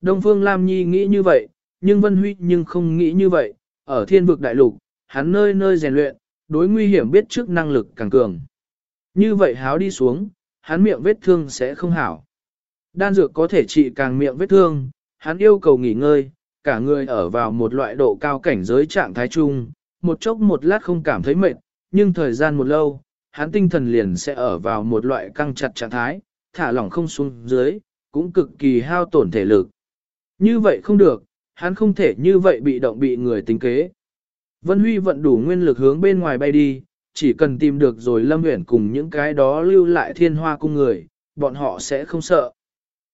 Đông Phương Lam Nhi nghĩ như vậy, nhưng Vân Huy nhưng không nghĩ như vậy, ở thiên vực đại lục, hắn nơi nơi rèn luyện, đối nguy hiểm biết trước năng lực càng cường. Như vậy háo đi xuống, hắn miệng vết thương sẽ không hảo. Đan dược có thể trị càng miệng vết thương, hắn yêu cầu nghỉ ngơi, cả người ở vào một loại độ cao cảnh giới trạng thái chung, một chốc một lát không cảm thấy mệt, nhưng thời gian một lâu, hắn tinh thần liền sẽ ở vào một loại căng chặt trạng thái, thả lỏng không xuống dưới, cũng cực kỳ hao tổn thể lực. Như vậy không được, hắn không thể như vậy bị động bị người tính kế. Vân Huy vận đủ nguyên lực hướng bên ngoài bay đi, chỉ cần tìm được rồi Lâm Uyển cùng những cái đó lưu lại thiên hoa cung người, bọn họ sẽ không sợ.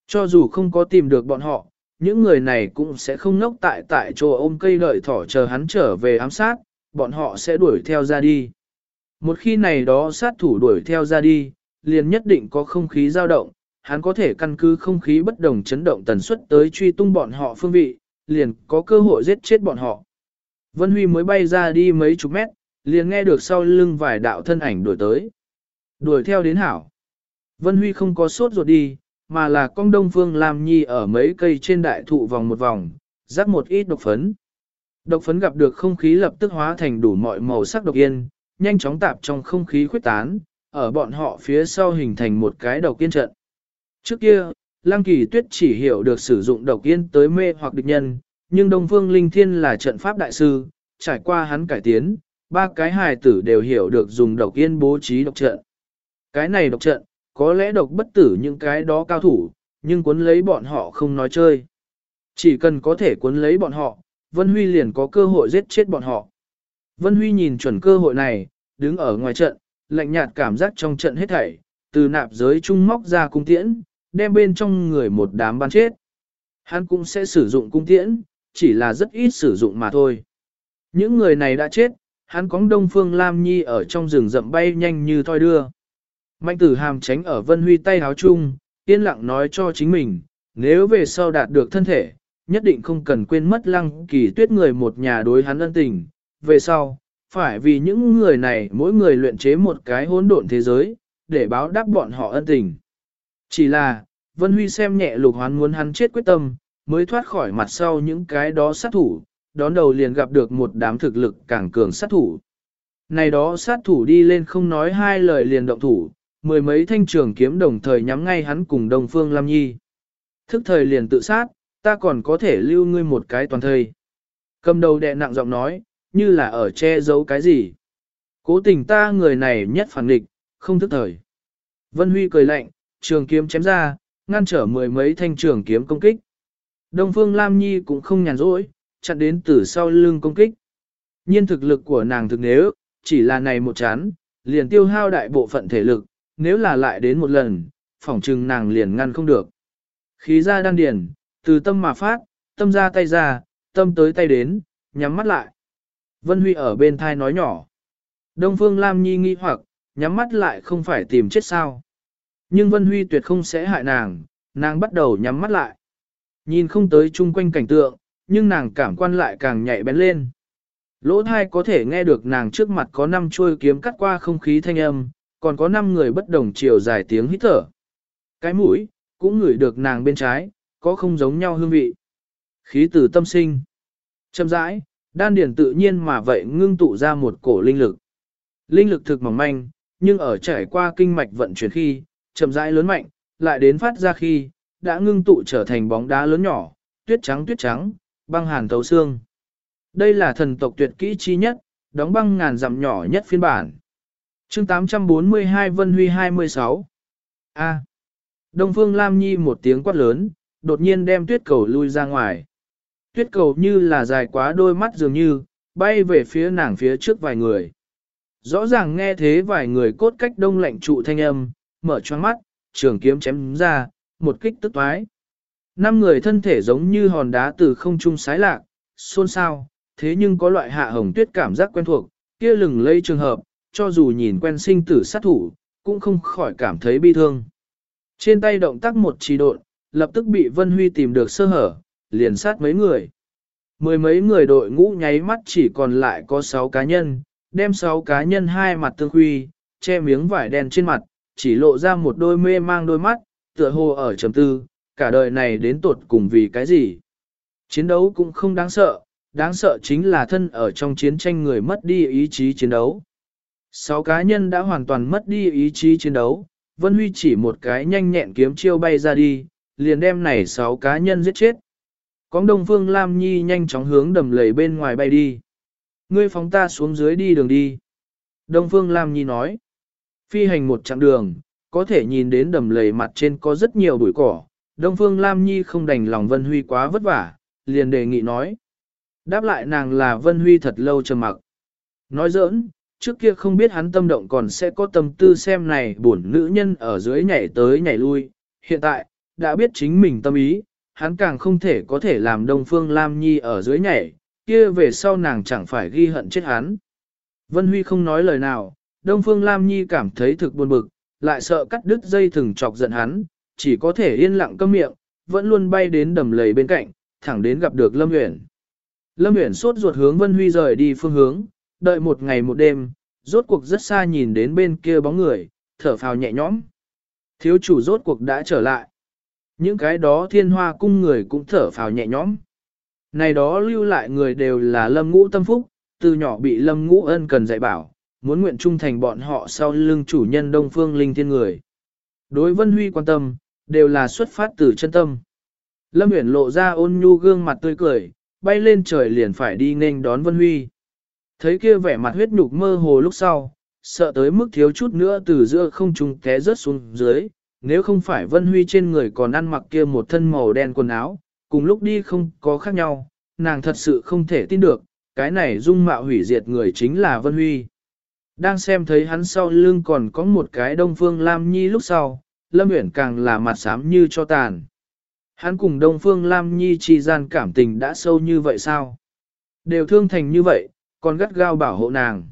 Cho dù không có tìm được bọn họ, những người này cũng sẽ không ngốc tại tại chỗ ôm cây đợi thỏ chờ hắn trở về ám sát, bọn họ sẽ đuổi theo ra đi. Một khi này đó sát thủ đuổi theo ra đi, liền nhất định có không khí dao động, hắn có thể căn cứ không khí bất đồng chấn động tần suất tới truy tung bọn họ phương vị, liền có cơ hội giết chết bọn họ. Vân Huy mới bay ra đi mấy chục mét, liền nghe được sau lưng vài đạo thân ảnh đuổi tới. Đuổi theo đến hảo. Vân Huy không có sốt ruột đi, mà là con đông phương làm nhi ở mấy cây trên đại thụ vòng một vòng, rắc một ít độc phấn. Độc phấn gặp được không khí lập tức hóa thành đủ mọi màu sắc độc yên, nhanh chóng tạp trong không khí khuyết tán, ở bọn họ phía sau hình thành một cái độc yên trận. Trước kia, Lăng Kỳ Tuyết chỉ hiểu được sử dụng độc yên tới mê hoặc địch nhân, nhưng Đông Phương Linh Thiên là trận pháp đại sư, trải qua hắn cải tiến, ba cái hài tử đều hiểu được dùng độc yên bố trí độc trận. Cái này độc trận, có lẽ độc bất tử những cái đó cao thủ, nhưng cuốn lấy bọn họ không nói chơi. Chỉ cần có thể cuốn lấy bọn họ, Vân Huy liền có cơ hội giết chết bọn họ. Vân Huy nhìn chuẩn cơ hội này, đứng ở ngoài trận, lạnh nhạt cảm giác trong trận hết thảy, từ nạp giới trung móc ra cung tiễn, đem bên trong người một đám ban chết. Hắn cũng sẽ sử dụng cung tiễn, chỉ là rất ít sử dụng mà thôi. Những người này đã chết, hắn có Đông Phương Lam Nhi ở trong rừng rậm bay nhanh như thoi đưa. Mạnh tử hàm tránh ở Vân Huy tay háo chung, yên lặng nói cho chính mình, nếu về sau đạt được thân thể, nhất định không cần quên mất lăng kỳ tuyết người một nhà đối hắn ân tình. Về sau, phải vì những người này mỗi người luyện chế một cái hỗn độn thế giới, để báo đáp bọn họ ân tình. Chỉ là, Vân Huy xem nhẹ lục hoán muốn hắn chết quyết tâm, mới thoát khỏi mặt sau những cái đó sát thủ, đón đầu liền gặp được một đám thực lực càng cường sát thủ. Này đó sát thủ đi lên không nói hai lời liền động thủ, mười mấy thanh trường kiếm đồng thời nhắm ngay hắn cùng Đông Phương Lam Nhi. Thức thời liền tự sát, ta còn có thể lưu ngươi một cái toàn thời. Cầm đầu đệ nặng giọng nói, như là ở che giấu cái gì. Cố tình ta người này nhất phản nghịch, không thức thời. Vân Huy cười lạnh, trường kiếm chém ra, ngăn trở mười mấy thanh trường kiếm công kích. Đông Phương Lam Nhi cũng không nhàn rỗi, chặn đến từ sau lưng công kích. Nhiên thực lực của nàng thực nếu, chỉ là này một chán, liền tiêu hao đại bộ phận thể lực, nếu là lại đến một lần, phỏng trừng nàng liền ngăn không được. Khí ra đan điền, từ tâm mà phát, tâm ra tay ra, tâm tới tay đến, nhắm mắt lại. Vân Huy ở bên thai nói nhỏ. Đông Phương Lam Nhi nghi hoặc, nhắm mắt lại không phải tìm chết sao. Nhưng Vân Huy tuyệt không sẽ hại nàng, nàng bắt đầu nhắm mắt lại. Nhìn không tới chung quanh cảnh tượng, nhưng nàng cảm quan lại càng nhạy bén lên. Lỗ thai có thể nghe được nàng trước mặt có năm chuôi kiếm cắt qua không khí thanh âm, còn có năm người bất đồng chiều dài tiếng hít thở. Cái mũi, cũng ngửi được nàng bên trái, có không giống nhau hương vị. Khí từ tâm sinh. Châm rãi, đan điển tự nhiên mà vậy ngưng tụ ra một cổ linh lực. Linh lực thực mỏng manh, nhưng ở trải qua kinh mạch vận chuyển khi, chậm rãi lớn mạnh, lại đến phát ra khi, đã ngưng tụ trở thành bóng đá lớn nhỏ, tuyết trắng tuyết trắng, băng hàn thấu xương. Đây là thần tộc tuyệt kỹ chi nhất, đóng băng ngàn dặm nhỏ nhất phiên bản. chương 842 Vân Huy 26 A. Đông Phương Lam Nhi một tiếng quát lớn, đột nhiên đem tuyết cầu lui ra ngoài. Tuyết cầu như là dài quá đôi mắt dường như, bay về phía nàng phía trước vài người. Rõ ràng nghe thế vài người cốt cách đông lạnh trụ thanh âm, mở choáng mắt, trường kiếm chém ra, một kích tức toái. Năm người thân thể giống như hòn đá từ không trung sái lạc, xôn xao, thế nhưng có loại hạ hồng tuyết cảm giác quen thuộc, kia lừng lây trường hợp, cho dù nhìn quen sinh tử sát thủ, cũng không khỏi cảm thấy bi thương. Trên tay động tác một trì độn, lập tức bị Vân Huy tìm được sơ hở, liền sát mấy người. Mười mấy người đội ngũ nháy mắt chỉ còn lại có sáu cá nhân, đem sáu cá nhân hai mặt tương huy, che miếng vải đen trên mặt, chỉ lộ ra một đôi mê mang đôi mắt, tựa hồ ở trầm tư, cả đời này đến tột cùng vì cái gì. Chiến đấu cũng không đáng sợ, đáng sợ chính là thân ở trong chiến tranh người mất đi ý chí chiến đấu. Sáu cá nhân đã hoàn toàn mất đi ý chí chiến đấu, Vân Huy chỉ một cái nhanh nhẹn kiếm chiêu bay ra đi, liền đem này sáu cá nhân giết chết. Cóng Đông Phương Lam Nhi nhanh chóng hướng đầm lầy bên ngoài bay đi. Ngươi phóng ta xuống dưới đi đường đi. Đông Phương Lam Nhi nói. Phi hành một chặng đường, có thể nhìn đến đầm lầy mặt trên có rất nhiều bụi cỏ. Đông Phương Lam Nhi không đành lòng Vân Huy quá vất vả, liền đề nghị nói. Đáp lại nàng là Vân Huy thật lâu trầm mặc. Nói giỡn, trước kia không biết hắn tâm động còn sẽ có tâm tư xem này buồn nữ nhân ở dưới nhảy tới nhảy lui. Hiện tại, đã biết chính mình tâm ý, hắn càng không thể có thể làm Đông Phương Lam Nhi ở dưới nhảy, kia về sau nàng chẳng phải ghi hận chết hắn. Vân Huy không nói lời nào, Đông Phương Lam Nhi cảm thấy thực buồn bực, lại sợ cắt đứt dây thừng chọc giận hắn, chỉ có thể yên lặng câm miệng, vẫn luôn bay đến đầm lầy bên cạnh, thẳng đến gặp được Lâm Uyển. Lâm Uyển sốt ruột hướng Vân Huy rời đi phương hướng, đợi một ngày một đêm, rốt cuộc rất xa nhìn đến bên kia bóng người, thở phào nhẹ nhõm. Thiếu chủ rốt cuộc đã trở lại. Những cái đó thiên hoa cung người cũng thở phào nhẹ nhõm. Này đó lưu lại người đều là lâm ngũ tâm phúc, từ nhỏ bị lâm ngũ ân cần dạy bảo, muốn nguyện trung thành bọn họ sau lưng chủ nhân đông phương linh thiên người. Đối vân huy quan tâm, đều là xuất phát từ chân tâm. Lâm Uyển lộ ra ôn nhu gương mặt tươi cười, bay lên trời liền phải đi nên đón Vân Huy. Thấy kia vẻ mặt huyết nhục mơ hồ lúc sau, sợ tới mức thiếu chút nữa từ giữa không trung té rớt xuống dưới, nếu không phải Vân Huy trên người còn ăn mặc kia một thân màu đen quần áo, cùng lúc đi không có khác nhau, nàng thật sự không thể tin được, cái này dung mạo hủy diệt người chính là Vân Huy. Đang xem thấy hắn sau lưng còn có một cái đông phương Lam Nhi lúc sau, Lâm Uyển càng là mặt xám như cho tàn. Hắn cùng đông phương Lam Nhi chi gian cảm tình đã sâu như vậy sao? Đều thương thành như vậy, còn gắt gao bảo hộ nàng.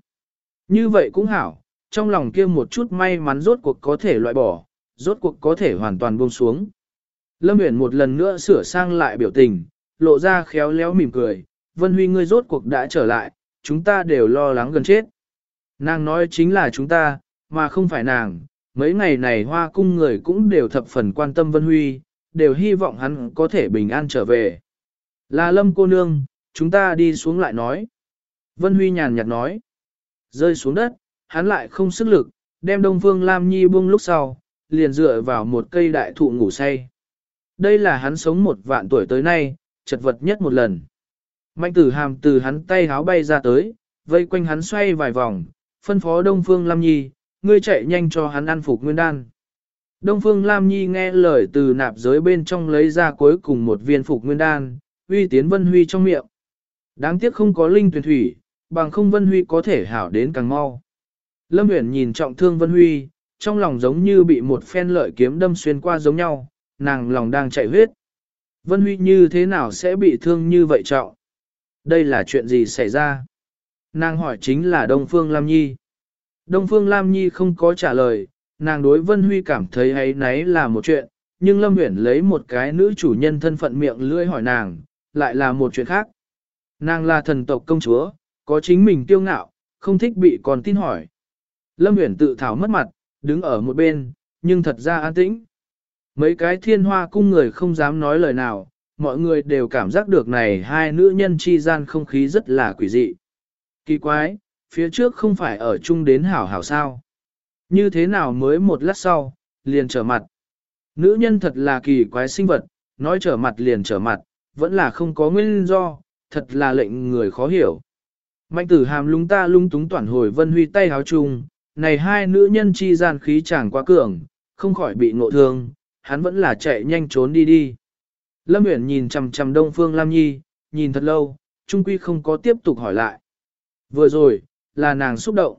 Như vậy cũng hảo, trong lòng kia một chút may mắn rốt cuộc có thể loại bỏ, rốt cuộc có thể hoàn toàn buông xuống. Lâm Uyển một lần nữa sửa sang lại biểu tình, lộ ra khéo léo mỉm cười, Vân Huy ngươi rốt cuộc đã trở lại, chúng ta đều lo lắng gần chết. Nàng nói chính là chúng ta, mà không phải nàng, mấy ngày này hoa cung người cũng đều thập phần quan tâm Vân Huy, đều hy vọng hắn có thể bình an trở về. Là Lâm cô nương, chúng ta đi xuống lại nói. Vân Huy nhàn nhạt nói. Rơi xuống đất, hắn lại không sức lực, đem Đông Phương Lam Nhi buông lúc sau, liền dựa vào một cây đại thụ ngủ say. Đây là hắn sống một vạn tuổi tới nay, chật vật nhất một lần. Mạnh tử hàm từ hắn tay háo bay ra tới, vây quanh hắn xoay vài vòng, phân phó Đông Phương Lam Nhi, ngươi chạy nhanh cho hắn ăn phục nguyên đan. Đông Phương Lam Nhi nghe lời từ nạp giới bên trong lấy ra cuối cùng một viên phục nguyên đan, uy tiến Vân Huy trong miệng. Đáng tiếc không có linh tuyển thủy, bằng không Vân Huy có thể hảo đến càng mau. Lâm Uyển nhìn trọng thương Vân Huy, trong lòng giống như bị một phen lợi kiếm đâm xuyên qua giống nhau, nàng lòng đang chạy huyết. Vân Huy như thế nào sẽ bị thương như vậy trọng? Đây là chuyện gì xảy ra? Nàng hỏi chính là Đông Phương Lam Nhi. Đông Phương Lam Nhi không có trả lời, nàng đối Vân Huy cảm thấy hay nấy là một chuyện, nhưng Lâm Uyển lấy một cái nữ chủ nhân thân phận miệng lưỡi hỏi nàng, lại là một chuyện khác. Nàng là thần tộc công chúa, có chính mình tiêu ngạo, không thích bị còn tin hỏi. Lâm Uyển tự thảo mất mặt, đứng ở một bên, nhưng thật ra an tĩnh. Mấy cái thiên hoa cung người không dám nói lời nào, mọi người đều cảm giác được này hai nữ nhân chi gian không khí rất là quỷ dị. Kỳ quái, phía trước không phải ở chung đến hảo hảo sao. Như thế nào mới một lát sau, liền trở mặt. Nữ nhân thật là kỳ quái sinh vật, nói trở mặt liền trở mặt, vẫn là không có nguyên do, thật là lệnh người khó hiểu. Mạnh tử hàm lung ta lung túng toàn hồi vân huy tay háo chung, này hai nữ nhân chi gian khí chàng quá cường, không khỏi bị ngộ thương, hắn vẫn là chạy nhanh trốn đi đi. Lâm Uyển nhìn chằm chằm Đông Phương Lam Nhi, nhìn thật lâu, trung quy không có tiếp tục hỏi lại. Vừa rồi, là nàng xúc động.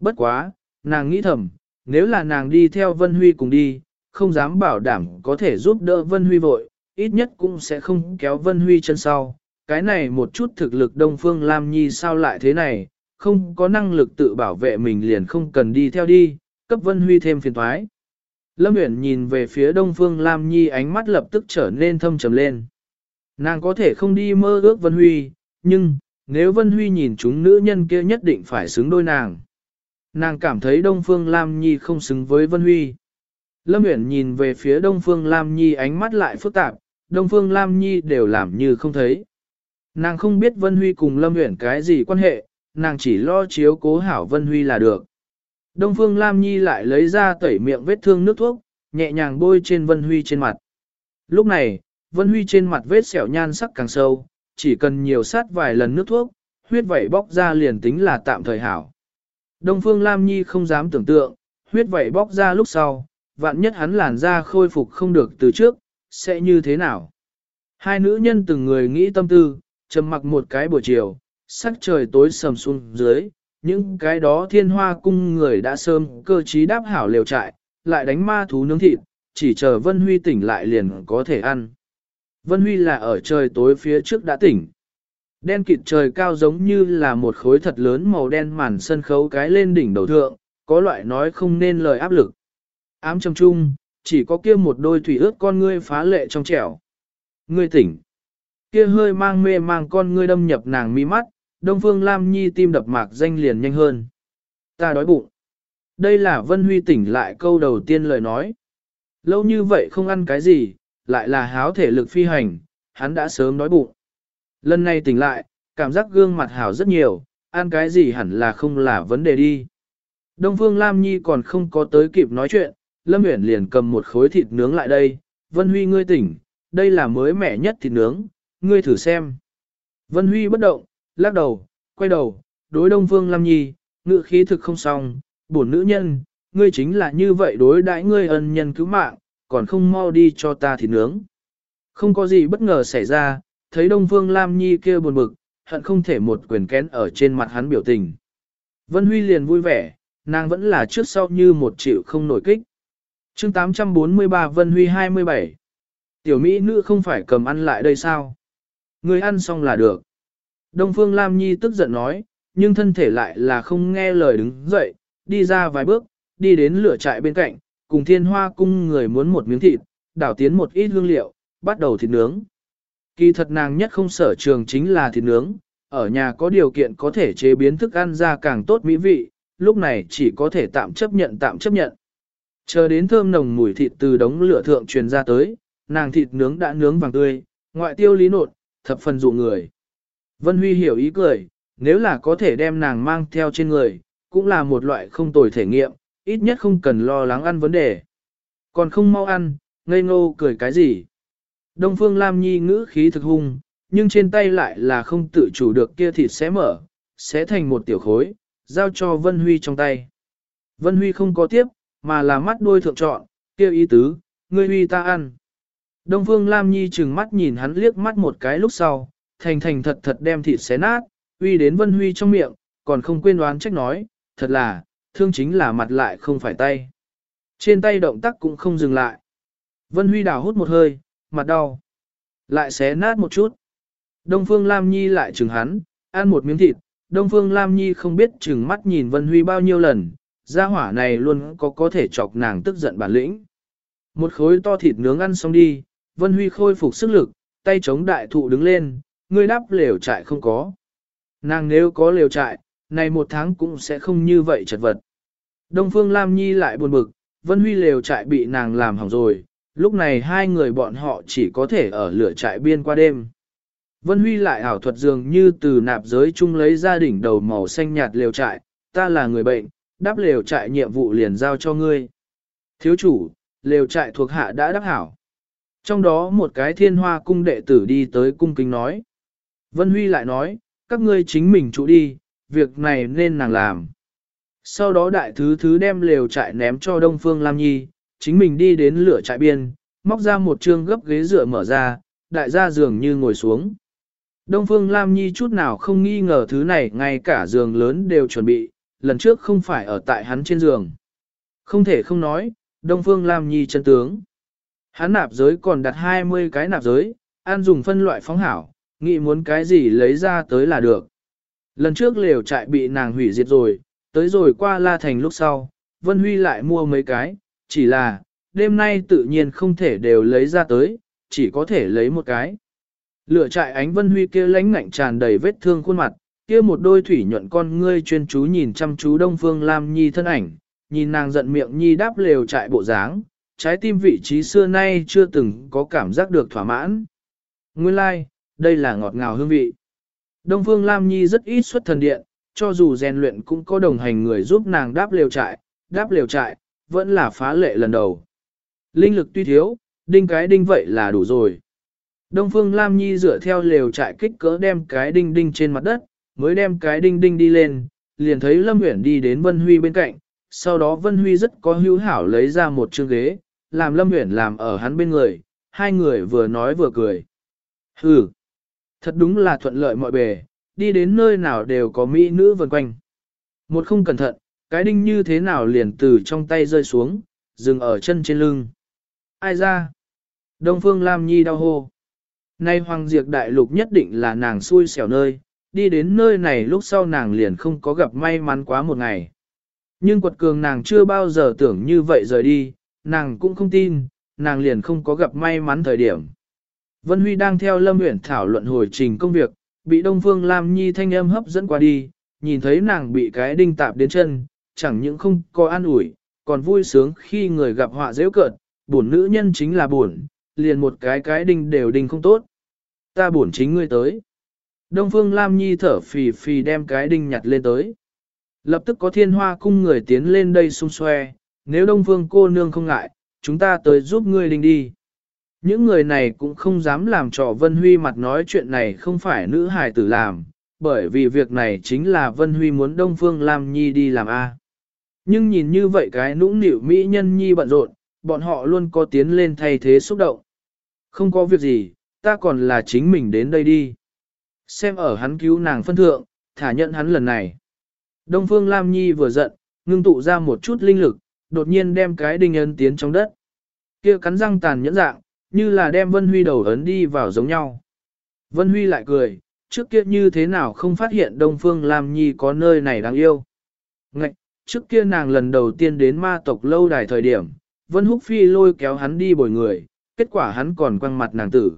Bất quá, nàng nghĩ thầm, nếu là nàng đi theo Vân Huy cùng đi, không dám bảo đảm có thể giúp đỡ Vân Huy vội, ít nhất cũng sẽ không kéo Vân Huy chân sau. Cái này một chút thực lực Đông Phương Lam Nhi sao lại thế này, không có năng lực tự bảo vệ mình liền không cần đi theo đi, cấp Vân Huy thêm phiền thoái. Lâm Uyển nhìn về phía Đông Phương Lam Nhi ánh mắt lập tức trở nên thâm trầm lên. Nàng có thể không đi mơ ước Vân Huy, nhưng, nếu Vân Huy nhìn chúng nữ nhân kia nhất định phải xứng đôi nàng. Nàng cảm thấy Đông Phương Lam Nhi không xứng với Vân Huy. Lâm Uyển nhìn về phía Đông Phương Lam Nhi ánh mắt lại phức tạp, Đông Phương Lam Nhi đều làm như không thấy. Nàng không biết Vân Huy cùng Lâm Uyển cái gì quan hệ, nàng chỉ lo chiếu cố hảo Vân Huy là được. Đông Phương Lam Nhi lại lấy ra tẩy miệng vết thương nước thuốc, nhẹ nhàng bôi trên Vân Huy trên mặt. Lúc này, Vân Huy trên mặt vết sẹo nhan sắc càng sâu, chỉ cần nhiều sát vài lần nước thuốc, huyết vẩy bóc ra liền tính là tạm thời hảo. Đông Phương Lam Nhi không dám tưởng tượng, huyết vẩy bóc ra lúc sau, vạn nhất hắn làn da khôi phục không được từ trước, sẽ như thế nào? Hai nữ nhân từng người nghĩ tâm tư, trầm mặc một cái buổi chiều, sắc trời tối sầm xuống dưới, những cái đó thiên hoa cung người đã sớm cơ trí đáp hảo liều trại, lại đánh ma thú nướng thịt, chỉ chờ Vân Huy tỉnh lại liền có thể ăn. Vân Huy là ở trời tối phía trước đã tỉnh. Đen kịt trời cao giống như là một khối thật lớn màu đen màn sân khấu cái lên đỉnh đầu thượng, có loại nói không nên lời áp lực. Ám trong trung chỉ có kia một đôi thủy ướt con ngươi phá lệ trong trẻo. Ngươi tỉnh. Kia hơi mang mê mang con ngươi đâm nhập nàng mi mắt, Đông Phương Lam Nhi tim đập mạc danh liền nhanh hơn. Ta đói bụng. Đây là Vân Huy tỉnh lại câu đầu tiên lời nói. Lâu như vậy không ăn cái gì, lại là háo thể lực phi hành, hắn đã sớm đói bụng. Lần này tỉnh lại, cảm giác gương mặt hảo rất nhiều, ăn cái gì hẳn là không là vấn đề đi. Đông Phương Lam Nhi còn không có tới kịp nói chuyện, Lâm Uyển liền cầm một khối thịt nướng lại đây, Vân Huy ngươi tỉnh, đây là mới mẻ nhất thịt nướng, ngươi thử xem. Vân Huy bất động, lắc đầu, quay đầu, đối Đông Phương Lam Nhi, ngự khí thực không xong, bổn nữ nhân, ngươi chính là như vậy đối đãi ngươi ân nhân cứu mạng, còn không mau đi cho ta thịt nướng. Không có gì bất ngờ xảy ra, thấy Đông Phương Lam Nhi kia buồn bực, hận không thể một quyền kén ở trên mặt hắn biểu tình. Vân Huy liền vui vẻ, nàng vẫn là trước sau như một triệu không nổi kích. chương 843 Vân Huy 27 Tiểu Mỹ nữ không phải cầm ăn lại đây sao? Người ăn xong là được. Đông Phương Lam Nhi tức giận nói, nhưng thân thể lại là không nghe lời đứng dậy, đi ra vài bước, đi đến lửa trại bên cạnh, cùng thiên hoa cung người muốn một miếng thịt, đảo tiến một ít hương liệu, bắt đầu thịt nướng. Kỳ thật nàng nhất không sở trường chính là thịt nướng, ở nhà có điều kiện có thể chế biến thức ăn ra càng tốt mỹ vị, lúc này chỉ có thể tạm chấp nhận tạm chấp nhận. Chờ đến thơm nồng mùi thịt từ đống lửa thượng truyền ra tới, nàng thịt nướng đã nướng vàng tươi, ngoại tiêu lý nột, thập phần dụ người. Vân Huy hiểu ý cười, nếu là có thể đem nàng mang theo trên người, cũng là một loại không tồi thể nghiệm, ít nhất không cần lo lắng ăn vấn đề. Còn không mau ăn, ngây ngô cười cái gì. Đông Phương Lam Nhi ngữ khí thực hung, nhưng trên tay lại là không tự chủ được kia thịt xé mở, sẽ thành một tiểu khối, giao cho Vân Huy trong tay. Vân Huy không có tiếp, mà là mắt đôi thượng trọn, kia ý tứ, ngươi Huy ta ăn. Đông Phương Lam Nhi chừng mắt nhìn hắn liếc mắt một cái lúc sau, thành thành thật thật đem thịt xé nát, uy đến Vân Huy trong miệng, còn không quên đoán trách nói, thật là, thương chính là mặt lại không phải tay. Trên tay động tác cũng không dừng lại. Vân Huy đào hút một hơi, mặt đau. Lại xé nát một chút. Đông Phương Lam Nhi lại chừng hắn, ăn một miếng thịt. Đông Phương Lam Nhi không biết chừng mắt nhìn Vân Huy bao nhiêu lần, gia hỏa này luôn có có thể chọc nàng tức giận bản lĩnh. Một khối to thịt nướng ăn xong đi, Vân Huy khôi phục sức lực, tay chống đại thụ đứng lên, ngươi đáp lều trại không có. Nàng nếu có lều trại, này một tháng cũng sẽ không như vậy chật vật. Đông Phương Lam Nhi lại buồn bực, Vân Huy lều trại bị nàng làm hỏng rồi, lúc này hai người bọn họ chỉ có thể ở lửa trại biên qua đêm. Vân Huy lại ảo thuật dường như từ nạp giới chung lấy ra đỉnh đầu màu xanh nhạt lều trại, ta là người bệnh, đáp lều trại nhiệm vụ liền giao cho ngươi. Thiếu chủ, lều trại thuộc hạ đã đáp hảo. Trong đó một cái thiên hoa cung đệ tử đi tới cung kính nói. Vân Huy lại nói, các ngươi chính mình trụ đi, việc này nên nàng làm. Sau đó đại thứ thứ đem lều trại ném cho Đông Phương Lam Nhi, chính mình đi đến lửa trại biên, móc ra một chương gấp ghế dựa mở ra, đại gia giường như ngồi xuống. Đông Phương Lam Nhi chút nào không nghi ngờ thứ này ngay cả giường lớn đều chuẩn bị, lần trước không phải ở tại hắn trên giường. Không thể không nói, Đông Phương Lam Nhi chân tướng. Hắn nạp giới còn đặt 20 cái nạp giới, an dùng phân loại phóng hảo, nghĩ muốn cái gì lấy ra tới là được. Lần trước lều trại bị nàng hủy diệt rồi, tới rồi qua La Thành lúc sau, Vân Huy lại mua mấy cái, chỉ là, đêm nay tự nhiên không thể đều lấy ra tới, chỉ có thể lấy một cái. Lửa trại ánh Vân Huy kia lánh ngạnh tràn đầy vết thương khuôn mặt, kia một đôi thủy nhuận con ngươi chuyên chú nhìn chăm chú Đông Phương Lam Nhi thân ảnh, nhìn nàng giận miệng Nhi đáp lều trại bộ dáng, trái tim vị trí xưa nay chưa từng có cảm giác được thỏa mãn. Nguyên lai, like, đây là ngọt ngào hương vị. Đông Phương Lam Nhi rất ít xuất thần điện, cho dù rèn luyện cũng có đồng hành người giúp nàng đáp liều trại, đáp liều trại, vẫn là phá lệ lần đầu. Linh lực tuy thiếu, đinh cái đinh vậy là đủ rồi. Đông Phương Lam Nhi dựa theo lều trại kích cỡ đem cái đinh đinh trên mặt đất, mới đem cái đinh đinh đi lên, liền thấy Lâm Uyển đi đến Vân Huy bên cạnh, sau đó Vân Huy rất có hữu hảo lấy ra một chương ghế, làm Lâm Uyển làm ở hắn bên người, hai người vừa nói vừa cười. Hừ, thật đúng là thuận lợi mọi bề, đi đến nơi nào đều có mỹ nữ vần quanh. Một không cẩn thận, cái đinh như thế nào liền từ trong tay rơi xuống, dừng ở chân trên lưng. Ai ra? Đông Phương Lam Nhi đau hô. Nay Hoàng Diệp Đại Lục nhất định là nàng xui xẻo nơi, đi đến nơi này lúc sau nàng liền không có gặp may mắn quá một ngày. Nhưng quật cường nàng chưa bao giờ tưởng như vậy rời đi, nàng cũng không tin, nàng liền không có gặp may mắn thời điểm. Vân Huy đang theo Lâm Uyển thảo luận hồi trình công việc, bị Đông Phương Lam Nhi thanh âm hấp dẫn qua đi, nhìn thấy nàng bị cái đinh tạp đến chân, chẳng những không có an ủi, còn vui sướng khi người gặp họa dễ cợt, buồn nữ nhân chính là buồn, liền một cái cái đinh đều đinh không tốt. Ta buồn chính ngươi tới. Đông Phương Lam Nhi thở phì phì đem cái đinh nhặt lên tới. Lập tức có thiên hoa cung người tiến lên đây xung xoe, nếu Đông Phương cô nương không ngại, chúng ta tới giúp ngươi đinh đi. Những người này cũng không dám làm trò Vân Huy mặt nói chuyện này không phải nữ hài tử làm, bởi vì việc này chính là Vân Huy muốn Đông Phương Lam Nhi đi làm A. Nhưng nhìn như vậy cái nũng nịu Mỹ nhân Nhi bận rộn, bọn họ luôn có tiến lên thay thế xúc động. Không có việc gì, ta còn là chính mình đến đây đi. Xem ở hắn cứu nàng phân thượng, thả nhận hắn lần này. Đông Phương Lam Nhi vừa giận, ngưng tụ ra một chút linh lực, đột nhiên đem cái đinh ấn tiến trong đất. kia cắn răng tàn nhẫn dạng, như là đem Vân Huy đầu ấn đi vào giống nhau. Vân Huy lại cười, trước kia như thế nào không phát hiện Đông Phương Lam Nhi có nơi này đáng yêu. Ngạch, trước kia nàng lần đầu tiên đến ma tộc lâu đài thời điểm, Vân Húc Phi lôi kéo hắn đi bồi người, kết quả hắn còn quăng mặt nàng tử.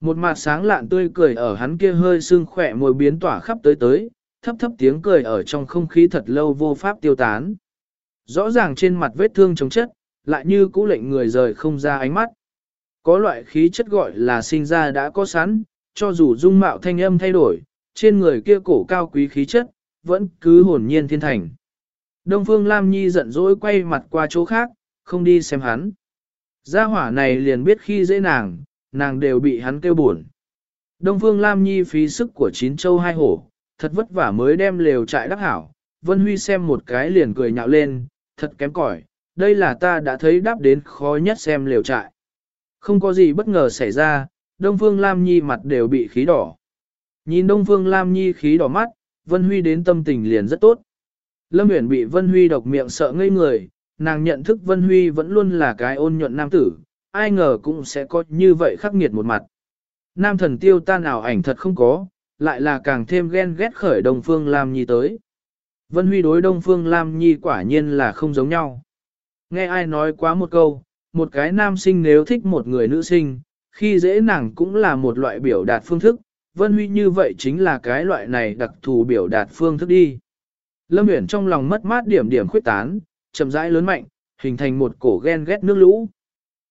Một mặt sáng lạn tươi cười ở hắn kia hơi sưng khỏe môi biến tỏa khắp tới tới, thấp thấp tiếng cười ở trong không khí thật lâu vô pháp tiêu tán. Rõ ràng trên mặt vết thương chống chất, lại như cũ lệnh người rời không ra ánh mắt. Có loại khí chất gọi là sinh ra đã có sẵn, cho dù dung mạo thanh âm thay đổi, trên người kia cổ cao quý khí chất, vẫn cứ hồn nhiên thiên thành. Đông Phương Lam Nhi giận dỗi quay mặt qua chỗ khác, không đi xem hắn. Gia hỏa này liền biết khi dễ nàng, nàng đều bị hắn kêu buồn. Đông Phương Lam Nhi phí sức của chín châu hai hổ, thật vất vả mới đem lều trại đắc hảo. Vân Huy xem một cái liền cười nhạo lên, thật kém cỏi, đây là ta đã thấy đáp đến khó nhất xem lều trại. Không có gì bất ngờ xảy ra, Đông Phương Lam Nhi mặt đều bị khí đỏ. Nhìn Đông Phương Lam Nhi khí đỏ mắt, Vân Huy đến tâm tình liền rất tốt. Lâm Uyển bị Vân Huy độc miệng sợ ngây người, nàng nhận thức Vân Huy vẫn luôn là cái ôn nhuận nam tử, ai ngờ cũng sẽ có như vậy khắc nghiệt một mặt. Nam thần tiêu ta nào ảnh thật không có, lại là càng thêm ghen ghét khởi Đông Phương Lam Nhi tới. Vân Huy đối Đông Phương Lam Nhi quả nhiên là không giống nhau. Nghe ai nói quá một câu, một cái nam sinh nếu thích một người nữ sinh, khi dễ nàng cũng là một loại biểu đạt phương thức, Vân Huy như vậy chính là cái loại này đặc thù biểu đạt phương thức đi. Lâm Uyển trong lòng mất mát điểm điểm khuyết tán, chậm rãi lớn mạnh, hình thành một cổ ghen ghét nước lũ.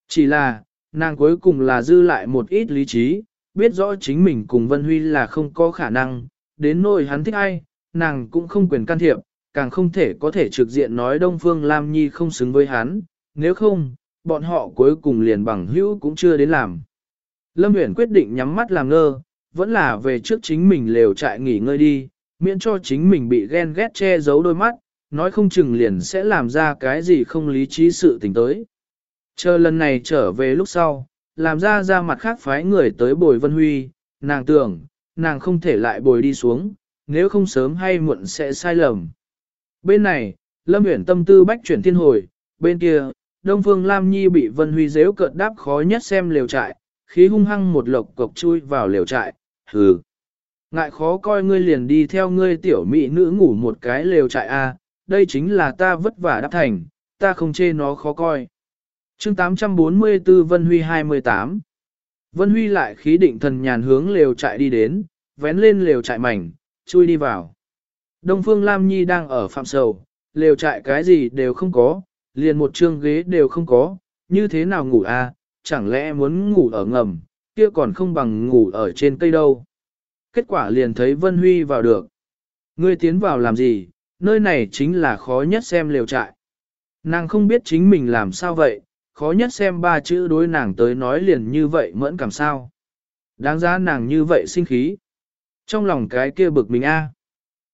Chỉ là, nàng cuối cùng là dư lại một ít lý trí, biết rõ chính mình cùng Vân Huy là không có khả năng, đến nỗi hắn thích ai, nàng cũng không quyền can thiệp, càng không thể có thể trực diện nói Đông Phương Lam Nhi không xứng với hắn, nếu không, bọn họ cuối cùng liền bằng hữu cũng chưa đến làm. Lâm Uyển quyết định nhắm mắt làm ngơ, vẫn là về trước chính mình lều trại nghỉ ngơi đi, miễn cho chính mình bị ghen ghét che giấu đôi mắt, nói không chừng liền sẽ làm ra cái gì không lý trí sự tình tới. Chờ lần này trở về lúc sau, làm ra ra mặt khác phái người tới bồi Vân Huy, nàng tưởng, nàng không thể lại bồi đi xuống, nếu không sớm hay muộn sẽ sai lầm. Bên này, Lâm Uyển tâm tư bách chuyển thiên hồi, bên kia, Đông Phương Lam Nhi bị Vân Huy dễu cợt đáp khó nhất xem liều trại, khí hung hăng một lộc cộc chui vào liều trại, hừ. Ngại khó coi ngươi liền đi theo ngươi tiểu mỹ nữ ngủ một cái lều trại a, đây chính là ta vất vả đáp thành, ta không chê nó khó coi. chương 844 Vân Huy 28 Vân Huy lại khí định thần nhàn hướng lều trại đi đến, vén lên lều trại mảnh, chui đi vào. Đông Phương Lam Nhi đang ở phạm sầu, lều trại cái gì đều không có, liền một chương ghế đều không có, như thế nào ngủ a? chẳng lẽ muốn ngủ ở ngầm, kia còn không bằng ngủ ở trên cây đâu. Kết quả liền thấy Vân Huy vào được. Ngươi tiến vào làm gì, nơi này chính là khó nhất xem liều trại. Nàng không biết chính mình làm sao vậy, khó nhất xem ba chữ đối nàng tới nói liền như vậy mẫn cảm sao. Đáng giá nàng như vậy sinh khí. Trong lòng cái kia bực mình a.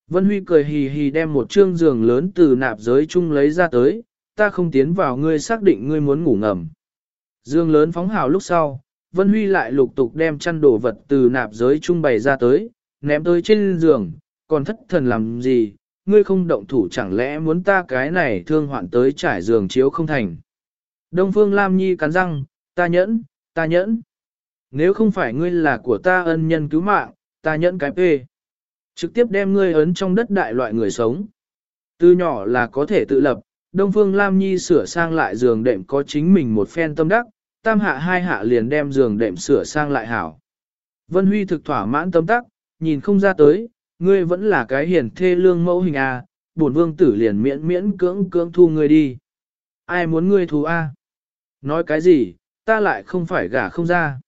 Vân Huy cười hì hì đem một trương giường lớn từ nạp giới chung lấy ra tới, ta không tiến vào ngươi xác định ngươi muốn ngủ ngầm. Dương lớn phóng hào lúc sau, Vân Huy lại lục tục đem chăn đồ vật từ nạp giới trung bày ra tới, ném tới trên giường, còn thất thần làm gì, ngươi không động thủ chẳng lẽ muốn ta cái này thương hoạn tới trải giường chiếu không thành. Đông Phương Lam Nhi cắn răng, ta nhẫn, ta nhẫn. Nếu không phải ngươi là của ta ân nhân cứu mạng, ta nhẫn cái phê. Trực tiếp đem ngươi ấn trong đất đại loại người sống. Từ nhỏ là có thể tự lập, Đông Phương Lam Nhi sửa sang lại giường đệm có chính mình một phen tâm đắc, tam hạ hai hạ liền đem giường đệm sửa sang lại hảo. Vân Huy thực thỏa mãn tâm tắc, nhìn không ra tới, ngươi vẫn là cái hiền thê lương mẫu hình à, bổn vương tử liền miễn miễn cưỡng cưỡng thu ngươi đi. Ai muốn ngươi thù a? Nói cái gì, ta lại không phải gả không ra.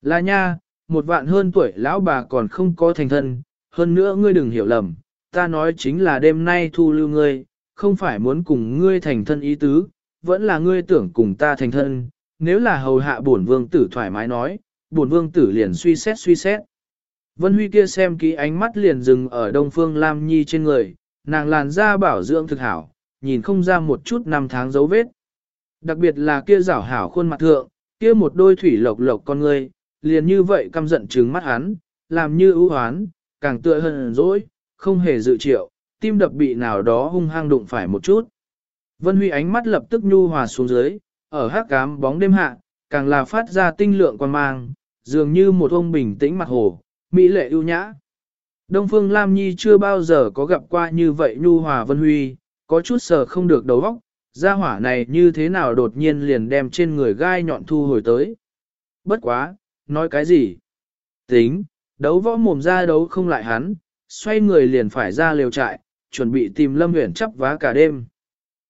Là nha, một vạn hơn tuổi lão bà còn không có thành thân, hơn nữa ngươi đừng hiểu lầm, ta nói chính là đêm nay thu lưu ngươi, không phải muốn cùng ngươi thành thân ý tứ, vẫn là ngươi tưởng cùng ta thành thân, nếu là hầu hạ bổn vương tử thoải mái nói, bổn vương tử liền suy xét suy xét. Vân Huy kia xem kỹ ánh mắt liền dừng ở Đông Phương Lam Nhi trên người, nàng làn da bảo dưỡng thực hảo, nhìn không ra một chút năm tháng dấu vết. Đặc biệt là kia rảo hảo khuôn mặt thượng, kia một đôi thủy lộc lộc con ngươi, liền như vậy căm giận trừng mắt hắn, làm như ưu hoán, càng tựa hơn dỗi, không hề dự triệu, tim đập bị nào đó hung hăng đụng phải một chút. Vân Huy ánh mắt lập tức nhu hòa xuống dưới, ở hắc cám bóng đêm hạ, càng là phát ra tinh lượng quan mang, dường như một ông bình tĩnh mặt hồ, mỹ lệ ưu nhã. Đông Phương Lam Nhi chưa bao giờ có gặp qua như vậy nhu hòa Vân Huy, có chút sờ không được đầu óc, gia hỏa này như thế nào đột nhiên liền đem trên người gai nhọn thu hồi tới. Bất quá, nói cái gì? Tính, đấu võ mồm ra đấu không lại hắn, xoay người liền phải ra liều trại, chuẩn bị tìm Lâm Uyển chắp vá cả đêm.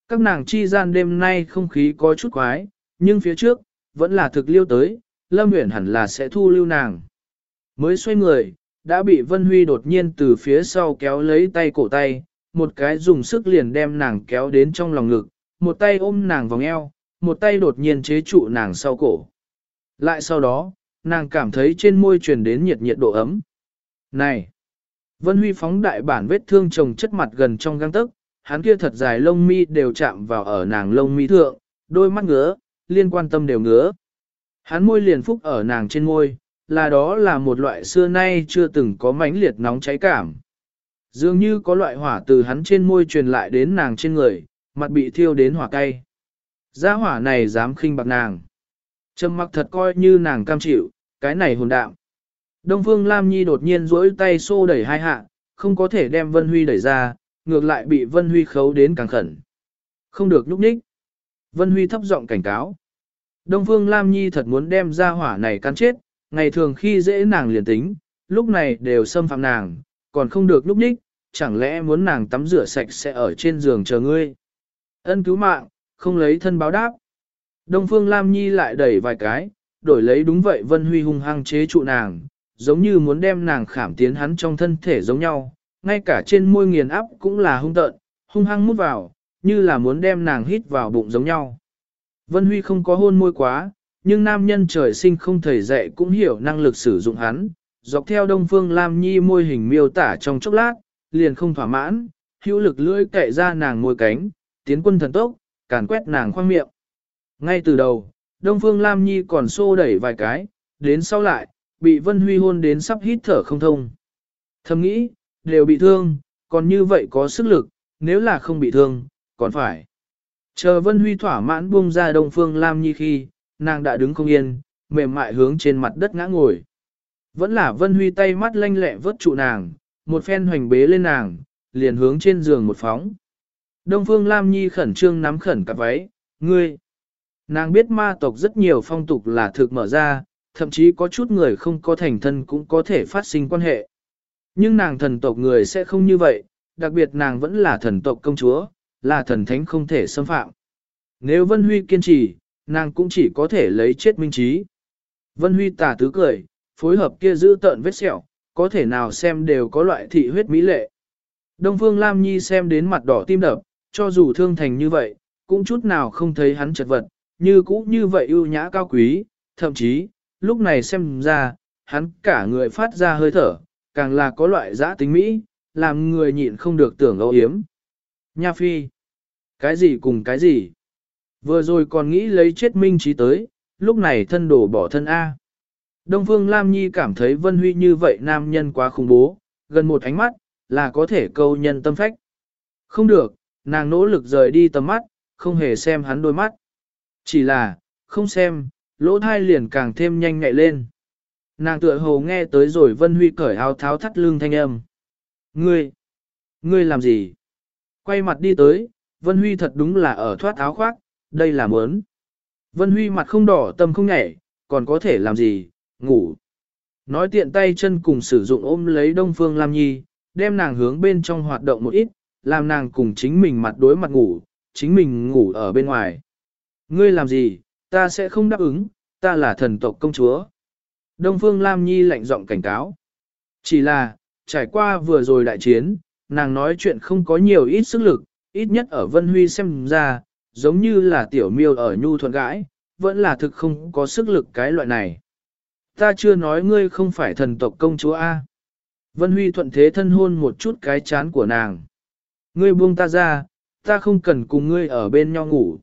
Các nàng chi gian đêm nay không khí có chút quái, nhưng phía trước, vẫn là thực liêu tới, Lâm Uyển hẳn là sẽ thu lưu nàng. Mới xoay người, đã bị Vân Huy đột nhiên từ phía sau kéo lấy tay cổ tay, một cái dùng sức liền đem nàng kéo đến trong lòng ngực, một tay ôm nàng vòng eo, một tay đột nhiên chế trụ nàng sau cổ. Lại sau đó, nàng cảm thấy trên môi truyền đến nhiệt nhiệt độ ấm. Này! Vân Huy phóng đại bản vết thương chồng chất mặt gần trong găng tức, hắn kia thật dài lông mi đều chạm vào ở nàng lông mi thượng, đôi mắt ngứa, liên quan tâm đều ngứa. Hắn môi liền phúc ở nàng trên môi, là đó là một loại xưa nay chưa từng có mãnh liệt nóng cháy cảm. Dường như có loại hỏa từ hắn trên môi truyền lại đến nàng trên người, mặt bị thiêu đến hỏa cay. Gia hỏa này dám khinh bạc nàng. Trầm mặc thật coi như nàng cam chịu, cái này hồn đạm. Đông Phương Lam Nhi đột nhiên duỗi tay xô đẩy hai hạ, không có thể đem Vân Huy đẩy ra, ngược lại bị Vân Huy khấu đến càng khẩn. Không được nhúc nhích. Vân Huy thấp giọng cảnh cáo. Đông Phương Lam Nhi thật muốn đem ra hỏa này cắn chết, ngày thường khi dễ nàng liền tính, lúc này đều xâm phạm nàng, còn không được nhúc nhích, chẳng lẽ muốn nàng tắm rửa sạch sẽ ở trên giường chờ ngươi. Ân cứu mạng, không lấy thân báo đáp. Đông Phương Lam Nhi lại đẩy vài cái, đổi lấy đúng vậy Vân Huy hung hăng chế trụ nàng, giống như muốn đem nàng khảm tiến hắn trong thân thể giống nhau, ngay cả trên môi nghiền áp cũng là hung tợn, hung hăng mút vào, như là muốn đem nàng hít vào bụng giống nhau. Vân Huy không có hôn môi quá, nhưng nam nhân trời sinh không thể dạy cũng hiểu năng lực sử dụng hắn, dọc theo Đông Phương Lam Nhi môi hình miêu tả trong chốc lát, liền không thỏa mãn, hữu lực lưỡi cậy ra nàng môi cánh, tiến quân thần tốc, càn quét nàng khoang miệng. Ngay từ đầu, Đông Phương Lam Nhi còn xô đẩy vài cái, đến sau lại, bị Vân Huy hôn đến sắp hít thở không thông. Thầm nghĩ, đều bị thương, còn như vậy có sức lực, nếu là không bị thương, còn phải. Chờ Vân Huy thỏa mãn buông ra Đông Phương Lam Nhi khi, nàng đã đứng không yên, mềm mại hướng trên mặt đất ngã ngồi. Vẫn là Vân Huy tay mắt lanh lẹ vớt trụ nàng, một phen hoành bế lên nàng, liền hướng trên giường một phóng. Đông Phương Lam Nhi khẩn trương nắm khẩn cặp váy, ngươi. Nàng biết ma tộc rất nhiều phong tục là thực mở ra, thậm chí có chút người không có thành thân cũng có thể phát sinh quan hệ. Nhưng nàng thần tộc người sẽ không như vậy, đặc biệt nàng vẫn là thần tộc công chúa, là thần thánh không thể xâm phạm. Nếu Vân Huy kiên trì, nàng cũng chỉ có thể lấy chết minh trí. Vân Huy tà tứ cười, phối hợp kia giữ tợn vết sẹo, có thể nào xem đều có loại thị huyết mỹ lệ. Đông Phương Lam Nhi xem đến mặt đỏ tim đập, cho dù thương thành như vậy, cũng chút nào không thấy hắn chật vật, như cũ như vậy ưu nhã cao quý, thậm chí, lúc này xem ra, hắn cả người phát ra hơi thở, càng là có loại giã tính mỹ, làm người nhịn không được tưởng âu yếm. Nha phi, cái gì cùng cái gì? Vừa rồi còn nghĩ lấy chết minh trí tới, lúc này thân đổ bỏ thân A. Đông Phương Lam Nhi cảm thấy Vân Huy như vậy nam nhân quá khủng bố, gần một ánh mắt, là có thể câu nhân tâm phách. Không được, nàng nỗ lực rời đi tầm mắt, không hề xem hắn đôi mắt. Chỉ là, không xem, lỗ thai liền càng thêm nhanh nhạy lên. Nàng tựa hồ nghe tới rồi Vân Huy cởi áo tháo thắt lưng thanh âm. Ngươi, ngươi làm gì? Quay mặt đi tới, Vân Huy thật đúng là ở thoát áo khoác, đây là muốn. Vân Huy mặt không đỏ tâm không nhảy, còn có thể làm gì, ngủ. Nói tiện tay chân cùng sử dụng ôm lấy Đông Phương Lam Nhi, đem nàng hướng bên trong hoạt động một ít, làm nàng cùng chính mình mặt đối mặt ngủ, chính mình ngủ ở bên ngoài. Ngươi làm gì, ta sẽ không đáp ứng, ta là thần tộc công chúa. Đông Phương Lam Nhi lạnh giọng cảnh cáo. Chỉ là, trải qua vừa rồi đại chiến, nàng nói chuyện không có nhiều ít sức lực, ít nhất ở Vân Huy xem ra, giống như là tiểu miêu ở nhu thuận gãi, vẫn là thực không có sức lực cái loại này. Ta chưa nói ngươi không phải thần tộc công chúa A. Vân Huy thuận thế thân hôn một chút cái chán của nàng. Ngươi buông ta ra, ta không cần cùng ngươi ở bên nhau ngủ.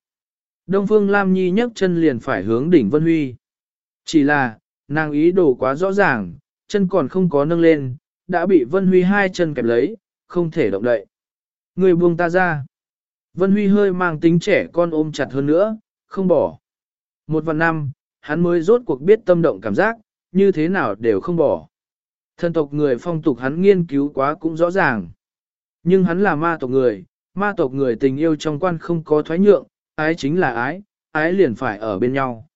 Đông Phương Lam Nhi nhấc chân liền phải hướng đỉnh Vân Huy. Chỉ là, nàng ý đồ quá rõ ràng, chân còn không có nâng lên, đã bị Vân Huy hai chân kẹp lấy, không thể động đậy. Người buông ta ra. Vân Huy hơi mang tính trẻ con ôm chặt hơn nữa, không bỏ. Một vạn năm, hắn mới rốt cuộc biết tâm động cảm giác, như thế nào đều không bỏ. Thân tộc người phong tục hắn nghiên cứu quá cũng rõ ràng. Nhưng hắn là ma tộc người, ma tộc người tình yêu trong quan không có thoái nhượng, ái chính là ái, ái liền phải ở bên nhau.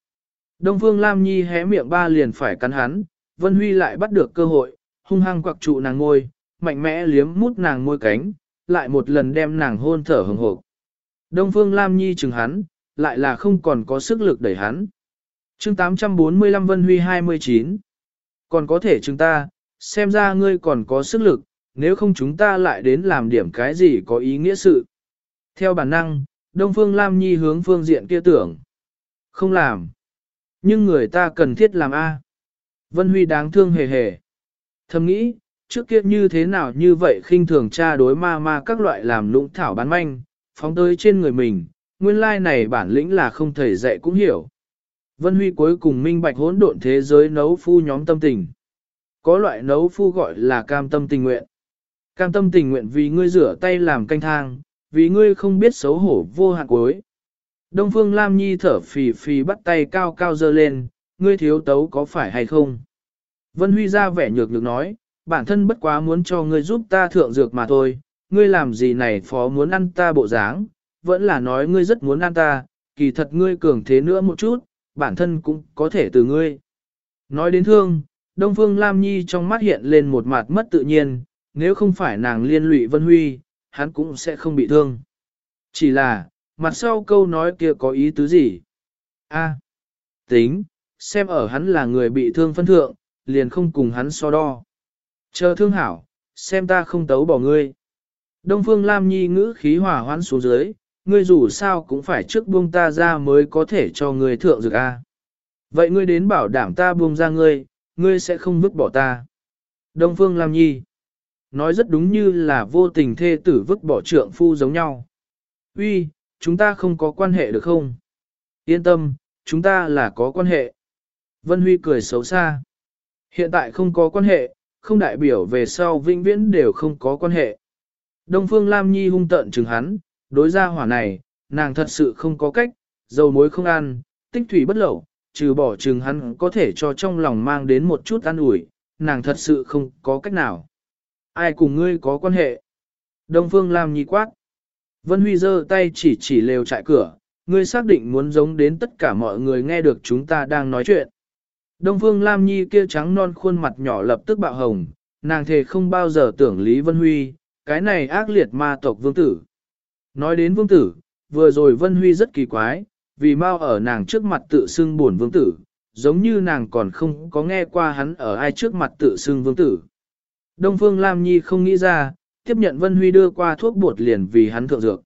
Đông Phương Lam Nhi hé miệng ba liền phải cắn hắn, Vân Huy lại bắt được cơ hội, hung hăng quặc trụ nàng ngôi, mạnh mẽ liếm mút nàng môi cánh, lại một lần đem nàng hôn thở hừng hộp. Đông Phương Lam Nhi chừng hắn, lại là không còn có sức lực đẩy hắn. chương 845 Vân Huy 29. Còn có thể chúng ta, xem ra ngươi còn có sức lực, nếu không chúng ta lại đến làm điểm cái gì có ý nghĩa sự. Theo bản năng, Đông Phương Lam Nhi hướng phương diện kia tưởng. Không làm. Nhưng người ta cần thiết làm A. Vân Huy đáng thương hề hề. Thầm nghĩ, trước kia như thế nào như vậy khinh thường cha đối ma ma các loại làm lũng thảo bán manh, phóng tới trên người mình, nguyên lai này bản lĩnh là không thể dạy cũng hiểu. Vân Huy cuối cùng minh bạch hỗn độn thế giới nấu phu nhóm tâm tình. Có loại nấu phu gọi là cam tâm tình nguyện. Cam tâm tình nguyện vì ngươi rửa tay làm canh thang, vì ngươi không biết xấu hổ vô hạn cuối. Đông Phương Lam Nhi thở phì phì bắt tay cao cao dơ lên, ngươi thiếu tấu có phải hay không? Vân Huy ra vẻ nhược nhược nói, bản thân bất quá muốn cho ngươi giúp ta thượng dược mà thôi, ngươi làm gì này phó muốn ăn ta bộ dáng, vẫn là nói ngươi rất muốn ăn ta, kỳ thật ngươi cường thế nữa một chút, bản thân cũng có thể từ ngươi. Nói đến thương, Đông Phương Lam Nhi trong mắt hiện lên một mặt mất tự nhiên, nếu không phải nàng liên lụy Vân Huy, hắn cũng sẽ không bị thương. Chỉ là, mặt sau câu nói kia có ý tứ gì? A, tính, xem ở hắn là người bị thương phân thượng, liền không cùng hắn so đo. Chờ thương hảo, xem ta không tấu bỏ ngươi. Đông Phương Lam Nhi ngữ khí hỏa hoãn xuống dưới, ngươi dù sao cũng phải trước buông ta ra mới có thể cho ngươi thượng dược A. Vậy ngươi đến bảo đảm ta buông ra ngươi, ngươi sẽ không vứt bỏ ta. Đông Phương Lam Nhi nói rất đúng như là vô tình thê tử vứt bỏ trượng phu giống nhau. Uy, chúng ta không có quan hệ được không? Yên tâm, chúng ta là có quan hệ. Vân Huy cười xấu xa. Hiện tại không có quan hệ, không đại biểu về sau vĩnh viễn đều không có quan hệ. Đông Phương Lam Nhi hung tợn chừng hắn, đối ra hỏa này, nàng thật sự không có cách, dầu muối không ăn, tích thủy bất lẩu, trừ bỏ chừng hắn có thể cho trong lòng mang đến một chút an ủi, nàng thật sự không có cách nào. Ai cùng ngươi có quan hệ? Đông Phương Lam Nhi quát. Vân Huy giơ tay chỉ chỉ lều trại cửa, ngươi xác định muốn giống đến tất cả mọi người nghe được chúng ta đang nói chuyện. Đông Phương Lam Nhi kia trắng non khuôn mặt nhỏ lập tức bạo hồng, nàng thề không bao giờ tưởng Lý Vân Huy, cái này ác liệt ma tộc vương tử. Nói đến vương tử, vừa rồi Vân Huy rất kỳ quái, vì mau ở nàng trước mặt tự xưng buồn vương tử, giống như nàng còn không có nghe qua hắn ở ai trước mặt tự xưng vương tử. Đông Phương Lam Nhi không nghĩ ra, tiếp nhận Vân Huy đưa qua thuốc bột liền vì hắn thượng dược.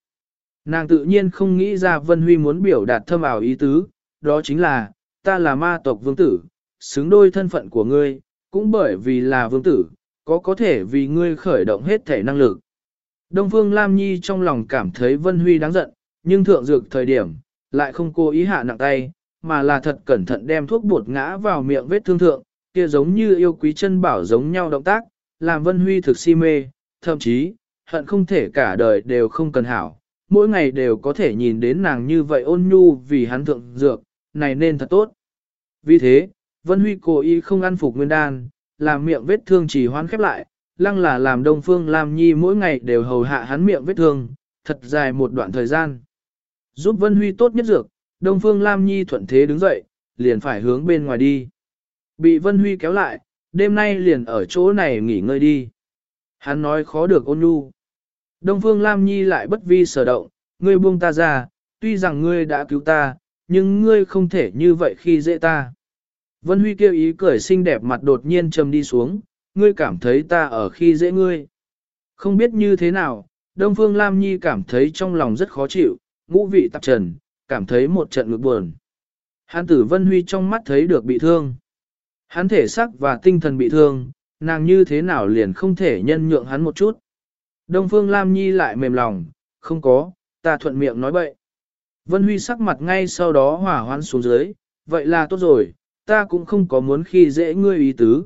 Nàng tự nhiên không nghĩ ra Vân Huy muốn biểu đạt thâm ảo ý tứ, đó chính là, ta là ma tộc vương tử, xứng đôi thân phận của ngươi, cũng bởi vì là vương tử, có có thể vì ngươi khởi động hết thể năng lực. Đông Phương Lam Nhi trong lòng cảm thấy Vân Huy đáng giận, nhưng thượng dược thời điểm, lại không cố ý hạ nặng tay, mà là thật cẩn thận đem thuốc bột ngã vào miệng vết thương thượng, kia giống như yêu quý chân bảo giống nhau động tác, làm Vân Huy thực si mê, thậm chí, hận không thể cả đời đều không cần hảo, mỗi ngày đều có thể nhìn đến nàng như vậy ôn nhu vì hắn thượng dược, này nên thật tốt. Vì thế, Vân Huy cố ý không ăn phục nguyên đan, làm miệng vết thương chỉ hoán khép lại, lăng là làm Đông Phương Lam Nhi mỗi ngày đều hầu hạ hắn miệng vết thương, thật dài một đoạn thời gian. Giúp Vân Huy tốt nhất dược, Đông Phương Lam Nhi thuận thế đứng dậy, liền phải hướng bên ngoài đi. Bị Vân Huy kéo lại, đêm nay liền ở chỗ này nghỉ ngơi đi. Hắn nói khó được ôn nhu. Đông Phương Lam Nhi lại bất vi sở động, ngươi buông ta ra, tuy rằng ngươi đã cứu ta, nhưng ngươi không thể như vậy khi dễ ta. Vân Huy kêu ý cười xinh đẹp mặt đột nhiên trầm đi xuống, ngươi cảm thấy ta ở khi dễ ngươi. Không biết như thế nào, Đông Phương Lam Nhi cảm thấy trong lòng rất khó chịu, ngũ vị tạp trần, cảm thấy một trận ngực buồn. Hán tử Vân Huy trong mắt thấy được bị thương. Hắn thể xác và tinh thần bị thương, nàng như thế nào liền không thể nhân nhượng hắn một chút. Đông Phương Lam Nhi lại mềm lòng, không có, ta thuận miệng nói bậy. Vân Huy sắc mặt ngay sau đó hỏa hoãn xuống dưới, vậy là tốt rồi, ta cũng không có muốn khi dễ ngươi ý tứ.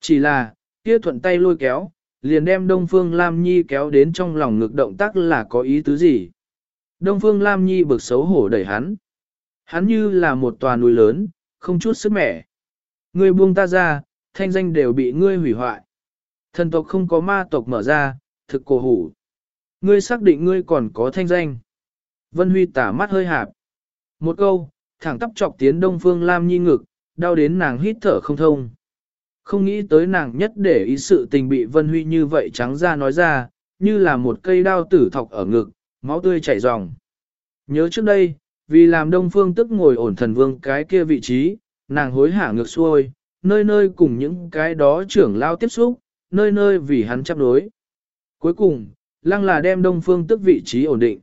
Chỉ là, kia thuận tay lôi kéo, liền đem Đông Phương Lam Nhi kéo đến trong lòng ngực động tác là có ý tứ gì. Đông Phương Lam Nhi bực xấu hổ đẩy hắn. Hắn như là một tòa núi lớn, không chút sức mẻ. Ngươi buông ta ra, thanh danh đều bị ngươi hủy hoại. Thần tộc không có ma tộc mở ra, thực cổ hủ. Ngươi xác định ngươi còn có thanh danh. Vân Huy tả mắt hơi hạp. Một câu, thẳng tắp chọc tiến Đông Phương Lam Nhi ngực, đau đến nàng hít thở không thông. Không nghĩ tới nàng nhất để ý sự tình bị Vân Huy như vậy trắng ra nói ra, như là một cây đao tử thọc ở ngực, máu tươi chảy ròng. Nhớ trước đây, vì làm Đông Phương tức ngồi ổn thần vương cái kia vị trí, nàng hối hả ngược xuôi, nơi nơi cùng những cái đó trưởng lao tiếp xúc, nơi nơi vì hắn chấp đối. Cuối cùng, lăng là đem Đông Phương tức vị trí ổn định.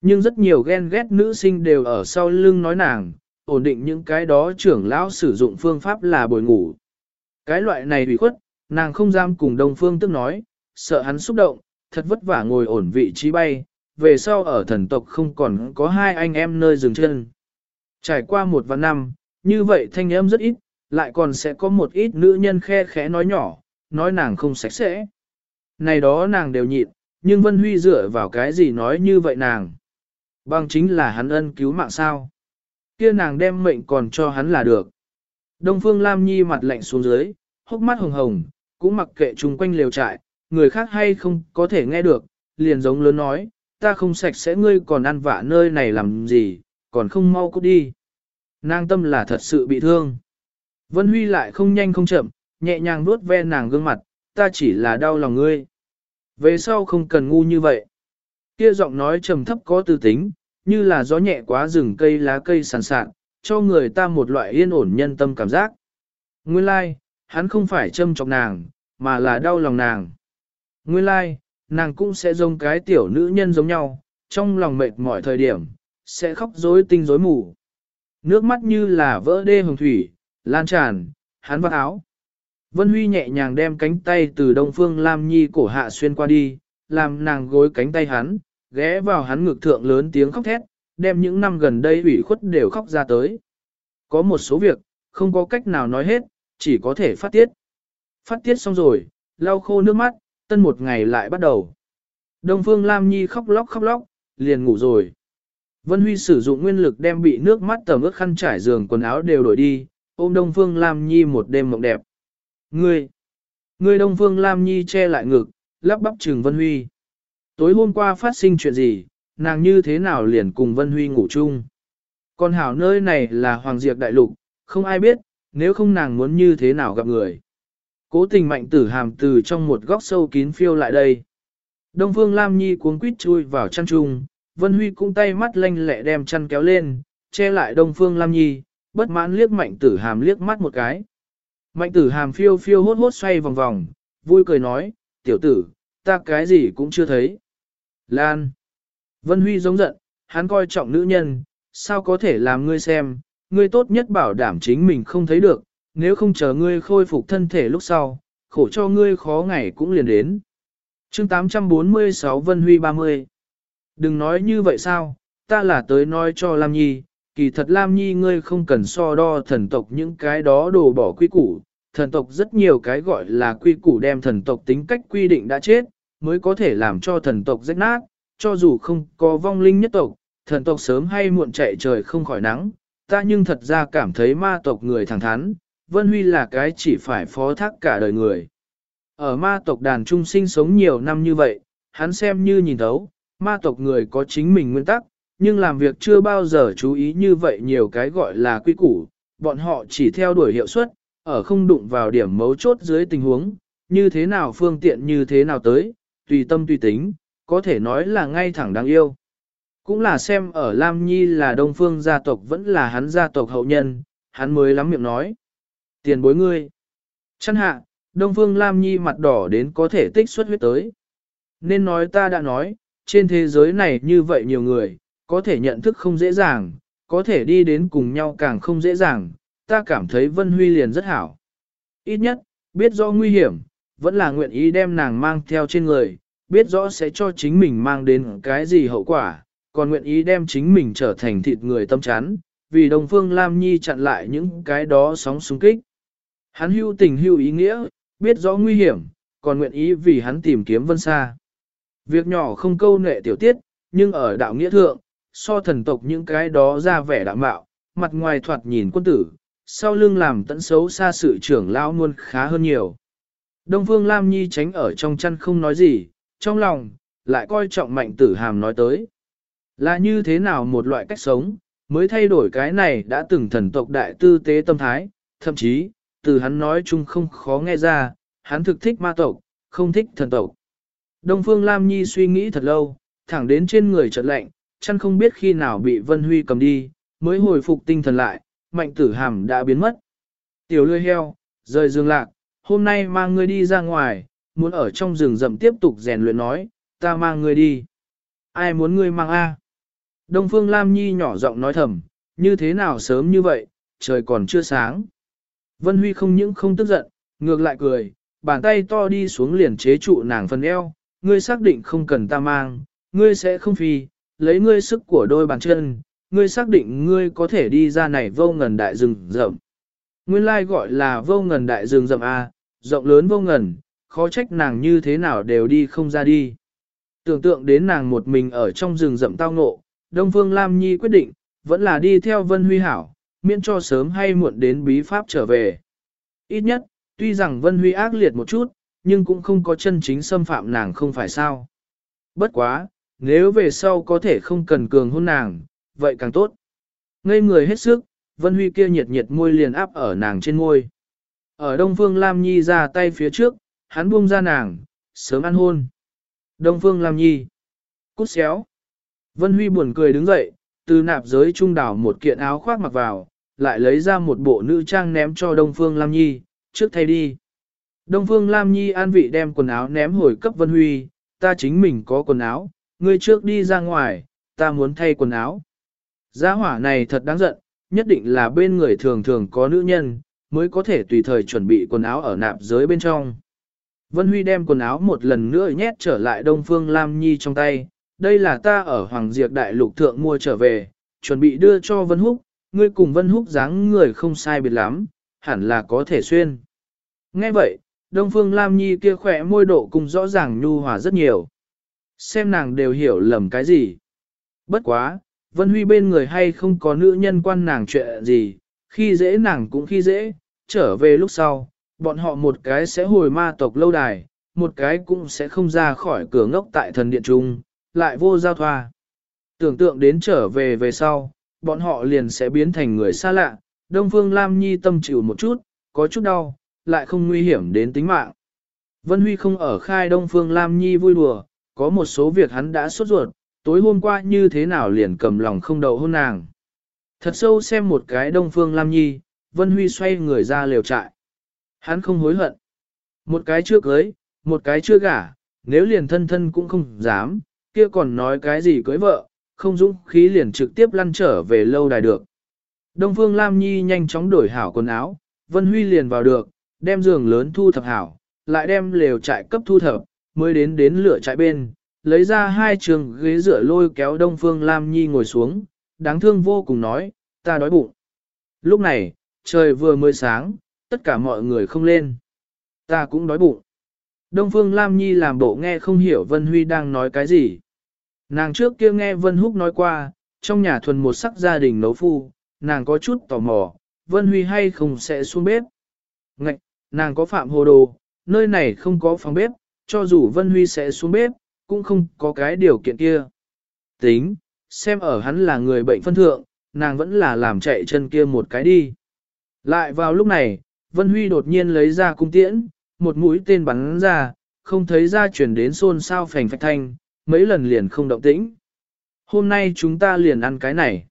Nhưng rất nhiều ghen ghét nữ sinh đều ở sau lưng nói nàng, ổn định những cái đó trưởng lão sử dụng phương pháp là bồi ngủ. Cái loại này bị khuất, nàng không dám cùng Đông Phương tức nói, sợ hắn xúc động, thật vất vả ngồi ổn vị trí bay, về sau ở thần tộc không còn có hai anh em nơi dừng chân. Trải qua một vạn năm, như vậy thanh âm rất ít, lại còn sẽ có một ít nữ nhân khe khẽ nói nhỏ, nói nàng không sạch sẽ. Này đó nàng đều nhịn, nhưng Vân Huy dựa vào cái gì nói như vậy nàng. Bằng chính là hắn ân cứu mạng sao. Kia nàng đem mệnh còn cho hắn là được. Đông Phương Lam Nhi mặt lạnh xuống dưới, hốc mắt hồng hồng, cũng mặc kệ chung quanh lều trại, người khác hay không có thể nghe được, liền giống lớn nói, ta không sạch sẽ ngươi còn ăn vạ nơi này làm gì, còn không mau cút đi. Nàng tâm là thật sự bị thương. Vân Huy lại không nhanh không chậm, nhẹ nhàng vuốt ve nàng gương mặt, ta chỉ là đau lòng ngươi. Về sau không cần ngu như vậy. Kia giọng nói trầm thấp có tư tính, như là gió nhẹ quá rừng cây lá cây sàn sạn, cho người ta một loại yên ổn nhân tâm cảm giác. Nguyên lai, like, hắn không phải châm chọc nàng, mà là đau lòng nàng. Nguyên lai, like, nàng cũng sẽ giống cái tiểu nữ nhân giống nhau, trong lòng mệt mỏi thời điểm, sẽ khóc rối tinh rối mù. Nước mắt như là vỡ đê hồng thủy, lan tràn, hắn vắt áo. Vân Huy nhẹ nhàng đem cánh tay từ Đông Phương Lam Nhi cổ hạ xuyên qua đi, làm nàng gối cánh tay hắn, ghé vào hắn ngực thượng lớn tiếng khóc thét, đem những năm gần đây ủy khuất đều khóc ra tới. Có một số việc, không có cách nào nói hết, chỉ có thể phát tiết. Phát tiết xong rồi, lau khô nước mắt, tân một ngày lại bắt đầu. Đông Phương Lam Nhi khóc lóc khóc lóc, liền ngủ rồi. Vân Huy sử dụng nguyên lực đem bị nước mắt tầm ướt khăn trải giường quần áo đều đổi đi, ôm Đông Phương Lam Nhi một đêm mộng đẹp. Ngươi! Ngươi Đông Phương Lam Nhi che lại ngực, lắp bắp trừng Vân Huy. Tối hôm qua phát sinh chuyện gì, nàng như thế nào liền cùng Vân Huy ngủ chung. Còn hảo nơi này là Hoàng Diệp Đại Lục, không ai biết, nếu không nàng muốn như thế nào gặp người. Cố tình mạnh tử hàm từ trong một góc sâu kín phiêu lại đây. Đông Phương Lam Nhi cuống quýt chui vào chăn trung. Vân Huy cũng tay mắt lanh lẹ đem chăn kéo lên, che lại Đông Phương Lam Nhi, bất mãn liếc mạnh tử hàm liếc mắt một cái. Mạnh tử hàm phiêu phiêu hốt hốt xoay vòng vòng, vui cười nói, tiểu tử, ta cái gì cũng chưa thấy. Lan. Vân Huy giống giận, hắn coi trọng nữ nhân, sao có thể làm ngươi xem, ngươi tốt nhất bảo đảm chính mình không thấy được, nếu không chờ ngươi khôi phục thân thể lúc sau, khổ cho ngươi khó ngày cũng liền đến. chương 846 Vân Huy 30 Đừng nói như vậy sao, ta là tới nói cho Lam Nhi, kỳ thật Lam Nhi ngươi không cần so đo thần tộc những cái đó đồ bỏ quy củ, thần tộc rất nhiều cái gọi là quy củ đem thần tộc tính cách quy định đã chết, mới có thể làm cho thần tộc rách nát, cho dù không có vong linh nhất tộc, thần tộc sớm hay muộn chạy trời không khỏi nắng, ta nhưng thật ra cảm thấy ma tộc người thẳng thắn, Vân Huy là cái chỉ phải phó thác cả đời người. Ở ma tộc đàn trung sinh sống nhiều năm như vậy, hắn xem như nhìn thấu, ma tộc người có chính mình nguyên tắc, nhưng làm việc chưa bao giờ chú ý như vậy nhiều cái gọi là quy củ, bọn họ chỉ theo đuổi hiệu suất, ở không đụng vào điểm mấu chốt dưới tình huống, như thế nào phương tiện như thế nào tới, tùy tâm tùy tính, có thể nói là ngay thẳng đáng yêu. Cũng là xem ở Lam Nhi là đông phương gia tộc vẫn là hắn gia tộc hậu nhân, hắn mới lắm miệng nói. Tiền bối ngươi. Chân hạ, đông phương Lam Nhi mặt đỏ đến có thể tích xuất huyết tới. Nên nói ta đã nói, trên thế giới này như vậy nhiều người, có thể nhận thức không dễ dàng, có thể đi đến cùng nhau càng không dễ dàng, ta cảm thấy Vân Huy liền rất hảo. Ít nhất, biết rõ nguy hiểm, vẫn là nguyện ý đem nàng mang theo trên người, biết rõ sẽ cho chính mình mang đến cái gì hậu quả, còn nguyện ý đem chính mình trở thành thịt người tâm chán, vì Đông Phương Lam Nhi chặn lại những cái đó sóng xung kích. Hắn hưu tình hưu ý nghĩa, biết rõ nguy hiểm, còn nguyện ý vì hắn tìm kiếm vân xa. Việc nhỏ không câu nệ tiểu tiết, nhưng ở đạo nghĩa thượng, so thần tộc những cái đó ra vẻ đạo mạo, mặt ngoài thoạt nhìn quân tử, sau lưng làm tận xấu xa sự trưởng lão luôn khá hơn nhiều. Đông Phương Lam Nhi tránh ở trong chăn không nói gì, trong lòng, lại coi trọng mạnh tử hàm nói tới. Là như thế nào một loại cách sống, mới thay đổi cái này đã từng thần tộc đại tư tế tâm thái, thậm chí, từ hắn nói chung không khó nghe ra, hắn thực thích ma tộc, không thích thần tộc. Đông Phương Lam Nhi suy nghĩ thật lâu, thẳng đến trên người chợt lạnh, chăn không biết khi nào bị Vân Huy cầm đi, mới hồi phục tinh thần lại, mạnh tử hàm đã biến mất. Tiểu lươi heo, rời dương lạc, hôm nay mang ngươi đi ra ngoài, muốn ở trong rừng rậm tiếp tục rèn luyện nói, ta mang ngươi đi. Ai muốn ngươi mang A? Đông Phương Lam Nhi nhỏ giọng nói thầm, như thế nào sớm như vậy, trời còn chưa sáng. Vân Huy không những không tức giận, ngược lại cười, bàn tay to đi xuống liền chế trụ nàng phần eo, ngươi xác định không cần ta mang, ngươi sẽ không phi, lấy ngươi sức của đôi bàn chân, ngươi xác định ngươi có thể đi ra này vô ngần đại rừng rậm. Nguyên lai gọi là vô ngần đại rừng rậm A, rộng lớn vô ngần, khó trách nàng như thế nào đều đi không ra đi. Tưởng tượng đến nàng một mình ở trong rừng rậm tao ngộ, Đông Phương Lam Nhi quyết định, vẫn là đi theo Vân Huy Hảo, miễn cho sớm hay muộn đến bí pháp trở về. Ít nhất, tuy rằng Vân Huy ác liệt một chút, nhưng cũng không có chân chính xâm phạm nàng không phải sao. Bất quá, nếu về sau có thể không cần cường hôn nàng, vậy càng tốt. Ngây người hết sức, Vân Huy kia nhiệt nhiệt môi liền áp ở nàng trên môi. Ở Đông Phương Lam Nhi ra tay phía trước, hắn buông ra nàng, sớm ăn hôn. Đông Phương Lam Nhi. Cút xéo. Vân Huy buồn cười đứng dậy, từ nạp giới trung đảo một kiện áo khoác mặc vào, lại lấy ra một bộ nữ trang ném cho Đông Phương Lam Nhi, trước thay đi. Đông Phương Lam Nhi an vị đem quần áo ném hồi cấp Vân Huy, ta chính mình có quần áo, ngươi trước đi ra ngoài, ta muốn thay quần áo. Gia hỏa này thật đáng giận, nhất định là bên người thường thường có nữ nhân, mới có thể tùy thời chuẩn bị quần áo ở nạp giới bên trong. Vân Huy đem quần áo một lần nữa nhét trở lại Đông Phương Lam Nhi trong tay, đây là ta ở Hoàng Diệp Đại Lục Thượng mua trở về, chuẩn bị đưa cho Vân Húc, ngươi cùng Vân Húc dáng người không sai biệt lắm, hẳn là có thể xuyên. Nghe vậy, Đông Phương Lam Nhi kia khỏe môi độ cùng rõ ràng nhu hòa rất nhiều. Xem nàng đều hiểu lầm cái gì. Bất quá, Vân Huy bên người hay không có nữ nhân quan nàng chuyện gì, khi dễ nàng cũng khi dễ, trở về lúc sau, bọn họ một cái sẽ hồi ma tộc lâu đài, một cái cũng sẽ không ra khỏi cửa ngốc tại thần điện trung, lại vô giao thoa. Tưởng tượng đến trở về về sau, bọn họ liền sẽ biến thành người xa lạ, Đông Phương Lam Nhi tâm chịu một chút, có chút đau, lại không nguy hiểm đến tính mạng. Vân Huy không ở khai Đông Phương Lam Nhi vui đùa, có một số việc hắn đã sốt ruột, tối hôm qua như thế nào liền cầm lòng không đậu hôn nàng. Thật sâu xem một cái Đông Phương Lam Nhi, Vân Huy xoay người ra lều trại. Hắn không hối hận. Một cái chưa cưới, một cái chưa gả, nếu liền thân thân cũng không dám, kia còn nói cái gì cưới vợ, không dũng khí liền trực tiếp lăn trở về lâu đài được. Đông Phương Lam Nhi nhanh chóng đổi hảo quần áo, Vân Huy liền vào được, đem giường lớn thu thập hảo, lại đem lều trại cấp thu thập, mới đến đến lửa trại bên, lấy ra hai trường ghế dựa lôi kéo Đông Phương Lam Nhi ngồi xuống, đáng thương vô cùng nói, ta đói bụng. Lúc này, trời vừa mới sáng, tất cả mọi người không lên. Ta cũng đói bụng. Đông Phương Lam Nhi làm bộ nghe không hiểu Vân Huy đang nói cái gì. Nàng trước kia nghe Vân Húc nói qua, trong nhà thuần một sắc gia đình nấu phu, nàng có chút tò mò, Vân Huy hay không sẽ xuống bếp. Ngạch, nàng có phạm hồ đồ, nơi này không có phòng bếp, cho dù Vân Huy sẽ xuống bếp, cũng không có cái điều kiện kia. Tính, xem ở hắn là người bệnh phân thượng, nàng vẫn là làm chạy chân kia một cái đi. Lại vào lúc này, Vân Huy đột nhiên lấy ra cung tiễn, một mũi tên bắn ra, không thấy ra chuyển đến xôn xao phành phạch thanh, mấy lần liền không động tĩnh. Hôm nay chúng ta liền ăn cái này.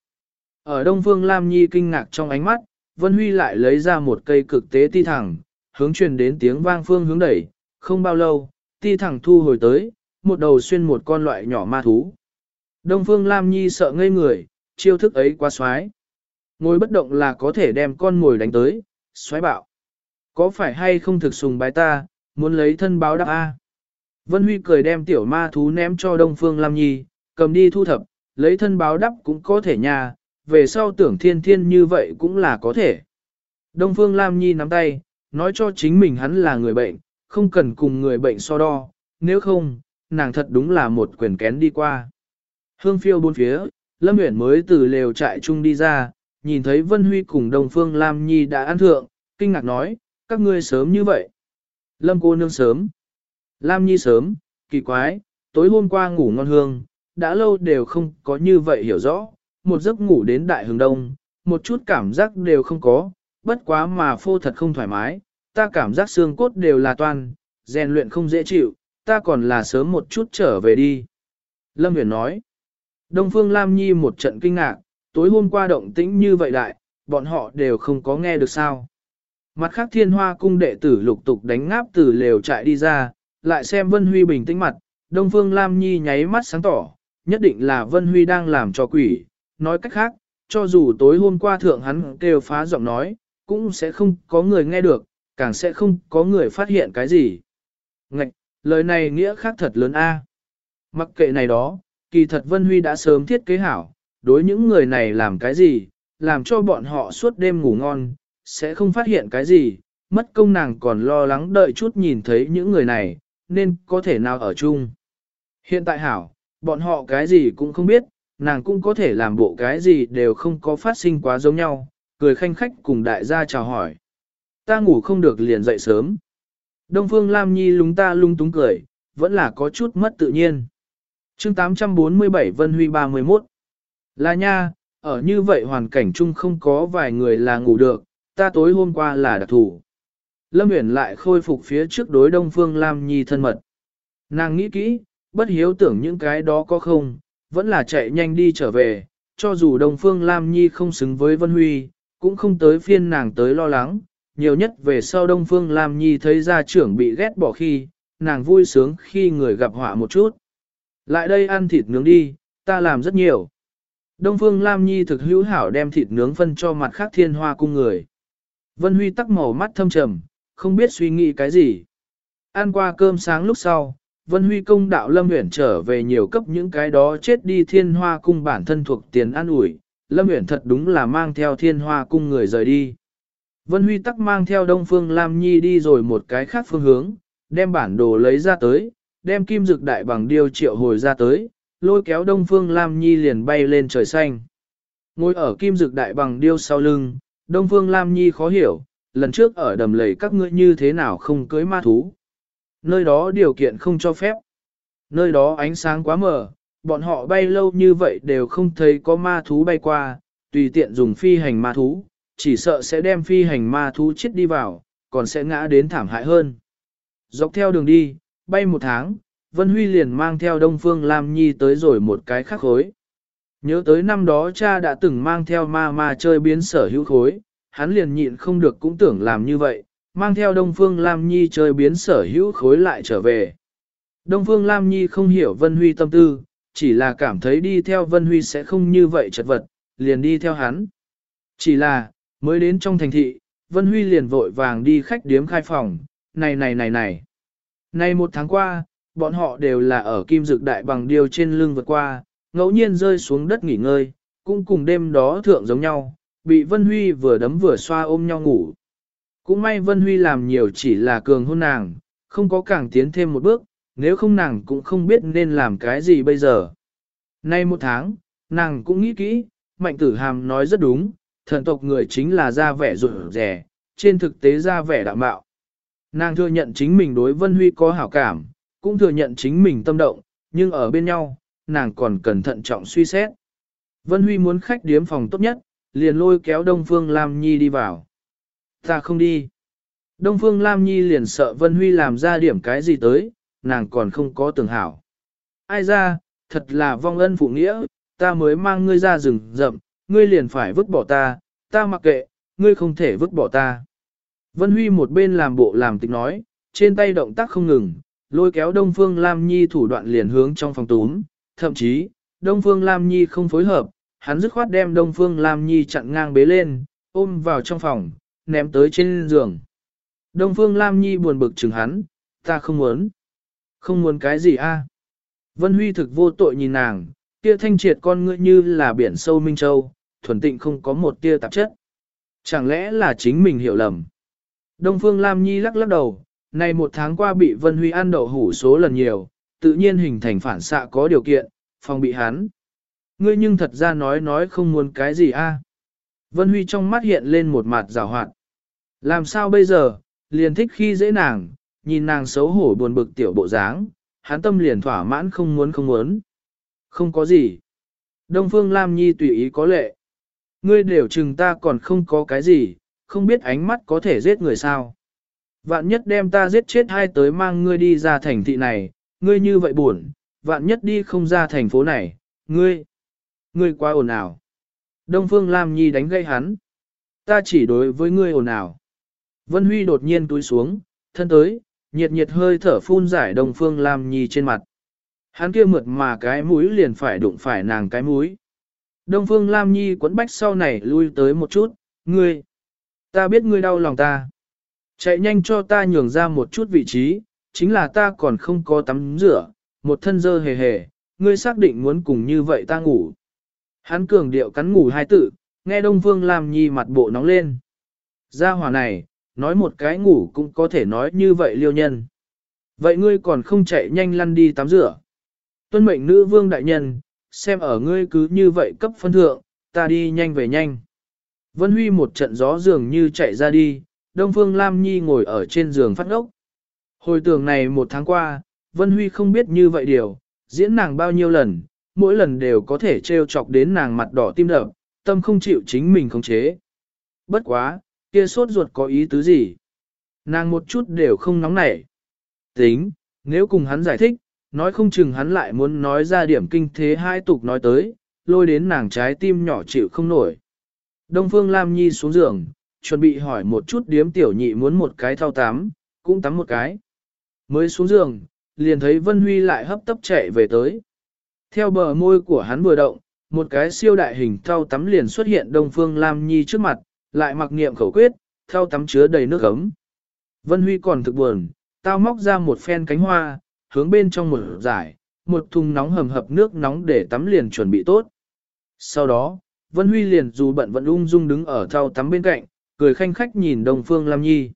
Ở Đông Phương Lam Nhi kinh ngạc trong ánh mắt, Vân Huy lại lấy ra một cây cực tế ti thẳng, hướng truyền đến tiếng vang phương hướng đẩy, không bao lâu, ti thẳng thu hồi tới, một đầu xuyên một con loại nhỏ ma thú. Đông Phương Lam Nhi sợ ngây người, chiêu thức ấy quá xoái. Ngồi bất động là có thể đem con ngồi đánh tới, xoáy bạo. Có phải hay không thực sùng bái ta, muốn lấy thân báo đáp A. Vân Huy cười đem tiểu ma thú ném cho Đông Phương Lam Nhi, cầm đi thu thập, lấy thân báo đáp cũng có thể nha, về sau tưởng thiên thiên như vậy cũng là có thể. Đông Phương Lam Nhi nắm tay, nói cho chính mình hắn là người bệnh, không cần cùng người bệnh so đo, nếu không, nàng thật đúng là một quyền kén đi qua. Hương phiêu bốn phía, Lâm Uyển mới từ lều trại chung đi ra, nhìn thấy Vân Huy cùng Đông Phương Lam Nhi đã ăn thượng, kinh ngạc nói, các ngươi sớm như vậy. Lâm cô nương sớm. Lam Nhi sớm, kỳ quái, tối hôm qua ngủ ngon hương, đã lâu đều không có như vậy hiểu rõ, một giấc ngủ đến đại hướng đông, một chút cảm giác đều không có, bất quá mà phô thật không thoải mái, ta cảm giác xương cốt đều là toan, rèn luyện không dễ chịu, ta còn là sớm một chút trở về đi. Lâm Huyền nói, Đông Phương Lam Nhi một trận kinh ngạc, tối hôm qua động tĩnh như vậy đại, bọn họ đều không có nghe được sao. Mặt khác thiên hoa cung đệ tử lục tục đánh ngáp từ lều trại đi ra, lại xem Vân Huy bình tĩnh mặt, Đông Phương Lam Nhi nháy mắt sáng tỏ, nhất định là Vân Huy đang làm cho quỷ, nói cách khác, cho dù tối hôm qua thượng hắn kêu phá giọng nói, cũng sẽ không có người nghe được, càng sẽ không có người phát hiện cái gì. Ngạch, lời này nghĩa khác thật lớn a. Mặc kệ này đó, kỳ thật Vân Huy đã sớm thiết kế hảo, đối những người này làm cái gì, làm cho bọn họ suốt đêm ngủ ngon, sẽ không phát hiện cái gì, mất công nàng còn lo lắng đợi chút nhìn thấy những người này, nên có thể nào ở chung. Hiện tại hảo, bọn họ cái gì cũng không biết, nàng cũng có thể làm bộ cái gì đều không có phát sinh quá giống nhau, cười khanh khách cùng đại gia chào hỏi. Ta ngủ không được liền dậy sớm. Đông Phương Lam Nhi lúng ta lung túng cười, vẫn là có chút mất tự nhiên. chương 847 Vân Huy 31 Là nha, ở như vậy hoàn cảnh chung không có vài người là ngủ được, ta tối hôm qua là đặc thủ. Lâm Uyển lại khôi phục phía trước đối Đông Phương Lam Nhi thân mật. Nàng nghĩ kỹ, bất hiếu tưởng những cái đó có không, vẫn là chạy nhanh đi trở về, cho dù Đông Phương Lam Nhi không xứng với Vân Huy, cũng không tới phiên nàng tới lo lắng, nhiều nhất về sau Đông Phương Lam Nhi thấy gia trưởng bị ghét bỏ khi, nàng vui sướng khi người gặp họa một chút. Lại đây ăn thịt nướng đi, ta làm rất nhiều. Đông Phương Lam Nhi thực hữu hảo đem thịt nướng phân cho mặt khác thiên hoa cung người. Vân Huy tắc màu mắt thâm trầm, không biết suy nghĩ cái gì. Ăn qua cơm sáng lúc sau, Vân Huy công đạo Lâm Uyển trở về nhiều cấp những cái đó chết đi thiên hoa cung bản thân thuộc tiền ăn ủi. Lâm Uyển thật đúng là mang theo thiên hoa cung người rời đi. Vân Huy tắc mang theo Đông Phương Lam Nhi đi rồi một cái khác phương hướng, đem bản đồ lấy ra tới, đem kim dực đại bằng điêu triệu hồi ra tới, lôi kéo Đông Phương Lam Nhi liền bay lên trời xanh. Ngồi ở kim dực đại bằng điêu sau lưng, Đông Phương Lam Nhi khó hiểu, lần trước ở đầm lầy các ngươi như thế nào không cưới ma thú. Nơi đó điều kiện không cho phép. Nơi đó ánh sáng quá mờ, bọn họ bay lâu như vậy đều không thấy có ma thú bay qua, tùy tiện dùng phi hành ma thú, chỉ sợ sẽ đem phi hành ma thú chết đi vào, còn sẽ ngã đến thảm hại hơn. Dọc theo đường đi, bay một tháng, Vân Huy liền mang theo Đông Phương Lam Nhi tới rồi một cái khắc khối. Nhớ tới năm đó cha đã từng mang theo ma ma chơi biến sở hữu khối, hắn liền nhịn không được cũng tưởng làm như vậy, mang theo Đông Phương Lam Nhi chơi biến sở hữu khối lại trở về. Đông Phương Lam Nhi không hiểu Vân Huy tâm tư, chỉ là cảm thấy đi theo Vân Huy sẽ không như vậy chật vật, liền đi theo hắn. Chỉ là, mới đến trong thành thị, Vân Huy liền vội vàng đi khách điếm khai phòng, này này này này. Này một tháng qua, bọn họ đều là ở kim dực đại bằng điêu trên lưng vượt qua, ngẫu nhiên rơi xuống đất nghỉ ngơi, cũng cùng đêm đó thượng giống nhau, bị Vân Huy vừa đấm vừa xoa ôm nhau ngủ. Cũng may Vân Huy làm nhiều chỉ là cường hôn nàng, không có càng tiến thêm một bước, nếu không nàng cũng không biết nên làm cái gì bây giờ. Nay một tháng, nàng cũng nghĩ kỹ, mạnh tử hàm nói rất đúng, thần tộc người chính là ra vẻ rụt rẻ, trên thực tế ra vẻ đạm bạo. Nàng thừa nhận chính mình đối Vân Huy có hảo cảm, cũng thừa nhận chính mình tâm động, nhưng ở bên nhau, nàng còn cẩn thận trọng suy xét. Vân Huy muốn khách điếm phòng tốt nhất, liền lôi kéo Đông Phương Lam Nhi đi vào. Ta không đi. Đông Phương Lam Nhi liền sợ Vân Huy làm ra điểm cái gì tới, nàng còn không có tưởng hảo. Ai ra, thật là vong ân phụ nghĩa, ta mới mang ngươi ra rừng rậm, ngươi liền phải vứt bỏ ta, ta mặc kệ, ngươi không thể vứt bỏ ta. Vân Huy một bên làm bộ làm tịch nói, trên tay động tác không ngừng, lôi kéo Đông Phương Lam Nhi thủ đoạn liền hướng trong phòng túm, thậm chí, Đông Phương Lam Nhi không phối hợp, hắn dứt khoát đem Đông Phương Lam Nhi chặn ngang bế lên, ôm vào trong phòng, ném tới trên giường. Đông Phương Lam Nhi buồn bực chừng hắn, ta không muốn. Không muốn cái gì a? Vân Huy thực vô tội nhìn nàng, kia thanh triệt con ngươi như là biển sâu Minh Châu, thuần tịnh không có một tia tạp chất. Chẳng lẽ là chính mình hiểu lầm? Đông Phương Lam Nhi lắc lắc đầu, này một tháng qua bị Vân Huy ăn đậu hủ số lần nhiều, tự nhiên hình thành phản xạ có điều kiện, phòng bị hắn. Ngươi nhưng thật ra nói nói không muốn cái gì a? Vân Huy trong mắt hiện lên một mặt rào hoạt. Làm sao bây giờ, liền thích khi dễ nàng, nhìn nàng xấu hổ buồn bực tiểu bộ dáng, hắn tâm liền thỏa mãn không muốn không muốn. Không có gì. Đông Phương Lam Nhi tùy ý có lệ. Ngươi đều chừng ta còn không có cái gì, không biết ánh mắt có thể giết người sao. Vạn nhất đem ta giết chết hai tới mang ngươi đi ra thành thị này, ngươi như vậy buồn, vạn nhất đi không ra thành phố này, ngươi, ngươi quá ồn ào. Đông Phương Lam Nhi đánh gây hắn. Ta chỉ đối với ngươi ồn ào. Vân Huy đột nhiên túi xuống, thân tới, nhiệt nhiệt hơi thở phun giải Đông Phương Lam Nhi trên mặt. Hắn kia mượt mà cái mũi liền phải đụng phải nàng cái mũi. Đông Phương Lam Nhi quấn bách sau này lui tới một chút, ngươi, ta biết ngươi đau lòng ta. Chạy nhanh cho ta nhường ra một chút vị trí, chính là ta còn không có tắm rửa, một thân dơ hề hề, ngươi xác định muốn cùng như vậy ta ngủ. Hắn cường điệu cắn ngủ hai tự, nghe Đông Phương Lam Nhi mặt bộ nóng lên. Gia hỏa này, nói một cái ngủ cũng có thể nói như vậy liêu nhân. Vậy ngươi còn không chạy nhanh lăn đi tắm rửa. Tuân mệnh nữ vương đại nhân, xem ở ngươi cứ như vậy cấp phân thượng, ta đi nhanh về nhanh. Vân Huy một trận gió dường như chạy ra đi, Đông Phương Lam Nhi ngồi ở trên giường phát ngốc. Hồi tưởng này một tháng qua, Vân Huy không biết như vậy điều, diễn nàng bao nhiêu lần, mỗi lần đều có thể trêu chọc đến nàng mặt đỏ tim đập, tâm không chịu chính mình khống chế. Bất quá, kia sốt ruột có ý tứ gì? Nàng một chút đều không nóng nảy. Tính, nếu cùng hắn giải thích, nói không chừng hắn lại muốn nói ra điểm kinh thế hai tục nói tới, lôi đến nàng trái tim nhỏ chịu không nổi. Đông Phương Lam Nhi xuống giường, chuẩn bị hỏi một chút điếm tiểu nhị muốn một cái thao tắm, cũng tắm một cái. Mới xuống giường, liền thấy Vân Huy lại hấp tấp chạy về tới. Theo bờ môi của hắn vừa động, một cái siêu đại hình thao tắm liền xuất hiện Đông Phương Lam Nhi trước mặt, lại mặc niệm khẩu quyết, theo tắm chứa đầy nước ấm. Vân Huy còn thực buồn, tao móc ra một phen cánh hoa, hướng bên trong một giải, một thùng nóng hầm hập nước nóng để tắm liền chuẩn bị tốt. Sau đó, Vân Huy liền dù bận vẫn ung dung đứng ở thao tắm bên cạnh, cười khanh khách nhìn Đông Phương Lam Nhi.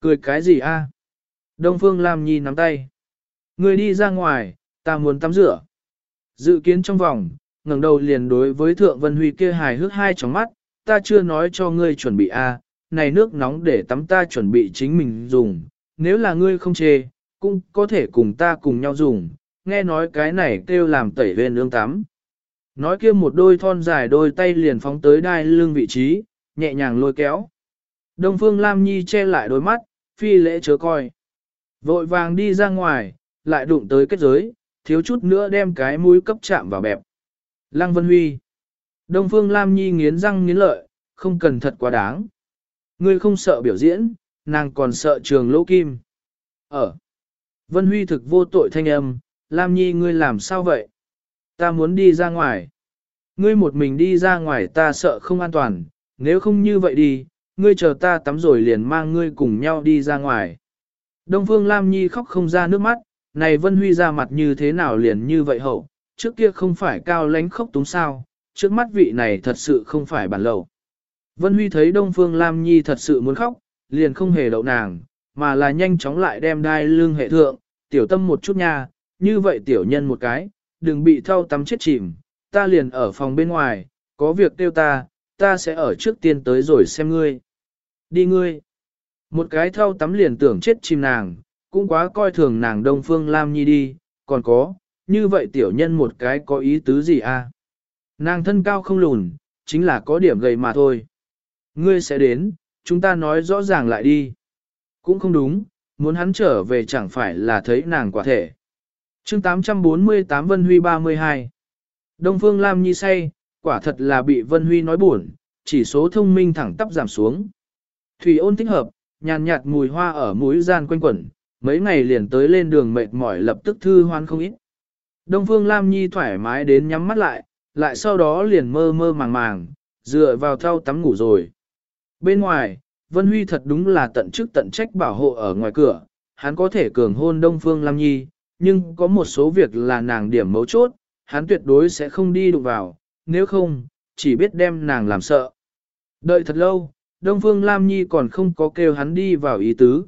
Cười cái gì a? Đông Phương Lam Nhi nắm tay. Người đi ra ngoài, ta muốn tắm rửa. Dự kiến trong vòng, ngẩng đầu liền đối với Thượng Vân Huy kia hài hước hai tròng mắt, ta chưa nói cho ngươi chuẩn bị a, này nước nóng để tắm ta chuẩn bị chính mình dùng, nếu là ngươi không chê, cũng có thể cùng ta cùng nhau dùng, nghe nói cái này kêu làm tẩy lên ương tắm. Nói kia một đôi thon dài đôi tay liền phóng tới đai lưng vị trí, nhẹ nhàng lôi kéo. Đông Phương Lam Nhi che lại đôi mắt, phi lễ chớ coi. Vội vàng đi ra ngoài, lại đụng tới kết giới, thiếu chút nữa đem cái mũi cấp chạm vào bẹp. Lăng Vân Huy. Đông Phương Lam Nhi nghiến răng nghiến lợi, không cần thật quá đáng. Ngươi không sợ biểu diễn, nàng còn sợ trường lỗ kim. Ở. Vân Huy thực vô tội thanh âm, Lam Nhi ngươi làm sao vậy? Ta muốn đi ra ngoài. Ngươi một mình đi ra ngoài ta sợ không an toàn, nếu không như vậy đi, ngươi chờ ta tắm rồi liền mang ngươi cùng nhau đi ra ngoài. Đông Phương Lam Nhi khóc không ra nước mắt, này Vân Huy ra mặt như thế nào liền như vậy hậu, trước kia không phải cao lánh khóc túng sao, trước mắt vị này thật sự không phải bản lầu. Vân Huy thấy Đông Phương Lam Nhi thật sự muốn khóc, liền không hề đậu nàng, mà là nhanh chóng lại đem đai lương hệ thượng, tiểu tâm một chút nha, như vậy tiểu nhân một cái, đừng bị thâu tắm chết chìm, ta liền ở phòng bên ngoài, có việc tiêu ta, ta sẽ ở trước tiên tới rồi xem ngươi. Đi ngươi. Một cái thâu tắm liền tưởng chết chìm nàng, cũng quá coi thường nàng Đông Phương Lam Nhi đi, còn có, như vậy tiểu nhân một cái có ý tứ gì a? À? Nàng thân cao không lùn, chính là có điểm gầy mà thôi. Ngươi sẽ đến, chúng ta nói rõ ràng lại đi. Cũng không đúng, muốn hắn trở về chẳng phải là thấy nàng quả thể. chương 848 Vân Huy 32 Đông Phương Lam Nhi say, quả thật là bị Vân Huy nói buồn, chỉ số thông minh thẳng tắp giảm xuống. Thủy ôn thích hợp, nhàn nhạt mùi hoa ở mũi gian quanh quẩn, mấy ngày liền tới lên đường mệt mỏi lập tức thư hoan không ít. Đông Phương Lam Nhi thoải mái đến nhắm mắt lại, lại sau đó liền mơ mơ màng màng, dựa vào thau tắm ngủ rồi. Bên ngoài, Vân Huy thật đúng là tận chức tận trách bảo hộ ở ngoài cửa, hắn có thể cường hôn Đông Phương Lam Nhi, nhưng có một số việc là nàng điểm mấu chốt, hắn tuyệt đối sẽ không đi đụng vào, nếu không, chỉ biết đem nàng làm sợ. Đợi thật lâu, Đông Phương Lam Nhi còn không có kêu hắn đi vào ý tứ.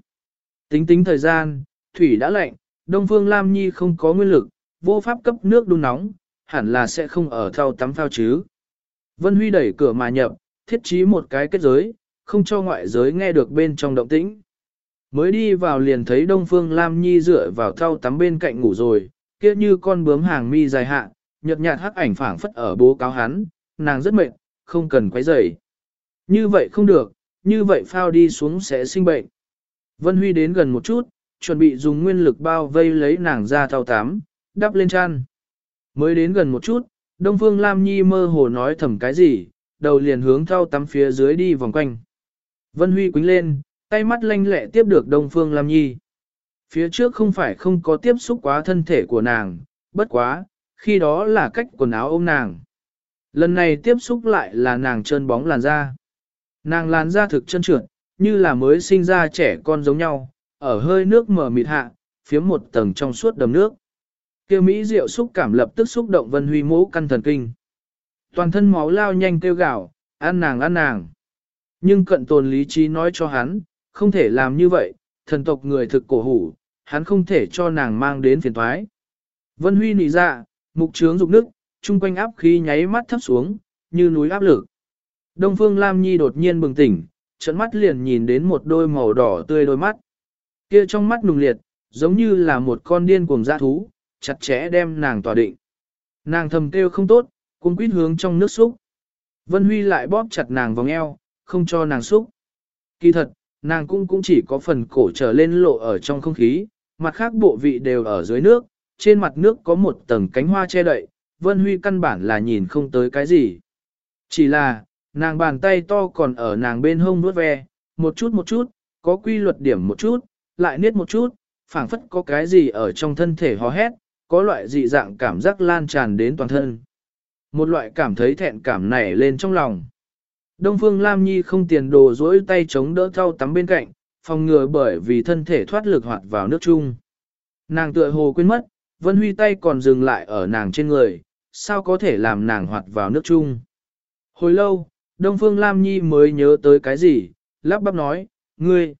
Tính tính thời gian, thủy đã lạnh, Đông Phương Lam Nhi không có nguyên lực, vô pháp cấp nước đun nóng, hẳn là sẽ không ở thao tắm phao chứ. Vân Huy đẩy cửa mà nhập, thiết trí một cái kết giới, không cho ngoại giới nghe được bên trong động tĩnh. Mới đi vào liền thấy Đông Phương Lam Nhi dựa vào thau tắm bên cạnh ngủ rồi, kia như con bướm hàng mi dài hạ, nhợt nhạt hắc ảnh phảng phất ở bố cáo hắn, nàng rất mệt, không cần quấy rầy. Như vậy không được, như vậy phao đi xuống sẽ sinh bệnh. Vân Huy đến gần một chút, chuẩn bị dùng nguyên lực bao vây lấy nàng ra thao tắm, đắp lên chăn. Mới đến gần một chút, Đông Phương Lam Nhi mơ hồ nói thầm cái gì, đầu liền hướng thao tắm phía dưới đi vòng quanh. Vân Huy quính lên, tay mắt lanh lẹ tiếp được Đông Phương Lam Nhi. Phía trước không phải không có tiếp xúc quá thân thể của nàng, bất quá, khi đó là cách quần áo ôm nàng. Lần này tiếp xúc lại là nàng trơn bóng làn da. Nàng làn da thực chân trượt, như là mới sinh ra trẻ con giống nhau, ở hơi nước mở mịt hạ, phía một tầng trong suốt đầm nước. Kêu Mỹ rượu xúc cảm lập tức xúc động Vân Huy mũ căn thần kinh. Toàn thân máu lao nhanh kêu gạo, ăn nàng ăn nàng. Nhưng cận tồn lý trí nói cho hắn, không thể làm như vậy, thần tộc người thực cổ hủ, hắn không thể cho nàng mang đến phiền thoái. Vân Huy nị ra, mục trướng dục nước, chung quanh áp khí nháy mắt thấp xuống, như núi áp lực. Đông Phương Lam Nhi đột nhiên bừng tỉnh, trận mắt liền nhìn đến một đôi màu đỏ tươi đôi mắt. Kia trong mắt nùng liệt, giống như là một con điên cuồng dã thú, chặt chẽ đem nàng tỏa định. Nàng thầm kêu không tốt, cuống quýt hướng trong nước xúc. Vân Huy lại bóp chặt nàng vòng eo, không cho nàng xúc. Kỳ thật, nàng cũng cũng chỉ có phần cổ trở lên lộ ở trong không khí, mặt khác bộ vị đều ở dưới nước, trên mặt nước có một tầng cánh hoa che đậy, Vân Huy căn bản là nhìn không tới cái gì. Chỉ là, nàng bàn tay to còn ở nàng bên hông nuốt ve, một chút một chút, có quy luật điểm một chút, lại niết một chút, phảng phất có cái gì ở trong thân thể hò hét, có loại dị dạng cảm giác lan tràn đến toàn thân. Một loại cảm thấy thẹn cảm nảy lên trong lòng. Đông Phương Lam Nhi không tiền đồ dỗi tay chống đỡ thau tắm bên cạnh, phòng ngừa bởi vì thân thể thoát lực hoạt vào nước chung. Nàng tựa hồ quên mất, Vân Huy tay còn dừng lại ở nàng trên người, sao có thể làm nàng hoạt vào nước chung. Hồi lâu, Đông Phương Lam Nhi mới nhớ tới cái gì, lắp bắp nói, ngươi,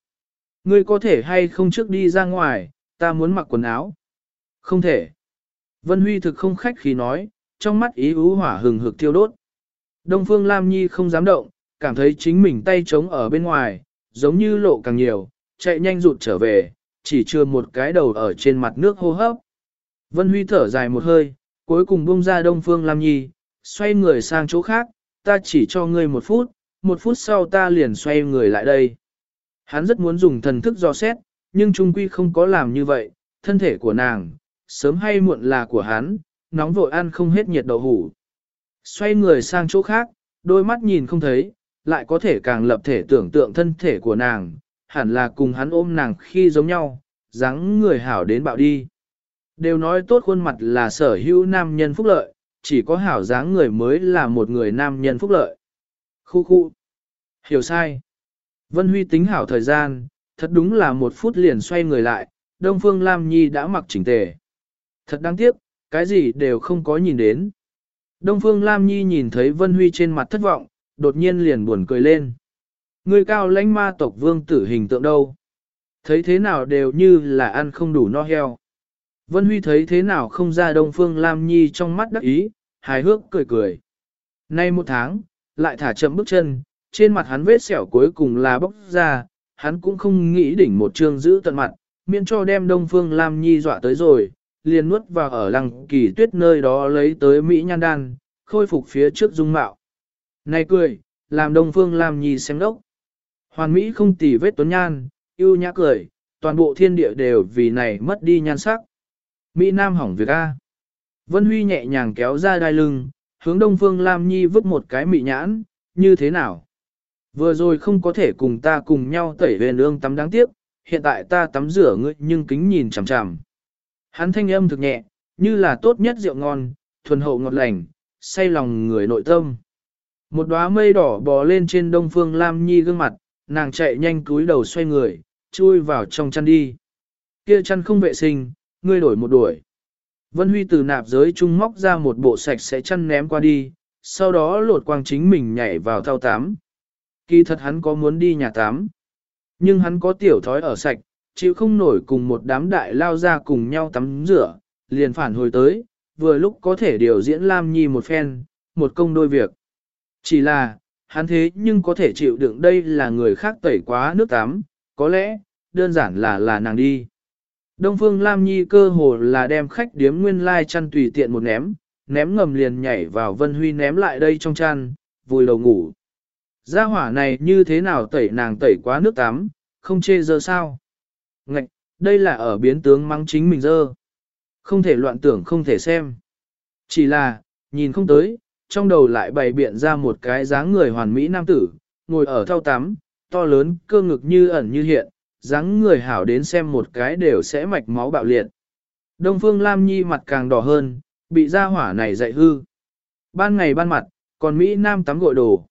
ngươi có thể hay không trước đi ra ngoài, ta muốn mặc quần áo. Không thể. Vân Huy thực không khách khí nói, trong mắt ý ú hỏa hừng hực thiêu đốt. Đông Phương Lam Nhi không dám động, cảm thấy chính mình tay trống ở bên ngoài, giống như lộ càng nhiều, chạy nhanh rụt trở về, chỉ chưa một cái đầu ở trên mặt nước hô hấp. Vân Huy thở dài một hơi, cuối cùng buông ra Đông Phương Lam Nhi, xoay người sang chỗ khác, ta chỉ cho ngươi một phút, một phút sau ta liền xoay người lại đây. Hắn rất muốn dùng thần thức do xét, nhưng trung quy không có làm như vậy, thân thể của nàng, sớm hay muộn là của hắn, nóng vội ăn không hết nhiệt đậu hủ. Xoay người sang chỗ khác, đôi mắt nhìn không thấy, lại có thể càng lập thể tưởng tượng thân thể của nàng, hẳn là cùng hắn ôm nàng khi giống nhau, dáng người hảo đến bạo đi. Đều nói tốt khuôn mặt là sở hữu nam nhân phúc lợi, chỉ có hảo dáng người mới là một người nam nhân phúc lợi. Khu khu. Hiểu sai. Vân Huy tính hảo thời gian, thật đúng là một phút liền xoay người lại, Đông Phương Lam Nhi đã mặc chỉnh tề. Thật đáng tiếc, cái gì đều không có nhìn đến. Đông Phương Lam Nhi nhìn thấy Vân Huy trên mặt thất vọng, đột nhiên liền buồn cười lên. Người cao lãnh ma tộc vương tử hình tượng đâu? Thấy thế nào đều như là ăn không đủ no heo. Vân Huy thấy thế nào không ra Đông Phương Lam Nhi trong mắt đắc ý, hài hước cười cười. Nay một tháng, lại thả chậm bước chân, trên mặt hắn vết sẹo cuối cùng là bóc ra, hắn cũng không nghĩ đỉnh một trương giữ tận mặt, miễn cho đem Đông Phương Lam Nhi dọa tới rồi, liền nuốt vào ở lăng kỳ tuyết nơi đó lấy tới Mỹ Nhan Đan, khôi phục phía trước dung mạo. Này cười, làm Đông Phương Lam Nhi xem đốc. Hoàn Mỹ không tỉ vết tuấn nhan, yêu nhã cười, toàn bộ thiên địa đều vì này mất đi nhan sắc. Mỹ Nam hỏng việc A. Vân Huy nhẹ nhàng kéo ra đai lưng, hướng Đông Phương Lam Nhi vứt một cái mị nhãn, như thế nào? Vừa rồi không có thể cùng ta cùng nhau tẩy về nương tắm đáng tiếc, hiện tại ta tắm rửa ngươi nhưng kính nhìn chằm chằm. Hắn thanh âm thực nhẹ, như là tốt nhất rượu ngon, thuần hậu ngọt lành, say lòng người nội tâm. Một đóa mây đỏ bò lên trên đông phương Lam Nhi gương mặt, nàng chạy nhanh cúi đầu xoay người, chui vào trong chăn đi. Kia chăn không vệ sinh, ngươi đổi một đuổi. Vân Huy từ nạp giới trung móc ra một bộ sạch sẽ chăn ném qua đi, sau đó lột quang chính mình nhảy vào thao tám. Kỳ thật hắn có muốn đi nhà tắm, nhưng hắn có tiểu thói ở sạch, chịu không nổi cùng một đám đại lao ra cùng nhau tắm rửa, liền phản hồi tới, vừa lúc có thể điều diễn Lam Nhi một phen, một công đôi việc. Chỉ là, hắn thế nhưng có thể chịu đựng đây là người khác tẩy quá nước tắm, có lẽ, đơn giản là là nàng đi. Đông Phương Lam Nhi cơ hồ là đem khách điếm nguyên lai chăn tùy tiện một ném, ném ngầm liền nhảy vào Vân Huy ném lại đây trong chăn, vùi đầu ngủ. Gia hỏa này như thế nào tẩy nàng tẩy quá nước tắm, không chê giờ sao? Ngạch, đây là ở biến tướng mắng chính mình dơ. Không thể loạn tưởng không thể xem. Chỉ là, nhìn không tới, trong đầu lại bày biện ra một cái dáng người hoàn mỹ nam tử, ngồi ở thao tắm, to lớn, cơ ngực như ẩn như hiện, dáng người hảo đến xem một cái đều sẽ mạch máu bạo liệt. Đông Phương Lam Nhi mặt càng đỏ hơn, bị ra hỏa này dậy hư. Ban ngày ban mặt, còn Mỹ Nam tắm gội đồ.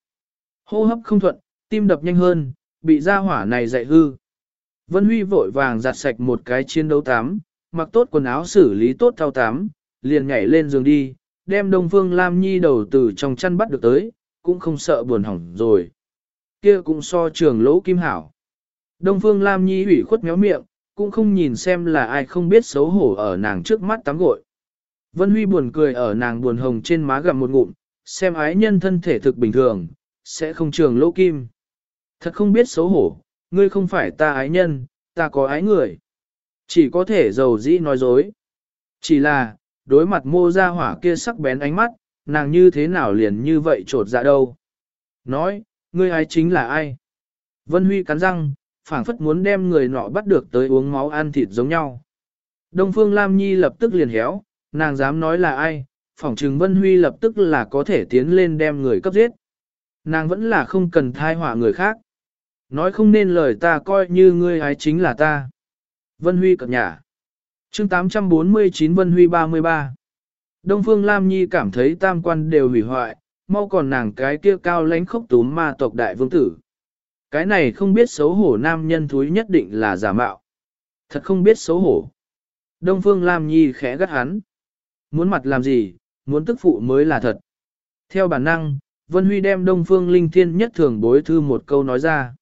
Hô hấp không thuận, tim đập nhanh hơn, bị ra hỏa này dậy hư. Vân Huy vội vàng giặt sạch một cái chiến đấu tắm, mặc tốt quần áo xử lý tốt thao tắm, liền nhảy lên giường đi, đem Đông Phương Lam Nhi đầu từ trong chăn bắt được tới, cũng không sợ buồn hỏng rồi. Kia cũng so trường lỗ kim hảo. Đông Phương Lam Nhi ủy khuất méo miệng, cũng không nhìn xem là ai không biết xấu hổ ở nàng trước mắt tắm gội. Vân Huy buồn cười ở nàng buồn hồng trên má gặm một ngụm, xem ái nhân thân thể thực bình thường, sẽ không trường lỗ kim. Thật không biết xấu hổ, ngươi không phải ta ái nhân, ta có ái người. Chỉ có thể giàu dĩ nói dối. Chỉ là, đối mặt mô ra hỏa kia sắc bén ánh mắt, nàng như thế nào liền như vậy trột dạ đâu. Nói, ngươi ái chính là ai? Vân Huy cắn răng, phảng phất muốn đem người nọ bắt được tới uống máu ăn thịt giống nhau. Đông Phương Lam Nhi lập tức liền héo, nàng dám nói là ai, phỏng trừng Vân Huy lập tức là có thể tiến lên đem người cấp giết. Nàng vẫn là không cần thai họa người khác. Nói không nên lời ta coi như ngươi ái chính là ta. Vân Huy cập nhà. chương 849 Vân Huy 33. Đông Phương Lam Nhi cảm thấy tam quan đều hủy hoại, mau còn nàng cái kia cao lãnh khốc túm ma tộc đại vương tử. Cái này không biết xấu hổ nam nhân thúi nhất định là giả mạo. Thật không biết xấu hổ. Đông Phương Lam Nhi khẽ gắt hắn. Muốn mặt làm gì, muốn tức phụ mới là thật. Theo bản năng, Vân Huy đem Đông Phương Linh Thiên nhất thường bối thư một câu nói ra.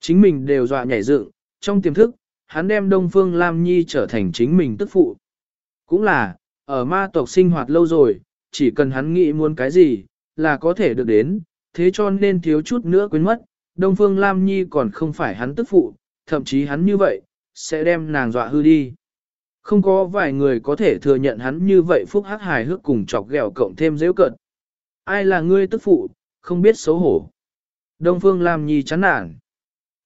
Chính mình đều dọa nhảy dựng, trong tiềm thức, hắn đem Đông Phương Lam Nhi trở thành chính mình tức phụ. Cũng là, ở ma tộc sinh hoạt lâu rồi, chỉ cần hắn nghĩ muốn cái gì, là có thể được đến, thế cho nên thiếu chút nữa quên mất, Đông Phương Lam Nhi còn không phải hắn tức phụ, thậm chí hắn như vậy, sẽ đem nàng dọa hư đi. Không có vài người có thể thừa nhận hắn như vậy phúc hắc hài hước cùng chọc ghẹo cộng thêm dễ cận. Ai là ngươi tức phụ, không biết xấu hổ. Đông Phương Lam Nhi chán nản.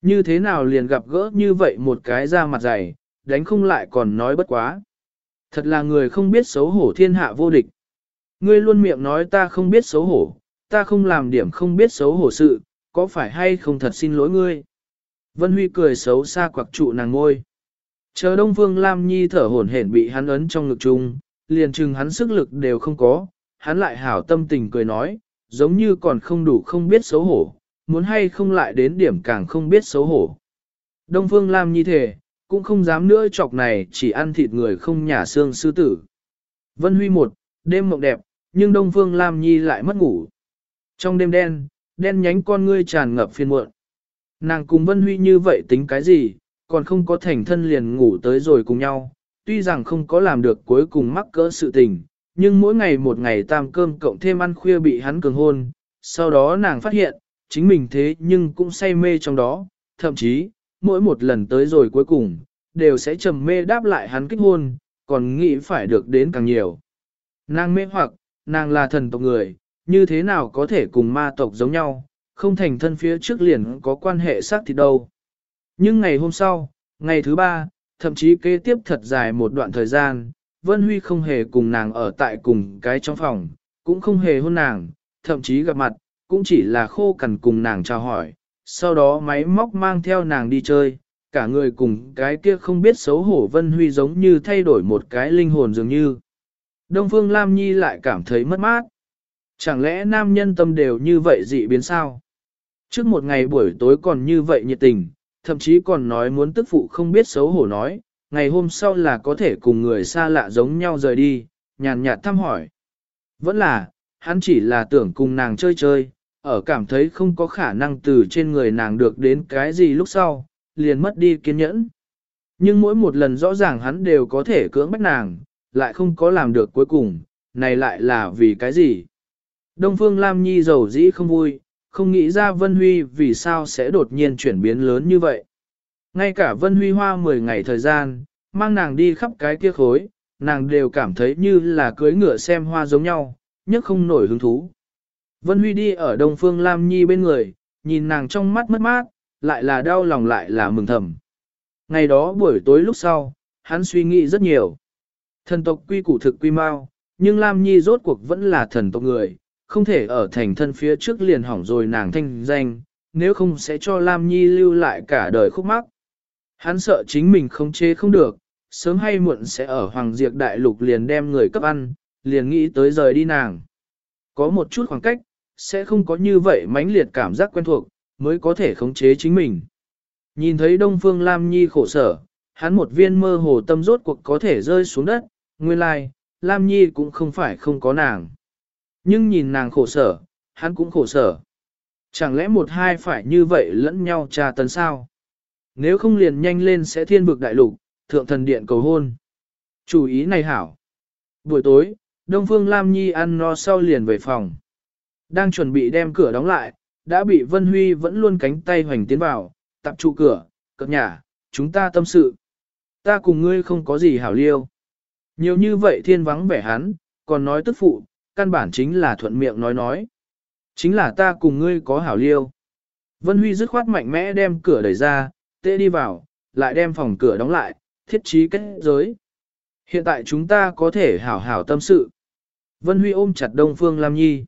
Như thế nào liền gặp gỡ như vậy một cái da mặt dày, đánh không lại còn nói bất quá. Thật là người không biết xấu hổ thiên hạ vô địch. Ngươi luôn miệng nói ta không biết xấu hổ, ta không làm điểm không biết xấu hổ sự, có phải hay không thật xin lỗi ngươi? Vân Huy cười xấu xa quặc trụ nàng ngôi. Chờ Đông Phương Lam Nhi thở hổn hển bị hắn ấn trong ngực chung, liền chừng hắn sức lực đều không có, hắn lại hảo tâm tình cười nói, giống như còn không đủ không biết xấu hổ, muốn hay không lại đến điểm càng không biết xấu hổ. Đông Phương Lam Nhi thế, cũng không dám nữa chọc này chỉ ăn thịt người không nhả xương sư tử. Vân Huy một, đêm mộng đẹp, nhưng Đông Phương Lam Nhi lại mất ngủ. Trong đêm đen, đen nhánh con ngươi tràn ngập phiền muộn. Nàng cùng Vân Huy như vậy tính cái gì, còn không có thành thân liền ngủ tới rồi cùng nhau. Tuy rằng không có làm được cuối cùng mắc cỡ sự tình, nhưng mỗi ngày một ngày tam cơm cộng thêm ăn khuya bị hắn cường hôn. Sau đó nàng phát hiện, chính mình thế nhưng cũng say mê trong đó, thậm chí, mỗi một lần tới rồi cuối cùng, đều sẽ trầm mê đáp lại hắn kích hôn, còn nghĩ phải được đến càng nhiều. Nàng mê hoặc, nàng là thần tộc người, như thế nào có thể cùng ma tộc giống nhau, không thành thân phía trước liền có quan hệ xác thì đâu. Nhưng ngày hôm sau, ngày thứ ba, thậm chí kế tiếp thật dài một đoạn thời gian, Vân Huy không hề cùng nàng ở tại cùng cái trong phòng, cũng không hề hôn nàng, thậm chí gặp mặt, cũng chỉ là khô cằn cùng nàng chào hỏi, sau đó máy móc mang theo nàng đi chơi, cả người cùng cái kia không biết xấu hổ Vân Huy giống như thay đổi một cái linh hồn dường như. Đông Phương Lam Nhi lại cảm thấy mất mát. Chẳng lẽ nam nhân tâm đều như vậy dị biến sao? Trước một ngày buổi tối còn như vậy nhiệt tình, thậm chí còn nói muốn tức phụ không biết xấu hổ nói, ngày hôm sau là có thể cùng người xa lạ giống nhau rời đi, nhàn nhạt thăm hỏi. Vẫn là, hắn chỉ là tưởng cùng nàng chơi chơi, ở cảm thấy không có khả năng từ trên người nàng được đến cái gì lúc sau, liền mất đi kiên nhẫn. Nhưng mỗi một lần rõ ràng hắn đều có thể cưỡng bách nàng, lại không có làm được cuối cùng, này lại là vì cái gì? Đông Phương Lam Nhi giàu dĩ không vui, không nghĩ ra Vân Huy vì sao sẽ đột nhiên chuyển biến lớn như vậy. Ngay cả Vân Huy hoa 10 ngày thời gian, mang nàng đi khắp cái kia khối, nàng đều cảm thấy như là cưới ngựa xem hoa giống nhau, nhất không nổi hứng thú. Vân Huy đi ở Đông Phương Lam Nhi bên người, nhìn nàng trong mắt mất mát, lại là đau lòng lại là mừng thầm. Ngày đó buổi tối lúc sau, hắn suy nghĩ rất nhiều. Thần tộc quy củ thực quy mau, nhưng Lam Nhi rốt cuộc vẫn là thần tộc người, không thể ở thành thân phía trước liền hỏng rồi nàng thanh danh, nếu không sẽ cho Lam Nhi lưu lại cả đời khúc mắc. Hắn sợ chính mình không chế không được, sớm hay muộn sẽ ở Hoàng Diệp Đại Lục liền đem người cấp ăn, liền nghĩ tới rời đi nàng. Có một chút khoảng cách, sẽ không có như vậy mãnh liệt cảm giác quen thuộc, mới có thể khống chế chính mình. Nhìn thấy Đông Phương Lam Nhi khổ sở, hắn một viên mơ hồ tâm rốt cuộc có thể rơi xuống đất, nguyên lai, Lam Nhi cũng không phải không có nàng. Nhưng nhìn nàng khổ sở, hắn cũng khổ sở. Chẳng lẽ một hai phải như vậy lẫn nhau trà tấn sao? Nếu không liền nhanh lên sẽ thiên vực đại lục, thượng thần điện cầu hôn. Chủ ý này hảo. Buổi tối, Đông Phương Lam Nhi ăn no sau liền về phòng. Đang chuẩn bị đem cửa đóng lại, đã bị Vân Huy vẫn luôn cánh tay hoành tiến vào, tập trụ cửa, cập nhà, chúng ta tâm sự. Ta cùng ngươi không có gì hảo liêu. Nhiều như vậy thiên vắng vẻ hắn, còn nói tức phụ, căn bản chính là thuận miệng nói nói. Chính là ta cùng ngươi có hảo liêu. Vân Huy dứt khoát mạnh mẽ đem cửa đẩy ra, tê đi vào, lại đem phòng cửa đóng lại, thiết trí kết giới. Hiện tại chúng ta có thể hảo hảo tâm sự. Vân Huy ôm chặt Đông Phương Lam Nhi.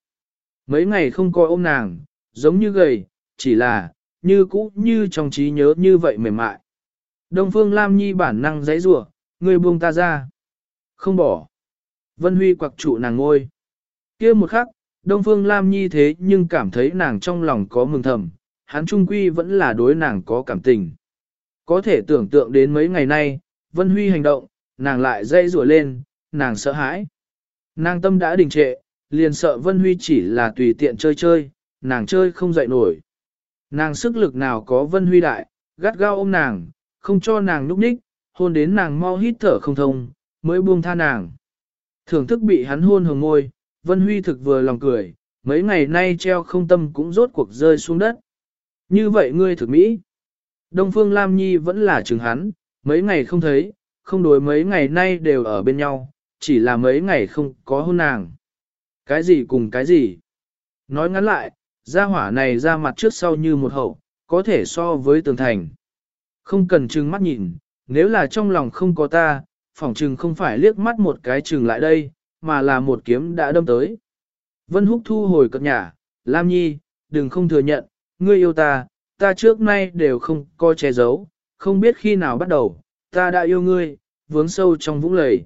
Mấy ngày không coi ôm nàng, giống như gầy, chỉ là, như cũ như trong trí nhớ như vậy mềm mại. Đông Phương Lam Nhi bản năng giãy rủa, người buông ta ra. Không bỏ. Vân Huy quặc trụ nàng ngôi. kia một khắc, Đông Phương Lam Nhi thế nhưng cảm thấy nàng trong lòng có mừng thầm, hắn trung quy vẫn là đối nàng có cảm tình. Có thể tưởng tượng đến mấy ngày nay, Vân Huy hành động, nàng lại dây rủa lên, nàng sợ hãi. Nàng tâm đã đình trệ, liền sợ Vân Huy chỉ là tùy tiện chơi chơi, nàng chơi không dậy nổi. Nàng sức lực nào có Vân Huy đại, gắt gao ôm nàng, không cho nàng núp ních, hôn đến nàng mau hít thở không thông, mới buông tha nàng. Thưởng thức bị hắn hôn hồng môi, Vân Huy thực vừa lòng cười, mấy ngày nay treo không tâm cũng rốt cuộc rơi xuống đất. Như vậy ngươi thực mỹ. Đông Phương Lam Nhi vẫn là chừng hắn, mấy ngày không thấy, không đối mấy ngày nay đều ở bên nhau, chỉ là mấy ngày không có hôn nàng. Cái gì cùng cái gì? Nói ngắn lại, gia hỏa này ra mặt trước sau như một hậu, có thể so với tường thành. Không cần trừng mắt nhìn, nếu là trong lòng không có ta, phỏng trừng không phải liếc mắt một cái trừng lại đây, mà là một kiếm đã đâm tới. Vân Húc thu hồi cập nhà, Lam Nhi, đừng không thừa nhận, ngươi yêu ta, ta trước nay đều không coi che giấu, không biết khi nào bắt đầu, ta đã yêu ngươi, vướng sâu trong vũng lầy.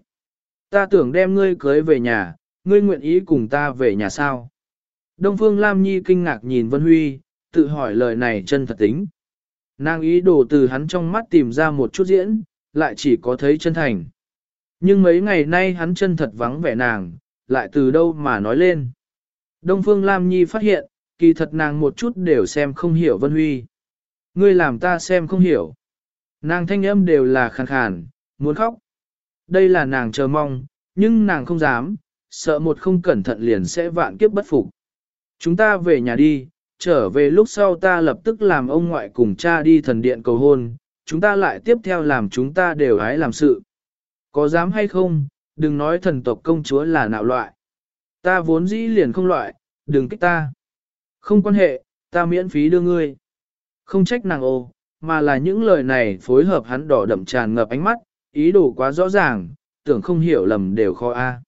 Ta tưởng đem ngươi cưới về nhà, ngươi nguyện ý cùng ta về nhà sao? Đông Phương Lam Nhi kinh ngạc nhìn Vân Huy, tự hỏi lời này chân thật tính. Nàng ý đồ từ hắn trong mắt tìm ra một chút diễn, lại chỉ có thấy chân thành. Nhưng mấy ngày nay hắn chân thật vắng vẻ nàng, lại từ đâu mà nói lên. Đông Phương Lam Nhi phát hiện, kỳ thật nàng một chút đều xem không hiểu Vân Huy. Ngươi làm ta xem không hiểu. Nàng thanh âm đều là khàn khàn, muốn khóc. Đây là nàng chờ mong, nhưng nàng không dám, sợ một không cẩn thận liền sẽ vạn kiếp bất phục. Chúng ta về nhà đi, trở về lúc sau ta lập tức làm ông ngoại cùng cha đi thần điện cầu hôn, chúng ta lại tiếp theo làm chúng ta đều hái làm sự. Có dám hay không, đừng nói thần tộc công chúa là nạo loại. Ta vốn dĩ liền không loại, đừng kích ta. Không quan hệ, ta miễn phí đưa ngươi. Không trách nàng ô, mà là những lời này phối hợp hắn đỏ đậm tràn ngập ánh mắt, ý đồ quá rõ ràng, tưởng không hiểu lầm đều khó a.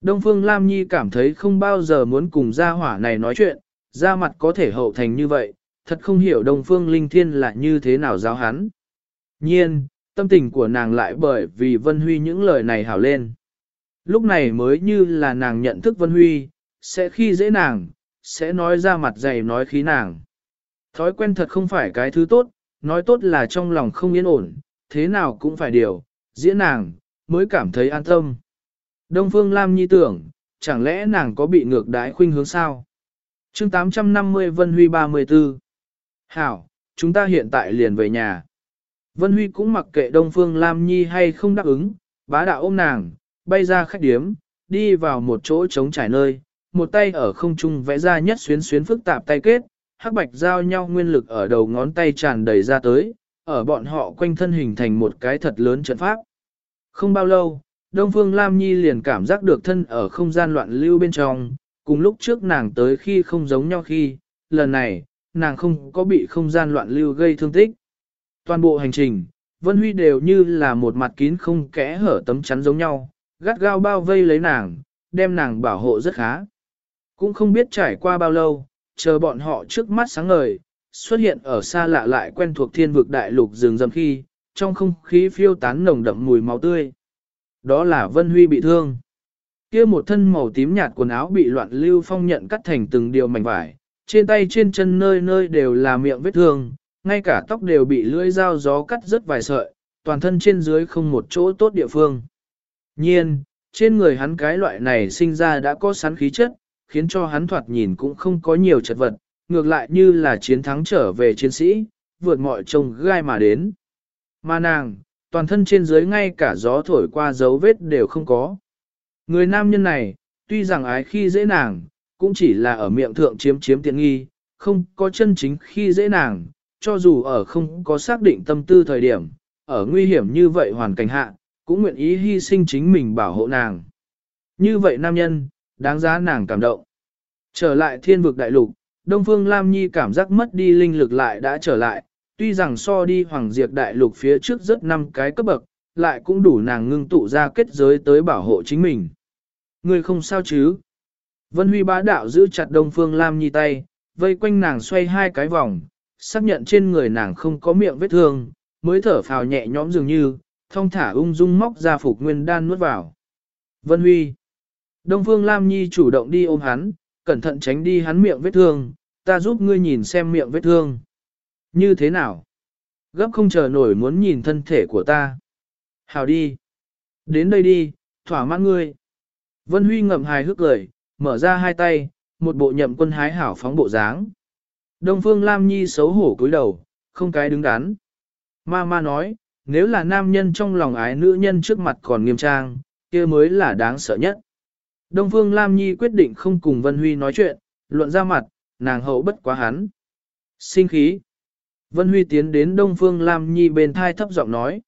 Đông Phương Lam Nhi cảm thấy không bao giờ muốn cùng gia hỏa này nói chuyện, ra mặt có thể hậu thành như vậy, thật không hiểu Đông Phương Linh Thiên là như thế nào giáo hắn. Nhiên, tâm tình của nàng lại bởi vì Vân Huy những lời này hảo lên. Lúc này mới như là nàng nhận thức Vân Huy, sẽ khi dễ nàng, sẽ nói ra mặt dày nói khí nàng. Thói quen thật không phải cái thứ tốt, nói tốt là trong lòng không yên ổn, thế nào cũng phải điều, diễn nàng, mới cảm thấy an tâm. Đông Phương Lam Nhi tưởng, chẳng lẽ nàng có bị ngược đái khuynh hướng sao? chương 850 Vân Huy 34 Hảo, chúng ta hiện tại liền về nhà. Vân Huy cũng mặc kệ Đông Phương Lam Nhi hay không đáp ứng, bá đạo ôm nàng, bay ra khách điếm, đi vào một chỗ trống trải nơi, một tay ở không trung vẽ ra nhất xuyến xuyến phức tạp tay kết, hắc bạch giao nhau nguyên lực ở đầu ngón tay tràn đầy ra tới, ở bọn họ quanh thân hình thành một cái thật lớn trận pháp. Không bao lâu, Đông Phương Lam Nhi liền cảm giác được thân ở không gian loạn lưu bên trong, cùng lúc trước nàng tới khi không giống nhau khi, lần này, nàng không có bị không gian loạn lưu gây thương tích. Toàn bộ hành trình, Vân Huy đều như là một mặt kín không kẽ hở tấm chắn giống nhau, gắt gao bao vây lấy nàng, đem nàng bảo hộ rất khá. Cũng không biết trải qua bao lâu, chờ bọn họ trước mắt sáng ngời, xuất hiện ở xa lạ lại quen thuộc thiên vực đại lục rừng rầm khi, trong không khí phiêu tán nồng đậm mùi máu tươi. Đó là Vân Huy bị thương. Kia một thân màu tím nhạt quần áo bị loạn lưu phong nhận cắt thành từng điều mảnh vải, trên tay trên chân nơi nơi đều là miệng vết thương, ngay cả tóc đều bị lưỡi dao gió cắt rất vài sợi, toàn thân trên dưới không một chỗ tốt địa phương. Nhiên, trên người hắn cái loại này sinh ra đã có sắn khí chất, khiến cho hắn thoạt nhìn cũng không có nhiều chật vật, ngược lại như là chiến thắng trở về chiến sĩ, vượt mọi trông gai mà đến. Mà nàng, toàn thân trên dưới ngay cả gió thổi qua dấu vết đều không có. Người nam nhân này, tuy rằng ái khi dễ nàng, cũng chỉ là ở miệng thượng chiếm chiếm tiện nghi, không có chân chính khi dễ nàng, cho dù ở không có xác định tâm tư thời điểm, ở nguy hiểm như vậy hoàn cảnh hạ, cũng nguyện ý hy sinh chính mình bảo hộ nàng. Như vậy nam nhân, đáng giá nàng cảm động. Trở lại thiên vực đại lục, Đông Phương Lam Nhi cảm giác mất đi linh lực lại đã trở lại, tuy rằng so đi hoàng diệt đại lục phía trước rất năm cái cấp bậc, lại cũng đủ nàng ngưng tụ ra kết giới tới bảo hộ chính mình. Người không sao chứ? Vân Huy bá đạo giữ chặt Đông Phương Lam Nhi tay, vây quanh nàng xoay hai cái vòng, xác nhận trên người nàng không có miệng vết thương, mới thở phào nhẹ nhõm dường như, thông thả ung dung móc ra phục nguyên đan nuốt vào. Vân Huy. Đông Phương Lam Nhi chủ động đi ôm hắn, cẩn thận tránh đi hắn miệng vết thương, ta giúp ngươi nhìn xem miệng vết thương. Như thế nào? Gấp không chờ nổi muốn nhìn thân thể của ta. Hào đi. Đến đây đi, thỏa mãn ngươi. Vân Huy ngậm hài hước cười, mở ra hai tay, một bộ nhậm quân hái hảo phóng bộ dáng. Đông Phương Lam Nhi xấu hổ cúi đầu, không cái đứng đắn. Ma ma nói, nếu là nam nhân trong lòng ái nữ nhân trước mặt còn nghiêm trang, kia mới là đáng sợ nhất. Đông Phương Lam Nhi quyết định không cùng Vân Huy nói chuyện, luận ra mặt, nàng hậu bất quá hắn. Sinh khí. Vân Huy tiến đến Đông Phương Lam Nhi bên thai thấp giọng nói.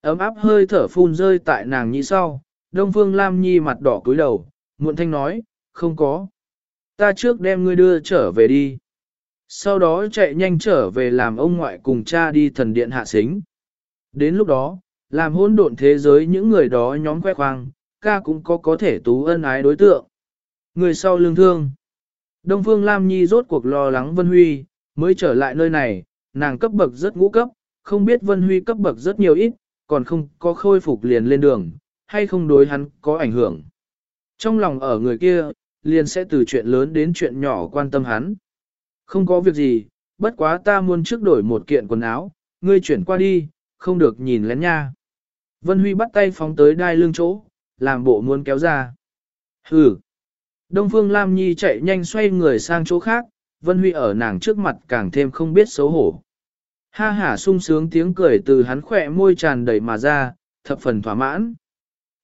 Ấm áp hơi thở phun rơi tại nàng nhi sau, Đông Phương Lam Nhi mặt đỏ cúi đầu, muộn thanh nói, không có. Ta trước đem ngươi đưa trở về đi. Sau đó chạy nhanh trở về làm ông ngoại cùng cha đi thần điện hạ xính. Đến lúc đó, làm hỗn độn thế giới những người đó nhóm khoe khoang, ca cũng có có thể tú ân ái đối tượng. Người sau lương thương. Đông Phương Lam Nhi rốt cuộc lo lắng Vân Huy, mới trở lại nơi này, nàng cấp bậc rất ngũ cấp, không biết Vân Huy cấp bậc rất nhiều ít, còn không có khôi phục liền lên đường, hay không đối hắn có ảnh hưởng. Trong lòng ở người kia, liền sẽ từ chuyện lớn đến chuyện nhỏ quan tâm hắn. Không có việc gì, bất quá ta muốn trước đổi một kiện quần áo, ngươi chuyển qua đi, không được nhìn lén nha. Vân Huy bắt tay phóng tới đai lưng chỗ, làm bộ muốn kéo ra. Hừ. Đông Phương Lam Nhi chạy nhanh xoay người sang chỗ khác, Vân Huy ở nàng trước mặt càng thêm không biết xấu hổ. Ha hả sung sướng tiếng cười từ hắn khỏe môi tràn đầy mà ra, thập phần thỏa mãn.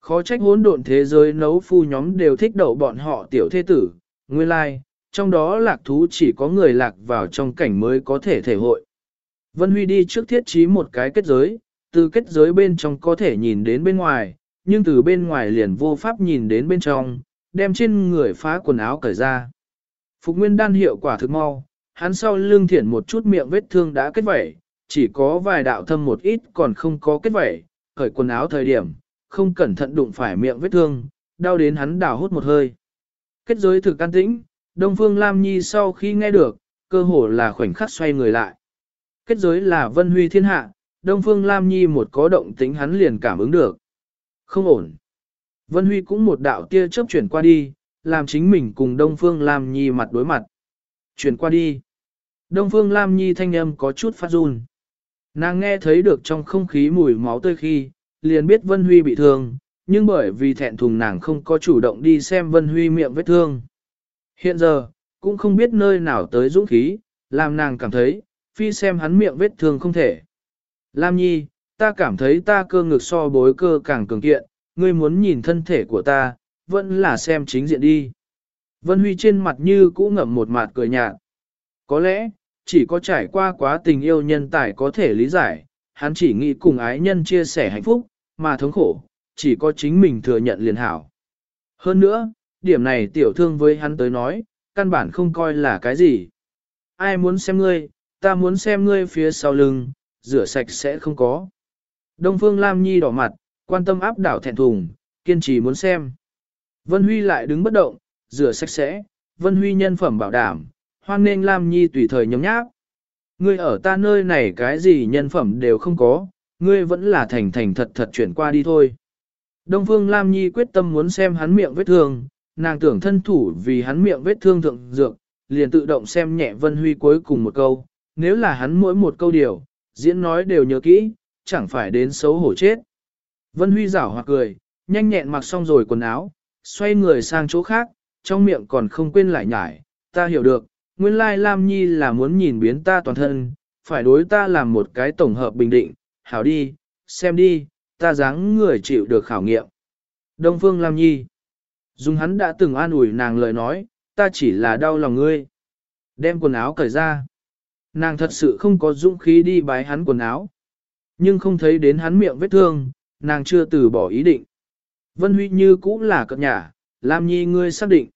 Khó trách hỗn độn thế giới nấu phu nhóm đều thích đậu bọn họ tiểu thế tử, nguyên lai, like, trong đó lạc thú chỉ có người lạc vào trong cảnh mới có thể thể hội. Vân Huy đi trước thiết trí một cái kết giới, từ kết giới bên trong có thể nhìn đến bên ngoài, nhưng từ bên ngoài liền vô pháp nhìn đến bên trong, đem trên người phá quần áo cởi ra. Phục nguyên đan hiệu quả thực mau, hắn sau lưng thiển một chút miệng vết thương đã kết vẩy, chỉ có vài đạo thâm một ít còn không có kết vẩy, khởi quần áo thời điểm, không cẩn thận đụng phải miệng vết thương, đau đến hắn đảo hút một hơi. Kết giới thực an tĩnh, Đông Phương Lam Nhi sau khi nghe được, cơ hồ là khoảnh khắc xoay người lại. Kết giới là vân huy thiên hạ, Đông Phương Lam Nhi một có động tính hắn liền cảm ứng được. Không ổn. Vân Huy cũng một đạo tia chớp chuyển qua đi, làm chính mình cùng Đông Phương Lam Nhi mặt đối mặt. Chuyển qua đi. Đông Phương Lam Nhi thanh âm có chút phát run. Nàng nghe thấy được trong không khí mùi máu tươi khi, liền biết Vân Huy bị thương, nhưng bởi vì thẹn thùng nàng không có chủ động đi xem Vân Huy miệng vết thương. Hiện giờ, cũng không biết nơi nào tới dũng khí, làm nàng cảm thấy, phi xem hắn miệng vết thương không thể. Lam Nhi, ta cảm thấy ta cơ ngực so bối cơ càng cường kiện, ngươi muốn nhìn thân thể của ta, vẫn là xem chính diện đi. Vân Huy trên mặt như cũ ngậm một mặt cười nhạt. Có lẽ, chỉ có trải qua quá tình yêu nhân tài có thể lý giải, hắn chỉ nghĩ cùng ái nhân chia sẻ hạnh phúc, mà thống khổ, chỉ có chính mình thừa nhận liền hảo. Hơn nữa, điểm này tiểu thương với hắn tới nói, căn bản không coi là cái gì. Ai muốn xem ngươi, ta muốn xem ngươi phía sau lưng, rửa sạch sẽ không có. Đông Phương Lam Nhi đỏ mặt, quan tâm áp đảo thẹn thùng, kiên trì muốn xem. Vân Huy lại đứng bất động, rửa sạch sẽ, Vân Huy nhân phẩm bảo đảm, hoan nên Lam Nhi tùy thời nhóm nháp. Ngươi ở ta nơi này cái gì nhân phẩm đều không có, ngươi vẫn là thành thành thật thật chuyển qua đi thôi. Đông Phương Lam Nhi quyết tâm muốn xem hắn miệng vết thương, nàng tưởng thân thủ vì hắn miệng vết thương thượng dược, liền tự động xem nhẹ Vân Huy cuối cùng một câu, nếu là hắn mỗi một câu điều, diễn nói đều nhớ kỹ, chẳng phải đến xấu hổ chết. Vân Huy rảo hoặc cười, nhanh nhẹn mặc xong rồi quần áo, xoay người sang chỗ khác, trong miệng còn không quên lại nhải, ta hiểu được, nguyên lai Lam Nhi là muốn nhìn biến ta toàn thân, phải đối ta làm một cái tổng hợp bình định, hảo đi, xem đi, ta dáng người chịu được khảo nghiệm. Đông Phương Lam Nhi dùng hắn đã từng an ủi nàng lời nói, ta chỉ là đau lòng ngươi. Đem quần áo cởi ra. Nàng thật sự không có dũng khí đi bái hắn quần áo. Nhưng không thấy đến hắn miệng vết thương, nàng chưa từ bỏ ý định. Vân Huy như cũng là cận nhà, Lam Nhi ngươi xác định.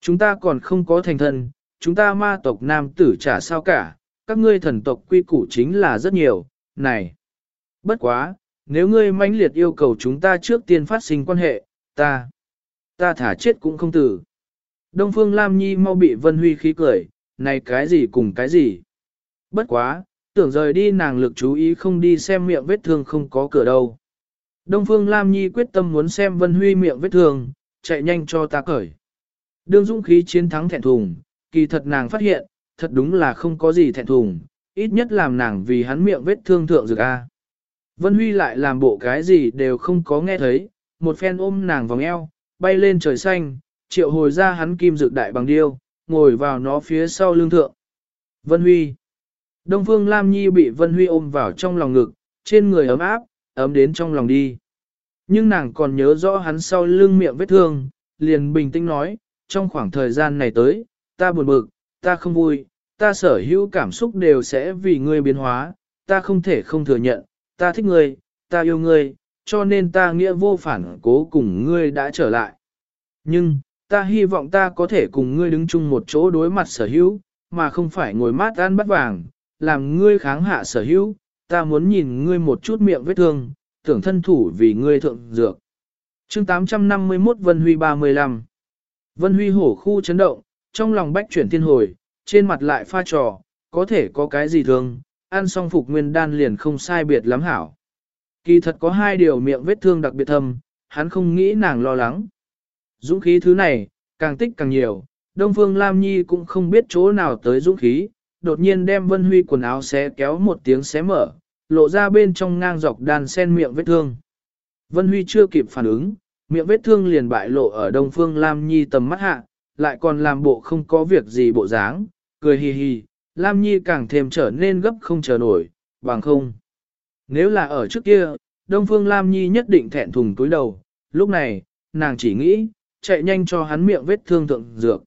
Chúng ta còn không có thành thần, chúng ta ma tộc nam tử trả sao cả, các ngươi thần tộc quy củ chính là rất nhiều, này. Bất quá, nếu ngươi mãnh liệt yêu cầu chúng ta trước tiên phát sinh quan hệ, ta, ta thả chết cũng không tử. Đông Phương Lam Nhi mau bị Vân Huy khí cười, này cái gì cùng cái gì. Bất quá, tưởng rời đi nàng lực chú ý không đi xem miệng vết thương không có cửa đâu. Đông Phương Lam Nhi quyết tâm muốn xem Vân Huy miệng vết thương, chạy nhanh cho ta cởi. Đương dũng khí chiến thắng thẹn thùng, kỳ thật nàng phát hiện, thật đúng là không có gì thẹn thùng, ít nhất làm nàng vì hắn miệng vết thương thượng dược A. Vân Huy lại làm bộ cái gì đều không có nghe thấy, một phen ôm nàng vòng eo, bay lên trời xanh, triệu hồi ra hắn kim dược đại bằng điêu, ngồi vào nó phía sau lưng thượng. Vân Huy Đông Phương Lam Nhi bị Vân Huy ôm vào trong lòng ngực, trên người ấm áp, ấm đến trong lòng đi. Nhưng nàng còn nhớ rõ hắn sau lưng miệng vết thương, liền bình tĩnh nói, trong khoảng thời gian này tới, ta buồn bực, ta không vui, ta sở hữu cảm xúc đều sẽ vì ngươi biến hóa, ta không thể không thừa nhận, ta thích ngươi, ta yêu ngươi, cho nên ta nghĩa vô phản cố cùng ngươi đã trở lại. Nhưng, ta hy vọng ta có thể cùng ngươi đứng chung một chỗ đối mặt sở hữu, mà không phải ngồi mát ăn bắt vàng, làm ngươi kháng hạ sở hữu, ta muốn nhìn ngươi một chút miệng vết thương, tưởng thân thủ vì ngươi thượng dược. chương 851 Vân Huy 35 Vân Huy hổ khu chấn động, trong lòng bách chuyển thiên hồi, trên mặt lại pha trò, có thể có cái gì thường, ăn xong phục nguyên đan liền không sai biệt lắm hảo. Kỳ thật có hai điều miệng vết thương đặc biệt thâm, hắn không nghĩ nàng lo lắng. Dũng khí thứ này, càng tích càng nhiều, Đông Phương Lam Nhi cũng không biết chỗ nào tới dũng khí, đột nhiên đem Vân Huy quần áo xé kéo một tiếng xé mở, lộ ra bên trong ngang dọc đàn sen miệng vết thương. Vân Huy chưa kịp phản ứng, miệng vết thương liền bại lộ ở Đông Phương Lam Nhi tầm mắt hạ, lại còn làm bộ không có việc gì bộ dáng, cười hì hì, Lam Nhi càng thêm trở nên gấp không chờ nổi, bằng không. Nếu là ở trước kia, Đông Phương Lam Nhi nhất định thẹn thùng túi đầu, lúc này, nàng chỉ nghĩ, chạy nhanh cho hắn miệng vết thương thượng dược.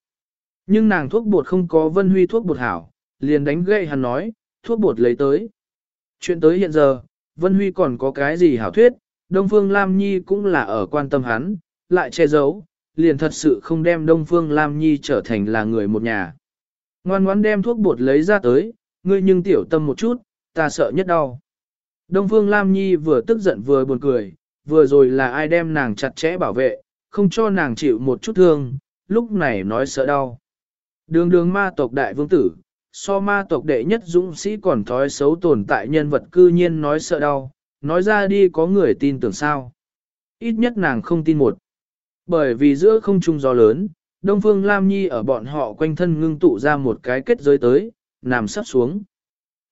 Nhưng nàng thuốc bột không có vân huy thuốc bột hảo, liền đánh gậy hắn nói, thuốc bột lấy tới. Chuyện tới hiện giờ, Vân Huy còn có cái gì hảo thuyết, Đông Phương Lam Nhi cũng là ở quan tâm hắn, lại che giấu, liền thật sự không đem Đông Phương Lam Nhi trở thành là người một nhà. Ngoan ngoãn đem thuốc bột lấy ra tới, ngươi nhưng tiểu tâm một chút, ta sợ nhất đau. Đông Phương Lam Nhi vừa tức giận vừa buồn cười, vừa rồi là ai đem nàng chặt chẽ bảo vệ, không cho nàng chịu một chút thương, lúc này nói sợ đau. Đường đường ma tộc đại vương tử, so ma tộc đệ nhất dũng sĩ còn thói xấu tồn tại nhân vật cư nhiên nói sợ đau, nói ra đi có người tin tưởng sao. Ít nhất nàng không tin một. Bởi vì giữa không trung gió lớn, Đông Phương Lam Nhi ở bọn họ quanh thân ngưng tụ ra một cái kết giới tới, nằm sắp xuống.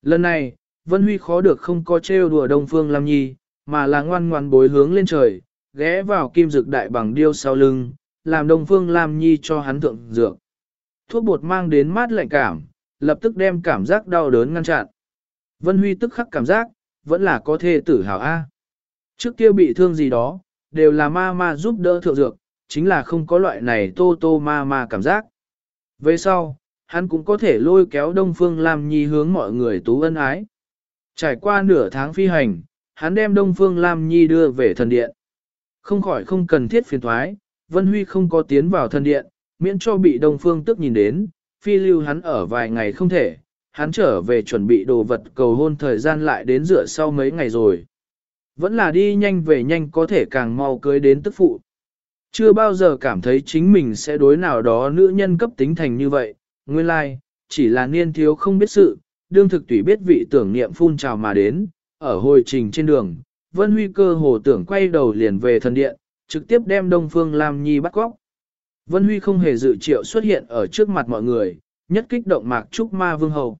Lần này, Vân Huy khó được không có trêu đùa Đông Phương Lam Nhi, mà là ngoan ngoan bối hướng lên trời, ghé vào kim dược đại bằng điêu sau lưng, làm Đông Phương Lam Nhi cho hắn thượng dược. Thuốc bột mang đến mát lạnh cảm, lập tức đem cảm giác đau đớn ngăn chặn. Vân Huy tức khắc cảm giác, vẫn là có thể tử hào A. Trước kia bị thương gì đó, đều là ma ma giúp đỡ thượng dược, chính là không có loại này tô tô ma ma cảm giác. Về sau, hắn cũng có thể lôi kéo Đông Phương Lam Nhi hướng mọi người tú ân ái. Trải qua nửa tháng phi hành, hắn đem Đông Phương Lam Nhi đưa về thần điện. Không khỏi không cần thiết phiền thoái, Vân Huy không có tiến vào thần điện, miễn cho bị Đông Phương tức nhìn đến, phi lưu hắn ở vài ngày không thể, hắn trở về chuẩn bị đồ vật cầu hôn thời gian lại đến rửa sau mấy ngày rồi. Vẫn là đi nhanh về nhanh có thể càng mau cưới đến tức phụ. Chưa bao giờ cảm thấy chính mình sẽ đối nào đó nữ nhân cấp tính thành như vậy, nguyên lai, like, chỉ là niên thiếu không biết sự, đương thực tùy biết vị tưởng niệm phun trào mà đến, ở hồi trình trên đường, Vân Huy cơ hồ tưởng quay đầu liền về thần điện, trực tiếp đem Đông Phương Lam Nhi bắt cóc. Vân Huy không hề dự triệu xuất hiện ở trước mặt mọi người, nhất kích động mạc trúc ma vương hầu.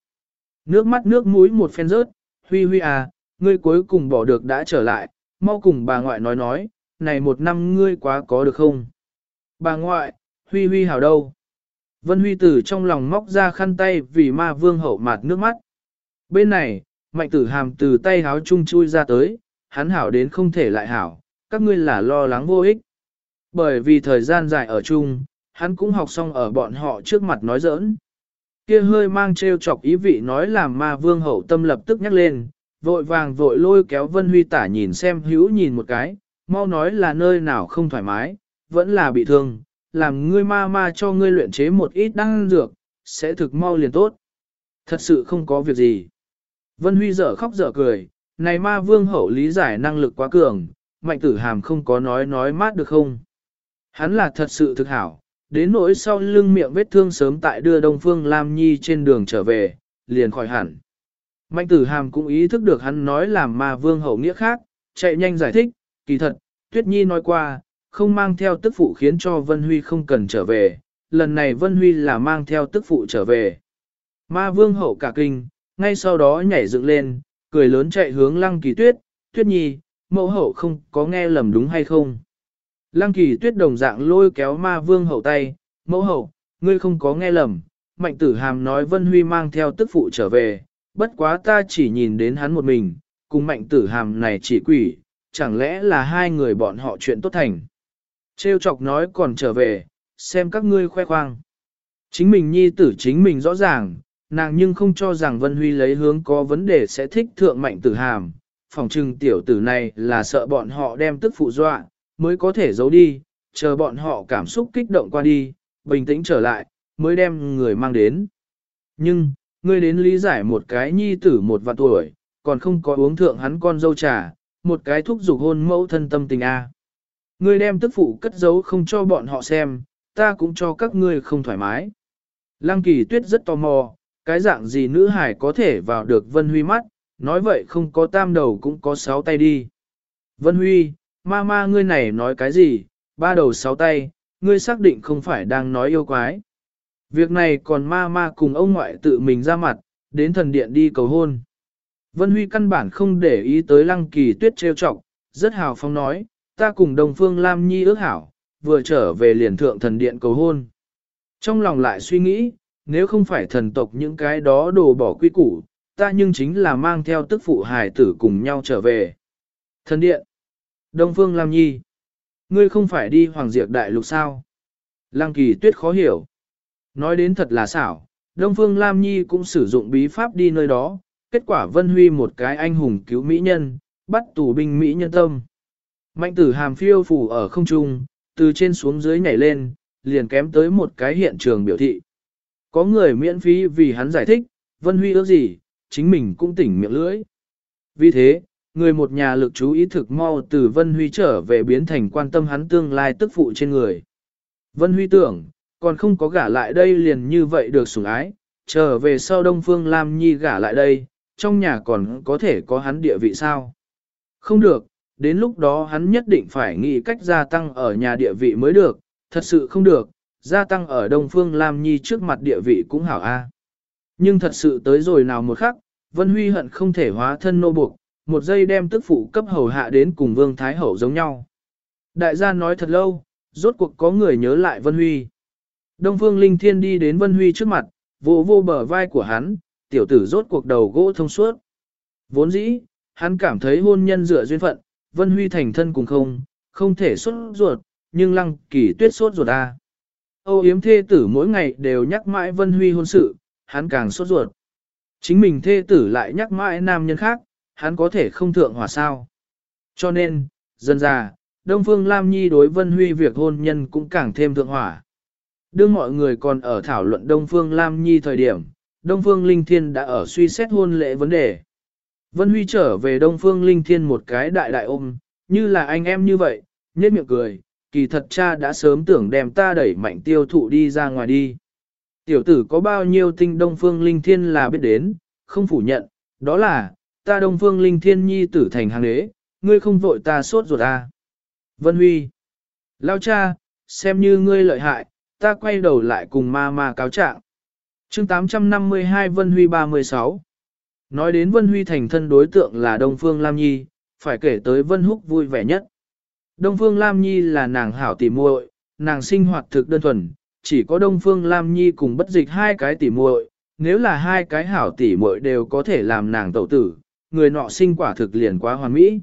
Nước mắt nước mũi một phen rớt, Huy Huy à, ngươi cuối cùng bỏ được đã trở lại, mau cùng bà ngoại nói nói, này một năm ngươi quá có được không? Bà ngoại, Huy Huy hảo đâu? Vân Huy từ trong lòng móc ra khăn tay vì ma vương hậu mạt nước mắt. Bên này, mạnh tử hàm từ tay háo chung chui ra tới, hắn hảo đến không thể lại hảo, các ngươi là lo lắng vô ích. Bởi vì thời gian dài ở chung, hắn cũng học xong ở bọn họ trước mặt nói giỡn. Kia hơi mang trêu chọc ý vị nói làm ma vương hậu tâm lập tức nhắc lên, vội vàng vội lôi kéo Vân Huy tả nhìn xem hữu nhìn một cái, mau nói là nơi nào không thoải mái, vẫn là bị thương, làm ngươi ma ma cho ngươi luyện chế một ít đăng dược, sẽ thực mau liền tốt. Thật sự không có việc gì. Vân Huy dở khóc dở cười, này ma vương hậu lý giải năng lực quá cường, mạnh tử hàm không có nói nói mát được không. Hắn là thật sự thực hảo, đến nỗi sau lưng miệng vết thương sớm tại đưa Đông Phương Lam Nhi trên đường trở về, liền khỏi hẳn. Mạnh tử hàm cũng ý thức được hắn nói làm ma vương hậu nghĩa khác, chạy nhanh giải thích, kỳ thật, Tuyết Nhi nói qua, không mang theo tức phụ khiến cho Vân Huy không cần trở về, lần này Vân Huy là mang theo tức phụ trở về. Ma vương hậu cả kinh, ngay sau đó nhảy dựng lên, cười lớn chạy hướng lăng kỳ tuyết, Tuyết Nhi, mẫu hậu không có nghe lầm đúng hay không. Lăng kỳ tuyết đồng dạng lôi kéo ma vương hậu tay, mẫu hậu, ngươi không có nghe lầm, mạnh tử hàm nói Vân Huy mang theo tức phụ trở về, bất quá ta chỉ nhìn đến hắn một mình, cùng mạnh tử hàm này chỉ quỷ, chẳng lẽ là hai người bọn họ chuyện tốt thành. Trêu chọc nói còn trở về, xem các ngươi khoe khoang. Chính mình nhi tử chính mình rõ ràng, nàng nhưng không cho rằng Vân Huy lấy hướng có vấn đề sẽ thích thượng mạnh tử hàm. Phòng trừng tiểu tử này là sợ bọn họ đem tức phụ dọa, mới có thể giấu đi, chờ bọn họ cảm xúc kích động qua đi, bình tĩnh trở lại, mới đem người mang đến. Nhưng, ngươi đến lý giải một cái nhi tử một vạn tuổi, còn không có uống thượng hắn con dâu trà, một cái thúc dục hôn mẫu thân tâm tình A. Ngươi đem tức phụ cất giấu không cho bọn họ xem, ta cũng cho các ngươi không thoải mái. Lăng kỳ tuyết rất tò mò, cái dạng gì nữ hải có thể vào được Vân Huy mắt, nói vậy không có tam đầu cũng có sáu tay đi. Vân Huy, ma ma ngươi này nói cái gì, ba đầu sáu tay, ngươi xác định không phải đang nói yêu quái. Việc này còn ma ma cùng ông ngoại tự mình ra mặt, đến thần điện đi cầu hôn. Vân Huy căn bản không để ý tới lăng kỳ tuyết trêu chọc, rất hào phong nói, ta cùng đồng phương Lam Nhi ước hảo, vừa trở về liền thượng thần điện cầu hôn. Trong lòng lại suy nghĩ, nếu không phải thần tộc những cái đó đồ bỏ quy củ, ta nhưng chính là mang theo tức phụ hài tử cùng nhau trở về. Thần điện, Đông Phương Lam Nhi, ngươi không phải đi Hoàng Diệp Đại Lục sao? Lăng kỳ tuyết khó hiểu. Nói đến thật là xảo, Đông Phương Lam Nhi cũng sử dụng bí pháp đi nơi đó, kết quả Vân Huy một cái anh hùng cứu mỹ nhân, bắt tù binh mỹ nhân tâm. Mạnh tử hàm phiêu phủ ở không trung, từ trên xuống dưới nhảy lên, liền kém tới một cái hiện trường biểu thị. Có người miễn phí vì hắn giải thích, Vân Huy ước gì, chính mình cũng tỉnh miệng lưỡi. Vì thế, người một nhà lực chú ý thực mau từ Vân Huy trở về biến thành quan tâm hắn tương lai tức phụ trên người. Vân Huy tưởng, còn không có gả lại đây liền như vậy được sủng ái, trở về sau Đông Phương Lam Nhi gả lại đây, trong nhà còn có thể có hắn địa vị sao? Không được, đến lúc đó hắn nhất định phải nghĩ cách gia tăng ở nhà địa vị mới được, thật sự không được, gia tăng ở Đông Phương Lam Nhi trước mặt địa vị cũng hảo a. Nhưng thật sự tới rồi nào một khắc, Vân Huy hận không thể hóa thân nô buộc, một giây đem tức phụ cấp hầu hạ đến cùng Vương Thái Hậu giống nhau. Đại gia nói thật lâu, rốt cuộc có người nhớ lại Vân Huy. Đông Phương Linh Thiên đi đến Vân Huy trước mặt, vô vô bờ vai của hắn, tiểu tử rốt cuộc đầu gỗ thông suốt. Vốn dĩ, hắn cảm thấy hôn nhân dựa duyên phận, Vân Huy thành thân cùng không, không thể xuất ruột, nhưng lăng kỳ tuyết sốt ruột a. Âu yếm thê tử mỗi ngày đều nhắc mãi Vân Huy hôn sự, hắn càng sốt ruột. Chính mình thê tử lại nhắc mãi nam nhân khác, hắn có thể không thượng hòa sao. Cho nên, dần già, Đông Phương Lam Nhi đối Vân Huy việc hôn nhân cũng càng thêm thượng hỏa. Đương mọi người còn ở thảo luận Đông Phương Lam Nhi thời điểm, Đông Phương Linh Thiên đã ở suy xét hôn lễ vấn đề. Vân Huy trở về Đông Phương Linh Thiên một cái đại đại ôm, như là anh em như vậy, nhếch miệng cười, kỳ thật cha đã sớm tưởng đem ta đẩy mạnh tiêu thụ đi ra ngoài đi. Tiểu tử có bao nhiêu tinh Đông Phương Linh Thiên là biết đến, không phủ nhận, đó là, ta Đông Phương Linh Thiên nhi tử thành hàng đế, ngươi không vội ta sốt ruột à. Vân Huy, lao cha, xem như ngươi lợi hại, ta quay đầu lại cùng ma ma cáo trạng. chương 852 Vân Huy 36 Nói đến Vân Huy thành thân đối tượng là Đông Phương Lam Nhi, phải kể tới Vân Húc vui vẻ nhất. Đông Phương Lam Nhi là nàng hảo tỉ muội, nàng sinh hoạt thực đơn thuần, chỉ có Đông Phương Lam Nhi cùng bất dịch hai cái tỉ muội, nếu là hai cái hảo tỉ muội đều có thể làm nàng tẩu tử, người nọ sinh quả thực liền quá hoàn mỹ.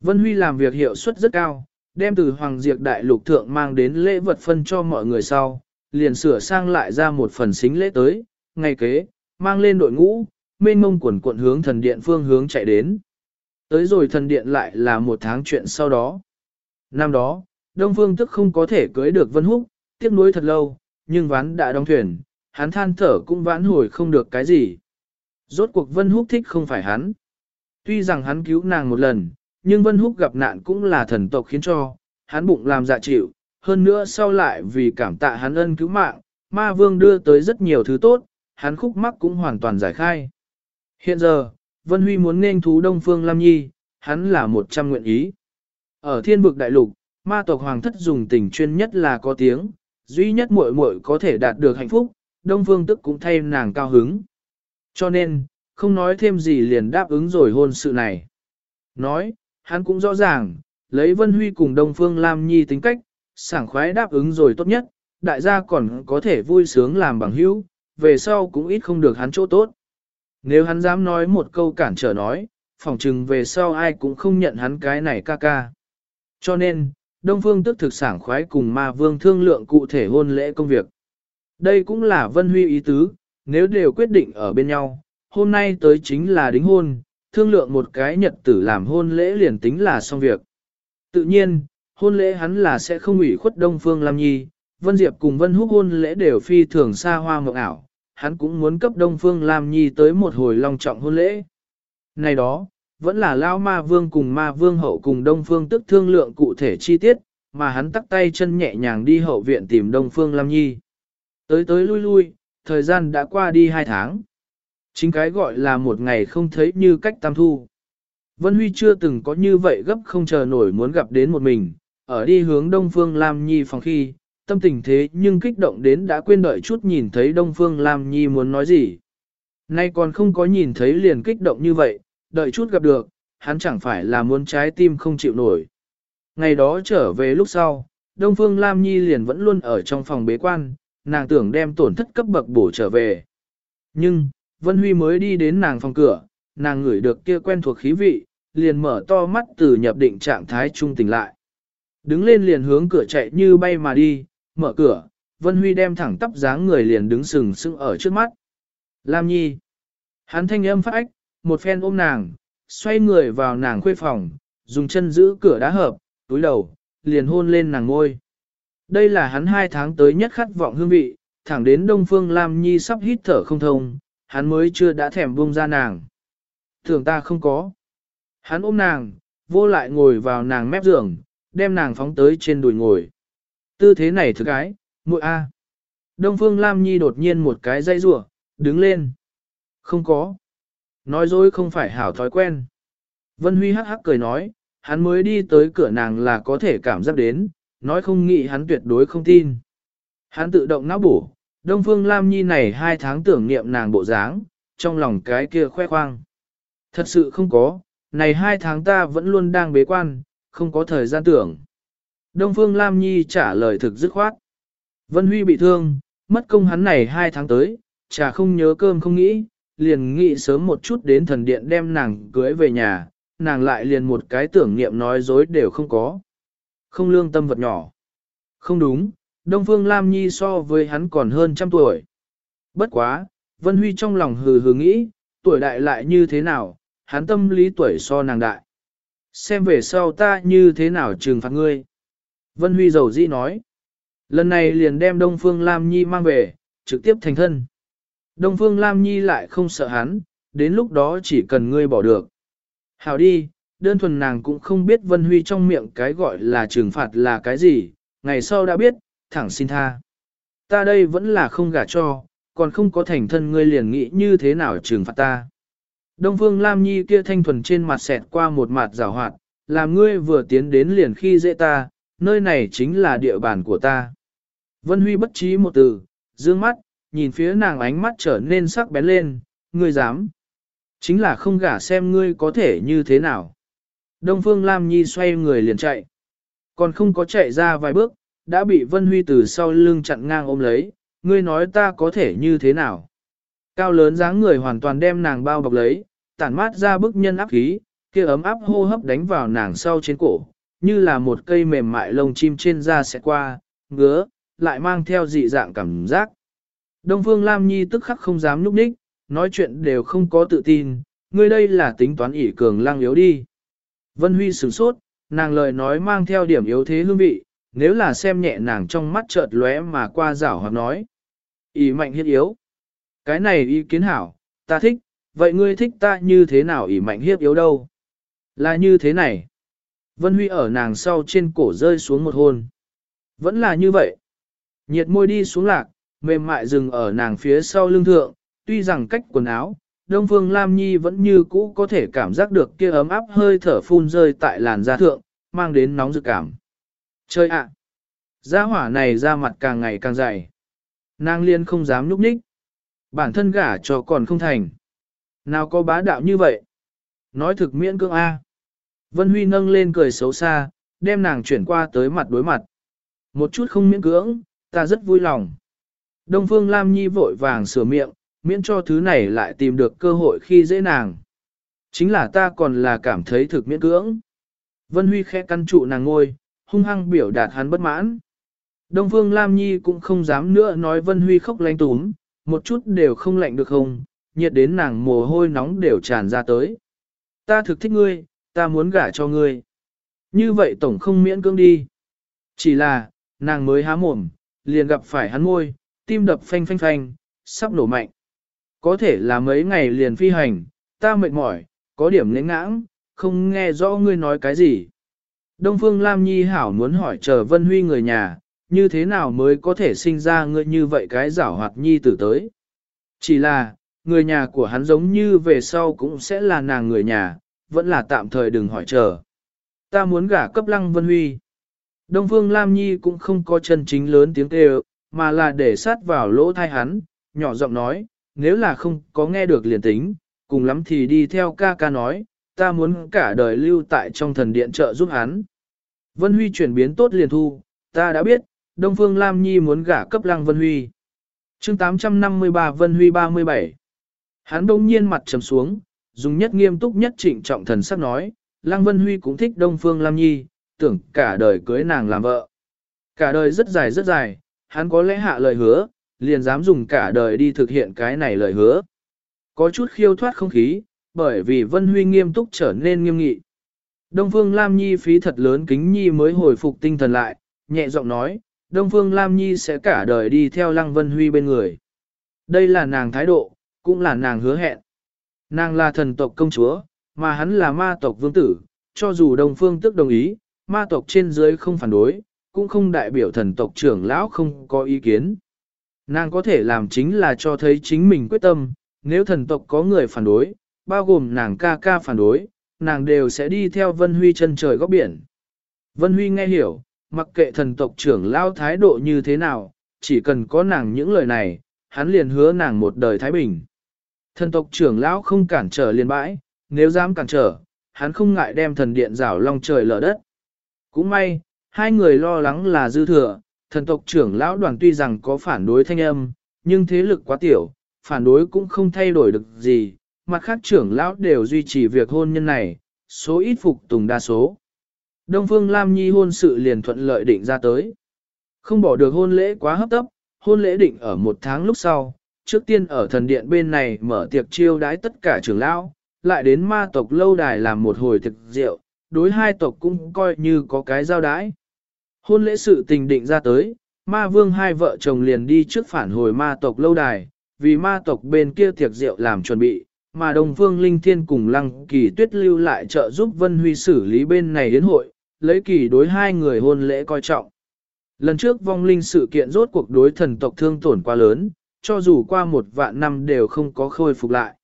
Vân Huy làm việc hiệu suất rất cao, đem từ Hoàng Diệp Đại Lục Thượng mang đến lễ vật phân cho mọi người sau, liền sửa sang lại ra một phần xính lễ tới, ngày kế, mang lên đội ngũ, mênh mông quần cuộn hướng thần điện phương hướng chạy đến. Tới rồi thần điện lại là một tháng chuyện sau đó. Năm đó, Đông Phương tức không có thể cưới được Vân Húc, tiếc nuối thật lâu, nhưng ván đã đóng thuyền, hắn than thở cũng vãn hồi không được cái gì. Rốt cuộc Vân Húc thích không phải hắn. Tuy rằng hắn cứu nàng một lần, nhưng Vân Húc gặp nạn cũng là thần tộc khiến cho, hắn bụng làm dạ chịu, hơn nữa sau lại vì cảm tạ hắn ân cứu mạng, ma vương đưa tới rất nhiều thứ tốt, hắn khúc mắc cũng hoàn toàn giải khai. Hiện giờ, Vân Huy muốn nên thú Đông Phương Lam Nhi, hắn là một trăm nguyện ý. Ở thiên vực đại lục, ma tộc hoàng thất dùng tình chuyên nhất là có tiếng, duy nhất muội muội có thể đạt được hạnh phúc, Đông Phương tức cũng thay nàng cao hứng. Cho nên, không nói thêm gì liền đáp ứng rồi hôn sự này. Nói, hắn cũng rõ ràng, lấy Vân Huy cùng Đông Phương Lam Nhi tính cách, sảng khoái đáp ứng rồi tốt nhất, đại gia còn có thể vui sướng làm bằng hữu, về sau cũng ít không được hắn chỗ tốt. Nếu hắn dám nói một câu cản trở nói, phỏng chừng về sau ai cũng không nhận hắn cái này ca ca. Cho nên, Đông Phương tức thực sảng khoái cùng ma vương thương lượng cụ thể hôn lễ công việc. Đây cũng là Vân Huy ý tứ, nếu đều quyết định ở bên nhau, hôm nay tới chính là đính hôn, thương lượng một cái nhật tử làm hôn lễ liền tính là xong việc. Tự nhiên, hôn lễ hắn là sẽ không ủy khuất Đông Phương Lam Nhi, Vân Diệp cùng Vân Húc hôn lễ đều phi thường xa hoa mộng ảo, hắn cũng muốn cấp Đông Phương Lam Nhi tới một hồi long trọng hôn lễ. Này đó, vẫn là Lao Ma Vương cùng Ma Vương hậu cùng Đông Phương tức thương lượng cụ thể chi tiết, mà hắn tắt tay chân nhẹ nhàng đi hậu viện tìm Đông Phương Lam Nhi. Tới tới lui lui, thời gian đã qua đi hai tháng. Chính cái gọi là một ngày không thấy như cách tam thu. Vân Huy chưa từng có như vậy gấp không chờ nổi muốn gặp đến một mình, ở đi hướng Đông Phương Lam Nhi phòng khi, tâm tình thế nhưng kích động đến đã quên đợi chút nhìn thấy Đông Phương Lam Nhi muốn nói gì. Nay còn không có nhìn thấy liền kích động như vậy, đợi chút gặp được, hắn chẳng phải là muốn trái tim không chịu nổi. Ngày đó trở về lúc sau, Đông Phương Lam Nhi liền vẫn luôn ở trong phòng bế quan, nàng tưởng đem tổn thất cấp bậc bổ trở về. Nhưng, Vân Huy mới đi đến nàng phòng cửa, nàng ngửi được kia quen thuộc khí vị, liền mở to mắt từ nhập định trạng thái trung tỉnh lại. Đứng lên liền hướng cửa chạy như bay mà đi, mở cửa, Vân Huy đem thẳng tắp dáng người liền đứng sừng sững ở trước mắt. Lam Nhi. Hắn thanh âm phát ách, một phen ôm nàng, xoay người vào nàng khuê phòng, dùng chân giữ cửa đá hợp, túi đầu, liền hôn lên nàng ngôi. Đây là hắn hai tháng tới nhất khát vọng hương vị, thẳng đến Đông Phương Lam Nhi sắp hít thở không thông, hắn mới chưa đã thèm buông ra nàng. Thường ta không có. Hắn ôm nàng, vô lại ngồi vào nàng mép giường, đem nàng phóng tới trên đùi ngồi. Tư thế này thực ái, muội a. Đông Phương Lam Nhi đột nhiên một cái dây rủa, đứng lên. Không có. Nói dối không phải hảo thói quen. Vân Huy hắc hắc cười nói, hắn mới đi tới cửa nàng là có thể cảm giác đến, nói không nghĩ hắn tuyệt đối không tin. Hắn tự động não bổ, Đông Phương Lam Nhi này hai tháng tưởng niệm nàng bộ dáng, trong lòng cái kia khoe khoang. Thật sự không có, này hai tháng ta vẫn luôn đang bế quan, không có thời gian tưởng. Đông Phương Lam Nhi trả lời thực dứt khoát. Vân Huy bị thương, mất công hắn này hai tháng tới, chả không nhớ cơm không nghĩ, liền nghĩ sớm một chút đến thần điện đem nàng cưới về nhà, nàng lại liền một cái tưởng niệm nói dối đều không có. Không lương tâm vật nhỏ. Không đúng, Đông Phương Lam Nhi so với hắn còn hơn trăm tuổi. Bất quá, Vân Huy trong lòng hừ hừ nghĩ, tuổi đại lại như thế nào, hắn tâm lý tuổi so nàng đại. Xem về sau ta như thế nào trừng phạt ngươi. Vân Huy dầu dĩ nói. Lần này liền đem Đông Phương Lam Nhi mang về, trực tiếp thành thân. Đông Phương Lam Nhi lại không sợ hắn, đến lúc đó chỉ cần ngươi bỏ được. Hảo đi, đơn thuần nàng cũng không biết Vân Huy trong miệng cái gọi là trừng phạt là cái gì, ngày sau đã biết, thẳng xin tha. Ta đây vẫn là không gả cho, còn không có thành thân ngươi liền nghĩ như thế nào trừng phạt ta. Đông Phương Lam Nhi kia thanh thuần trên mặt xẹt qua một mặt rào hoạt, làm ngươi vừa tiến đến liền khi dễ ta, nơi này chính là địa bàn của ta. Vân Huy bất trí một từ, dương mắt, nhìn phía nàng ánh mắt trở nên sắc bén lên, ngươi dám. Chính là không gả xem ngươi có thể như thế nào. Đông Phương Lam Nhi xoay người liền chạy. Còn không có chạy ra vài bước, đã bị Vân Huy từ sau lưng chặn ngang ôm lấy, ngươi nói ta có thể như thế nào. Cao lớn dáng người hoàn toàn đem nàng bao bọc lấy, tản mát ra bức nhân áp khí, kia ấm áp hô hấp đánh vào nàng sau trên cổ, như là một cây mềm mại lông chim trên da sẽ qua, ngứa, lại mang theo dị dạng cảm giác. Đông Phương Lam Nhi tức khắc không dám nhúc ních, nói chuyện đều không có tự tin, ngươi đây là tính toán ỷ cường lang yếu đi. Vân Huy sửng sốt, nàng lời nói mang theo điểm yếu thế hương vị, nếu là xem nhẹ nàng trong mắt chợt lóe mà qua rảo hoặc nói. Ý mạnh hiết yếu. Cái này ý kiến hảo, ta thích, vậy ngươi thích ta như thế nào ý mạnh hiếp yếu đâu? Là như thế này. Vân Huy ở nàng sau trên cổ rơi xuống một hôn. Vẫn là như vậy. Nhiệt môi đi xuống lạc, mềm mại dừng ở nàng phía sau lưng thượng, tuy rằng cách quần áo, Đông Phương Lam Nhi vẫn như cũ có thể cảm giác được kia ấm áp hơi thở phun rơi tại làn da thượng, mang đến nóng dự cảm. Chơi ạ! gia hỏa này ra mặt càng ngày càng dày. Nàng liên không dám nhúc nhích. Bản thân gả cho còn không thành. Nào có bá đạo như vậy? Nói thực miễn cưỡng A. Vân Huy nâng lên cười xấu xa, đem nàng chuyển qua tới mặt đối mặt. Một chút không miễn cưỡng, ta rất vui lòng. Đông Phương Lam Nhi vội vàng sửa miệng, miễn cho thứ này lại tìm được cơ hội khi dễ nàng. Chính là ta còn là cảm thấy thực miễn cưỡng. Vân Huy khẽ căn trụ nàng ngôi, hung hăng biểu đạt hắn bất mãn. Đông Phương Lam Nhi cũng không dám nữa nói Vân Huy khóc lanh túm, một chút đều không lạnh được không, nhiệt đến nàng mồ hôi nóng đều tràn ra tới. Ta thực thích ngươi, ta muốn gả cho ngươi. Như vậy tổng không miễn cưỡng đi. Chỉ là, nàng mới há mồm, liền gặp phải hắn môi, tim đập phanh phanh phanh, sắp nổ mạnh. Có thể là mấy ngày liền phi hành, ta mệt mỏi, có điểm lĩnh ngãng, không nghe rõ ngươi nói cái gì. Đông Phương Lam Nhi hảo muốn hỏi chờ Vân Huy người nhà, như thế nào mới có thể sinh ra ngươi như vậy cái giảo hoạt nhi tử tới. Chỉ là, người nhà của hắn giống như về sau cũng sẽ là nàng người nhà, vẫn là tạm thời đừng hỏi chờ. Ta muốn gả cấp lăng Vân Huy. Đông Phương Lam Nhi cũng không có chân chính lớn tiếng kêu, mà là để sát vào lỗ thai hắn, nhỏ giọng nói, nếu là không có nghe được liền tính, cùng lắm thì đi theo ca ca nói, ta muốn cả đời lưu tại trong thần điện trợ giúp hắn. Vân Huy chuyển biến tốt liền thu, ta đã biết, Đông Phương Lam Nhi muốn gả cấp Lăng Vân Huy. chương 853 Vân Huy 37 Hắn đông nhiên mặt trầm xuống, dùng nhất nghiêm túc nhất trịnh trọng thần sắc nói, Lăng Vân Huy cũng thích Đông Phương Lam Nhi, tưởng cả đời cưới nàng làm vợ. Cả đời rất dài rất dài, hắn có lẽ hạ lời hứa, liền dám dùng cả đời đi thực hiện cái này lời hứa. Có chút khiêu thoát không khí, bởi vì Vân Huy nghiêm túc trở nên nghiêm nghị. Đông Phương Lam Nhi phí thật lớn kính nhi mới hồi phục tinh thần lại, nhẹ giọng nói, Đông Phương Lam Nhi sẽ cả đời đi theo Lăng Vân Huy bên người. Đây là nàng thái độ, cũng là nàng hứa hẹn. Nàng là thần tộc công chúa, mà hắn là ma tộc vương tử, cho dù Đông Phương tức đồng ý, ma tộc trên dưới không phản đối, cũng không đại biểu thần tộc trưởng lão không có ý kiến. Nàng có thể làm chính là cho thấy chính mình quyết tâm, nếu thần tộc có người phản đối, bao gồm nàng ca ca phản đối, nàng đều sẽ đi theo Vân Huy chân trời góc biển. Vân Huy nghe hiểu, mặc kệ thần tộc trưởng lao thái độ như thế nào, chỉ cần có nàng những lời này, hắn liền hứa nàng một đời thái bình. Thần tộc trưởng lão không cản trở liền bãi, nếu dám cản trở, hắn không ngại đem thần điện rảo long trời lở đất. Cũng may, hai người lo lắng là dư thừa, thần tộc trưởng lão đoàn tuy rằng có phản đối thanh âm, nhưng thế lực quá tiểu, phản đối cũng không thay đổi được gì, mặt khác trưởng lão đều duy trì việc hôn nhân này, số ít phục tùng đa số. Đông Phương Lam Nhi hôn sự liền thuận lợi định ra tới. Không bỏ được hôn lễ quá hấp tấp, hôn lễ định ở một tháng lúc sau, trước tiên ở thần điện bên này mở tiệc chiêu đái tất cả trưởng lão, lại đến ma tộc lâu đài làm một hồi thực rượu, đối hai tộc cũng coi như có cái giao đái. Hôn lễ sự tình định ra tới, ma vương hai vợ chồng liền đi trước phản hồi ma tộc lâu đài, vì ma tộc bên kia tiệc rượu làm chuẩn bị, mà Đông Phương Linh Thiên cùng Lăng Kỳ Tuyết lưu lại trợ giúp Vân Huy xử lý bên này đến hội, lấy kỳ đối hai người hôn lễ coi trọng. Lần trước vong linh sự kiện rốt cuộc đối thần tộc thương tổn quá lớn, cho dù qua một vạn năm đều không có khôi phục lại.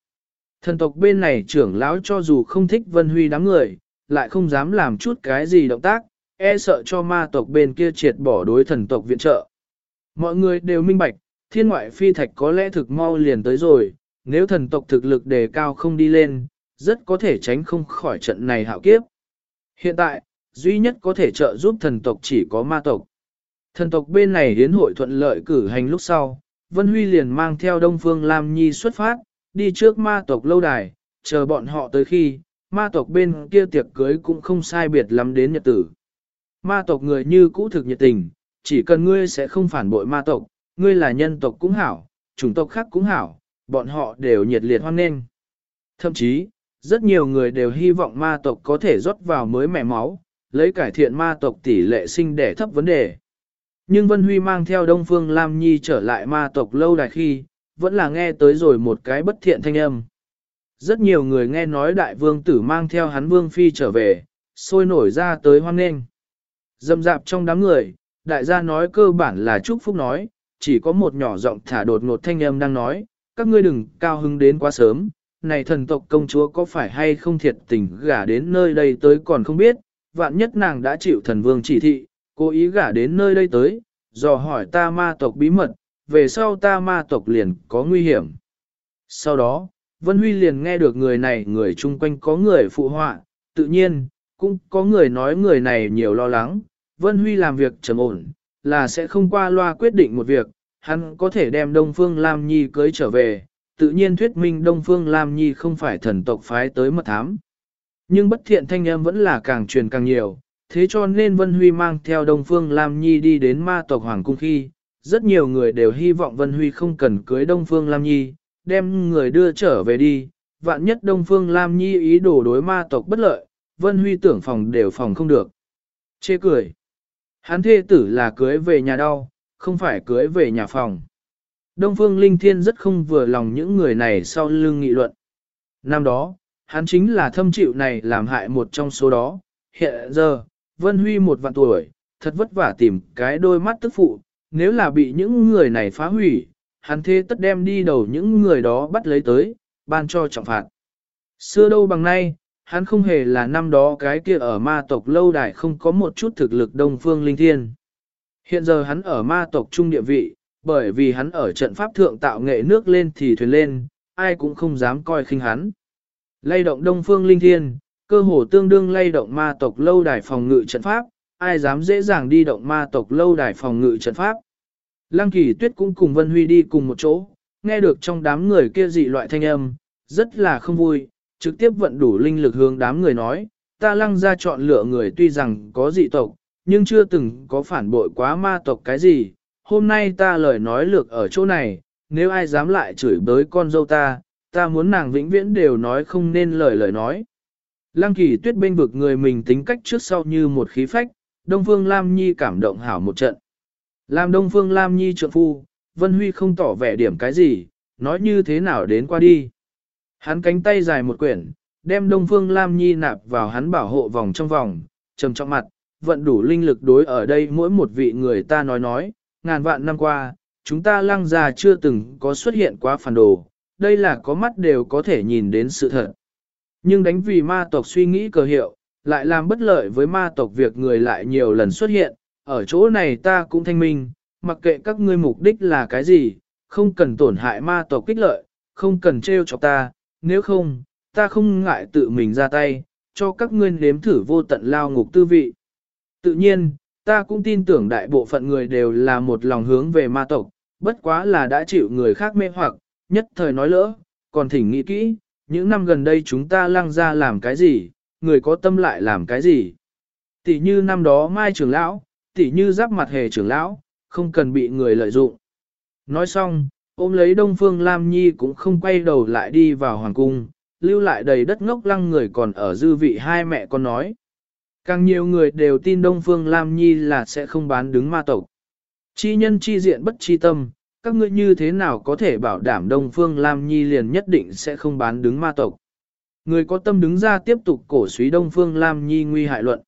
Thần tộc bên này trưởng lão cho dù không thích Vân Huy đám người, lại không dám làm chút cái gì động tác, e sợ cho ma tộc bên kia triệt bỏ đối thần tộc viện trợ. Mọi người đều minh bạch, thiên ngoại phi thạch có lẽ thực mau liền tới rồi, nếu thần tộc thực lực đề cao không đi lên, rất có thể tránh không khỏi trận này hạo kiếp. Hiện tại, duy nhất có thể trợ giúp thần tộc chỉ có ma tộc. Thần tộc bên này hiến hội thuận lợi cử hành lúc sau, Vân Huy liền mang theo Đông Phương Lam Nhi xuất phát, đi trước ma tộc lâu đài, chờ bọn họ tới khi, ma tộc bên kia tiệc cưới cũng không sai biệt lắm đến nhật tử. Ma tộc người như cũ thực nhiệt tình, chỉ cần ngươi sẽ không phản bội ma tộc, ngươi là nhân tộc cũng hảo, chủng tộc khác cũng hảo, bọn họ đều nhiệt liệt hoan nghênh. Thậm chí, rất nhiều người đều hy vọng ma tộc có thể rót vào mới mẻ máu, lấy cải thiện ma tộc tỷ lệ sinh đẻ thấp vấn đề. Nhưng Vân Huy mang theo Đông Phương Lam Nhi trở lại ma tộc lâu đài khi, vẫn là nghe tới rồi một cái bất thiện thanh âm. Rất nhiều người nghe nói đại vương tử mang theo hắn vương phi trở về, sôi nổi ra tới hoan nghênh. Dâm dạp trong đám người, đại gia nói cơ bản là chúc phúc nói, chỉ có một nhỏ giọng thả đột ngột thanh âm đang nói, các ngươi đừng cao hứng đến quá sớm, này thần tộc công chúa có phải hay không thiệt tình gả đến nơi đây tới còn không biết, vạn nhất nàng đã chịu thần vương chỉ thị, cố ý gả đến nơi đây tới, dò hỏi ta ma tộc bí mật, về sau ta ma tộc liền có nguy hiểm. Sau đó, Vân Huy liền nghe được người này người chung quanh có người phụ họa, tự nhiên, cũng có người nói người này nhiều lo lắng, Vân Huy làm việc trầm ổn, là sẽ không qua loa quyết định một việc, hắn có thể đem Đông Phương Lam Nhi cưới trở về, tự nhiên thuyết minh Đông Phương Lam Nhi không phải thần tộc phái tới mật thám. Nhưng bất thiện thanh âm vẫn là càng truyền càng nhiều, thế cho nên Vân Huy mang theo Đông Phương Lam Nhi đi đến ma tộc Hoàng Cung khi, rất nhiều người đều hy vọng Vân Huy không cần cưới Đông Phương Lam Nhi, đem người đưa trở về đi, vạn nhất Đông Phương Lam Nhi ý đồ đối ma tộc bất lợi, Vân Huy tưởng phòng đều phòng không được. Chê cười. Hắn thê tử là cưới về nhà đau, không phải cưới về nhà phòng. Đông Phương Linh Thiên rất không vừa lòng những người này sau lưng nghị luận. Năm đó, hắn chính là thâm chịu này làm hại một trong số đó. Hiện giờ, Vân Huy một vạn tuổi, thật vất vả tìm cái đôi mắt tức phụ, nếu là bị những người này phá hủy, hắn thế tất đem đi đầu những người đó bắt lấy tới, ban cho trọng phạt. Xưa đâu bằng nay, hắn không hề là năm đó cái kia ở ma tộc lâu đài không có một chút thực lực đông phương linh thiên. Hiện giờ hắn ở ma tộc trung địa vị, bởi vì hắn ở trận pháp thượng tạo nghệ nước lên thì thuyền lên, ai cũng không dám coi khinh hắn. Lay động đông phương linh thiên, cơ hồ tương đương lay động ma tộc lâu đài phòng ngự trận pháp, ai dám dễ dàng đi động ma tộc lâu đài phòng ngự trận pháp. Lăng kỳ tuyết cũng cùng Vân Huy đi cùng một chỗ, nghe được trong đám người kia dị loại thanh âm, rất là không vui, trực tiếp vận đủ linh lực hướng đám người nói, ta lăng ra chọn lựa người tuy rằng có dị tộc, nhưng chưa từng có phản bội quá ma tộc cái gì, hôm nay ta lời nói lược ở chỗ này, nếu ai dám lại chửi bới con dâu ta, ta muốn nàng vĩnh viễn đều nói không nên lời lời nói. Lăng kỳ tuyết bên vực người mình tính cách trước sau như một khí phách, Đông Phương Lam Nhi cảm động hảo một trận. Làm Đông Phương Lam Nhi trượng phu, Vân Huy không tỏ vẻ điểm cái gì, nói như thế nào đến qua đi. Hắn cánh tay dài một quyển, đem Đông Phương Lam Nhi nạp vào hắn bảo hộ vòng trong vòng, trầm trọng mặt, vận đủ linh lực đối ở đây mỗi một vị người ta nói nói, ngàn vạn năm qua, chúng ta lăng già chưa từng có xuất hiện quá phản đồ, đây là có mắt đều có thể nhìn đến sự thật. Nhưng đánh vì ma tộc suy nghĩ cờ hiệu, lại làm bất lợi với ma tộc việc người lại nhiều lần xuất hiện, ở chỗ này ta cũng thanh minh, mặc kệ các ngươi mục đích là cái gì, không cần tổn hại ma tộc kích lợi, không cần trêu chọc ta, nếu không, ta không ngại tự mình ra tay, cho các ngươi nếm thử vô tận lao ngục tư vị. Tự nhiên, ta cũng tin tưởng đại bộ phận người đều là một lòng hướng về ma tộc, bất quá là đã chịu người khác mê hoặc, nhất thời nói lỡ, còn thỉnh nghĩ kỹ, những năm gần đây chúng ta lăng ra làm cái gì, người có tâm lại làm cái gì. Tỷ như năm đó Mai trưởng lão, tỷ như giáp mặt hề trưởng lão, không cần bị người lợi dụng. Nói xong, ôm lấy Đông Phương Lam Nhi cũng không quay đầu lại đi vào hoàng cung, lưu lại đầy đất ngốc lăng người còn ở dư vị hai mẹ con nói. Càng nhiều người đều tin Đông Phương Lam Nhi là sẽ không bán đứng ma tộc. Chi nhân chi diện bất chi tâm, các ngươi như thế nào có thể bảo đảm Đông Phương Lam Nhi liền nhất định sẽ không bán đứng ma tộc. Người có tâm đứng ra tiếp tục cổ suý Đông Phương Lam Nhi nguy hại luận.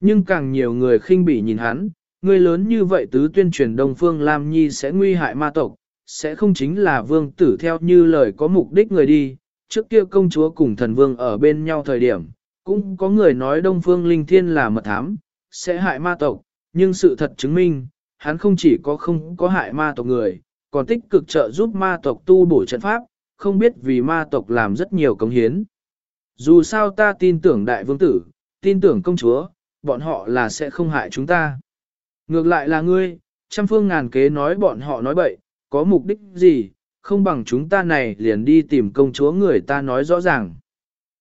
Nhưng càng nhiều người khinh bỉ nhìn hắn, người lớn như vậy tứ tuyên truyền Đông Phương Lam Nhi sẽ nguy hại ma tộc, sẽ không chính là vương tử theo như lời có mục đích người đi. Trước kia công chúa cùng thần vương ở bên nhau thời điểm, cũng có người nói Đông Phương Linh Thiên là mật thám, sẽ hại ma tộc, nhưng sự thật chứng minh, hắn không chỉ có không có hại ma tộc người, còn tích cực trợ giúp ma tộc tu bổ trận pháp, không biết vì ma tộc làm rất nhiều công hiến. Dù sao ta tin tưởng đại vương tử, tin tưởng công chúa, bọn họ là sẽ không hại chúng ta. Ngược lại là ngươi, trăm phương ngàn kế nói bọn họ nói bậy, có mục đích gì, không bằng chúng ta này liền đi tìm công chúa người ta nói rõ ràng.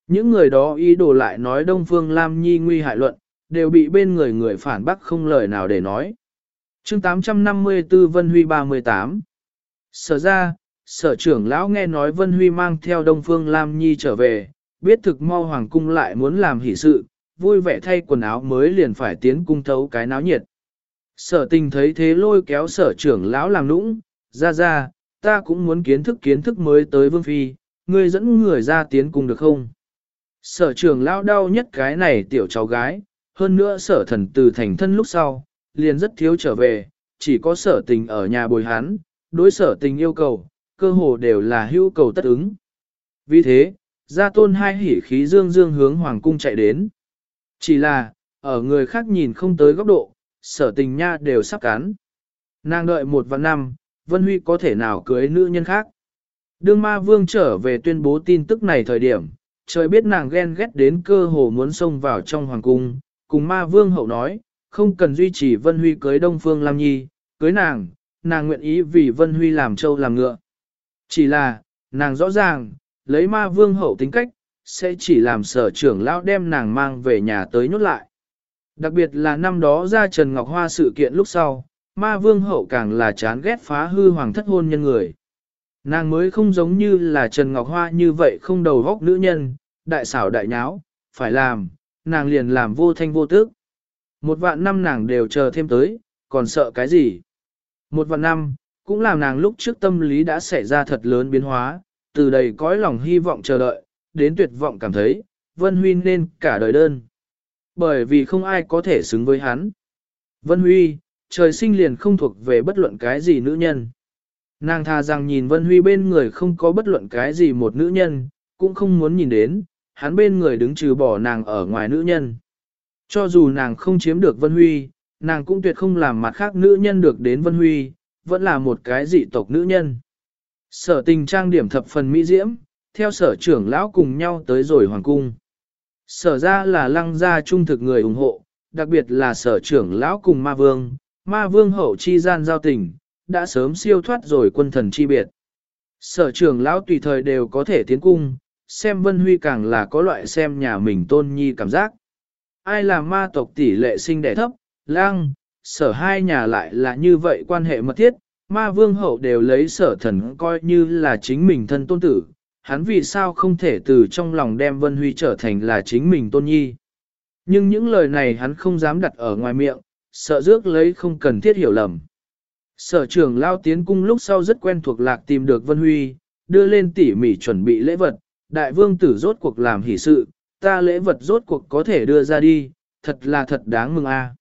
Những người đó ý đồ lại nói Đông Phương Lam Nhi nguy hại luận, đều bị bên người người phản bác không lời nào để nói. chương 854 Vân Huy 38 Sở ra, sở trưởng lão nghe nói Vân Huy mang theo Đông Phương Lam Nhi trở về, biết thực mau hoàng cung lại muốn làm hỷ sự, vui vẻ thay quần áo mới liền phải tiến cung thấu cái náo nhiệt. Sở tình thấy thế lôi kéo sở trưởng lão làm nũng, ra ra, ta cũng muốn kiến thức kiến thức mới tới vương phi, ngươi dẫn người ra tiến cung được không? Sở trưởng lao đau nhất cái này tiểu cháu gái, hơn nữa sở thần từ thành thân lúc sau, liền rất thiếu trở về, chỉ có sở tình ở nhà bồi hắn, đối sở tình yêu cầu, cơ hồ đều là hữu cầu tất ứng. Vì thế, gia tôn hai hỉ khí dương dương hướng hoàng cung chạy đến. Chỉ là, ở người khác nhìn không tới góc độ, sở tình nha đều sắp cắn. Nàng đợi một vạn năm, Vân Huy có thể nào cưới nữ nhân khác. Đương ma vương trở về tuyên bố tin tức này thời điểm, trời biết nàng ghen ghét đến cơ hồ muốn xông vào trong hoàng cung, cùng ma vương hậu nói, không cần duy trì Vân Huy cưới Đông Phương Lam Nhi, cưới nàng, nàng nguyện ý vì Vân Huy làm trâu làm ngựa. Chỉ là, nàng rõ ràng, lấy ma vương hậu tính cách, sẽ chỉ làm sở trưởng lão đem nàng mang về nhà tới nhốt lại. Đặc biệt là năm đó ra Trần Ngọc Hoa sự kiện lúc sau, ma vương hậu càng là chán ghét phá hư hoàng thất hôn nhân người. Nàng mới không giống như là Trần Ngọc Hoa như vậy không đầu góc nữ nhân, đại xảo đại nháo, phải làm, nàng liền làm vô thanh vô tức. Một vạn năm nàng đều chờ thêm tới, còn sợ cái gì? Một vạn năm, cũng làm nàng lúc trước tâm lý đã xảy ra thật lớn biến hóa, từ đầy cõi lòng hy vọng chờ đợi, đến tuyệt vọng cảm thấy, Vân Huy nên cả đời đơn. Bởi vì không ai có thể xứng với hắn. Vân Huy, trời sinh liền không thuộc về bất luận cái gì nữ nhân. Nàng tha rằng nhìn Vân Huy bên người không có bất luận cái gì một nữ nhân, cũng không muốn nhìn đến, hắn bên người đứng trừ bỏ nàng ở ngoài nữ nhân. Cho dù nàng không chiếm được Vân Huy, nàng cũng tuyệt không làm mặt khác nữ nhân được đến Vân Huy, vẫn là một cái dị tộc nữ nhân. Sở tình trang điểm thập phần mỹ diễm, theo sở trưởng lão cùng nhau tới rồi hoàng cung. Sở ra là lăng gia trung thực người ủng hộ, đặc biệt là sở trưởng lão cùng ma vương, ma vương hậu chi gian giao tình, đã sớm siêu thoát rồi quân thần chi biệt. Sở trưởng lão tùy thời đều có thể tiến cung, xem Vân Huy càng là có loại xem nhà mình tôn nhi cảm giác. Ai là ma tộc tỷ lệ sinh đẻ thấp, lang, sở hai nhà lại là như vậy quan hệ mật thiết, ma vương hậu đều lấy sở thần coi như là chính mình thân tôn tử, hắn vì sao không thể từ trong lòng đem Vân Huy trở thành là chính mình tôn nhi. Nhưng những lời này hắn không dám đặt ở ngoài miệng, sợ rước lấy không cần thiết hiểu lầm. Sở trưởng lao tiến cung lúc sau rất quen thuộc lạc tìm được Vân Huy, đưa lên tỉ mỉ chuẩn bị lễ vật, đại vương tử rốt cuộc làm hỷ sự, ta lễ vật rốt cuộc có thể đưa ra đi, thật là thật đáng mừng a. À.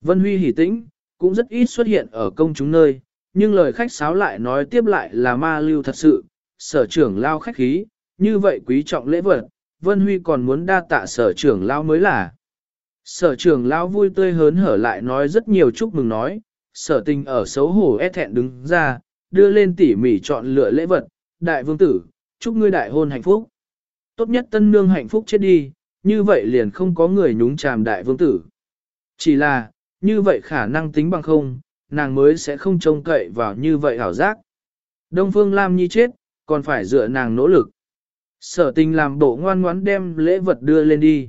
Vân Huy hỉ tĩnh, cũng rất ít xuất hiện ở công chúng nơi, nhưng lời khách sáo lại nói tiếp lại là ma lưu thật sự, sở trưởng lao khách khí, như vậy quý trọng lễ vật, Vân Huy còn muốn đa tạ sở trưởng lao mới là. Sở trưởng lao vui tươi hớn hở lại nói rất nhiều chúc mừng nói, sở tình ở xấu hổ e thẹn đứng ra, đưa lên tỉ mỉ chọn lựa lễ vật, đại vương tử, chúc ngươi đại hôn hạnh phúc. Tốt nhất tân nương hạnh phúc chết đi, như vậy liền không có người nhúng chàm đại vương tử. Chỉ là, như vậy khả năng tính bằng không, nàng mới sẽ không trông cậy vào như vậy hảo giác. Đông Phương Lam Nhi chết, còn phải dựa nàng nỗ lực. Sở tình làm bộ ngoan ngoãn đem lễ vật đưa lên đi.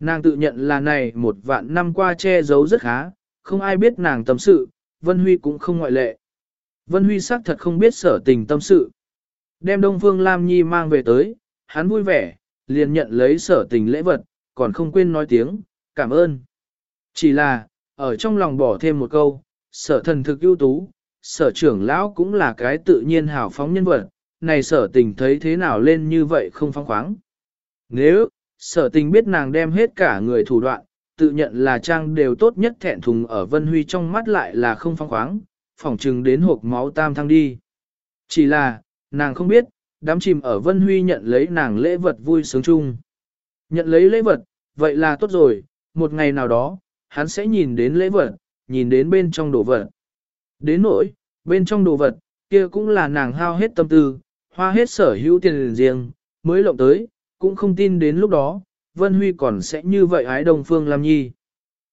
Nàng tự nhận là này một vạn năm qua che giấu rất khá, không ai biết nàng tâm sự, Vân Huy cũng không ngoại lệ. Vân Huy xác thật không biết sở tình tâm sự. Đem Đông Phương Lam Nhi mang về tới, hắn vui vẻ, liền nhận lấy sở tình lễ vật, còn không quên nói tiếng, cảm ơn. Chỉ là, ở trong lòng bỏ thêm một câu, sở thần thực ưu tú, sở trưởng lão cũng là cái tự nhiên hào phóng nhân vật, này sở tình thấy thế nào lên như vậy không phóng khoáng. Nếu, sở tình biết nàng đem hết cả người thủ đoạn, tự nhận là trang đều tốt nhất thẹn thùng ở Vân Huy trong mắt lại là không phóng khoáng, phỏng trừng đến hộp máu tam thăng đi. Chỉ là, nàng không biết, đám chìm ở Vân Huy nhận lấy nàng lễ vật vui sướng chung. Nhận lấy lễ vật, vậy là tốt rồi, một ngày nào đó, hắn sẽ nhìn đến lễ vật, nhìn đến bên trong đồ vật. Đến nỗi, bên trong đồ vật, kia cũng là nàng hao hết tâm tư, hoa hết sở hữu tiền riêng, mới lộng tới, cũng không tin đến lúc đó, Vân Huy còn sẽ như vậy ái đồng Phương làm Nhi.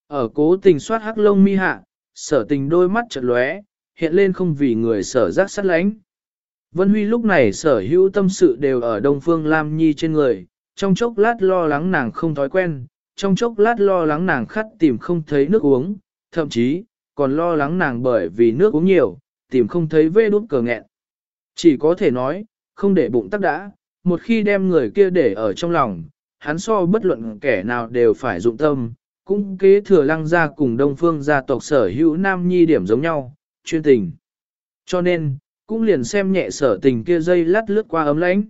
Ở cố tình soát hắc lông mi hạ, sở tình đôi mắt chợt lóe, hiện lên không vì người sở giác sát lánh. Vân Huy lúc này sở hữu tâm sự đều ở Đông Phương Lam Nhi trên người, trong chốc lát lo lắng nàng không thói quen, trong chốc lát lo lắng nàng khát tìm không thấy nước uống, thậm chí, còn lo lắng nàng bởi vì nước uống nhiều, tìm không thấy vê đút cờ nghẹn. Chỉ có thể nói, không để bụng tắc đã, một khi đem người kia để ở trong lòng, hắn so bất luận kẻ nào đều phải dụng tâm, cũng kế thừa lăng gia cùng đông phương gia tộc sở hữu nam nhi điểm giống nhau, chuyên tình. Cho nên, cũng liền xem nhẹ sở tình kia dây lát lướt qua ấm lãnh.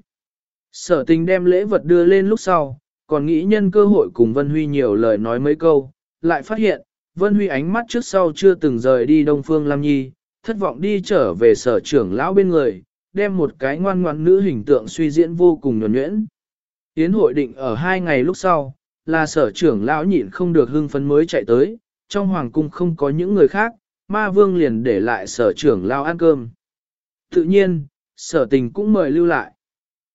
Sở tình đem lễ vật đưa lên lúc sau, còn nghĩ nhân cơ hội cùng Vân Huy nhiều lời nói mấy câu, lại phát hiện, Vân Huy ánh mắt trước sau chưa từng rời đi Đông Phương Lam Nhi, thất vọng đi trở về sở trưởng lão bên người, đem một cái ngoan ngoan nữ hình tượng suy diễn vô cùng nhuẩn nhuyễn. Yến hội định ở hai ngày lúc sau, là sở trưởng lão nhịn không được hưng phấn mới chạy tới, trong hoàng cung không có những người khác, ma vương liền để lại sở trưởng lão ăn cơm. Tự nhiên, sở tình cũng mời lưu lại.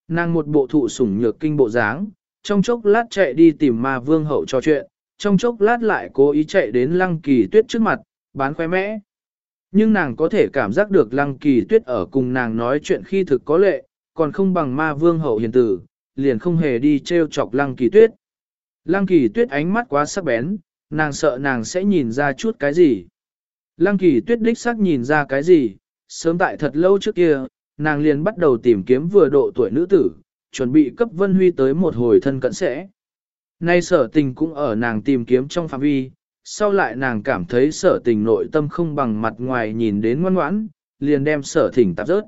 Nàng một bộ thụ sủng nhược kinh bộ dáng, trong chốc lát chạy đi tìm ma vương hậu trò chuyện, trong chốc lát lại cố ý chạy đến lăng kỳ tuyết trước mặt, bán khoe mẽ. Nhưng nàng có thể cảm giác được lăng kỳ tuyết ở cùng nàng nói chuyện khi thực có lệ, còn không bằng ma vương hậu hiền tử, liền không hề đi treo chọc lăng kỳ tuyết. Lăng kỳ tuyết ánh mắt quá sắc bén, nàng sợ nàng sẽ nhìn ra chút cái gì. Lăng kỳ tuyết đích xác nhìn ra cái gì, sớm tại thật lâu trước kia, nàng liền bắt đầu tìm kiếm vừa độ tuổi nữ tử, chuẩn bị cấp Vân Huy tới một hồi thân cận sẽ. Nay sở tình cũng ở nàng tìm kiếm trong phạm vi, sau lại nàng cảm thấy sở tình nội tâm không bằng mặt ngoài nhìn đến ngoan ngoãn, liền đem sở thỉnh tạp rớt.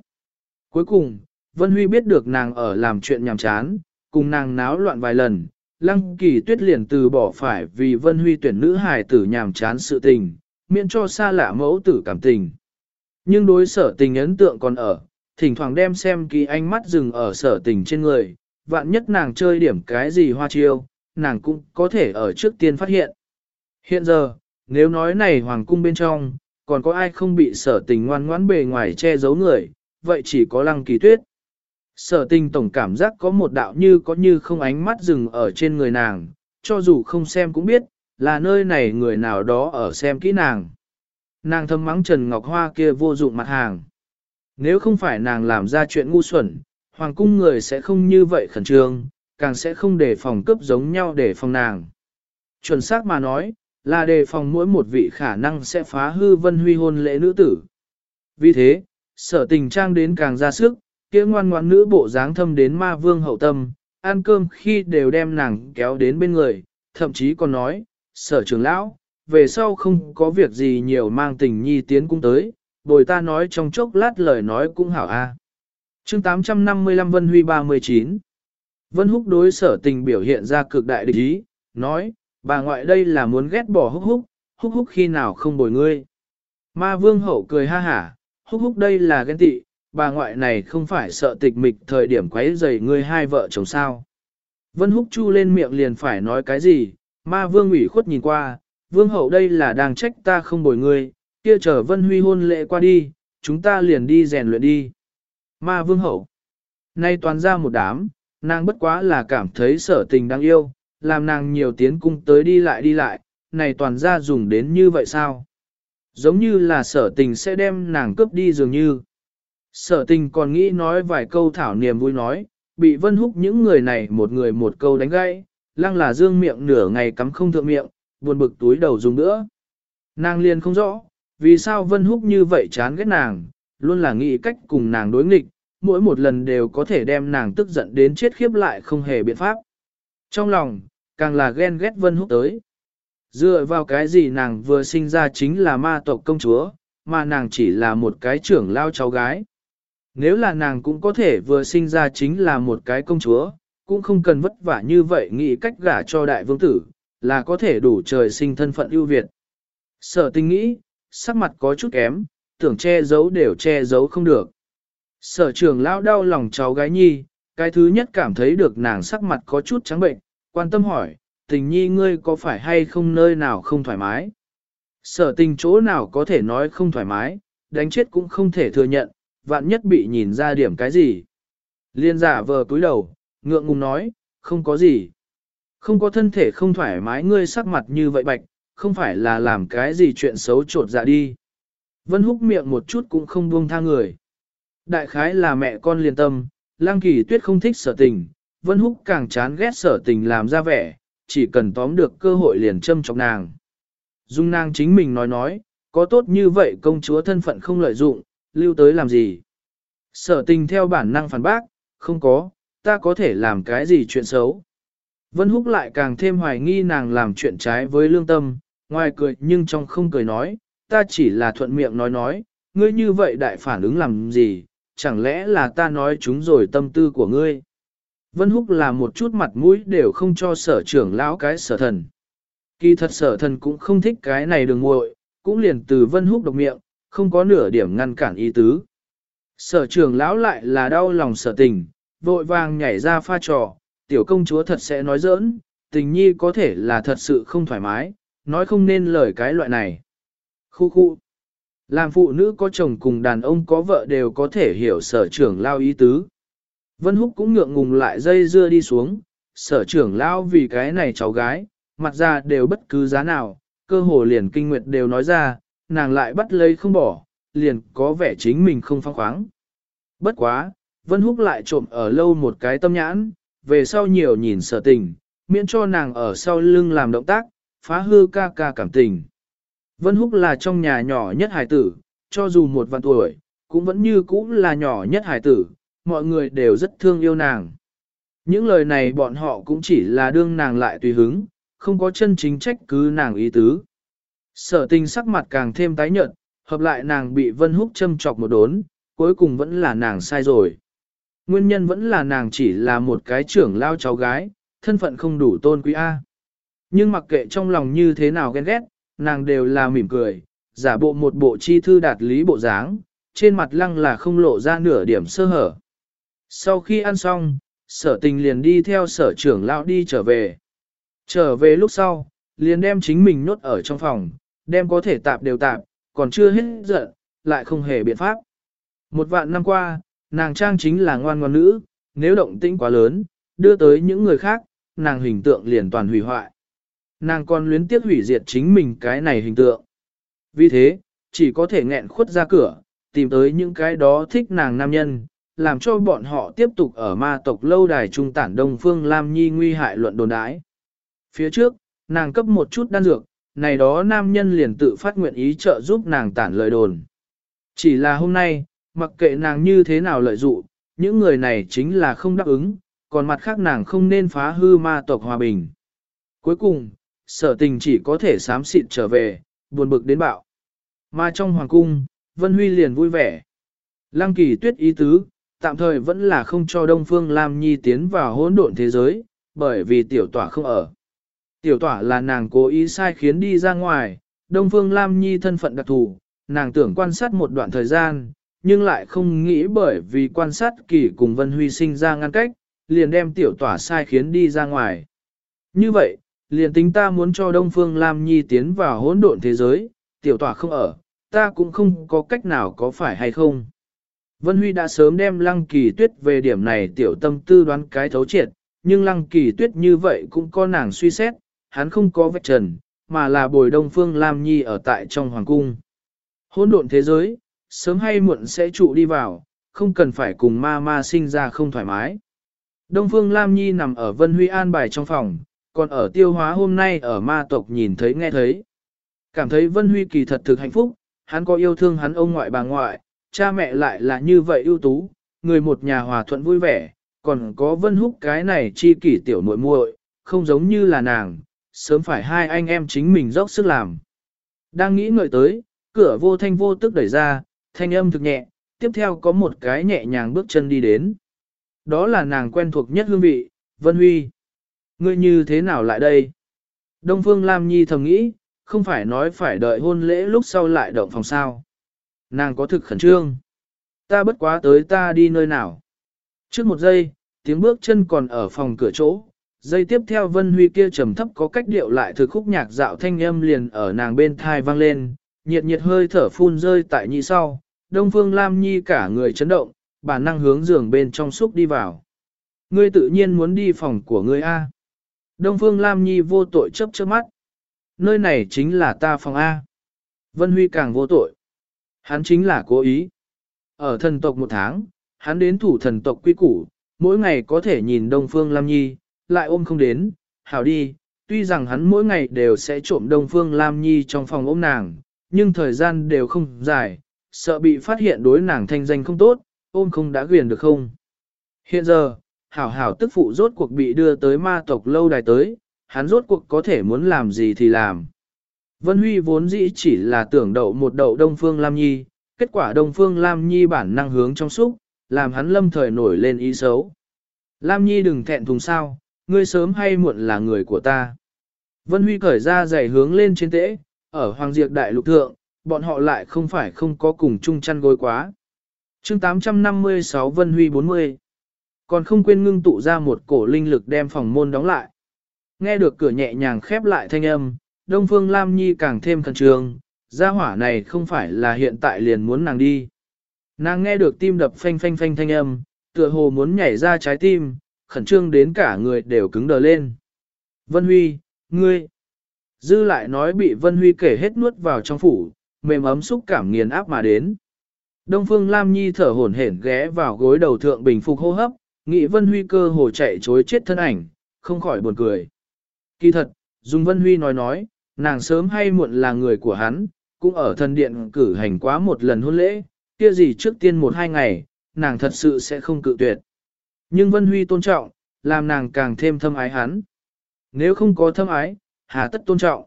Cuối cùng, Vân Huy biết được nàng ở làm chuyện nhàm chán, cùng nàng náo loạn vài lần, Lăng kỳ tuyết liền từ bỏ phải vì Vân Huy tuyển nữ hài tử nhàm chán sự tình, miễn cho xa lạ mẫu tử cảm tình. Nhưng đối sở tình ấn tượng còn ở, thỉnh thoảng đem xem kỳ ánh mắt dừng ở sở tình trên người, vạn nhất nàng chơi điểm cái gì hoa chiêu, nàng cũng có thể ở trước tiên phát hiện. Hiện giờ, nếu nói này hoàng cung bên trong, còn có ai không bị sở tình ngoan ngoãn bề ngoài che giấu người, vậy chỉ có lăng kỳ tuyết. Sở tình tổng cảm giác có một đạo như có như không ánh mắt dừng ở trên người nàng, cho dù không xem cũng biết, là nơi này người nào đó ở xem kỹ nàng. Nàng thâm mắng Trần Ngọc Hoa kia vô dụng mặt hàng. Nếu không phải nàng làm ra chuyện ngu xuẩn, hoàng cung người sẽ không như vậy khẩn trương, càng sẽ không để phòng cướp giống nhau để phòng nàng. Chuẩn xác mà nói, là đề phòng mỗi một vị khả năng sẽ phá hư vân huy hôn lễ nữ tử. Vì thế, sở tình trang đến càng ra sức, kia ngoan ngoãn nữ bộ dáng thâm đến ma vương hậu tâm, ăn cơm khi đều đem nàng kéo đến bên người, thậm chí còn nói, sở trưởng lão, về sau không có việc gì nhiều mang tình nhi tiến cung tới, bồi ta nói trong chốc lát lời nói cũng hảo a. À. Chương 855 Vân Huy 39 Vân Húc đối sở tình biểu hiện ra cực đại địch ý, nói, bà ngoại đây là muốn ghét bỏ húc húc, húc húc khi nào không bồi ngươi. Ma vương hậu cười ha hả, húc húc đây là ghen tị, bà ngoại này không phải sợ tịch mịch thời điểm quấy rầy ngươi hai vợ chồng sao. Vân húc chu lên miệng liền phải nói cái gì, ma vương ủy khuất nhìn qua, vương hậu đây là đang trách ta không bồi ngươi, kia chờ vân huy hôn lễ qua đi, chúng ta liền đi rèn luyện đi. Ma vương hậu, nay toàn ra một đám, nàng bất quá là cảm thấy sở tình đang yêu, làm nàng nhiều tiến cung tới đi lại đi lại, này toàn ra dùng đến như vậy sao? Giống như là sở tình sẽ đem nàng cướp đi dường như. Sở tình còn nghĩ nói vài câu thảo niềm vui nói, bị vân húc những người này một người một câu đánh gãy, lăng là dương miệng nửa ngày cắm không thượng miệng, buồn bực túi đầu dùng nữa. Nàng liền không rõ, vì sao vân húc như vậy chán ghét nàng, luôn là nghĩ cách cùng nàng đối nghịch, mỗi một lần đều có thể đem nàng tức giận đến chết khiếp lại không hề biện pháp. Trong lòng, càng là ghen ghét Vân Húc tới. Dựa vào cái gì nàng vừa sinh ra chính là ma tộc công chúa, mà nàng chỉ là một cái trưởng lao cháu gái. Nếu là nàng cũng có thể vừa sinh ra chính là một cái công chúa, cũng không cần vất vả như vậy nghĩ cách gả cho đại vương tử, là có thể đủ trời sinh thân phận ưu việt. Sở tình nghĩ, sắc mặt có chút kém, tưởng che giấu đều che giấu không được. Sở trưởng lao đau lòng cháu gái nhi, cái thứ nhất cảm thấy được nàng sắc mặt có chút trắng bệnh, quan tâm hỏi, tình nhi ngươi có phải hay không nơi nào không thoải mái? Sở tình chỗ nào có thể nói không thoải mái, đánh chết cũng không thể thừa nhận, vạn nhất bị nhìn ra điểm cái gì. Liên giả vờ cúi đầu, ngượng ngùng nói, không có gì. Không có thân thể không thoải mái ngươi sắc mặt như vậy bạch, không phải là làm cái gì chuyện xấu trột dạ đi. Vân húc miệng một chút cũng không buông tha người. Đại khái là mẹ con liền tâm, lang kỳ tuyết không thích sở tình, Vân Húc càng chán ghét sở tình làm ra vẻ, chỉ cần tóm được cơ hội liền châm chọc nàng. Dung nàng chính mình nói nói, có tốt như vậy công chúa thân phận không lợi dụng, lưu tới làm gì. Sở tình theo bản năng phản bác, không có, ta có thể làm cái gì chuyện xấu. Vân Húc lại càng thêm hoài nghi nàng làm chuyện trái với lương tâm, ngoài cười nhưng trong không cười nói, ta chỉ là thuận miệng nói nói, ngươi như vậy đại phản ứng làm gì, chẳng lẽ là ta nói chúng rồi tâm tư của ngươi. Vân Húc là một chút mặt mũi đều không cho sở trưởng lão cái sở thần. Kỳ thật sở thần cũng không thích cái này đường muội, cũng liền từ Vân Húc độc miệng, không có nửa điểm ngăn cản ý tứ. Sở trưởng lão lại là đau lòng sở tình, vội vàng nhảy ra pha trò, tiểu công chúa thật sẽ nói giỡn, tình nhi có thể là thật sự không thoải mái, nói không nên lời cái loại này. Khu khu. Làm phụ nữ có chồng cùng đàn ông có vợ đều có thể hiểu sở trưởng lao ý tứ. Vân Húc cũng ngượng ngùng lại dây dưa đi xuống, sở trưởng lao vì cái này cháu gái, mặt ra đều bất cứ giá nào, cơ hồ liền kinh nguyệt đều nói ra, nàng lại bắt lấy không bỏ, liền có vẻ chính mình không phong khoáng. Bất quá, Vân Húc lại trộm ở lâu một cái tâm nhãn, về sau nhiều nhìn sở tình, miễn cho nàng ở sau lưng làm động tác, phá hư ca ca cảm tình. Vân Húc là trong nhà nhỏ nhất hải tử, cho dù một vạn tuổi, cũng vẫn như cũ là nhỏ nhất hải tử, mọi người đều rất thương yêu nàng. Những lời này bọn họ cũng chỉ là đương nàng lại tùy hứng, không có chân chính trách cứ nàng ý tứ. Sở tình sắc mặt càng thêm tái nhợt, hợp lại nàng bị Vân Húc châm chọc một đốn, cuối cùng vẫn là nàng sai rồi. Nguyên nhân vẫn là nàng chỉ là một cái trưởng lao cháu gái, thân phận không đủ tôn quý A. Nhưng mặc kệ trong lòng như thế nào ghen ghét, nàng đều là mỉm cười, giả bộ một bộ chi thư đạt lý bộ dáng, trên mặt lăng là không lộ ra nửa điểm sơ hở. Sau khi ăn xong, sở tình liền đi theo sở trưởng lao đi trở về. Trở về lúc sau, liền đem chính mình nốt ở trong phòng, đem có thể tạp đều tạp, còn chưa hết giận, lại không hề biện pháp. Một vạn năm qua, nàng trang chính là ngoan ngoan nữ, nếu động tĩnh quá lớn, đưa tới những người khác, nàng hình tượng liền toàn hủy hoại. Nàng còn luyến tiếc hủy diệt chính mình cái này hình tượng. Vì thế, chỉ có thể nghẹn khuất ra cửa, tìm tới những cái đó thích nàng nam nhân, làm cho bọn họ tiếp tục ở ma tộc lâu đài trung tản Đông Phương Lam Nhi nguy hại luận đồn đái. Phía trước, nàng cấp một chút đan dược, này đó nam nhân liền tự phát nguyện ý trợ giúp nàng tản lời đồn. Chỉ là hôm nay, mặc kệ nàng như thế nào lợi dụ, những người này chính là không đáp ứng, còn mặt khác nàng không nên phá hư ma tộc hòa bình. Cuối cùng, sở tình chỉ có thể sám xịn trở về, buồn bực đến bạo. Mà trong hoàng cung, Vân Huy liền vui vẻ. Lăng kỳ tuyết ý tứ, tạm thời vẫn là không cho Đông Phương Lam Nhi tiến vào hỗn độn thế giới, bởi vì tiểu tỏa không ở. Tiểu tỏa là nàng cố ý sai khiến đi ra ngoài, Đông Phương Lam Nhi thân phận đặc thù, nàng tưởng quan sát một đoạn thời gian, nhưng lại không nghĩ bởi vì quan sát kỳ cùng Vân Huy sinh ra ngăn cách, liền đem tiểu tỏa sai khiến đi ra ngoài. Như vậy, liền tính ta muốn cho Đông Phương Lam Nhi tiến vào hỗn độn thế giới, tiểu tỏa không ở, ta cũng không có cách nào có phải hay không. Vân Huy đã sớm đem lăng kỳ tuyết về điểm này tiểu tâm tư đoán cái thấu triệt, nhưng lăng kỳ tuyết như vậy cũng có nàng suy xét, hắn không có vạch trần, mà là bồi đông phương Lam Nhi ở tại trong hoàng cung. Hỗn độn thế giới, sớm hay muộn sẽ trụ đi vào, không cần phải cùng ma ma sinh ra không thoải mái. Đông phương Lam Nhi nằm ở Vân Huy an bài trong phòng, còn ở tiêu hóa hôm nay ở ma tộc nhìn thấy nghe thấy. Cảm thấy Vân Huy kỳ thật thực hạnh phúc, hắn có yêu thương hắn ông ngoại bà ngoại, cha mẹ lại là như vậy ưu tú, người một nhà hòa thuận vui vẻ, còn có Vân Húc cái này chi kỷ tiểu muội muội, không giống như là nàng, sớm phải hai anh em chính mình dốc sức làm. Đang nghĩ ngợi tới, cửa vô thanh vô tức đẩy ra, thanh âm thực nhẹ, tiếp theo có một cái nhẹ nhàng bước chân đi đến. Đó là nàng quen thuộc nhất hương vị, Vân Huy. Ngươi như thế nào lại đây? Đông Phương Lam Nhi thầm nghĩ, không phải nói phải đợi hôn lễ lúc sau lại động phòng sao. Nàng có thực khẩn trương. Ta bất quá tới ta đi nơi nào. Trước một giây, tiếng bước chân còn ở phòng cửa chỗ. Giây tiếp theo Vân Huy kia trầm thấp có cách điệu lại thực khúc nhạc dạo thanh âm liền ở nàng bên thai vang lên, nhiệt nhiệt hơi thở phun rơi tại nhị sau, Đông Phương Lam Nhi cả người chấn động, bản năng hướng giường bên trong xúc đi vào. Ngươi tự nhiên muốn đi phòng của ngươi A. Đông Phương Lam Nhi vô tội chấp chớp mắt. Nơi này chính là ta phòng A. Vân Huy càng vô tội. Hắn chính là cố ý. Ở thần tộc một tháng, hắn đến thủ thần tộc quy củ, mỗi ngày có thể nhìn Đông Phương Lam Nhi, lại ôm không đến, hảo đi, tuy rằng hắn mỗi ngày đều sẽ trộm Đông Phương Lam Nhi trong phòng ôm nàng, nhưng thời gian đều không dài, sợ bị phát hiện đối nàng thanh danh không tốt, ôm không đã quyền được không. Hiện giờ, hảo hảo tức phụ rốt cuộc bị đưa tới ma tộc lâu đài tới, hắn rốt cuộc có thể muốn làm gì thì làm. Vân Huy vốn dĩ chỉ là tưởng đậu một đậu Đông Phương Lam Nhi, kết quả Đông Phương Lam Nhi bản năng hướng trong xúc, làm hắn lâm thời nổi lên ý xấu. Lam Nhi đừng thẹn thùng sao, ngươi sớm hay muộn là người của ta. Vân Huy cởi ra giày hướng lên trên tễ, ở Hoàng Diệp Đại Lục Thượng, bọn họ lại không phải không có cùng chung chăn gối quá. chương 856 Vân Huy 40 Còn không quên ngưng tụ ra một cổ linh lực đem phòng môn đóng lại. Nghe được cửa nhẹ nhàng khép lại thanh âm, Đông Phương Lam Nhi càng thêm khẩn trương, gia hỏa này không phải là hiện tại liền muốn nàng đi. Nàng nghe được tim đập phanh phanh phanh thanh âm, tựa hồ muốn nhảy ra trái tim, khẩn trương đến cả người đều cứng đờ lên. Vân Huy, ngươi, dư lại nói bị Vân Huy kể hết nuốt vào trong phủ, mềm ấm xúc cảm nghiền áp mà đến. Đông Phương Lam Nhi thở hổn hển ghé vào gối đầu thượng bình phục hô hấp, nghĩ Vân Huy cơ hồ chạy chối chết thân ảnh, không khỏi buồn cười. Kỳ thật, Dung Vân Huy nói nói, nàng sớm hay muộn là người của hắn, cũng ở thần điện cử hành quá một lần hôn lễ, kia gì trước tiên một hai ngày, nàng thật sự sẽ không cự tuyệt. Nhưng Vân Huy tôn trọng, làm nàng càng thêm thâm ái hắn. Nếu không có thâm ái, hà tất tôn trọng.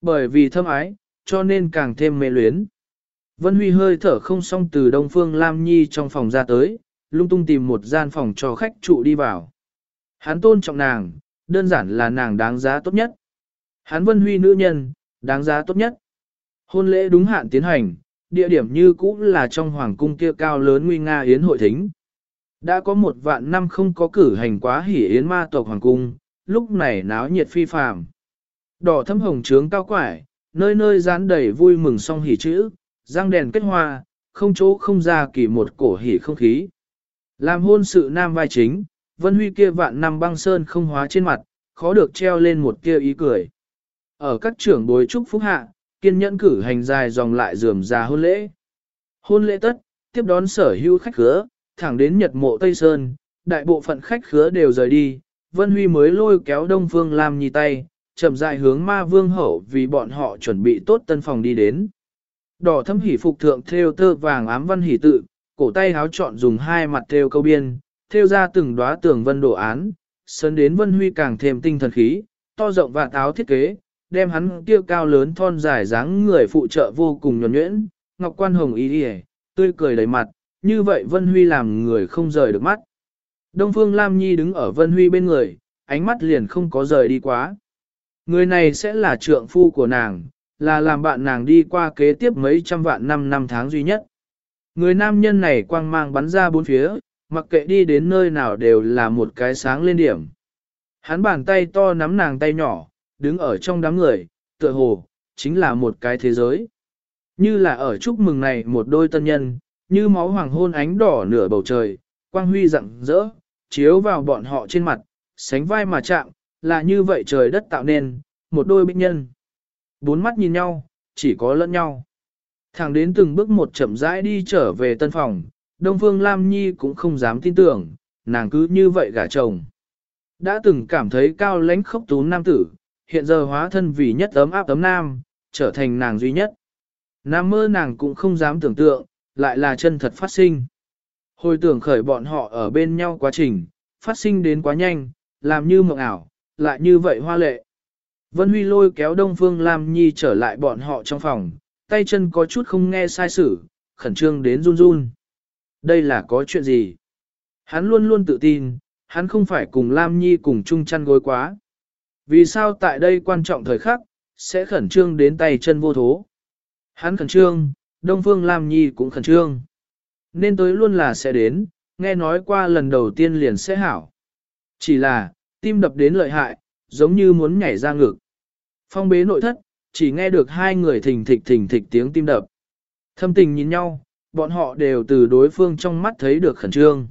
Bởi vì thâm ái, cho nên càng thêm mê luyến. Vân Huy hơi thở không xong từ Đông Phương Lam Nhi trong phòng ra tới, lung tung tìm một gian phòng cho khách trụ đi vào. Hắn tôn trọng nàng, đơn giản là nàng đáng giá tốt nhất. Hắn Vân Huy nữ nhân, đáng giá tốt nhất. Hôn lễ đúng hạn tiến hành, địa điểm như cũ là trong hoàng cung kia cao lớn nguy nga yến hội thính. Đã có một vạn năm không có cử hành quá hỉ yến ma tộc hoàng cung, lúc này náo nhiệt phi phàm. Đỏ thâm hồng trướng cao quải, nơi nơi dán đầy vui mừng song hỉ chữ, răng đèn kết hoa, không chỗ không ra kỳ một cổ hỉ không khí. Làm hôn sự nam vai chính, Vân Huy kia vạn năm băng sơn không hóa trên mặt, khó được treo lên một kia ý cười. Ở các trưởng bối trúc phúc hạ, kiên nhẫn cử hành dài dòng lại dườm ra hôn lễ. Hôn lễ tất, tiếp đón sở hữu khách khứa, thẳng đến Nhật mộ Tây Sơn, đại bộ phận khách khứa đều rời đi, Vân Huy mới lôi kéo Đông Phương Lam Nhi tay, chậm rãi hướng ma vương hậu vì bọn họ chuẩn bị tốt tân phòng đi đến. Đỏ thâm hỉ phục thượng theo tơ vàng ám văn hỉ tự, cổ tay háo chọn dùng hai mặt theo câu biên, theo ra từng đóa tường vân đồ án, sơn đến Vân Huy càng thêm tinh thần khí, to rộng và táo thiết kế, đem hắn kia cao lớn thon dài dáng người phụ trợ vô cùng nhuẩn nhuyễn, ngọc quan hồng ý đi tươi cười đầy mặt, như vậy Vân Huy làm người không rời được mắt. Đông Phương Lam Nhi đứng ở Vân Huy bên người, ánh mắt liền không có rời đi quá. Người này sẽ là trượng phu của nàng, là làm bạn nàng đi qua kế tiếp mấy trăm vạn năm năm tháng duy nhất. Người nam nhân này quang mang bắn ra bốn phía, mặc kệ đi đến nơi nào đều là một cái sáng lên điểm. Hắn bàn tay to nắm nàng tay nhỏ, đứng ở trong đám người, tựa hồ, chính là một cái thế giới. Như là ở chúc mừng này một đôi tân nhân, như máu hoàng hôn ánh đỏ nửa bầu trời, quang huy rạng rỡ, chiếu vào bọn họ trên mặt, sánh vai mà chạm, là như vậy trời đất tạo nên, một đôi bích nhân. Bốn mắt nhìn nhau, chỉ có lẫn nhau. Thẳng đến từng bước một chậm rãi đi trở về tân phòng, Đông Phương Lam Nhi cũng không dám tin tưởng, nàng cứ như vậy gả chồng. Đã từng cảm thấy cao lãnh khốc tú nam tử, hiện giờ hóa thân vì nhất ấm áp ấm nam, trở thành nàng duy nhất. Nam mơ nàng cũng không dám tưởng tượng, lại là chân thật phát sinh. Hồi tưởng khởi bọn họ ở bên nhau quá trình, phát sinh đến quá nhanh, làm như mộng ảo, lại như vậy hoa lệ. Vân Huy lôi kéo Đông Phương Lam Nhi trở lại bọn họ trong phòng, tay chân có chút không nghe sai sử, khẩn trương đến run run. Đây là có chuyện gì? Hắn luôn luôn tự tin, hắn không phải cùng Lam Nhi cùng chung chăn gối quá. Vì sao tại đây quan trọng thời khắc, sẽ khẩn trương đến tay chân vô thố? Hắn khẩn trương, Đông Phương Lam Nhi cũng khẩn trương. Nên tới luôn là sẽ đến, nghe nói qua lần đầu tiên liền sẽ hảo. Chỉ là, tim đập đến lợi hại, giống như muốn nhảy ra ngực. Phong bế nội thất, chỉ nghe được hai người thình thịch thình thịch tiếng tim đập. Thâm tình nhìn nhau, bọn họ đều từ đối phương trong mắt thấy được khẩn trương.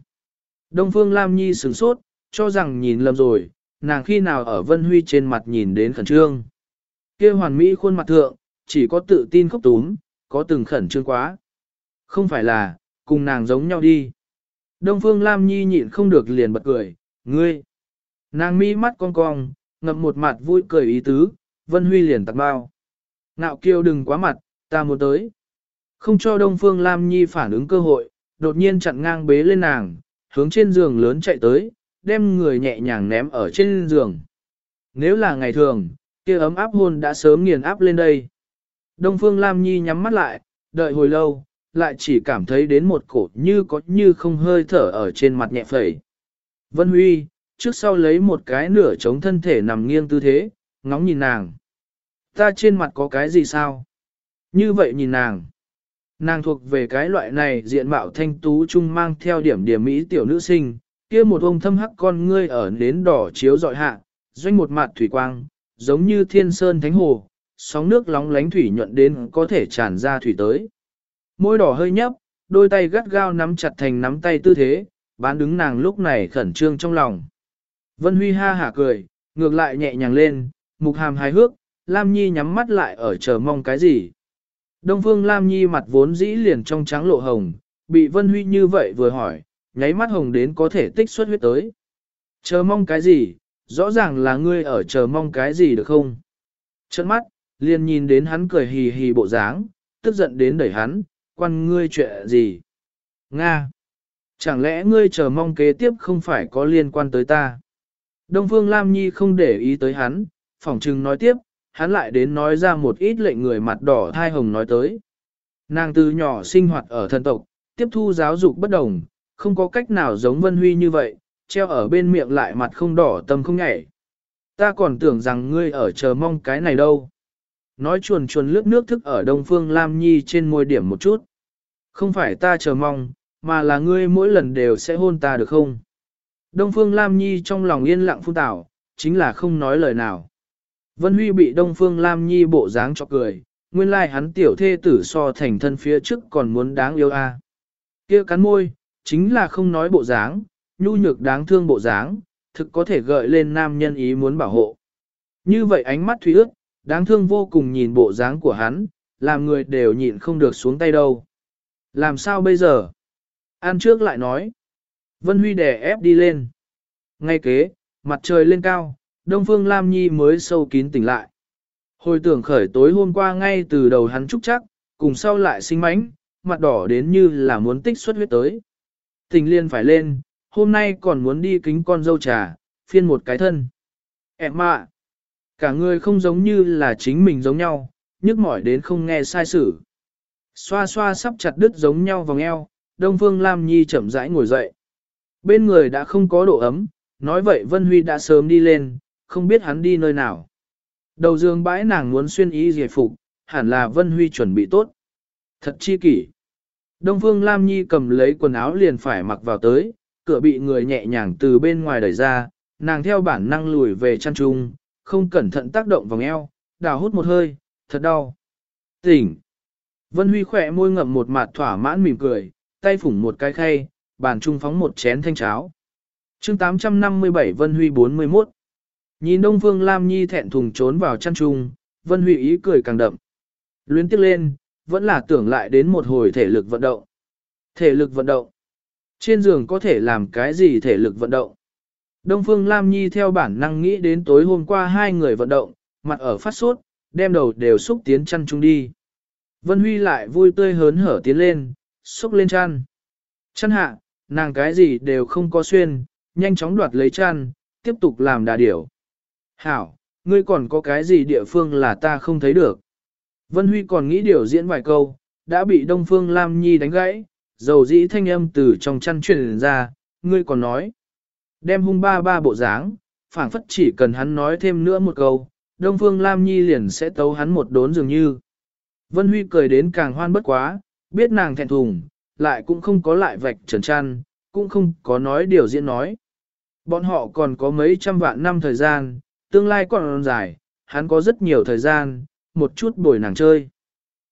Đông Phương Lam Nhi sửng sốt, cho rằng nhìn lầm rồi, nàng khi nào ở Vân Huy trên mặt nhìn đến khẩn trương. kia hoàn mỹ khuôn mặt thượng, chỉ có tự tin khóc túm, có từng khẩn trương quá. Không phải là, cùng nàng giống nhau đi. Đông Phương Lam Nhi nhịn không được liền bật cười, ngươi. Nàng mi mắt cong cong, ngậm một mặt vui cười ý tứ, Vân Huy liền tặng bao. Nạo kiêu đừng quá mặt, ta muốn tới. Không cho Đông Phương Lam Nhi phản ứng cơ hội, đột nhiên chặn ngang bế lên nàng, hướng trên giường lớn chạy tới, đem người nhẹ nhàng ném ở trên giường. Nếu là ngày thường, kia ấm áp hôn đã sớm nghiền áp lên đây. Đông Phương Lam Nhi nhắm mắt lại, đợi hồi lâu, lại chỉ cảm thấy đến một cổ như có như không hơi thở ở trên mặt nhẹ phẩy. Vân Huy, trước sau lấy một cái nửa chống thân thể nằm nghiêng tư thế, ngóng nhìn nàng. Ta trên mặt có cái gì sao? Như vậy nhìn nàng. Nàng thuộc về cái loại này diện mạo thanh tú trung mang theo điểm điểm mỹ tiểu nữ sinh, kia một ông thâm hắc con ngươi ở nến đỏ chiếu dọi hạ, doanh một mặt thủy quang, giống như thiên sơn thánh hồ, sóng nước lóng lánh thủy nhuận đến có thể tràn ra thủy tới. Môi đỏ hơi nhấp, đôi tay gắt gao nắm chặt thành nắm tay tư thế, bán đứng nàng lúc này khẩn trương trong lòng. Vân Huy ha hả cười, ngược lại nhẹ nhàng lên, mục hàm hài hước, Lam Nhi nhắm mắt lại ở chờ mong cái gì. Đông Phương Lam Nhi mặt vốn dĩ liền trong trắng lộ hồng, bị Vân Huy như vậy vừa hỏi, nháy mắt hồng đến có thể tích xuất huyết tới. Chờ mong cái gì, rõ ràng là ngươi ở chờ mong cái gì được không? Trận mắt, liền nhìn đến hắn cười hì hì bộ dáng, tức giận đến đẩy hắn, quan ngươi chuyện gì? Nga! Chẳng lẽ ngươi chờ mong kế tiếp không phải có liên quan tới ta? Đông Phương Lam Nhi không để ý tới hắn, phỏng trừng nói tiếp, hắn lại đến nói ra một ít lệnh người mặt đỏ thai hồng nói tới. Nàng từ nhỏ sinh hoạt ở thần tộc, tiếp thu giáo dục bất đồng, không có cách nào giống Vân Huy như vậy, treo ở bên miệng lại mặt không đỏ tâm không nhảy. Ta còn tưởng rằng ngươi ở chờ mong cái này đâu. Nói chuồn chuồn lướt nước thức ở Đông Phương Lam Nhi trên môi điểm một chút. Không phải ta chờ mong, mà là ngươi mỗi lần đều sẽ hôn ta được không? Đông Phương Lam Nhi trong lòng yên lặng phun tảo, chính là không nói lời nào. Vân Huy bị Đông Phương Lam Nhi bộ dáng cho cười, nguyên lai like hắn tiểu thê tử so thành thân phía trước còn muốn đáng yêu a. Kia cắn môi, chính là không nói bộ dáng, nhu nhược đáng thương bộ dáng, thực có thể gợi lên nam nhân ý muốn bảo hộ. Như vậy ánh mắt thủy ước, đáng thương vô cùng nhìn bộ dáng của hắn, làm người đều nhịn không được xuống tay đâu. Làm sao bây giờ? An trước lại nói. Vân Huy đè ép đi lên. Ngay kế, mặt trời lên cao, Đông Phương Lam Nhi mới sâu kín tỉnh lại. Hồi tưởng khởi tối hôm qua ngay từ đầu hắn trúc chắc, cùng sau lại sinh mánh, mặt đỏ đến như là muốn tích xuất huyết tới. Tình liên phải lên, hôm nay còn muốn đi kính con dâu trà, phiên một cái thân. Em ạ, cả người không giống như là chính mình giống nhau, nhức mỏi đến không nghe sai sự. Xoa xoa sắp chặt đứt giống nhau vòng eo, Đông Phương Lam Nhi chậm rãi ngồi dậy. Bên người đã không có độ ấm, nói vậy Vân Huy đã sớm đi lên, không biết hắn đi nơi nào. Đầu giường bãi nàng muốn xuyên y giải phục, hẳn là Vân Huy chuẩn bị tốt. Thật chi kỷ. Đông Phương Lam Nhi cầm lấy quần áo liền phải mặc vào tới, cửa bị người nhẹ nhàng từ bên ngoài đẩy ra, nàng theo bản năng lùi về chăn trung, không cẩn thận tác động vòng eo, đào hút một hơi, thật đau. Tỉnh. Vân Huy khỏe môi ngậm một mặt thỏa mãn mỉm cười, tay phủng một cái khay, bàn trung phóng một chén thanh cháo. chương 857 Vân Huy 41 Nhìn Đông Phương Lam Nhi thẹn thùng trốn vào chăn trung, Vân Huy ý cười càng đậm. Luyến tiếc lên, vẫn là tưởng lại đến một hồi thể lực vận động. Thể lực vận động. Trên giường có thể làm cái gì thể lực vận động? Đông Phương Lam Nhi theo bản năng nghĩ đến tối hôm qua hai người vận động, mặt ở phát sốt, đem đầu đều xúc tiến chăn chung đi. Vân Huy lại vui tươi hớn hở tiến lên, xúc lên chăn. Chăn hạ, nàng cái gì đều không có xuyên, nhanh chóng đoạt lấy chăn, tiếp tục làm đà điểu. Hảo, ngươi còn có cái gì địa phương là ta không thấy được. Vân Huy còn nghĩ điều diễn vài câu, đã bị Đông Phương Lam Nhi đánh gãy, dầu dĩ thanh âm từ trong chăn truyền ra, ngươi còn nói. Đem hung ba ba bộ dáng, phảng phất chỉ cần hắn nói thêm nữa một câu, Đông Phương Lam Nhi liền sẽ tấu hắn một đốn dường như. Vân Huy cười đến càng hoan bất quá, biết nàng thẹn thùng, lại cũng không có lại vạch trần trăn, cũng không có nói điều diễn nói. Bọn họ còn có mấy trăm vạn năm thời gian, tương lai còn dài, hắn có rất nhiều thời gian, một chút bồi nàng chơi.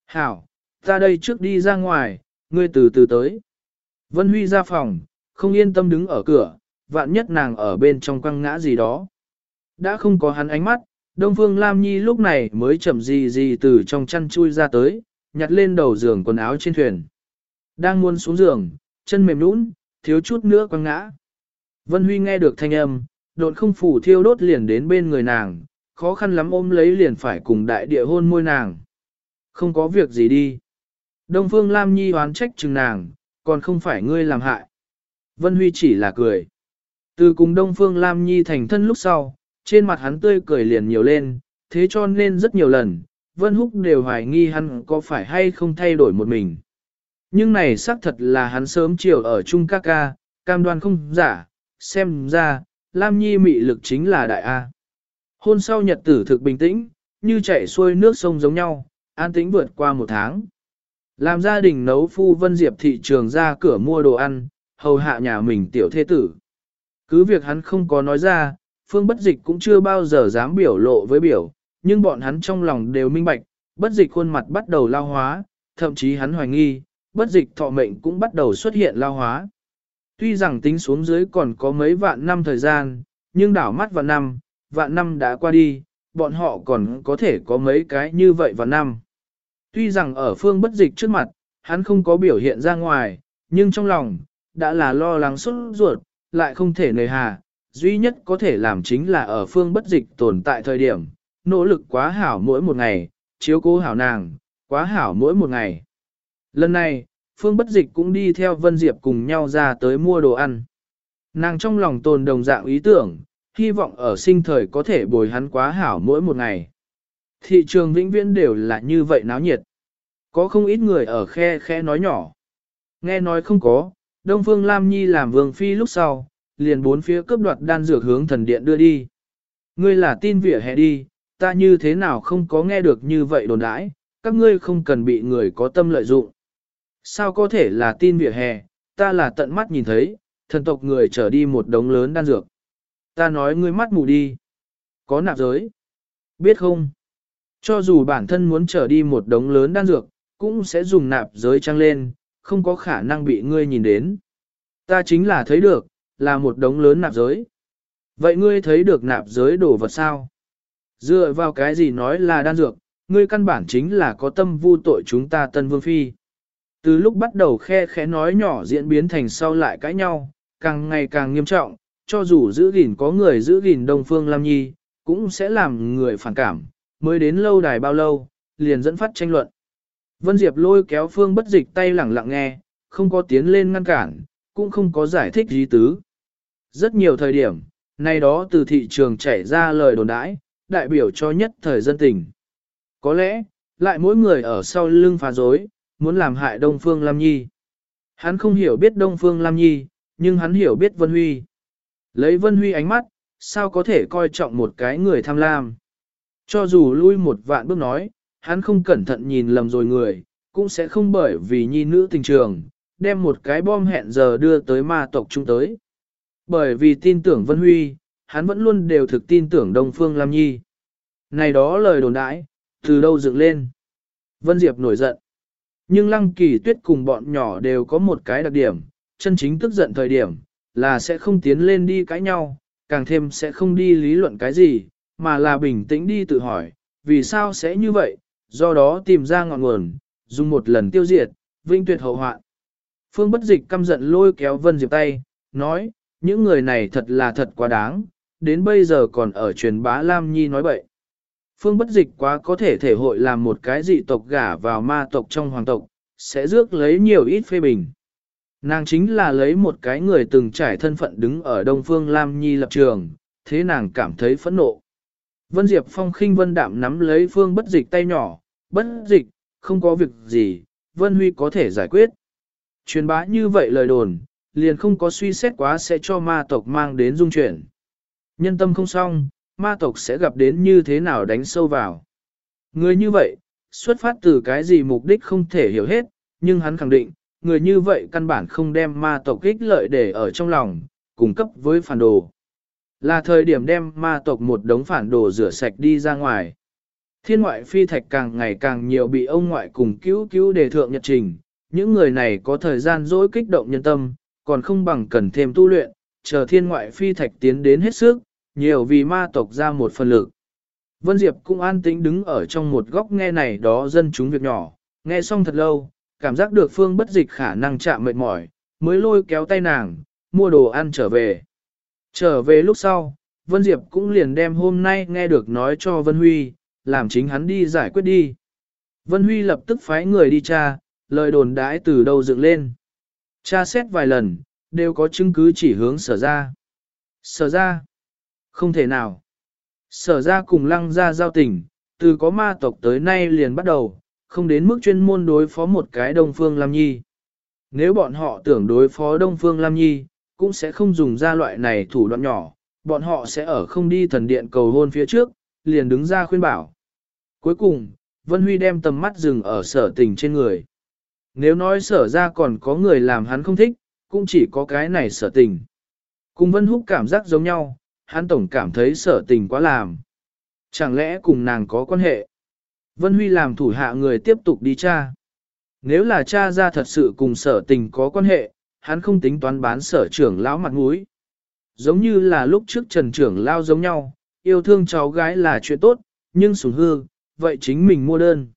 Hảo, ta đây trước đi ra ngoài, ngươi từ từ tới. Vân Huy ra phòng, không yên tâm đứng ở cửa, vạn nhất nàng ở bên trong quăng ngã gì đó. Đã không có hắn ánh mắt, Đông Phương Lam Nhi lúc này mới chậm gì gì từ trong chăn chui ra tới, nhặt lên đầu giường quần áo trên thuyền. Đang muốn xuống giường, chân mềm nũng, thiếu chút nữa quăng ngã. Vân Huy nghe được thanh âm, đột không phủ thiêu đốt liền đến bên người nàng, khó khăn lắm ôm lấy liền phải cùng đại địa hôn môi nàng. Không có việc gì đi. Đông Phương Lam Nhi oán trách chừng nàng, còn không phải ngươi làm hại. Vân Huy chỉ là cười. Từ cùng Đông Phương Lam Nhi thành thân lúc sau, trên mặt hắn tươi cười liền nhiều lên, thế cho nên rất nhiều lần, Vân Húc đều hoài nghi hắn có phải hay không thay đổi một mình. Nhưng này xác thật là hắn sớm chiều ở Chung ca ca, cam đoan không giả, xem ra, Lam Nhi mị lực chính là đại A. Hôn sau nhật tử thực bình tĩnh, như chảy xuôi nước sông giống nhau, an tĩnh vượt qua một tháng. Làm gia đình nấu phu vân diệp thị trường ra cửa mua đồ ăn, hầu hạ nhà mình tiểu thế tử. Cứ việc hắn không có nói ra, phương bất dịch cũng chưa bao giờ dám biểu lộ với biểu, nhưng bọn hắn trong lòng đều minh bạch, bất dịch khuôn mặt bắt đầu lao hóa, thậm chí hắn hoài nghi, bất dịch thọ mệnh cũng bắt đầu xuất hiện lao hóa. Tuy rằng tính xuống dưới còn có mấy vạn năm thời gian, nhưng đảo mắt vạn năm, vạn năm đã qua đi, bọn họ còn có thể có mấy cái như vậy vạn năm. Tuy rằng ở phương bất dịch trước mặt, hắn không có biểu hiện ra ngoài, nhưng trong lòng, đã là lo lắng xuất ruột, lại không thể nề hà, duy nhất có thể làm chính là ở phương bất dịch tồn tại thời điểm, nỗ lực quá hảo mỗi một ngày, chiếu cố hảo nàng, quá hảo mỗi một ngày. Lần này, phương bất dịch cũng đi theo Vân Diệp cùng nhau ra tới mua đồ ăn. Nàng trong lòng tồn đồng dạng ý tưởng, hy vọng ở sinh thời có thể bồi hắn quá hảo mỗi một ngày. Thị trường vĩnh viễn đều là như vậy náo nhiệt. Có không ít người ở khe khe nói nhỏ. Nghe nói không có, Đông Phương Lam Nhi làm vương phi lúc sau, liền bốn phía cướp đoạt đan dược hướng thần điện đưa đi. Ngươi là tin vỉa hè đi, ta như thế nào không có nghe được như vậy đồn đãi, các ngươi không cần bị người có tâm lợi dụng. Sao có thể là tin vỉa hè, ta là tận mắt nhìn thấy, thần tộc người trở đi một đống lớn đan dược. Ta nói ngươi mắt mù đi. Có nạp giới. Biết không? Cho dù bản thân muốn trở đi một đống lớn đan dược, cũng sẽ dùng nạp giới trăng lên, không có khả năng bị ngươi nhìn đến. Ta chính là thấy được, là một đống lớn nạp giới. Vậy ngươi thấy được nạp giới đổ vật sao? Dựa vào cái gì nói là đan dược, ngươi căn bản chính là có tâm vu tội chúng ta tân vương phi. Từ lúc bắt đầu khe khẽ nói nhỏ diễn biến thành sau lại cãi nhau, càng ngày càng nghiêm trọng, cho dù giữ gìn có người giữ gìn Đông Phương Lam Nhi, cũng sẽ làm người phản cảm, mới đến lâu đài bao lâu, liền dẫn phát tranh luận. Vân Diệp lôi kéo Phương bất dịch tay lẳng lặng nghe, không có tiến lên ngăn cản, cũng không có giải thích gì tứ. Rất nhiều thời điểm, nay đó từ thị trường chảy ra lời đồn đãi, đại biểu cho nhất thời dân tình. Có lẽ, lại mỗi người ở sau lưng phá dối, muốn làm hại Đông Phương Lam Nhi. Hắn không hiểu biết Đông Phương Lam Nhi, nhưng hắn hiểu biết Vân Huy. Lấy Vân Huy ánh mắt, sao có thể coi trọng một cái người tham lam. Cho dù lui một vạn bước nói, hắn không cẩn thận nhìn lầm rồi người, cũng sẽ không bởi vì nhi nữ tình trường, đem một cái bom hẹn giờ đưa tới ma tộc chúng tới. Bởi vì tin tưởng Vân Huy, hắn vẫn luôn đều thực tin tưởng Đông Phương Lam Nhi. Này đó lời đồn đãi, từ đâu dựng lên. Vân Diệp nổi giận. Nhưng Lăng Kỳ Tuyết cùng bọn nhỏ đều có một cái đặc điểm, chân chính tức giận thời điểm, là sẽ không tiến lên đi cãi nhau, càng thêm sẽ không đi lý luận cái gì, mà là bình tĩnh đi tự hỏi, vì sao sẽ như vậy, do đó tìm ra ngọn nguồn, dùng một lần tiêu diệt, vinh tuyệt hậu hoạn. Phương bất dịch căm giận lôi kéo Vân Diệp tay, nói, những người này thật là thật quá đáng, đến bây giờ còn ở truyền bá Lam Nhi nói bậy. Phương bất dịch quá có thể thể hội làm một cái dị tộc gả vào ma tộc trong hoàng tộc, sẽ rước lấy nhiều ít phê bình. Nàng chính là lấy một cái người từng trải thân phận đứng ở Đông Phương Lam Nhi lập trường, thế nàng cảm thấy phẫn nộ. Vân Diệp Phong khinh vân đạm nắm lấy Phương bất dịch tay nhỏ, bất dịch, không có việc gì, Vân Huy có thể giải quyết. Truyền bá như vậy lời đồn, liền không có suy xét quá sẽ cho ma tộc mang đến dung chuyển. Nhân tâm không xong, ma tộc sẽ gặp đến như thế nào đánh sâu vào. Người như vậy, xuất phát từ cái gì mục đích không thể hiểu hết, nhưng hắn khẳng định, người như vậy căn bản không đem ma tộc ích lợi để ở trong lòng, cung cấp với phản đồ. Là thời điểm đem ma tộc một đống phản đồ rửa sạch đi ra ngoài. Thiên ngoại phi thạch càng ngày càng nhiều bị ông ngoại cùng cứu cứu đề thượng nhật trình, những người này có thời gian dỗi kích động nhân tâm, còn không bằng cần thêm tu luyện, chờ thiên ngoại phi thạch tiến đến hết sức, nhiều vì ma tộc ra một phần lực. Vân Diệp cũng an tĩnh đứng ở trong một góc nghe này đó dân chúng việc nhỏ, nghe xong thật lâu, cảm giác được phương bất dịch khả năng chạm mệt mỏi, mới lôi kéo tay nàng, mua đồ ăn trở về. Trở về lúc sau, Vân Diệp cũng liền đem hôm nay nghe được nói cho Vân Huy, làm chính hắn đi giải quyết đi. Vân Huy lập tức phái người đi tra, lời đồn đãi từ đâu dựng lên. Tra xét vài lần, đều có chứng cứ chỉ hướng sở ra. Sở ra? Không thể nào. Sở ra cùng lăng ra giao tình, từ có ma tộc tới nay liền bắt đầu, không đến mức chuyên môn đối phó một cái Đông Phương Lam Nhi. Nếu bọn họ tưởng đối phó Đông Phương Lam Nhi, cũng sẽ không dùng ra loại này thủ đoạn nhỏ, bọn họ sẽ ở không đi thần điện cầu hôn phía trước, liền đứng ra khuyên bảo. Cuối cùng, Vân Huy đem tầm mắt dừng ở sở tình trên người. Nếu nói sở ra còn có người làm hắn không thích, cũng chỉ có cái này sở tình. Cùng Vân Húc cảm giác giống nhau, hắn tổng cảm thấy sở tình quá làm. Chẳng lẽ cùng nàng có quan hệ? Vân Huy làm thủ hạ người tiếp tục đi tra. Nếu là cha ra thật sự cùng sở tình có quan hệ, hắn không tính toán bán sở trưởng lão mặt mũi. Giống như là lúc trước trần trưởng lao giống nhau, yêu thương cháu gái là chuyện tốt, nhưng sủng hư, vậy chính mình mua đơn.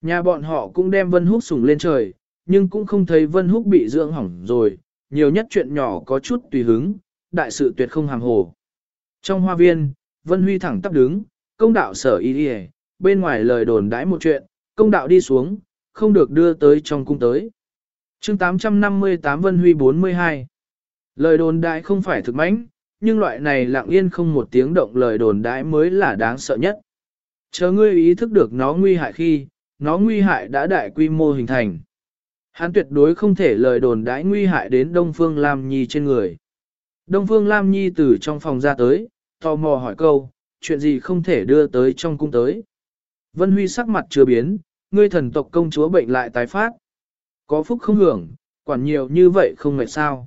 Nhà bọn họ cũng đem Vân Húc sủng lên trời, nhưng cũng không thấy Vân Húc bị dưỡng hỏng rồi, nhiều nhất chuyện nhỏ có chút tùy hứng, đại sự tuyệt không hàm hồ. Trong hoa viên, Vân Huy thẳng tắp đứng, công đạo sở y đi bên ngoài lời đồn đãi một chuyện, công đạo đi xuống, không được đưa tới trong cung tới. chương 858 Vân Huy 42 Lời đồn đãi không phải thực mãnh, nhưng loại này lặng yên không một tiếng động lời đồn đãi mới là đáng sợ nhất. Chờ ngươi ý thức được nó nguy hại khi, nó nguy hại đã đại quy mô hình thành. Hắn tuyệt đối không thể lời đồn đãi nguy hại đến Đông Phương Lam Nhi trên người. Đông Phương Lam Nhi từ trong phòng ra tới, tò mò hỏi câu, chuyện gì không thể đưa tới trong cung tới. Vân Huy sắc mặt chưa biến, ngươi thần tộc công chúa bệnh lại tái phát. Có phúc không hưởng, quản nhiều như vậy không ngại sao.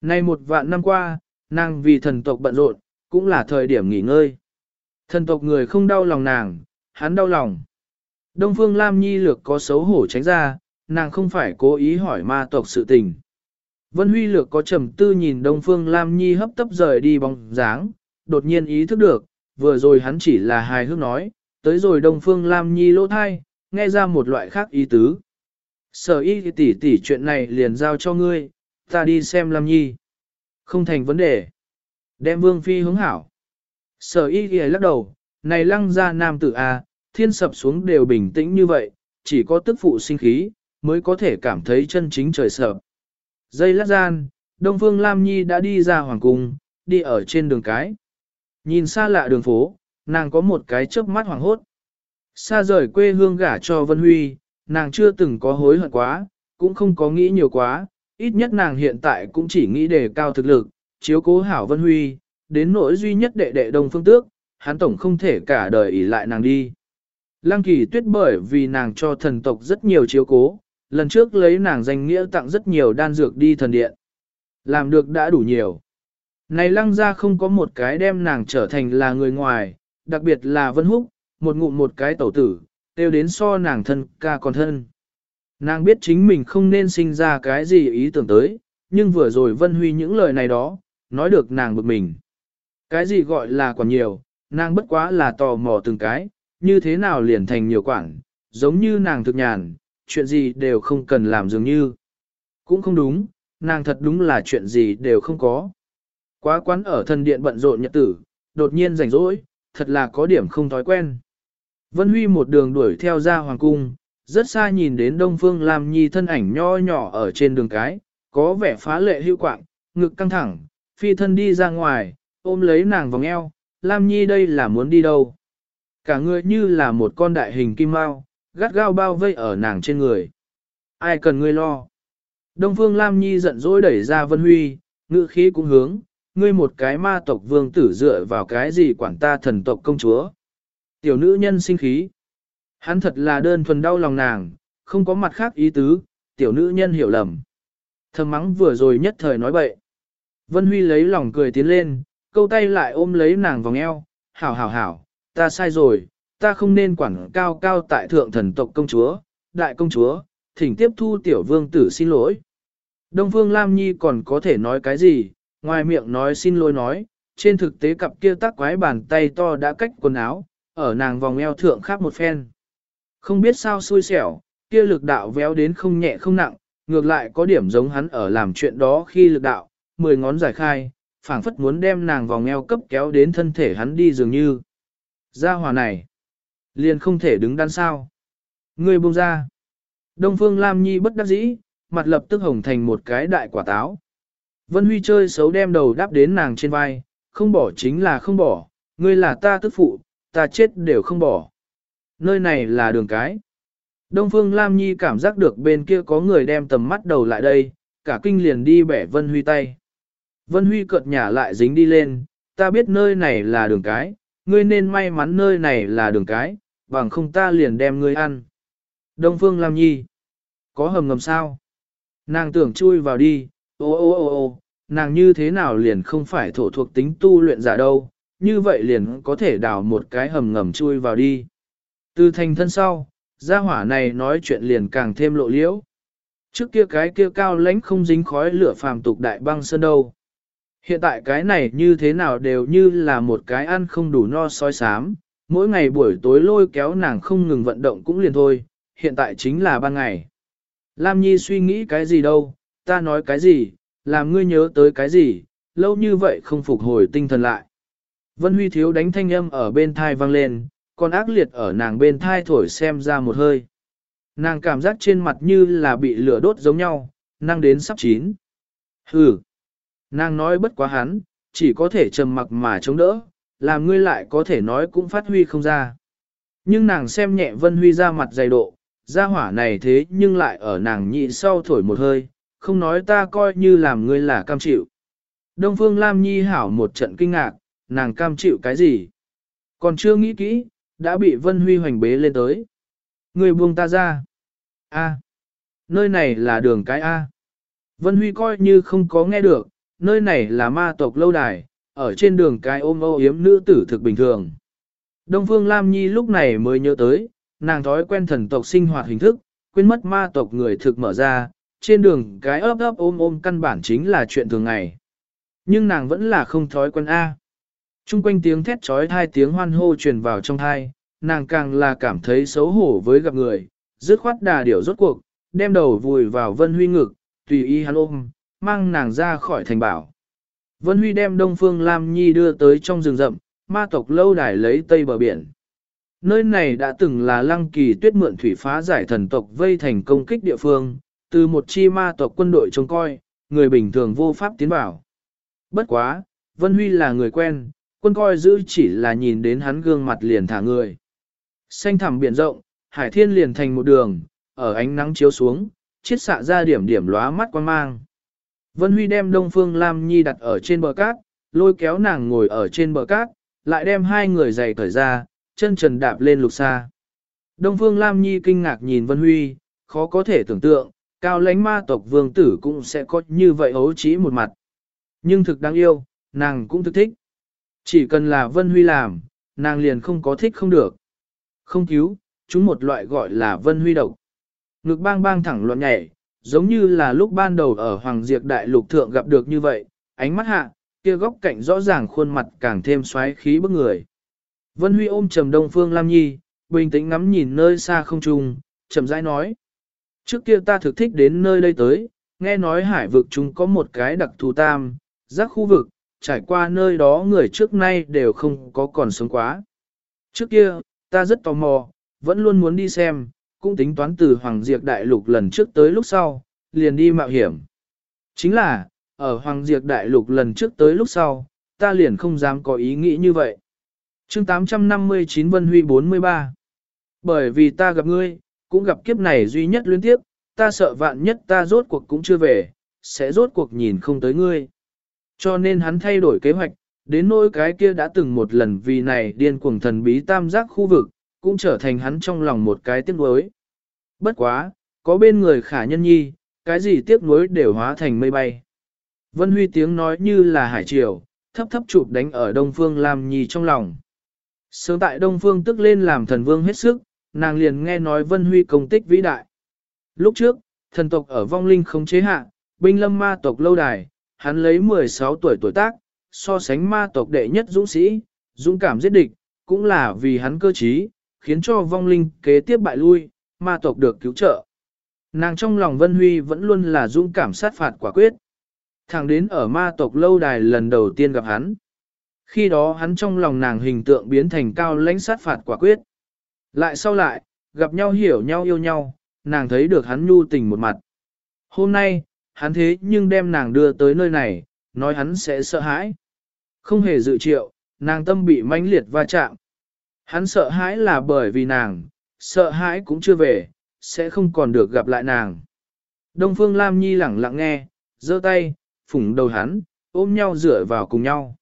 Nay một vạn năm qua, nàng vì thần tộc bận rộn, cũng là thời điểm nghỉ ngơi. Thần tộc người không đau lòng nàng, hắn đau lòng. Đông Phương Lam Nhi lược có xấu hổ tránh ra, nàng không phải cố ý hỏi ma tộc sự tình. Vân Huy lược có trầm tư nhìn Đông Phương Lam Nhi hấp tấp rời đi bóng dáng, đột nhiên ý thức được, vừa rồi hắn chỉ là hài hước nói, tới rồi Đông Phương Lam Nhi lỗ thai, nghe ra một loại khác ý tứ. Sở y tỷ tỷ chuyện này liền giao cho ngươi, ta đi xem Lam Nhi. Không thành vấn đề. Đem Vương Phi hướng hảo. Sở y thì lắc đầu, này lăng ra nam tử A, thiên sập xuống đều bình tĩnh như vậy, chỉ có tức phụ sinh khí, mới có thể cảm thấy chân chính trời sợ. Dây lát gian, Đông Phương Lam Nhi đã đi ra hoàng cung, đi ở trên đường cái. Nhìn xa lạ đường phố, nàng có một cái chớp mắt hoàng hốt. Xa rời quê hương gả cho Vân Huy, nàng chưa từng có hối hận quá, cũng không có nghĩ nhiều quá, ít nhất nàng hiện tại cũng chỉ nghĩ đề cao thực lực, chiếu cố hảo Vân Huy, đến nỗi duy nhất đệ đệ Đông Phương Tước, hắn tổng không thể cả đời ỷ lại nàng đi. Lăng kỳ tuyết bởi vì nàng cho thần tộc rất nhiều chiếu cố, lần trước lấy nàng danh nghĩa tặng rất nhiều đan dược đi thần điện. Làm được đã đủ nhiều. Này lăng ra không có một cái đem nàng trở thành là người ngoài, đặc biệt là Vân Húc, một ngụm một cái tẩu tử, tiêu đến so nàng thân ca còn thân. Nàng biết chính mình không nên sinh ra cái gì ý tưởng tới, nhưng vừa rồi Vân Huy những lời này đó, nói được nàng bực mình. Cái gì gọi là còn nhiều, nàng bất quá là tò mò từng cái, như thế nào liền thành nhiều quản, giống như nàng thực nhàn, chuyện gì đều không cần làm dường như. Cũng không đúng, nàng thật đúng là chuyện gì đều không có. Quá quán ở thần điện bận rộn nhật tử, đột nhiên rảnh rỗi, thật là có điểm không thói quen. Vân Huy một đường đuổi theo ra hoàng cung, rất xa nhìn đến Đông Phương Lam Nhi thân ảnh nho nhỏ ở trên đường cái, có vẻ phá lệ hữu quạng, ngực căng thẳng, phi thân đi ra ngoài, ôm lấy nàng vòng eo, Lam Nhi đây là muốn đi đâu. Cả người như là một con đại hình kim mao, gắt gao bao vây ở nàng trên người. Ai cần ngươi lo? Đông Phương Lam Nhi giận dỗi đẩy ra Vân Huy, ngữ khí cũng hướng, ngươi một cái ma tộc vương tử dựa vào cái gì quản ta thần tộc công chúa. Tiểu nữ nhân sinh khí. Hắn thật là đơn thuần đau lòng nàng, không có mặt khác ý tứ, tiểu nữ nhân hiểu lầm. Thầm mắng vừa rồi nhất thời nói bậy. Vân Huy lấy lòng cười tiến lên, câu tay lại ôm lấy nàng vòng eo, hảo hảo hảo, ta sai rồi, ta không nên quản cao cao tại thượng thần tộc công chúa, đại công chúa, thỉnh tiếp thu tiểu vương tử xin lỗi. Đông Phương Lam Nhi còn có thể nói cái gì, ngoài miệng nói xin lỗi nói, trên thực tế cặp kia tác quái bàn tay to đã cách quần áo, ở nàng vòng eo thượng khắp một phen. Không biết sao xui xẻo, kia lực đạo véo đến không nhẹ không nặng, ngược lại có điểm giống hắn ở làm chuyện đó khi lực đạo, mười ngón giải khai, phảng phất muốn đem nàng vòng eo cấp kéo đến thân thể hắn đi dường như. Gia hòa này, liền không thể đứng đắn sao. Người buông ra. Đông Phương Lam Nhi bất đắc dĩ, mặt lập tức hồng thành một cái đại quả táo. Vân Huy chơi xấu đem đầu đáp đến nàng trên vai, không bỏ chính là không bỏ, ngươi là ta tức phụ, ta chết đều không bỏ. Nơi này là đường cái. Đông Phương Lam Nhi cảm giác được bên kia có người đem tầm mắt đầu lại đây, cả kinh liền đi bẻ Vân Huy tay. Vân Huy cợt nhả lại dính đi lên, ta biết nơi này là đường cái, ngươi nên may mắn nơi này là đường cái, bằng không ta liền đem ngươi ăn. Đông Phương Lam Nhi, có hầm ngầm sao? Nàng tưởng chui vào đi, ô ô nàng như thế nào liền không phải thổ thuộc tính tu luyện giả đâu, như vậy liền có thể đào một cái hầm ngầm chui vào đi. Từ thành thân sau, gia hỏa này nói chuyện liền càng thêm lộ liễu. Trước kia cái kia cao lãnh không dính khói lửa phàm tục đại băng sơn đâu. Hiện tại cái này như thế nào đều như là một cái ăn không đủ no soi sám, mỗi ngày buổi tối lôi kéo nàng không ngừng vận động cũng liền thôi, hiện tại chính là ban ngày. Lam Nhi suy nghĩ cái gì đâu, ta nói cái gì, làm ngươi nhớ tới cái gì, lâu như vậy không phục hồi tinh thần lại. Vân Huy thiếu đánh thanh âm ở bên thai vang lên, còn ác liệt ở nàng bên thai thổi xem ra một hơi. Nàng cảm giác trên mặt như là bị lửa đốt giống nhau, năng đến sắp chín. Hừ. Nàng nói bất quá hắn, chỉ có thể trầm mặc mà chống đỡ, làm ngươi lại có thể nói cũng phát huy không ra. Nhưng nàng xem nhẹ Vân Huy ra mặt dày độ, ra hỏa này thế nhưng lại ở nàng nhị sau thổi một hơi, không nói ta coi như làm ngươi là cam chịu. Đông Phương Lam Nhi hảo một trận kinh ngạc, nàng cam chịu cái gì? Còn chưa nghĩ kỹ, đã bị Vân Huy hoành bế lên tới. Người buông ta ra. A. Nơi này là đường cái A. Vân Huy coi như không có nghe được, nơi này là ma tộc lâu đài, ở trên đường cái ôm âu yếm nữ tử thực bình thường. Đông Phương Lam Nhi lúc này mới nhớ tới, nàng thói quen thần tộc sinh hoạt hình thức, quên mất ma tộc người thực mở ra, trên đường cái ấp ấp ôm ôm căn bản chính là chuyện thường ngày. Nhưng nàng vẫn là không thói quen A. Trung quanh tiếng thét trói hai tiếng hoan hô truyền vào trong thai, nàng càng là cảm thấy xấu hổ với gặp người, dứt khoát đà điểu rốt cuộc, đem đầu vùi vào Vân Huy ngực, tùy ý hắn ôm, mang nàng ra khỏi thành bảo. Vân Huy đem Đông Phương Lam Nhi đưa tới trong rừng rậm, ma tộc lâu đài lấy tây bờ biển. Nơi này đã từng là lăng kỳ tuyết mượn thủy phá giải thần tộc vây thành công kích địa phương, từ một chi ma tộc quân đội trông coi, người bình thường vô pháp tiến vào. Bất quá, Vân Huy là người quen, quân coi giữ chỉ là nhìn đến hắn gương mặt liền thả người. Xanh thẳm biển rộng, hải thiên liền thành một đường, ở ánh nắng chiếu xuống, chiết xạ ra điểm điểm lóa mắt quan mang. Vân Huy đem Đông Phương Lam Nhi đặt ở trên bờ cát, lôi kéo nàng ngồi ở trên bờ cát, lại đem hai người giày cởi ra, chân trần đạp lên lục xa. Đông Phương Lam Nhi kinh ngạc nhìn Vân Huy, khó có thể tưởng tượng, cao lãnh ma tộc vương tử cũng sẽ có như vậy ấu trí một mặt. Nhưng thực đáng yêu, nàng cũng thực thích. Chỉ cần là Vân Huy làm, nàng liền không có thích không được. Không cứu, chúng một loại gọi là Vân Huy độc. Ngực bang bang thẳng loạn nhảy, giống như là lúc ban đầu ở Hoàng Diệp Đại Lục Thượng gặp được như vậy, ánh mắt hạ, kia góc cạnh rõ ràng khuôn mặt càng thêm xoáy khí bức người. Vân Huy ôm trầm Đông Phương Lam Nhi, bình tĩnh ngắm nhìn nơi xa không trung, chậm rãi nói. Trước kia ta thực thích đến nơi đây tới, nghe nói hải vực chúng có một cái đặc thù tam, giác khu vực, trải qua nơi đó người trước nay đều không có còn sống quá. Trước kia, ta rất tò mò, vẫn luôn muốn đi xem, cũng tính toán từ Hoàng Diệp Đại Lục lần trước tới lúc sau, liền đi mạo hiểm. Chính là, ở Hoàng Diệp Đại Lục lần trước tới lúc sau, ta liền không dám có ý nghĩ như vậy. chương 859 Vân Huy 43 Bởi vì ta gặp ngươi, cũng gặp kiếp này duy nhất liên tiếp, ta sợ vạn nhất ta rốt cuộc cũng chưa về, sẽ rốt cuộc nhìn không tới ngươi. Cho nên hắn thay đổi kế hoạch, đến nỗi cái kia đã từng một lần vì này điên cuồng thần bí tam giác khu vực, cũng trở thành hắn trong lòng một cái tiếc nuối. Bất quá, có bên người khả nhân nhi, cái gì tiếc nuối đều hóa thành mây bay. Vân Huy tiếng nói như là hải triều, thấp thấp chụp đánh ở Đông Phương làm Nhi trong lòng. Sớm tại Đông Phương tức lên làm thần vương hết sức, nàng liền nghe nói Vân Huy công tích vĩ đại. Lúc trước, thần tộc ở vong linh không chế hạ, binh lâm ma tộc lâu đài, hắn lấy 16 tuổi tuổi tác, so sánh ma tộc đệ nhất dũng sĩ, dũng cảm giết địch, cũng là vì hắn cơ trí, khiến cho vong linh kế tiếp bại lui, ma tộc được cứu trợ. Nàng trong lòng Vân Huy vẫn luôn là dũng cảm sát phạt quả quyết. Thẳng đến ở ma tộc lâu đài lần đầu tiên gặp hắn. Khi đó hắn trong lòng nàng hình tượng biến thành cao lãnh sát phạt quả quyết. Lại sau lại, gặp nhau hiểu nhau yêu nhau, nàng thấy được hắn nhu tình một mặt. Hôm nay, hắn thế nhưng đem nàng đưa tới nơi này, nói hắn sẽ sợ hãi. Không hề dự triệu, nàng tâm bị mãnh liệt va chạm. Hắn sợ hãi là bởi vì nàng, sợ hãi cũng chưa về, sẽ không còn được gặp lại nàng. Đông Phương Lam Nhi lẳng lặng nghe, giơ tay, phủng đầu hắn, ôm nhau dựa vào cùng nhau.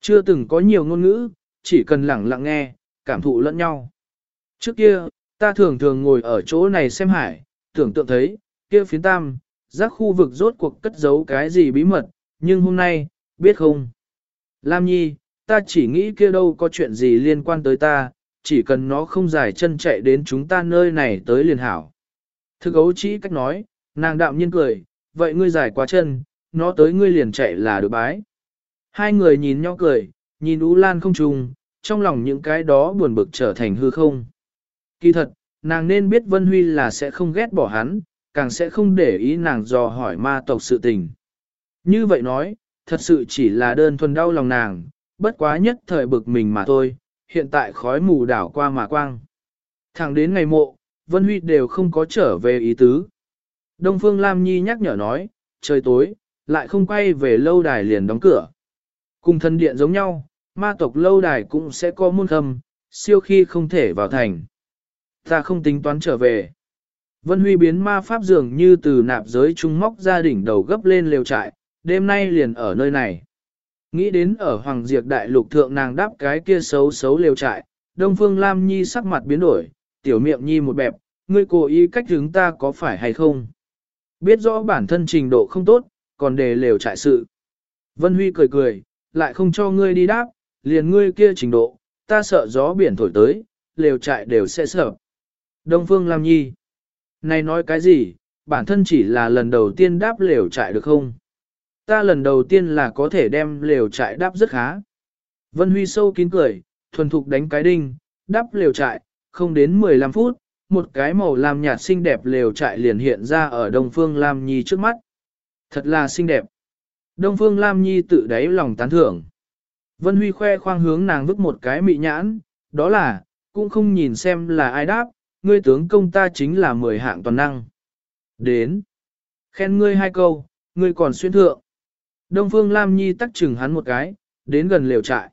Chưa từng có nhiều ngôn ngữ, chỉ cần lẳng lặng nghe, cảm thụ lẫn nhau. Trước kia, ta thường thường ngồi ở chỗ này xem hải, tưởng tượng thấy, kia phiến tam, giác khu vực rốt cuộc cất giấu cái gì bí mật, nhưng hôm nay, biết không? Lam Nhi, ta chỉ nghĩ kia đâu có chuyện gì liên quan tới ta, chỉ cần nó không dài chân chạy đến chúng ta nơi này tới liền hảo. Thức ấu chỉ cách nói, nàng đạm nhiên cười, vậy ngươi dài quá chân, nó tới ngươi liền chạy là được bái. Hai người nhìn nhau cười, nhìn Ú Lan không trùng, trong lòng những cái đó buồn bực trở thành hư không. Kỳ thật, nàng nên biết Vân Huy là sẽ không ghét bỏ hắn, càng sẽ không để ý nàng dò hỏi ma tộc sự tình. Như vậy nói, thật sự chỉ là đơn thuần đau lòng nàng, bất quá nhất thời bực mình mà thôi, hiện tại khói mù đảo qua mà quang. Thẳng đến ngày mộ, Vân Huy đều không có trở về ý tứ. Đông Phương Lam Nhi nhắc nhở nói, trời tối, lại không quay về lâu đài liền đóng cửa. Cùng thân điện giống nhau, ma tộc lâu đài cũng sẽ có môn khâm, siêu khi không thể vào thành. Ta không tính toán trở về. Vân Huy biến ma pháp dường như từ nạp giới trung móc ra đỉnh đầu gấp lên lều trại, đêm nay liền ở nơi này. Nghĩ đến ở Hoàng Diệp Đại Lục Thượng nàng đáp cái kia xấu xấu lều trại, Đông Phương Lam Nhi sắc mặt biến đổi, tiểu miệng Nhi một bẹp, ngươi cố ý cách hướng ta có phải hay không? Biết rõ bản thân trình độ không tốt, còn để lều trại sự. Vân Huy cười cười, lại không cho ngươi đi đáp, liền ngươi kia trình độ, ta sợ gió biển thổi tới, lều trại đều sẽ sợ. Đông Phương Lam Nhi. Này nói cái gì, bản thân chỉ là lần đầu tiên đáp lều trại được không? Ta lần đầu tiên là có thể đem lều trại đáp rất khá. Vân Huy sâu kín cười, thuần thục đánh cái đinh, đáp lều trại, không đến 15 phút, một cái màu lam nhạt xinh đẹp lều trại liền hiện ra ở Đông Phương Lam Nhi trước mắt. Thật là xinh đẹp. Đông Phương Lam Nhi tự đáy lòng tán thưởng. Vân Huy khoe khoang hướng nàng vứt một cái mị nhãn, đó là, cũng không nhìn xem là ai đáp, ngươi tướng công ta chính là mười hạng toàn năng. Đến. Khen ngươi hai câu, ngươi còn xuyên thượng. Đông Phương Lam Nhi tắc chừng hắn một cái, đến gần lều trại.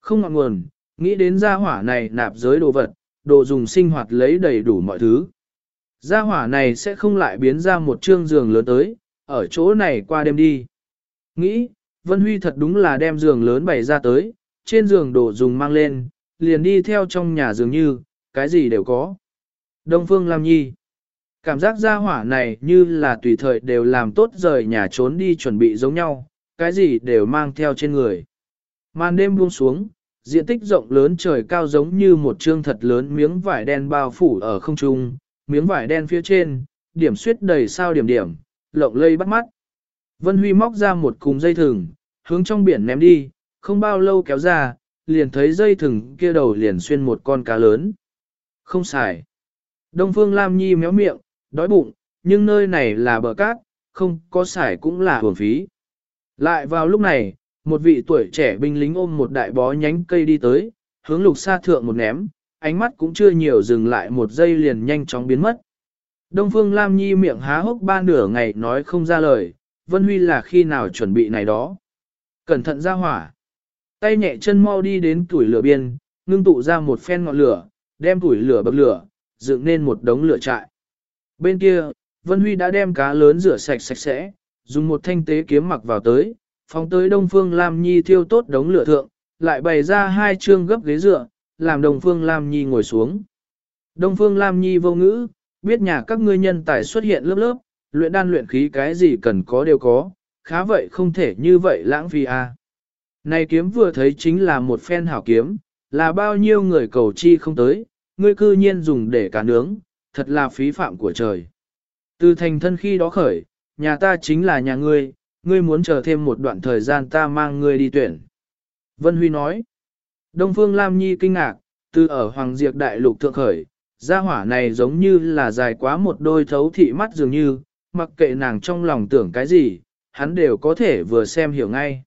Không ngọn nguồn, nghĩ đến gia hỏa này nạp giới đồ vật, đồ dùng sinh hoạt lấy đầy đủ mọi thứ. Gia hỏa này sẽ không lại biến ra một trương giường lớn tới, ở chỗ này qua đêm đi. Nghĩ, Vân Huy thật đúng là đem giường lớn bày ra tới, trên giường đồ dùng mang lên, liền đi theo trong nhà dường như, cái gì đều có. Đông Phương Lam Nhi Cảm giác gia hỏa này như là tùy thời đều làm tốt rời nhà trốn đi chuẩn bị giống nhau, cái gì đều mang theo trên người. Màn đêm buông xuống, diện tích rộng lớn trời cao giống như một trương thật lớn miếng vải đen bao phủ ở không trung, miếng vải đen phía trên, điểm suyết đầy sao điểm điểm, lộng lây bắt mắt. Vân Huy móc ra một cùng dây thừng, hướng trong biển ném đi, không bao lâu kéo ra, liền thấy dây thừng kia đầu liền xuyên một con cá lớn. Không xài. Đông Phương Lam Nhi méo miệng, đói bụng, nhưng nơi này là bờ cát, không có xài cũng là hưởng phí. Lại vào lúc này, một vị tuổi trẻ binh lính ôm một đại bó nhánh cây đi tới, hướng lục xa thượng một ném, ánh mắt cũng chưa nhiều dừng lại một giây liền nhanh chóng biến mất. Đông Phương Lam Nhi miệng há hốc ba nửa ngày nói không ra lời, Vân Huy là khi nào chuẩn bị này đó. Cẩn thận ra hỏa. Tay nhẹ chân mau đi đến tuổi lửa biên, ngưng tụ ra một phen ngọn lửa, đem tuổi lửa bậc lửa, dựng nên một đống lửa trại. Bên kia, Vân Huy đã đem cá lớn rửa sạch sạch sẽ, dùng một thanh tế kiếm mặc vào tới, phóng tới Đông Phương Lam Nhi thiêu tốt đống lửa thượng, lại bày ra hai chương gấp ghế dựa, làm Đông Phương Lam Nhi ngồi xuống. Đông Phương Lam Nhi vô ngữ, biết nhà các ngươi nhân tài xuất hiện lớp lớp, luyện đan luyện khí cái gì cần có đều có, khá vậy không thể như vậy lãng phí à. Này kiếm vừa thấy chính là một phen hảo kiếm, là bao nhiêu người cầu chi không tới, ngươi cư nhiên dùng để cả nướng, thật là phí phạm của trời. Từ thành thân khi đó khởi, nhà ta chính là nhà ngươi, ngươi muốn chờ thêm một đoạn thời gian ta mang ngươi đi tuyển. Vân Huy nói, Đông Phương Lam Nhi kinh ngạc, từ ở Hoàng Diệp Đại Lục thượng khởi, gia hỏa này giống như là dài quá một đôi thấu thị mắt dường như, mặc kệ nàng trong lòng tưởng cái gì, hắn đều có thể vừa xem hiểu ngay.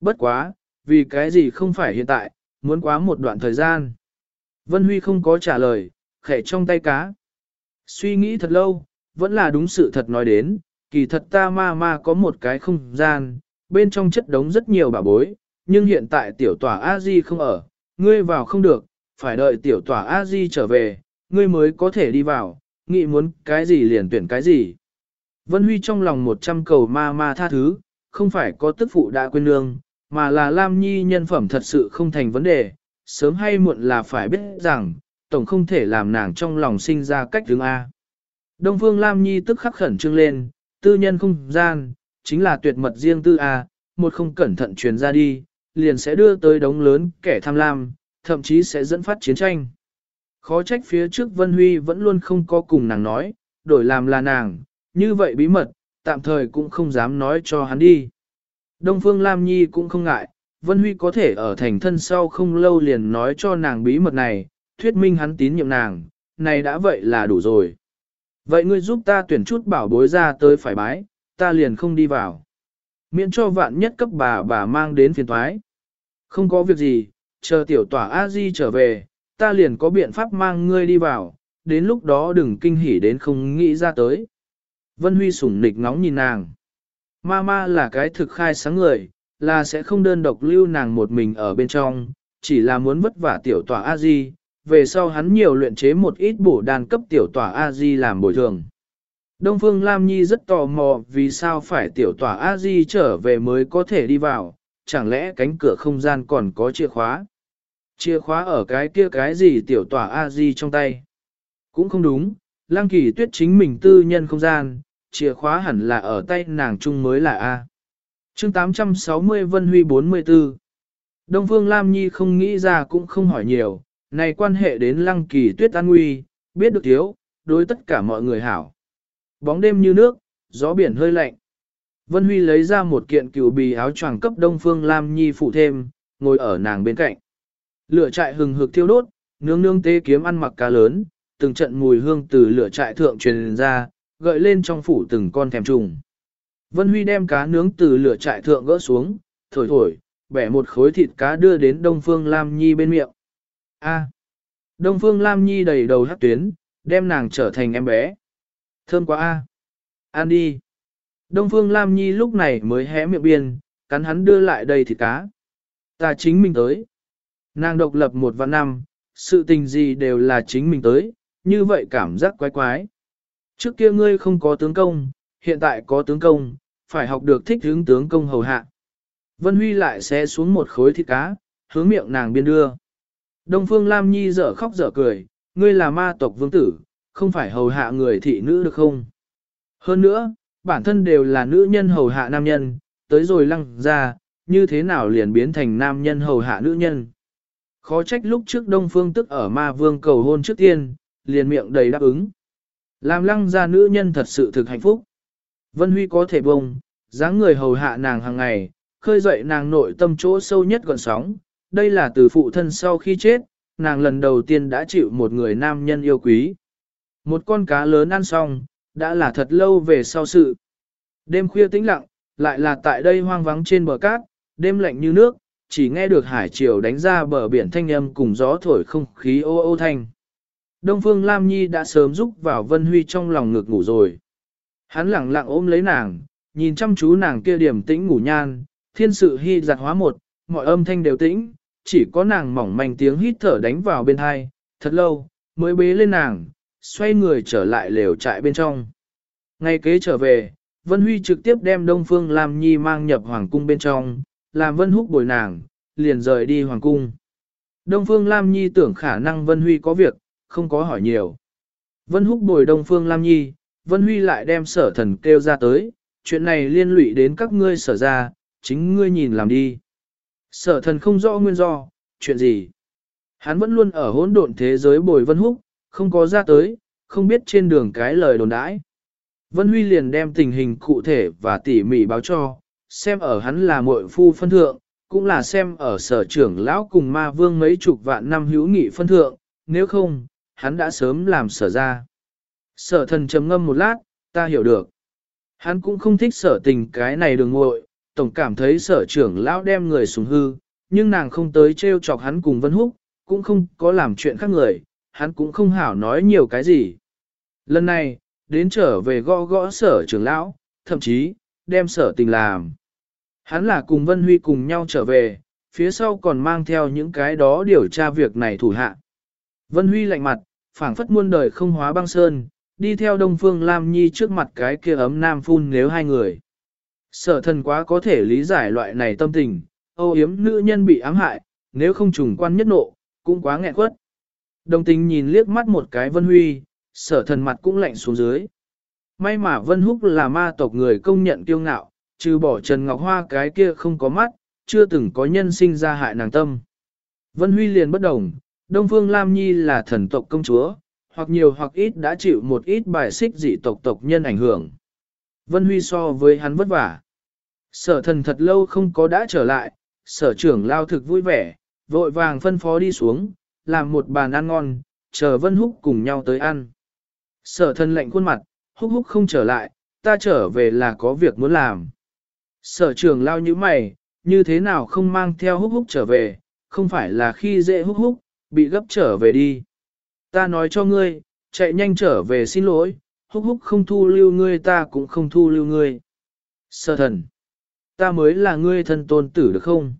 Bất quá, vì cái gì không phải hiện tại, muốn quá một đoạn thời gian. Vân Huy không có trả lời, khẽ trong tay cá. Suy nghĩ thật lâu, vẫn là đúng sự thật nói đến, kỳ thật ta ma ma có một cái không gian, bên trong chất đống rất nhiều bà bối, nhưng hiện tại tiểu tòa A-di không ở, ngươi vào không được, phải đợi tiểu tòa A-di trở về, ngươi mới có thể đi vào, nghĩ muốn cái gì liền tuyển cái gì. Vân Huy trong lòng một trăm cầu ma ma tha thứ, không phải có tức phụ đã quên lương, mà là Lam Nhi nhân phẩm thật sự không thành vấn đề, sớm hay muộn là phải biết rằng, tổng không thể làm nàng trong lòng sinh ra cách hướng A. Đông Phương Lam Nhi tức khắc khẩn trương lên, tư nhân không gian, chính là tuyệt mật riêng tư A, một không cẩn thận truyền ra đi, liền sẽ đưa tới đống lớn kẻ tham lam, thậm chí sẽ dẫn phát chiến tranh. Khó trách phía trước Vân Huy vẫn luôn không có cùng nàng nói, đổi làm là nàng, như vậy bí mật, tạm thời cũng không dám nói cho hắn đi. Đông Phương Lam Nhi cũng không ngại, Vân Huy có thể ở thành thân sau không lâu liền nói cho nàng bí mật này, thuyết minh hắn tín nhiệm nàng, này đã vậy là đủ rồi. Vậy ngươi giúp ta tuyển chút bảo bối ra tới phải bái, ta liền không đi vào. Miễn cho vạn nhất cấp bà bà mang đến phiền thoái. Không có việc gì, chờ tiểu tỏa A-di trở về, ta liền có biện pháp mang ngươi đi vào, đến lúc đó đừng kinh hỉ đến không nghĩ ra tới. Vân Huy sủng nịch ngóng nhìn nàng. Mama là cái thực khai sáng người, là sẽ không đơn độc lưu nàng một mình ở bên trong, chỉ là muốn vất vả tiểu tỏa A-di, về sau hắn nhiều luyện chế một ít bổ đàn cấp tiểu tỏa A-di làm bồi thường. Đông Phương Lam Nhi rất tò mò vì sao phải tiểu tỏa A-di trở về mới có thể đi vào, chẳng lẽ cánh cửa không gian còn có chìa khóa? Chìa khóa ở cái kia cái gì tiểu tỏa A-di trong tay? Cũng không đúng, Lăng Kỳ Tuyết chính mình tư nhân không gian, chìa khóa hẳn là ở tay nàng chung mới là A chương 860 Vân Huy 44 Đông Phương Lam Nhi không nghĩ ra cũng không hỏi nhiều, này quan hệ đến Lăng Kỳ Tuyết an nguy, biết được thiếu, đối tất cả mọi người hảo. Bóng đêm như nước, gió biển hơi lạnh. Vân Huy lấy ra một kiện cựu bì áo choàng cấp Đông Phương Lam Nhi phụ thêm, ngồi ở nàng bên cạnh. Lửa trại hừng hực thiêu đốt, nướng nướng tế kiếm ăn mặc cá lớn, từng trận mùi hương từ lửa trại thượng truyền ra, gợi lên trong phủ từng con thèm trùng. Vân Huy đem cá nướng từ lửa trại thượng gỡ xuống, thổi thổi, bẻ một khối thịt cá đưa đến Đông Phương Lam Nhi bên miệng. A. Đông Phương Lam Nhi đầy đầu hát tuyến, đem nàng trở thành em bé. Thơm quá a. Ăn đi. Đông Phương Lam Nhi lúc này mới hé miệng biên, cắn hắn đưa lại đây thịt cá. Ta chính mình tới. Nàng độc lập một vạn năm, sự tình gì đều là chính mình tới, như vậy cảm giác quái quái. Trước kia ngươi không có tướng công, hiện tại có tướng công, phải học được thích hướng tướng công hầu hạ. Vân Huy lại xé xuống một khối thịt cá, hướng miệng nàng biên đưa. Đông Phương Lam Nhi dở khóc dở cười, ngươi là ma tộc vương tử, không phải hầu hạ người thị nữ được không? Hơn nữa, bản thân đều là nữ nhân hầu hạ nam nhân, tới rồi lăng ra, như thế nào liền biến thành nam nhân hầu hạ nữ nhân? Khó trách lúc trước Đông Phương tức ở ma vương cầu hôn trước tiên, liền miệng đầy đáp ứng. Làm lăng ra nữ nhân thật sự thực hạnh phúc. Vân Huy có thể bông, dáng người hầu hạ nàng hàng ngày, khơi dậy nàng nội tâm chỗ sâu nhất gọn sóng. Đây là từ phụ thân sau khi chết, nàng lần đầu tiên đã chịu một người nam nhân yêu quý. Một con cá lớn ăn xong, đã là thật lâu về sau sự. Đêm khuya tĩnh lặng, lại là tại đây hoang vắng trên bờ cát, đêm lạnh như nước, chỉ nghe được hải triều đánh ra bờ biển thanh âm cùng gió thổi không khí ô ô thanh. Đông Phương Lam Nhi đã sớm rúc vào Vân Huy trong lòng ngực ngủ rồi. Hắn lẳng lặng ôm lấy nàng, nhìn chăm chú nàng kia điểm tĩnh ngủ nhan, thiên sự hy giặt hóa một, mọi âm thanh đều tĩnh, chỉ có nàng mỏng manh tiếng hít thở đánh vào bên hai, thật lâu, mới bế lên nàng, xoay người trở lại lều trại bên trong. Ngay kế trở về, Vân Huy trực tiếp đem Đông Phương Lam Nhi mang nhập Hoàng cung bên trong, làm Vân Húc bồi nàng, liền rời đi Hoàng cung. Đông Phương Lam Nhi tưởng khả năng Vân Huy có việc, không có hỏi nhiều. Vân Húc bồi Đông Phương Lam Nhi, Vân Huy lại đem sở thần kêu ra tới, chuyện này liên lụy đến các ngươi sở ra, chính ngươi nhìn làm đi. Sở thần không rõ nguyên do, chuyện gì. Hắn vẫn luôn ở hỗn độn thế giới bồi Vân Húc, không có ra tới, không biết trên đường cái lời đồn đãi. Vân Huy liền đem tình hình cụ thể và tỉ mỉ báo cho, xem ở hắn là muội phu phân thượng, cũng là xem ở sở trưởng lão cùng ma vương mấy chục vạn năm hữu nghị phân thượng, nếu không, hắn đã sớm làm sở ra. Sở thần trầm ngâm một lát, ta hiểu được. Hắn cũng không thích sở tình cái này đường ngội, tổng cảm thấy sở trưởng lão đem người xuống hư, nhưng nàng không tới trêu chọc hắn cùng Vân Húc, cũng không có làm chuyện khác người, hắn cũng không hảo nói nhiều cái gì. Lần này, đến trở về gõ gõ sở trưởng lão, thậm chí, đem sở tình làm. Hắn là cùng Vân Huy cùng nhau trở về, phía sau còn mang theo những cái đó điều tra việc này thủ hạ. Vân Huy lạnh mặt, phảng phất muôn đời không hóa băng sơn, đi theo Đông Phương Lam Nhi trước mặt cái kia ấm nam phun nếu hai người. Sở thần quá có thể lý giải loại này tâm tình, âu yếm nữ nhân bị ám hại, nếu không trùng quan nhất nộ, cũng quá nghẹn quất. Đồng tình nhìn liếc mắt một cái Vân Huy, sở thần mặt cũng lạnh xuống dưới. May mà Vân Húc là ma tộc người công nhận kiêu ngạo, trừ bỏ Trần Ngọc Hoa cái kia không có mắt, chưa từng có nhân sinh ra hại nàng tâm. Vân Huy liền bất đồng, Đông Phương Lam Nhi là thần tộc công chúa, hoặc nhiều hoặc ít đã chịu một ít bài xích dị tộc tộc nhân ảnh hưởng. Vân Huy so với hắn vất vả. Sở thần thật lâu không có đã trở lại, sở trưởng lao thực vui vẻ, vội vàng phân phó đi xuống, làm một bàn ăn ngon, chờ Vân Húc cùng nhau tới ăn. Sở thần lệnh khuôn mặt, Húc Húc không trở lại, ta trở về là có việc muốn làm. Sở trưởng lao như mày, như thế nào không mang theo Húc Húc trở về, không phải là khi dễ Húc Húc, bị gấp trở về đi. Ta nói cho ngươi, chạy nhanh trở về xin lỗi, húc húc không thu lưu ngươi ta cũng không thu lưu ngươi. Sở thần, ta mới là ngươi thân tôn tử được không?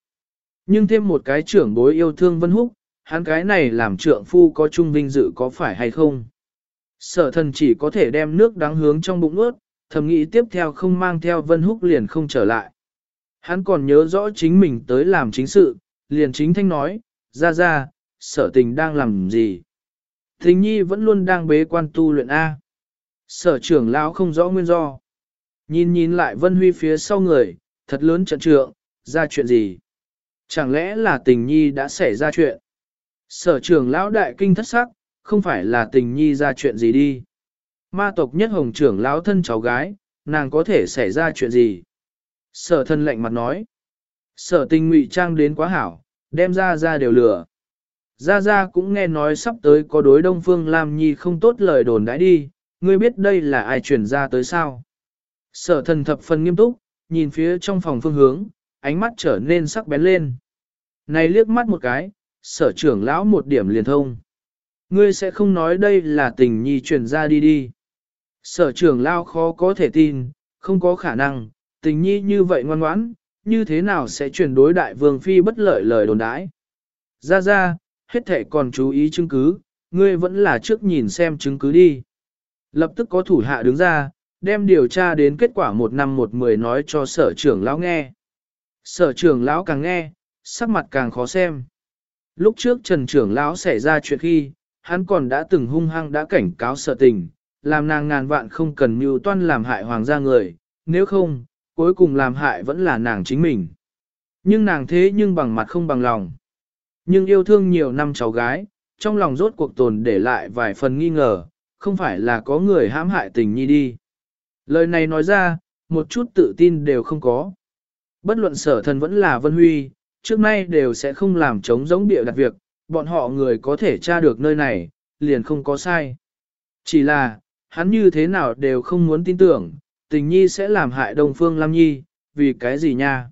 Nhưng thêm một cái trưởng bối yêu thương Vân Húc, hắn cái này làm trượng phu có chung vinh dự có phải hay không? Sở thần chỉ có thể đem nước đáng hướng trong bụng ướt, thầm nghĩ tiếp theo không mang theo Vân Húc liền không trở lại. Hắn còn nhớ rõ chính mình tới làm chính sự, liền chính thanh nói, ra ra, sở tình đang làm gì. Tình nhi vẫn luôn đang bế quan tu luyện A. Sở trưởng lão không rõ nguyên do. Nhìn nhìn lại Vân Huy phía sau người, thật lớn trận trượng, ra chuyện gì? Chẳng lẽ là tình nhi đã xảy ra chuyện? Sở trưởng lão đại kinh thất sắc, không phải là tình nhi ra chuyện gì đi. Ma tộc nhất hồng trưởng lão thân cháu gái, nàng có thể xảy ra chuyện gì? Sở thân lạnh mặt nói. Sở tình ngụy trang đến quá hảo, đem ra ra đều lừa. Ra ra cũng nghe nói sắp tới có đối đông phương Lam Nhi không tốt lời đồn đãi đi, ngươi biết đây là ai truyền ra tới sao? Sở thần thập phần nghiêm túc, nhìn phía trong phòng phương hướng, ánh mắt trở nên sắc bén lên. Này liếc mắt một cái, sở trưởng lão một điểm liền thông. Ngươi sẽ không nói đây là tình nhi truyền ra đi đi. Sở trưởng lão khó có thể tin, không có khả năng, tình nhi như vậy ngoan ngoãn, như thế nào sẽ truyền đối đại vương phi bất lợi lời đồn đãi. Ra ra, hết thể còn chú ý chứng cứ, ngươi vẫn là trước nhìn xem chứng cứ đi. Lập tức có thủ hạ đứng ra, đem điều tra đến kết quả một năm một mười nói cho sở trưởng lão nghe. Sở trưởng lão càng nghe, sắc mặt càng khó xem. Lúc trước Trần trưởng lão xảy ra chuyện khi, hắn còn đã từng hung hăng đã cảnh cáo sở tình, làm nàng ngàn vạn không cần mưu toan làm hại hoàng gia người, nếu không, cuối cùng làm hại vẫn là nàng chính mình. Nhưng nàng thế nhưng bằng mặt không bằng lòng. Nhưng yêu thương nhiều năm cháu gái, trong lòng rốt cuộc tồn để lại vài phần nghi ngờ, không phải là có người hãm hại tình nhi đi. Lời này nói ra, một chút tự tin đều không có. Bất luận sở thần vẫn là Vân Huy, trước nay đều sẽ không làm chống giống địa đặt việc, bọn họ người có thể tra được nơi này, liền không có sai. Chỉ là, hắn như thế nào đều không muốn tin tưởng, tình nhi sẽ làm hại Đông Phương Lam Nhi, vì cái gì nha?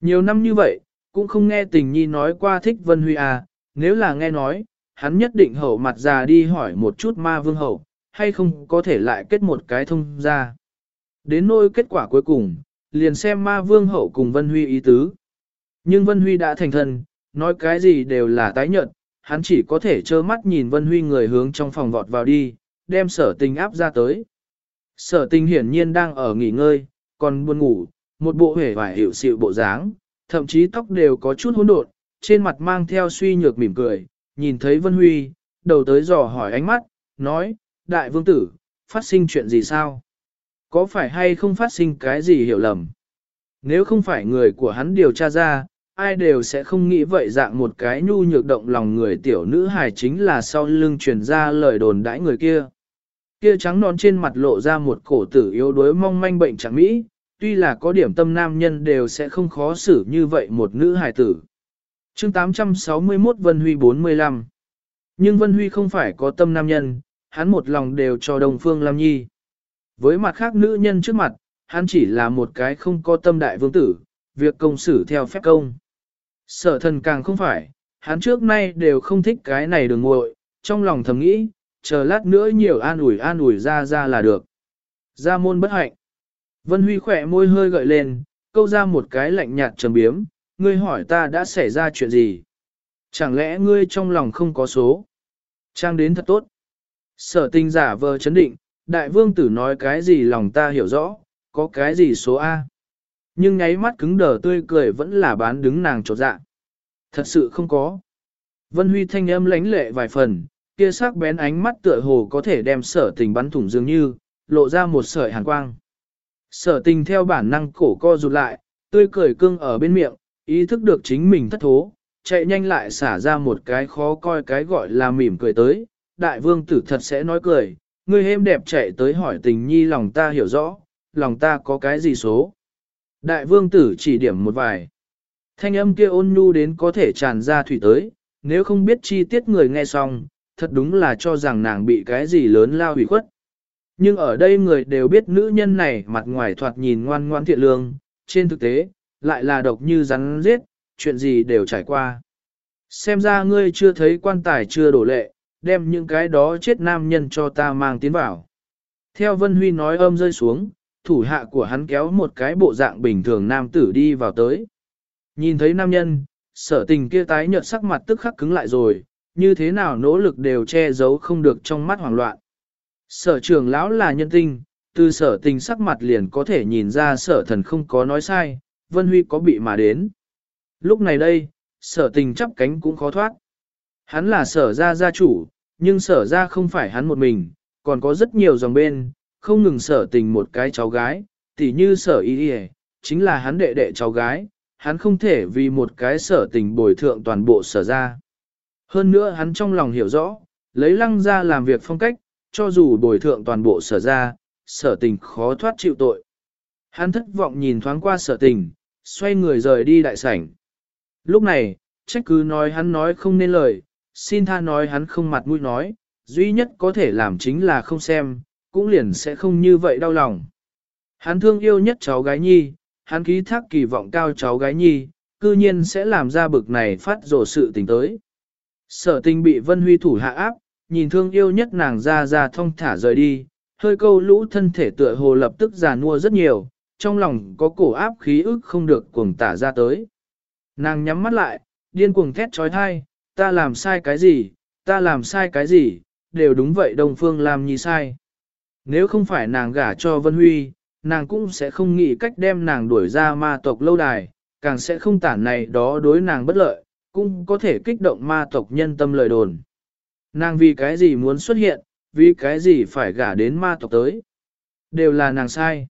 Nhiều năm như vậy, cũng không nghe tình nhi nói qua thích Vân Huy à, nếu là nghe nói, hắn nhất định hậu mặt già đi hỏi một chút ma vương hậu, hay không có thể lại kết một cái thông ra. Đến nỗi kết quả cuối cùng, liền xem ma vương hậu cùng Vân Huy ý tứ. Nhưng Vân Huy đã thành thân, nói cái gì đều là tái nhận, hắn chỉ có thể trơ mắt nhìn Vân Huy người hướng trong phòng vọt vào đi, đem sở tình áp ra tới. Sở tình hiển nhiên đang ở nghỉ ngơi, còn buồn ngủ, một bộ hể vải hiệu xịu bộ dáng, thậm chí tóc đều có chút hỗn độn, trên mặt mang theo suy nhược mỉm cười, nhìn thấy Vân Huy, đầu tới dò hỏi ánh mắt, nói, đại vương tử, phát sinh chuyện gì sao? Có phải hay không phát sinh cái gì hiểu lầm? Nếu không phải người của hắn điều tra ra, ai đều sẽ không nghĩ vậy dạng một cái nhu nhược động lòng người tiểu nữ hài chính là sau lưng truyền ra lời đồn đãi người kia. Kia trắng non trên mặt lộ ra một cổ tử yếu đuối mong manh bệnh chẳng mỹ, tuy là có điểm tâm nam nhân đều sẽ không khó xử như vậy một nữ hài tử. chương 861 Vân Huy 45 Nhưng Vân Huy không phải có tâm nam nhân, hắn một lòng đều cho Đồng Phương Lam Nhi. Với mặt khác nữ nhân trước mặt, hắn chỉ là một cái không có tâm đại vương tử, việc công xử theo phép công. Sở thần càng không phải, hắn trước nay đều không thích cái này đường ngội, trong lòng thầm nghĩ, chờ lát nữa nhiều an ủi an ủi ra ra là được. Ra môn bất hạnh. Vân Huy khỏe môi hơi gợi lên, câu ra một cái lạnh nhạt trầm biếm, ngươi hỏi ta đã xảy ra chuyện gì? Chẳng lẽ ngươi trong lòng không có số? Trang đến thật tốt. Sở tình giả vờ chấn định, đại vương tử nói cái gì lòng ta hiểu rõ, có cái gì số A. Nhưng nháy mắt cứng đờ tươi cười vẫn là bán đứng nàng trột dạ. Thật sự không có. Vân Huy thanh âm lánh lệ vài phần, kia sắc bén ánh mắt tựa hồ có thể đem sở tình bắn thủng dường như, lộ ra một sợi hàn quang. Sở tình theo bản năng cổ co rụt lại, tươi cười cưng ở bên miệng, ý thức được chính mình thất thố, chạy nhanh lại xả ra một cái khó coi cái gọi là mỉm cười tới. Đại vương tử thật sẽ nói cười, người hêm đẹp chạy tới hỏi tình nhi lòng ta hiểu rõ, lòng ta có cái gì số. Đại vương tử chỉ điểm một vài. Thanh âm kia ôn nhu đến có thể tràn ra thủy tới, nếu không biết chi tiết người nghe xong, thật đúng là cho rằng nàng bị cái gì lớn lao hủy khuất. Nhưng ở đây người đều biết nữ nhân này mặt ngoài thoạt nhìn ngoan ngoan thiện lương, trên thực tế, lại là độc như rắn giết, chuyện gì đều trải qua. Xem ra ngươi chưa thấy quan tài chưa đổ lệ, đem những cái đó chết nam nhân cho ta mang tiến vào. Theo Vân Huy nói âm rơi xuống, thủ hạ của hắn kéo một cái bộ dạng bình thường nam tử đi vào tới. Nhìn thấy nam nhân, sở tình kia tái nhợt sắc mặt tức khắc cứng lại rồi, như thế nào nỗ lực đều che giấu không được trong mắt hoảng loạn. Sở trường lão là nhân tinh, từ sở tình sắc mặt liền có thể nhìn ra sở thần không có nói sai, Vân Huy có bị mà đến. Lúc này đây, sở tình chắp cánh cũng khó thoát. Hắn là sở gia gia chủ, nhưng sở gia không phải hắn một mình, còn có rất nhiều dòng bên, không ngừng sở tình một cái cháu gái, tỉ như sở y đi chính là hắn đệ đệ cháu gái, hắn không thể vì một cái sở tình bồi thượng toàn bộ sở gia. Hơn nữa hắn trong lòng hiểu rõ, lấy lăng ra làm việc phong cách, cho dù bồi thượng toàn bộ sở ra, sở tình khó thoát chịu tội. Hắn thất vọng nhìn thoáng qua sở tình, xoay người rời đi đại sảnh. Lúc này, trách cứ nói hắn nói không nên lời, xin tha nói hắn không mặt mũi nói, duy nhất có thể làm chính là không xem, cũng liền sẽ không như vậy đau lòng. Hắn thương yêu nhất cháu gái nhi, hắn ký thác kỳ vọng cao cháu gái nhi, cư nhiên sẽ làm ra bực này phát rổ sự tình tới. Sở tình bị Vân Huy thủ hạ áp, nhìn thương yêu nhất nàng ra ra thông thả rời đi, hơi câu lũ thân thể tựa hồ lập tức già nua rất nhiều, trong lòng có cổ áp khí ức không được cuồng tả ra tới. Nàng nhắm mắt lại, điên cuồng thét trói thai, ta làm sai cái gì, ta làm sai cái gì, đều đúng vậy Đông Phương làm như sai. Nếu không phải nàng gả cho Vân Huy, nàng cũng sẽ không nghĩ cách đem nàng đuổi ra ma tộc lâu đài, càng sẽ không tản này đó đối nàng bất lợi, cũng có thể kích động ma tộc nhân tâm lời đồn. Nàng vì cái gì muốn xuất hiện, vì cái gì phải gả đến ma tộc tới. Đều là nàng sai.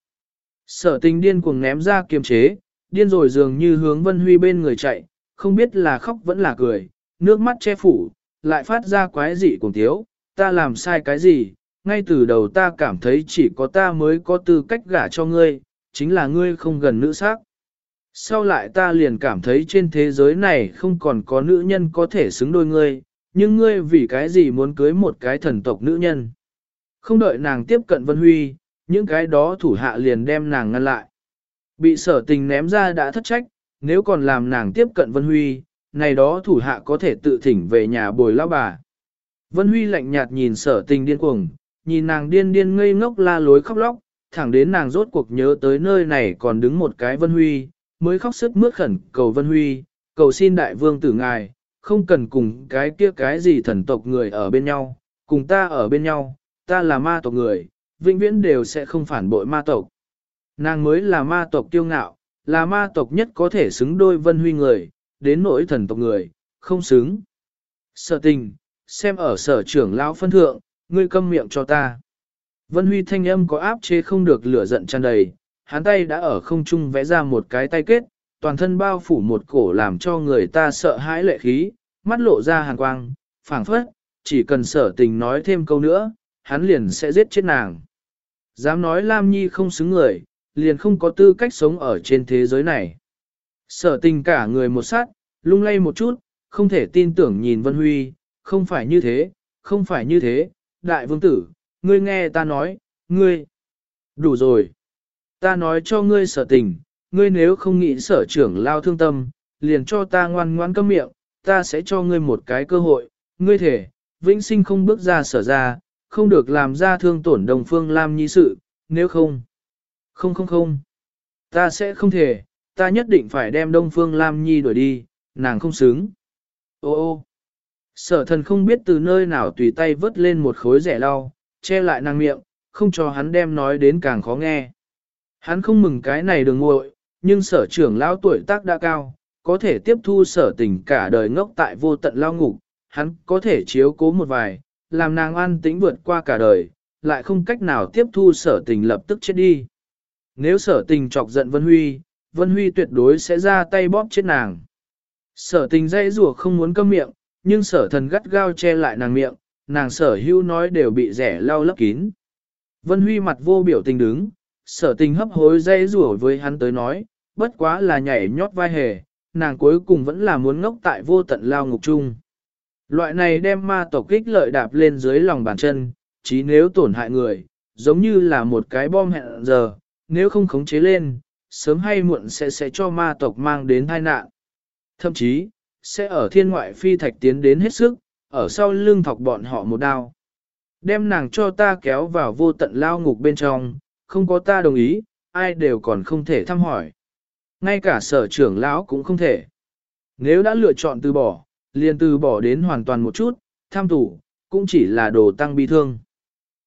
Sở tình điên cuồng ném ra kiềm chế, điên rồi dường như hướng Vân Huy bên người chạy, không biết là khóc vẫn là cười, nước mắt che phủ, lại phát ra quái dị cùng thiếu, ta làm sai cái gì, ngay từ đầu ta cảm thấy chỉ có ta mới có tư cách gả cho ngươi, chính là ngươi không gần nữ sắc. Sau lại ta liền cảm thấy trên thế giới này không còn có nữ nhân có thể xứng đôi ngươi, nhưng ngươi vì cái gì muốn cưới một cái thần tộc nữ nhân. Không đợi nàng tiếp cận Vân Huy, những cái đó thủ hạ liền đem nàng ngăn lại. Bị sở tình ném ra đã thất trách, nếu còn làm nàng tiếp cận Vân Huy, này đó thủ hạ có thể tự thỉnh về nhà bồi lao bà. Vân Huy lạnh nhạt nhìn sở tình điên cuồng, nhìn nàng điên điên ngây ngốc la lối khóc lóc, thẳng đến nàng rốt cuộc nhớ tới nơi này còn đứng một cái Vân Huy, mới khóc sức mướt khẩn cầu Vân Huy, cầu xin đại vương tử ngài, không cần cùng cái kia cái gì thần tộc người ở bên nhau, cùng ta ở bên nhau, ta là ma tộc người, vĩnh viễn đều sẽ không phản bội ma tộc. Nàng mới là ma tộc kiêu ngạo, là ma tộc nhất có thể xứng đôi Vân Huy người, đến nỗi thần tộc người, không xứng. Sở tình, xem ở sở trưởng lão phân thượng, ngươi câm miệng cho ta. Vân Huy thanh âm có áp chế không được lửa giận tràn đầy, hắn tay đã ở không trung vẽ ra một cái tay kết, toàn thân bao phủ một cổ làm cho người ta sợ hãi lệ khí, mắt lộ ra hàn quang, phảng phất, chỉ cần sở tình nói thêm câu nữa, hắn liền sẽ giết chết nàng. Dám nói Lam Nhi không xứng người, liền không có tư cách sống ở trên thế giới này. Sở tình cả người một sát, lung lay một chút, không thể tin tưởng nhìn Vân Huy, không phải như thế, không phải như thế, đại vương tử, ngươi nghe ta nói, ngươi, đủ rồi. Ta nói cho ngươi sở tình, ngươi nếu không nghĩ sở trưởng lao thương tâm, liền cho ta ngoan ngoan câm miệng, ta sẽ cho ngươi một cái cơ hội, ngươi thể, vĩnh sinh không bước ra sở ra, không được làm ra thương tổn đồng phương Lam Nhi sự, nếu không. Không không không, ta sẽ không thể, ta nhất định phải đem Đông Phương Lam Nhi đuổi đi, nàng không xứng. Ô ô, sở thần không biết từ nơi nào tùy tay vớt lên một khối rẻ lau, che lại nàng miệng, không cho hắn đem nói đến càng khó nghe. Hắn không mừng cái này đường ngội, nhưng sở trưởng lão tuổi tác đã cao, có thể tiếp thu sở tình cả đời ngốc tại vô tận lao ngục, hắn có thể chiếu cố một vài, làm nàng an tĩnh vượt qua cả đời, lại không cách nào tiếp thu sở tình lập tức chết đi. Nếu sở tình chọc giận Vân Huy, Vân Huy tuyệt đối sẽ ra tay bóp chết nàng. Sở tình dây rùa không muốn câm miệng, nhưng sở thần gắt gao che lại nàng miệng, nàng sở hưu nói đều bị rẻ lau lấp kín. Vân Huy mặt vô biểu tình đứng, sở tình hấp hối dây rùa với hắn tới nói, bất quá là nhảy nhót vai hề, nàng cuối cùng vẫn là muốn ngốc tại vô tận lao ngục chung. Loại này đem ma tộc kích lợi đạp lên dưới lòng bàn chân, chí nếu tổn hại người, giống như là một cái bom hẹn giờ, nếu không khống chế lên, sớm hay muộn sẽ sẽ cho ma tộc mang đến tai nạn. Thậm chí, sẽ ở thiên ngoại phi thạch tiến đến hết sức, ở sau lưng thọc bọn họ một đao. Đem nàng cho ta kéo vào vô tận lao ngục bên trong, không có ta đồng ý, ai đều còn không thể thăm hỏi. Ngay cả sở trưởng lão cũng không thể. Nếu đã lựa chọn từ bỏ, liền từ bỏ đến hoàn toàn một chút, tham thủ, cũng chỉ là đồ tăng bi thương.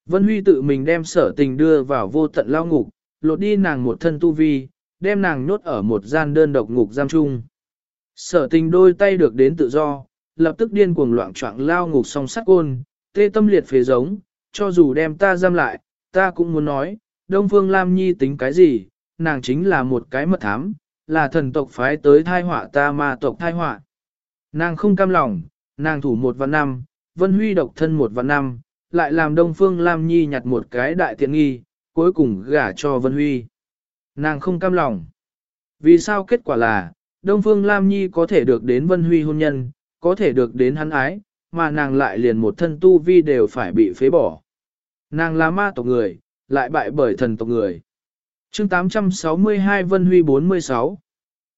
Vân Huy tự mình đem sở tình đưa vào vô tận lao ngục, lột đi nàng một thân tu vi, đem nàng nhốt ở một gian đơn độc ngục giam chung. Sở tình đôi tay được đến tự do, lập tức điên cuồng loạn trọng lao ngục song sắt côn, tê tâm liệt phế giống, cho dù đem ta giam lại, ta cũng muốn nói, Đông Phương Lam Nhi tính cái gì, nàng chính là một cái mật thám, là thần tộc phái tới thai họa ta ma tộc thai họa. Nàng không cam lòng, nàng thủ một vạn năm, Vân Huy độc thân một vạn năm, lại làm Đông Phương Lam Nhi nhặt một cái đại tiện nghi, cuối cùng gả cho Vân Huy. Nàng không cam lòng. Vì sao kết quả là, Đông Phương Lam Nhi có thể được đến Vân Huy hôn nhân, có thể được đến hắn ái, mà nàng lại liền một thân tu vi đều phải bị phế bỏ. Nàng là ma tộc người, lại bại bởi thần tộc người chương 862 Vân Huy 46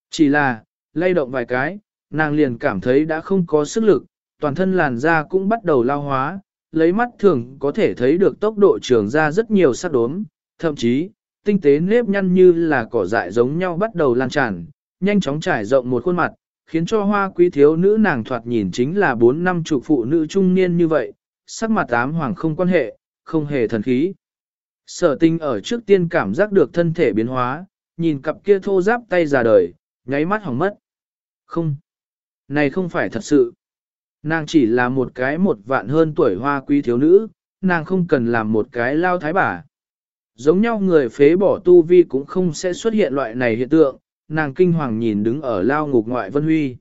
Chỉ là, lay động vài cái, nàng liền cảm thấy đã không có sức lực, toàn thân làn da cũng bắt đầu lao hóa, lấy mắt thường có thể thấy được tốc độ trường ra rất nhiều sắc đốm, thậm chí, tinh tế nếp nhăn như là cỏ dại giống nhau bắt đầu lan tràn, nhanh chóng trải rộng một khuôn mặt, khiến cho hoa quý thiếu nữ nàng thoạt nhìn chính là bốn năm chục phụ nữ trung niên như vậy, sắc mặt ám hoàng không quan hệ, không hề thần khí. Sở tinh ở trước tiên cảm giác được thân thể biến hóa, nhìn cặp kia thô giáp tay già đời, nháy mắt hỏng mất. Không, này không phải thật sự. Nàng chỉ là một cái một vạn hơn tuổi hoa quý thiếu nữ, nàng không cần làm một cái lao thái bà. Giống nhau người phế bỏ tu vi cũng không sẽ xuất hiện loại này hiện tượng, nàng kinh hoàng nhìn đứng ở lao ngục ngoại Vân Huy.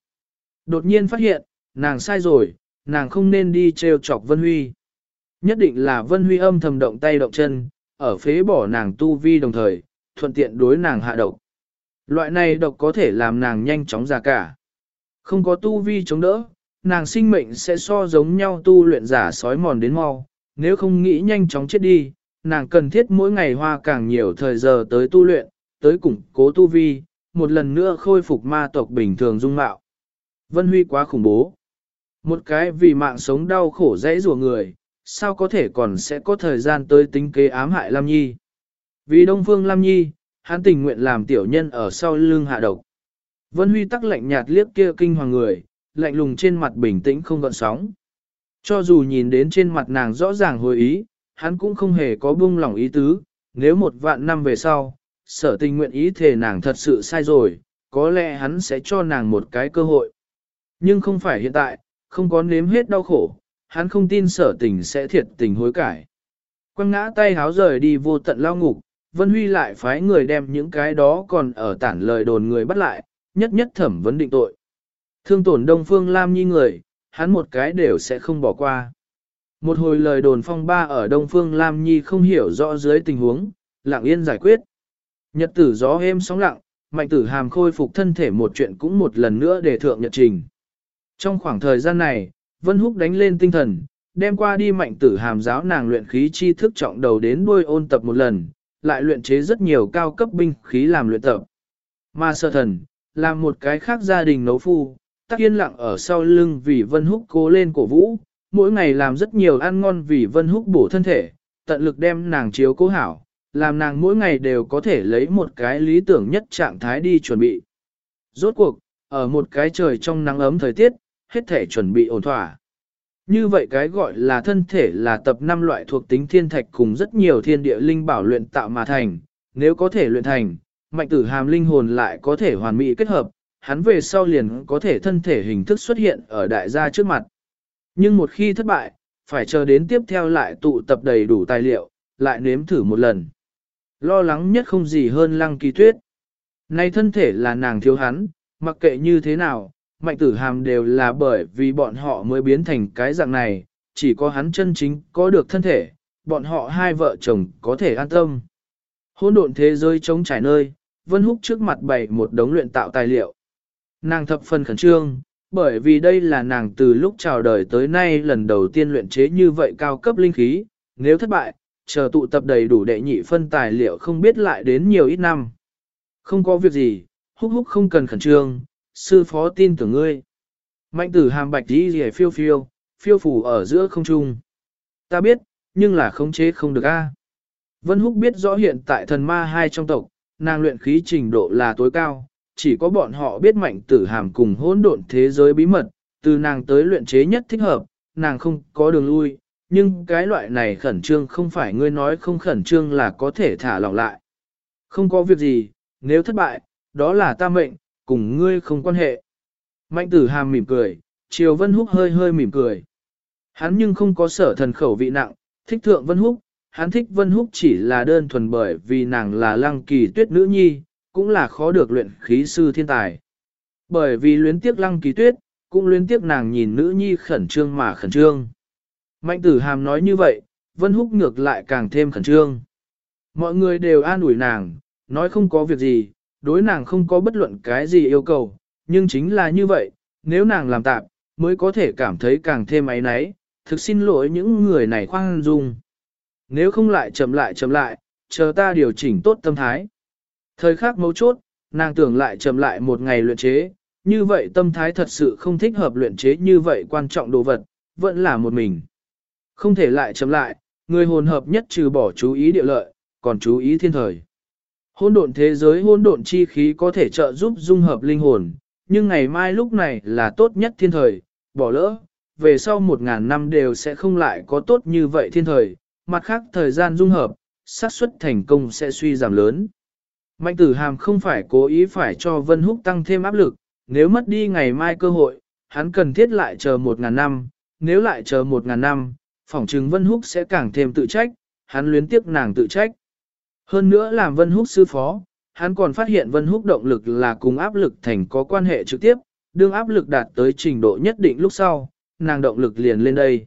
Đột nhiên phát hiện, nàng sai rồi, nàng không nên đi treo chọc Vân Huy. Nhất định là Vân Huy âm thầm động tay động chân, ở phế bỏ nàng tu vi đồng thời, thuận tiện đối nàng hạ độc. Loại này độc có thể làm nàng nhanh chóng già cả. Không có tu vi chống đỡ, nàng sinh mệnh sẽ so giống nhau tu luyện giả sói mòn đến mau, nếu không nghĩ nhanh chóng chết đi, nàng cần thiết mỗi ngày hoa càng nhiều thời giờ tới tu luyện, tới củng cố tu vi, một lần nữa khôi phục ma tộc bình thường dung mạo. Vân Huy quá khủng bố. Một cái vì mạng sống đau khổ dễ rùa người, sao có thể còn sẽ có thời gian tới tính kế ám hại Lam Nhi. Vì Đông Phương Lam Nhi, hắn tình nguyện làm tiểu nhân ở sau lưng hạ độc. Vân Huy tắc lạnh nhạt liếc kia kinh hoàng người, lạnh lùng trên mặt bình tĩnh không gợn sóng. Cho dù nhìn đến trên mặt nàng rõ ràng hồi ý, hắn cũng không hề có buông lỏng ý tứ, nếu một vạn năm về sau, sở tình nguyện ý thể nàng thật sự sai rồi, có lẽ hắn sẽ cho nàng một cái cơ hội. Nhưng không phải hiện tại, không có nếm hết đau khổ, hắn không tin sở tình sẽ thiệt tình hối cải. Quăng ngã tay háo rời đi vô tận lao ngục, Vân Huy lại phái người đem những cái đó còn ở tản lời đồn người bắt lại, nhất nhất thẩm vấn định tội. Thương tổn Đông Phương Lam Nhi người, hắn một cái đều sẽ không bỏ qua. Một hồi lời đồn phong ba ở Đông Phương Lam Nhi không hiểu rõ dưới tình huống, lặng yên giải quyết. Nhật tử gió êm sóng lặng, mạnh tử hàm khôi phục thân thể một chuyện cũng một lần nữa để thượng nhật trình. Trong khoảng thời gian này, Vân Húc đánh lên tinh thần, đem qua đi mạnh tử hàm giáo nàng luyện khí chi thức trọng đầu đến đuôi ôn tập một lần, lại luyện chế rất nhiều cao cấp binh khí làm luyện tập. Mà sơ thần, làm một cái khác gia đình nấu phu, tắc yên lặng ở sau lưng vì Vân Húc cố lên cổ vũ, mỗi ngày làm rất nhiều ăn ngon vì Vân Húc bổ thân thể, tận lực đem nàng chiếu cố hảo, làm nàng mỗi ngày đều có thể lấy một cái lý tưởng nhất trạng thái đi chuẩn bị. Rốt cuộc, ở một cái trời trong nắng ấm thời tiết, hết thể chuẩn bị ổn thỏa. Như vậy cái gọi là thân thể là tập 5 loại thuộc tính thiên thạch cùng rất nhiều thiên địa linh bảo luyện tạo mà thành, nếu có thể luyện thành, mạnh tử hàm linh hồn lại có thể hoàn mỹ kết hợp, hắn về sau liền có thể thân thể hình thức xuất hiện ở đại gia trước mặt. Nhưng một khi thất bại, phải chờ đến tiếp theo lại tụ tập đầy đủ tài liệu, lại nếm thử một lần. Lo lắng nhất không gì hơn lăng kỳ tuyết. Nay thân thể là nàng thiếu hắn, mặc kệ như thế nào, mạnh tử hàm đều là bởi vì bọn họ mới biến thành cái dạng này, chỉ có hắn chân chính có được thân thể, bọn họ hai vợ chồng có thể an tâm. Hôn độn thế giới trống trải nơi, Vân Húc trước mặt bày một đống luyện tạo tài liệu. Nàng thập phần khẩn trương, bởi vì đây là nàng từ lúc chào đời tới nay lần đầu tiên luyện chế như vậy cao cấp linh khí, nếu thất bại, chờ tụ tập đầy đủ đệ nhị phân tài liệu không biết lại đến nhiều ít năm. Không có việc gì, húc húc không cần khẩn trương, sư phó tin tưởng ngươi. Mạnh tử hàm bạch đi rìa phiêu phiêu, phiêu phủ ở giữa không trung. Ta biết, nhưng là khống chế không được a. Vân Húc biết rõ hiện tại thần ma hai trong tộc, nàng luyện khí trình độ là tối cao, chỉ có bọn họ biết mạnh tử hàm cùng hỗn độn thế giới bí mật, từ nàng tới luyện chế nhất thích hợp, nàng không có đường lui, nhưng cái loại này khẩn trương không phải ngươi nói không khẩn trương là có thể thả lỏng lại. Không có việc gì, nếu thất bại, đó là ta mệnh, cùng ngươi không quan hệ. Mạnh tử hàm mỉm cười, Triều Vân Húc hơi hơi mỉm cười. Hắn nhưng không có sở thần khẩu vị nặng, thích thượng Vân Húc, hắn thích Vân Húc chỉ là đơn thuần bởi vì nàng là lăng kỳ tuyết nữ nhi, cũng là khó được luyện khí sư thiên tài. Bởi vì luyến tiếc lăng kỳ tuyết, cũng luyến tiếc nàng nhìn nữ nhi khẩn trương mà khẩn trương. Mạnh tử hàm nói như vậy, Vân Húc ngược lại càng thêm khẩn trương. Mọi người đều an ủi nàng, nói không có việc gì, đối nàng không có bất luận cái gì yêu cầu, nhưng chính là như vậy, nếu nàng làm tạm, mới có thể cảm thấy càng thêm ấy náy, thực xin lỗi những người này khoan dung. Nếu không lại chậm lại chậm lại, chờ ta điều chỉnh tốt tâm thái. Thời khắc mấu chốt, nàng tưởng lại chậm lại một ngày luyện chế, như vậy tâm thái thật sự không thích hợp luyện chế như vậy quan trọng đồ vật, vẫn là một mình. Không thể lại chậm lại, người hồn hợp nhất trừ bỏ chú ý địa lợi, còn chú ý thiên thời. Hôn độn thế giới hôn độn chi khí có thể trợ giúp dung hợp linh hồn, nhưng ngày mai lúc này là tốt nhất thiên thời, bỏ lỡ, về sau một ngàn năm đều sẽ không lại có tốt như vậy thiên thời, mặt khác thời gian dung hợp, xác suất thành công sẽ suy giảm lớn. Mạnh tử hàm không phải cố ý phải cho Vân Húc tăng thêm áp lực, nếu mất đi ngày mai cơ hội, hắn cần thiết lại chờ một ngàn năm, nếu lại chờ một ngàn năm, phỏng chừng Vân Húc sẽ càng thêm tự trách, hắn luyến tiếc nàng tự trách. Hơn nữa làm Vân Húc sư phó, hắn còn phát hiện Vân Húc động lực là cùng áp lực thành có quan hệ trực tiếp, đương áp lực đạt tới trình độ nhất định lúc sau, nàng động lực liền lên đây.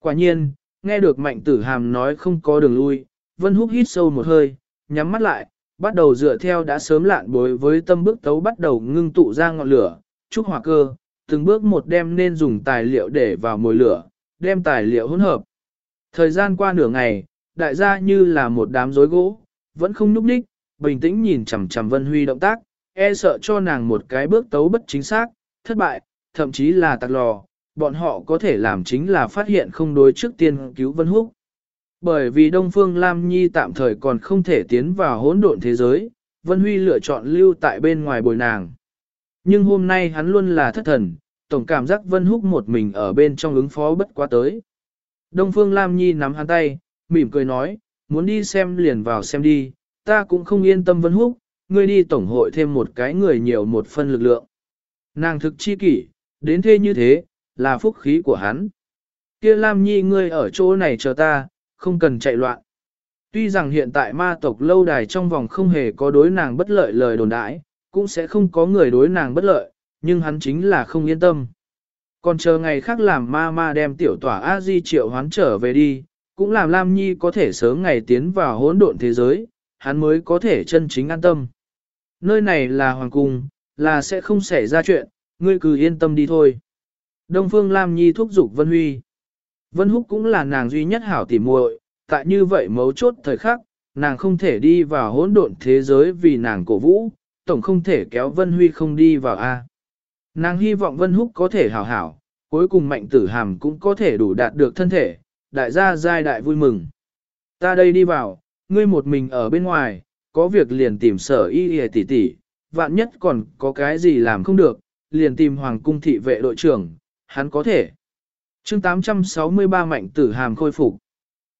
Quả nhiên, nghe được mạnh tử hàm nói không có đường lui, Vân Húc hít sâu một hơi, nhắm mắt lại, bắt đầu dựa theo đã sớm lạn bối với tâm bước tấu bắt đầu ngưng tụ ra ngọn lửa, trúc hỏa cơ, từng bước một đem nên dùng tài liệu để vào mồi lửa, đem tài liệu hỗn hợp. Thời gian qua nửa ngày, đại gia như là một đám rối gỗ, vẫn không núp đích, bình tĩnh nhìn chằm chằm Vân Huy động tác, e sợ cho nàng một cái bước tấu bất chính xác, thất bại, thậm chí là tạc lò, bọn họ có thể làm chính là phát hiện không đối trước tiên cứu Vân Húc. Bởi vì Đông Phương Lam Nhi tạm thời còn không thể tiến vào hỗn độn thế giới, Vân Huy lựa chọn lưu tại bên ngoài bồi nàng. Nhưng hôm nay hắn luôn là thất thần, tổng cảm giác Vân Húc một mình ở bên trong ứng phó bất quá tới. Đông Phương Lam Nhi nắm hắn tay, mỉm cười nói, muốn đi xem liền vào xem đi, ta cũng không yên tâm Vân Húc, ngươi đi tổng hội thêm một cái người nhiều một phân lực lượng. Nàng thực chi kỷ, đến thế như thế, là phúc khí của hắn. Kia Lam Nhi ngươi ở chỗ này chờ ta, không cần chạy loạn. Tuy rằng hiện tại ma tộc lâu đài trong vòng không hề có đối nàng bất lợi lời đồn đãi, cũng sẽ không có người đối nàng bất lợi, nhưng hắn chính là không yên tâm. Còn chờ ngày khác làm ma ma đem tiểu tỏa A-di triệu hoán trở về đi, cũng làm Lam Nhi có thể sớm ngày tiến vào hỗn độn thế giới, hắn mới có thể chân chính an tâm. Nơi này là hoàng cung, là sẽ không xảy ra chuyện, ngươi cứ yên tâm đi thôi. Đông Phương Lam Nhi thúc giục Vân Huy. Vân Húc cũng là nàng duy nhất hảo tỉ muội, tại như vậy mấu chốt thời khắc, nàng không thể đi vào hỗn độn thế giới vì nàng cổ vũ, tổng không thể kéo Vân Huy không đi vào A. Nàng hy vọng Vân Húc có thể hảo hảo, cuối cùng mạnh tử hàm cũng có thể đủ đạt được thân thể, đại gia giai đại vui mừng. Ta đây đi vào, ngươi một mình ở bên ngoài, có việc liền tìm sở y y tỷ tỷ, vạn nhất còn có cái gì làm không được, liền tìm hoàng cung thị vệ đội trưởng, hắn có thể. chương 863 mạnh tử hàm khôi phục.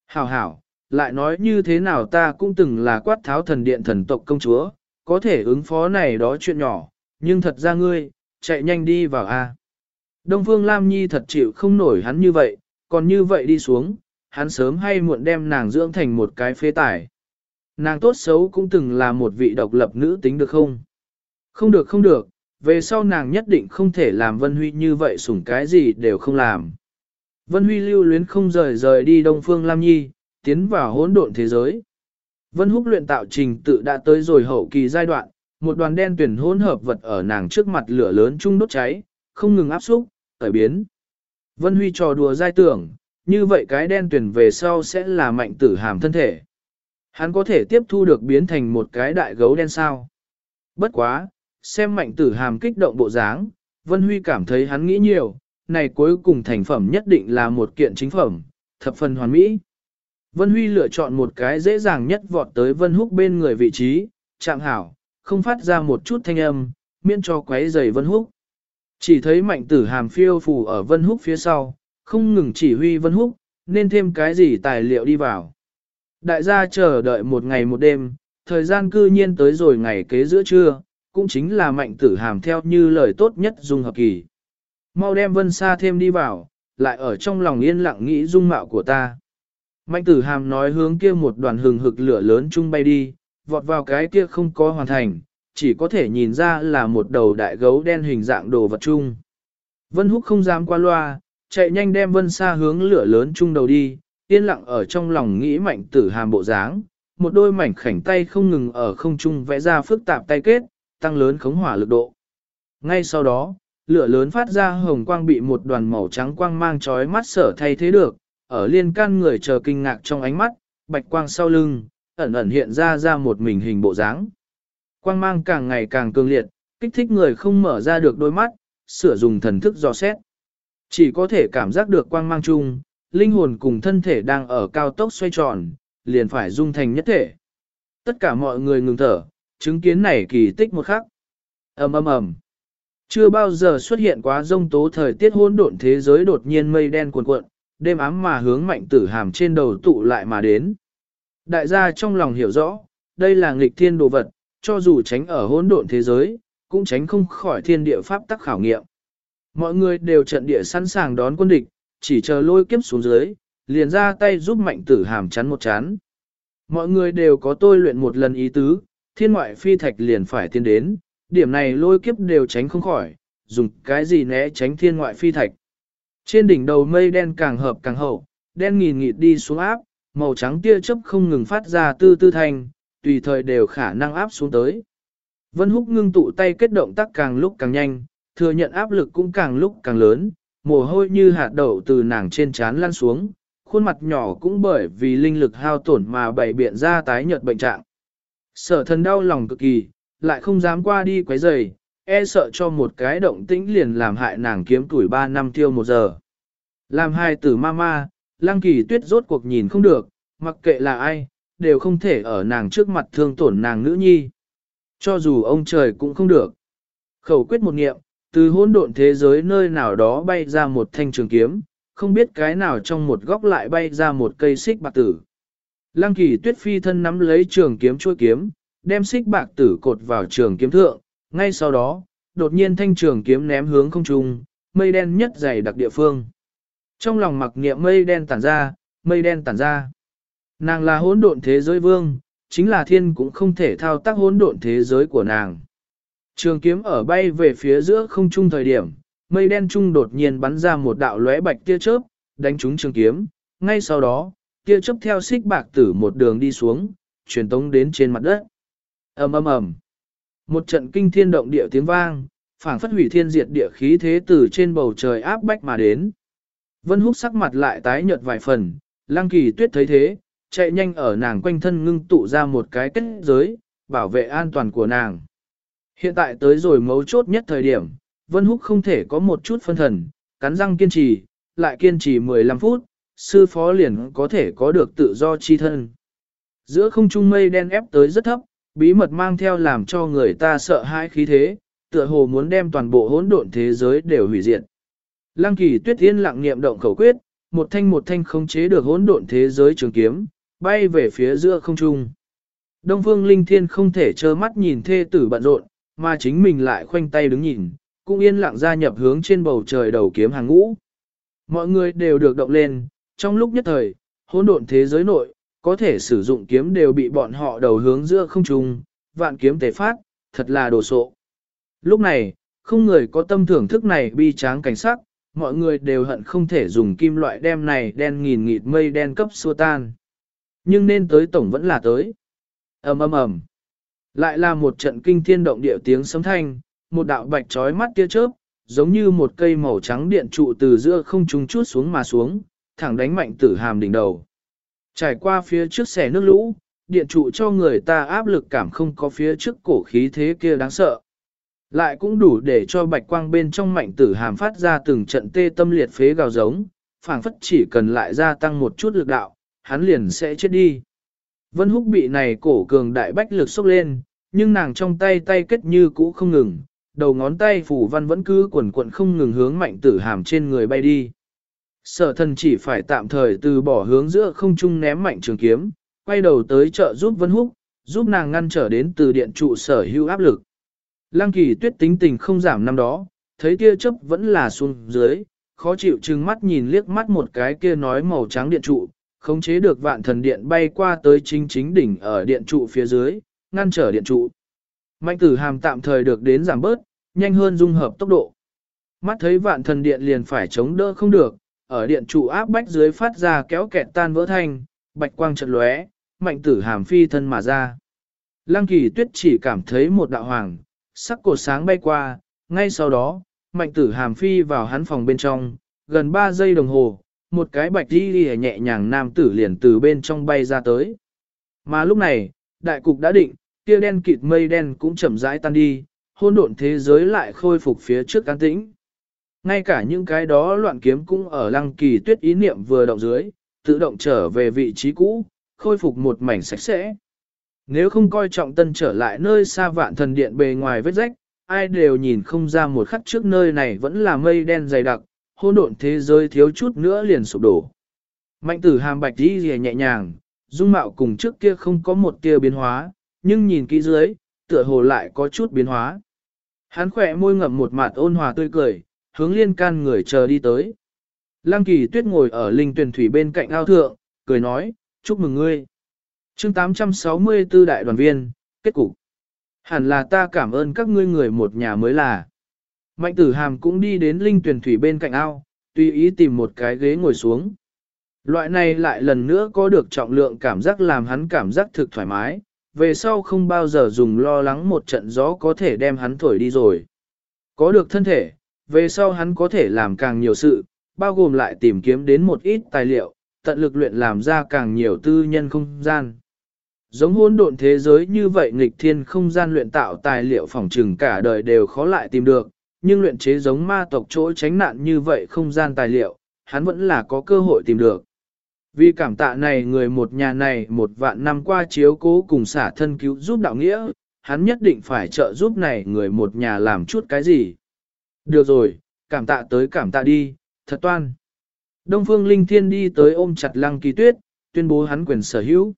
Hảo hảo, lại nói như thế nào ta cũng từng là quát tháo thần điện thần tộc công chúa, có thể ứng phó này đó chuyện nhỏ, nhưng thật ra ngươi, chạy nhanh đi vào A. Đông Phương Lam Nhi thật chịu không nổi hắn như vậy, còn như vậy đi xuống, hắn sớm hay muộn đem nàng dưỡng thành một cái phế tải. Nàng tốt xấu cũng từng là một vị độc lập nữ tính được không? Không được không được, về sau nàng nhất định không thể làm Vân Huy như vậy sủng cái gì đều không làm. Vân Huy lưu luyến không rời rời đi Đông Phương Lam Nhi, tiến vào hỗn độn thế giới. Vân Húc luyện tạo trình tự đã tới rồi hậu kỳ giai đoạn, một đoàn đen tuyển hỗn hợp vật ở nàng trước mặt lửa lớn chung đốt cháy, không ngừng áp xúc, tẩy biến. Vân Huy trò đùa giai tưởng, như vậy cái đen tuyển về sau sẽ là mạnh tử hàm thân thể. Hắn có thể tiếp thu được biến thành một cái đại gấu đen sao. Bất quá, xem mạnh tử hàm kích động bộ dáng, Vân Huy cảm thấy hắn nghĩ nhiều, này cuối cùng thành phẩm nhất định là một kiện chính phẩm, thập phần hoàn mỹ. Vân Huy lựa chọn một cái dễ dàng nhất vọt tới Vân Húc bên người vị trí, chạm hảo, không phát ra một chút thanh âm, miễn cho quấy rầy Vân Húc. Chỉ thấy mạnh tử hàm phiêu phù ở Vân Húc phía sau, không ngừng chỉ huy Vân Húc, nên thêm cái gì tài liệu đi vào. Đại gia chờ đợi một ngày một đêm, thời gian cư nhiên tới rồi ngày kế giữa trưa, cũng chính là mạnh tử hàm theo như lời tốt nhất dung hợp kỳ. Mau đem vân xa thêm đi vào, lại ở trong lòng yên lặng nghĩ dung mạo của ta. Mạnh tử hàm nói hướng kia một đoàn hừng hực lửa lớn chung bay đi, vọt vào cái kia không có hoàn thành, chỉ có thể nhìn ra là một đầu đại gấu đen hình dạng đồ vật chung. Vân húc không dám qua loa, chạy nhanh đem vân xa hướng lửa lớn chung đầu đi, yên lặng ở trong lòng nghĩ mạnh tử hàm bộ dáng, một đôi mảnh khảnh tay không ngừng ở không trung vẽ ra phức tạp tay kết, tăng lớn khống hỏa lực độ. Ngay sau đó, lửa lớn phát ra hồng quang bị một đoàn màu trắng quang mang chói mắt sở thay thế được, ở liên can người chờ kinh ngạc trong ánh mắt, bạch quang sau lưng, ẩn ẩn hiện ra ra một mình hình bộ dáng. Quang mang càng ngày càng cường liệt, kích thích người không mở ra được đôi mắt, sửa dùng thần thức dò xét. Chỉ có thể cảm giác được quang mang chung, linh hồn cùng thân thể đang ở cao tốc xoay tròn, liền phải dung thành nhất thể. Tất cả mọi người ngừng thở, chứng kiến này kỳ tích một khắc. ầm ầm ầm. Chưa bao giờ xuất hiện quá rông tố thời tiết hỗn độn thế giới đột nhiên mây đen cuồn cuộn, đêm ám mà hướng mạnh tử hàm trên đầu tụ lại mà đến. Đại gia trong lòng hiểu rõ, đây là nghịch thiên đồ vật, cho dù tránh ở hỗn độn thế giới, cũng tránh không khỏi thiên địa pháp tắc khảo nghiệm. Mọi người đều trận địa sẵn sàng đón quân địch, chỉ chờ lôi kiếp xuống dưới, liền ra tay giúp mạnh tử hàm chắn một chán. Mọi người đều có tôi luyện một lần ý tứ, thiên ngoại phi thạch liền phải tiến đến, điểm này lôi kiếp đều tránh không khỏi, dùng cái gì né tránh thiên ngoại phi thạch. Trên đỉnh đầu mây đen càng hợp càng hậu, đen nghìn nghịt đi xuống áp, màu trắng tia chớp không ngừng phát ra tư tư thanh, tùy thời đều khả năng áp xuống tới. Vân Húc ngưng tụ tay kết động tác càng lúc càng nhanh, thừa nhận áp lực cũng càng lúc càng lớn, mồ hôi như hạt đậu từ nàng trên trán lăn xuống, khuôn mặt nhỏ cũng bởi vì linh lực hao tổn mà bảy biện ra tái nhợt bệnh trạng. Sở thần đau lòng cực kỳ, lại không dám qua đi quấy rầy, e sợ cho một cái động tĩnh liền làm hại nàng kiếm tuổi 3 năm tiêu một giờ. Làm hai tử ma ma, lăng kỳ tuyết rốt cuộc nhìn không được, mặc kệ là ai, đều không thể ở nàng trước mặt thương tổn nàng nữ nhi. Cho dù ông trời cũng không được. Khẩu quyết một nghiệm, từ hỗn độn thế giới nơi nào đó bay ra một thanh trường kiếm, không biết cái nào trong một góc lại bay ra một cây xích bạc tử. Lăng kỳ tuyết phi thân nắm lấy trường kiếm chuôi kiếm, đem xích bạc tử cột vào trường kiếm thượng, ngay sau đó, đột nhiên thanh trường kiếm ném hướng không trung, mây đen nhất dày đặc địa phương. Trong lòng mặc niệm mây đen tản ra, mây đen tản ra. Nàng là hỗn độn thế giới vương, chính là thiên cũng không thể thao tác hỗn độn thế giới của nàng. Trường kiếm ở bay về phía giữa không trung thời điểm, mây đen trung đột nhiên bắn ra một đạo lóe bạch tia chớp, đánh trúng trường kiếm, ngay sau đó, tia chớp theo xích bạc tử một đường đi xuống, truyền tống đến trên mặt đất. ầm ầm ầm, một trận kinh thiên động địa tiếng vang, phảng phất hủy thiên diệt địa khí thế từ trên bầu trời áp bách mà đến. Vân Húc sắc mặt lại tái nhợt vài phần, Lăng Kỳ Tuyết thấy thế, chạy nhanh ở nàng quanh thân ngưng tụ ra một cái kết giới, bảo vệ an toàn của nàng. Hiện tại tới rồi mấu chốt nhất thời điểm, Vân Húc không thể có một chút phân thần, cắn răng kiên trì, lại kiên trì 15 phút, sư phó liền có thể có được tự do chi thân. Giữa không trung mây đen ép tới rất thấp, bí mật mang theo làm cho người ta sợ hãi khí thế, tựa hồ muốn đem toàn bộ hỗn độn thế giới đều hủy diệt. Lăng kỳ tuyết yên lặng niệm động khẩu quyết, một thanh một thanh không chế được hỗn độn thế giới trường kiếm, bay về phía giữa không trung. Đông phương linh thiên không thể trơ mắt nhìn thê tử bận rộn, mà chính mình lại khoanh tay đứng nhìn, cũng yên lặng gia nhập hướng trên bầu trời đầu kiếm hàng ngũ. Mọi người đều được động lên, trong lúc nhất thời, hỗn độn thế giới nội, có thể sử dụng kiếm đều bị bọn họ đầu hướng giữa không trung, vạn kiếm tề phát, thật là đồ sộ. Lúc này, không người có tâm thưởng thức này bi tráng cảnh sắc, mọi người đều hận không thể dùng kim loại đem này đen nghìn nghịt mây đen cấp xua tan. Nhưng nên tới tổng vẫn là tới. ầm ầm ầm. Lại là một trận kinh thiên động địa tiếng sấm thanh, một đạo bạch trói mắt tia chớp, giống như một cây màu trắng điện trụ từ giữa không trung chút xuống mà xuống, thẳng đánh mạnh tử hàm đỉnh đầu. Trải qua phía trước xẻ nước lũ, điện trụ cho người ta áp lực cảm không có phía trước cổ khí thế kia đáng sợ. Lại cũng đủ để cho bạch quang bên trong mạnh tử hàm phát ra từng trận tê tâm liệt phế gào giống, phảng phất chỉ cần lại gia tăng một chút lực đạo, hắn liền sẽ chết đi. Vân húc bị này cổ cường đại bách lực sốc lên, nhưng nàng trong tay tay kết như cũ không ngừng, đầu ngón tay phủ văn vẫn cứ quần quận không ngừng hướng mạnh tử hàm trên người bay đi. Sở thần chỉ phải tạm thời từ bỏ hướng giữa không trung ném mạnh trường kiếm, quay đầu tới trợ giúp Vân Húc, giúp nàng ngăn trở đến từ điện trụ sở hữu áp lực. Lăng kỳ tuyết tính tình không giảm năm đó, thấy tia chấp vẫn là xuống dưới, khó chịu chừng mắt nhìn liếc mắt một cái kia nói màu trắng điện trụ, khống chế được vạn thần điện bay qua tới chính chính đỉnh ở điện trụ phía dưới, ngăn trở điện trụ. Mạnh tử hàm tạm thời được đến giảm bớt, nhanh hơn dung hợp tốc độ. Mắt thấy vạn thần điện liền phải chống đỡ không được, ở điện trụ áp bách dưới phát ra kéo kẹt tan vỡ thanh, bạch quang chợt lóe, mạnh tử hàm phi thân mà ra. Lăng kỳ tuyết chỉ cảm thấy một đạo hoàng, sắc cột sáng bay qua, ngay sau đó, mạnh tử hàm phi vào hắn phòng bên trong, gần 3 giây đồng hồ, một cái bạch đi đi nhẹ nhàng nam tử liền từ bên trong bay ra tới. Mà lúc này, đại cục đã định, kia đen kịt mây đen cũng chậm rãi tan đi, hôn độn thế giới lại khôi phục phía trước an tĩnh. Ngay cả những cái đó loạn kiếm cũng ở lăng kỳ tuyết ý niệm vừa động dưới, tự động trở về vị trí cũ, khôi phục một mảnh sạch sẽ. Nếu không coi trọng tân trở lại nơi xa vạn thần điện bề ngoài vết rách, ai đều nhìn không ra một khắc trước nơi này vẫn là mây đen dày đặc, hôn độn thế giới thiếu chút nữa liền sụp đổ. Mạnh tử hàm bạch đi rìa nhẹ nhàng, dung mạo cùng trước kia không có một tia biến hóa, nhưng nhìn kỹ dưới, tựa hồ lại có chút biến hóa. Hắn khỏe môi ngậm một mặt ôn hòa tươi cười, hướng liên can người chờ đi tới. Lăng kỳ tuyết ngồi ở linh tuyển thủy bên cạnh ao thượng, cười nói, chúc mừng ngươi. chương 864 đại đoàn viên, kết cục. Hẳn là ta cảm ơn các ngươi người một nhà mới là. Mạnh tử hàm cũng đi đến linh tuyển thủy bên cạnh ao, tùy ý tìm một cái ghế ngồi xuống. Loại này lại lần nữa có được trọng lượng cảm giác làm hắn cảm giác thực thoải mái, về sau không bao giờ dùng lo lắng một trận gió có thể đem hắn thổi đi rồi. Có được thân thể, về sau hắn có thể làm càng nhiều sự, bao gồm lại tìm kiếm đến một ít tài liệu, tận lực luyện làm ra càng nhiều tư nhân không gian. Giống hỗn độn thế giới như vậy nghịch thiên không gian luyện tạo tài liệu phòng trừng cả đời đều khó lại tìm được, nhưng luyện chế giống ma tộc chỗ tránh nạn như vậy không gian tài liệu, hắn vẫn là có cơ hội tìm được. Vì cảm tạ này người một nhà này một vạn năm qua chiếu cố cùng xả thân cứu giúp đạo nghĩa, hắn nhất định phải trợ giúp này người một nhà làm chút cái gì. Được rồi, cảm tạ tới cảm tạ đi, thật toan. Đông Phương Linh Thiên đi tới ôm chặt Lăng Kỳ Tuyết, tuyên bố hắn quyền sở hữu.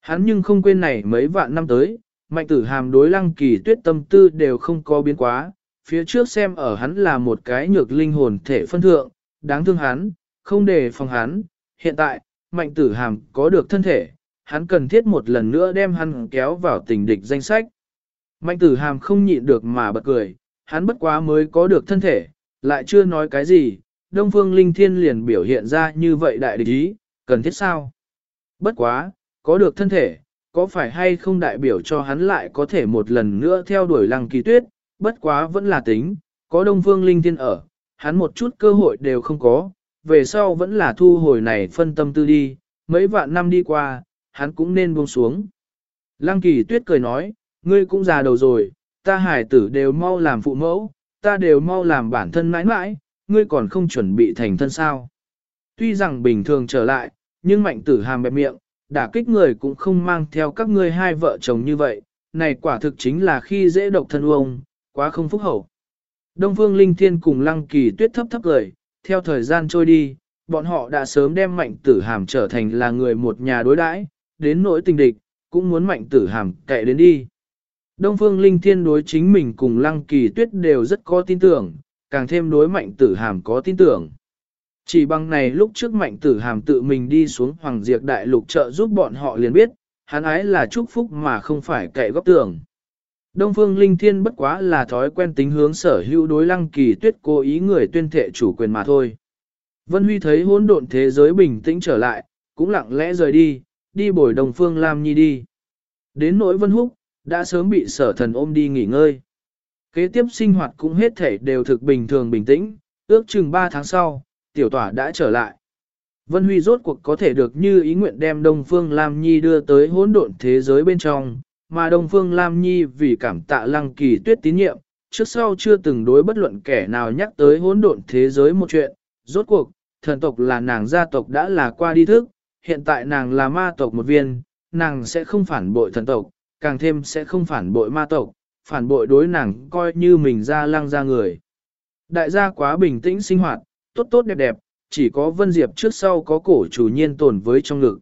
Hắn nhưng không quên này mấy vạn năm tới, mạnh tử hàm đối Lăng Kỳ Tuyết tâm tư đều không có biến quá, phía trước xem ở hắn là một cái nhược linh hồn thể phân thượng, đáng thương hắn, không để phòng hắn, hiện tại, mạnh tử hàm có được thân thể, hắn cần thiết một lần nữa đem hắn kéo vào tình địch danh sách. Mạnh tử hàm không nhịn được mà bật cười, hắn bất quá mới có được thân thể, lại chưa nói cái gì, Đông Phương Linh Thiên liền biểu hiện ra như vậy đại địch ý, cần thiết sao? Bất quá, có được thân thể, có phải hay không đại biểu cho hắn lại có thể một lần nữa theo đuổi lăng kỳ tuyết, bất quá vẫn là tính, có Đông Phương Linh Thiên ở, hắn một chút cơ hội đều không có, về sau vẫn là thu hồi này phân tâm tư đi, mấy vạn năm đi qua, hắn cũng nên buông xuống. Lăng kỳ tuyết cười nói, ngươi cũng già đầu rồi, ta hải tử đều mau làm phụ mẫu, ta đều mau làm bản thân mãi mãi, ngươi còn không chuẩn bị thành thân sao. Tuy rằng bình thường trở lại, nhưng mạnh tử hàm bẹp miệng, đả kích người cũng không mang theo các ngươi hai vợ chồng như vậy, này quả thực chính là khi dễ độc thân ông, quá không phúc hậu. Đông Phương Linh Thiên cùng Lăng Kỳ Tuyết thấp thấp cười, theo thời gian trôi đi, bọn họ đã sớm đem mạnh tử hàm trở thành là người một nhà đối đãi, đến nỗi tình địch, cũng muốn mạnh tử hàm kệ đến đi. Đông Phương Linh Thiên đối chính mình cùng Lăng Kỳ Tuyết đều rất có tin tưởng, càng thêm đối mạnh tử hàm có tin tưởng. Chỉ bằng này lúc trước mạnh tử hàm tự mình đi xuống Hoàng Diệp Đại Lục trợ giúp bọn họ liền biết, hắn ái là chúc phúc mà không phải kệ góp tưởng. Đông Phương Linh Thiên bất quá là thói quen tính hướng sở hữu đối lăng kỳ tuyết cố ý người tuyên thệ chủ quyền mà thôi. Vân Huy thấy hỗn độn thế giới bình tĩnh trở lại, cũng lặng lẽ rời đi, đi bồi Đông Phương Lam Nhi đi. Đến nỗi Vân Húc, đã sớm bị sở thần ôm đi nghỉ ngơi. Kế tiếp sinh hoạt cũng hết thể đều thực bình thường bình tĩnh, ước chừng 3 tháng sau, tiểu tỏa đã trở lại. Vân Huy rốt cuộc có thể được như ý nguyện đem Đông Phương Lam Nhi đưa tới hỗn độn thế giới bên trong, mà Đông Phương Lam Nhi vì cảm tạ lăng kỳ tuyết tín nhiệm, trước sau chưa từng đối bất luận kẻ nào nhắc tới hỗn độn thế giới một chuyện, rốt cuộc, thần tộc là nàng gia tộc đã là qua đi thức, hiện tại nàng là ma tộc một viên, nàng sẽ không phản bội thần tộc, càng thêm sẽ không phản bội ma tộc, phản bội đối nàng coi như mình ra lăng ra người. Đại gia quá bình tĩnh sinh hoạt, tốt tốt đẹp đẹp, chỉ có Vân Diệp trước sau có cổ chủ nhiên tồn với trong ngực.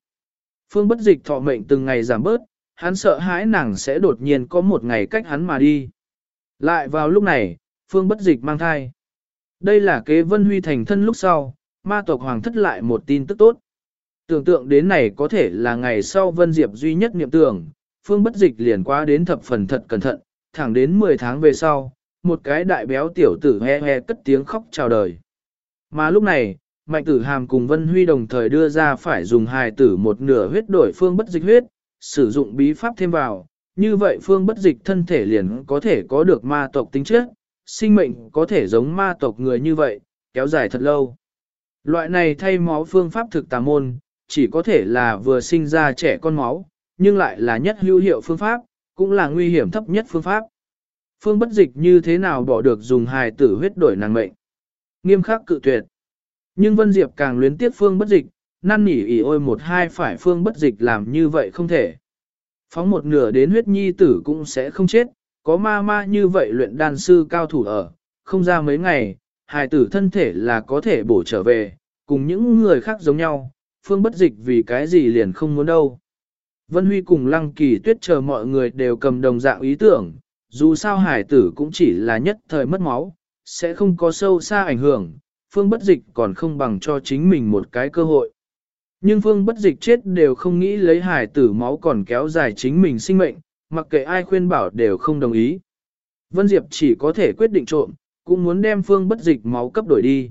Phương bất dịch thọ mệnh từng ngày giảm bớt, hắn sợ hãi nàng sẽ đột nhiên có một ngày cách hắn mà đi. Lại vào lúc này, Phương bất dịch mang thai. Đây là kế vân huy thành thân lúc sau, ma tộc hoàng thất lại một tin tức tốt. Tưởng tượng đến này có thể là ngày sau Vân Diệp duy nhất niệm tưởng, Phương bất dịch liền qua đến thập phần thật cẩn thận, thẳng đến 10 tháng về sau, một cái đại béo tiểu tử he he cất tiếng khóc chào đời. Mà lúc này, Mạnh tử hàm cùng Vân Huy đồng thời đưa ra phải dùng hài tử một nửa huyết đổi phương bất dịch huyết, sử dụng bí pháp thêm vào, như vậy phương bất dịch thân thể liền có thể có được ma tộc tính chất, sinh mệnh có thể giống ma tộc người như vậy, kéo dài thật lâu. Loại này thay máu phương pháp thực tà môn, chỉ có thể là vừa sinh ra trẻ con máu, nhưng lại là nhất hữu hiệu phương pháp, cũng là nguy hiểm thấp nhất phương pháp. Phương bất dịch như thế nào bỏ được dùng hài tử huyết đổi nàng mệnh. Nghiêm khắc cự tuyệt. Nhưng Vân Diệp càng luyến tiếc phương bất dịch, năn nỉ ỉ ôi một hai phải phương bất dịch làm như vậy không thể. Phóng một nửa đến huyết nhi tử cũng sẽ không chết, có ma ma như vậy luyện đan sư cao thủ ở, không ra mấy ngày, hài tử thân thể là có thể bổ trở về, cùng những người khác giống nhau, phương bất dịch vì cái gì liền không muốn đâu. Vân Huy cùng Lăng Kỳ Tuyết chờ mọi người đều cầm đồng dạng ý tưởng, dù sao hải tử cũng chỉ là nhất thời mất máu, sẽ không có sâu xa ảnh hưởng, phương bất dịch còn không bằng cho chính mình một cái cơ hội. Nhưng phương bất dịch chết đều không nghĩ lấy hải tử máu còn kéo dài chính mình sinh mệnh, mặc kệ ai khuyên bảo đều không đồng ý. Vân Diệp chỉ có thể quyết định trộm, cũng muốn đem phương bất dịch máu cấp đổi đi.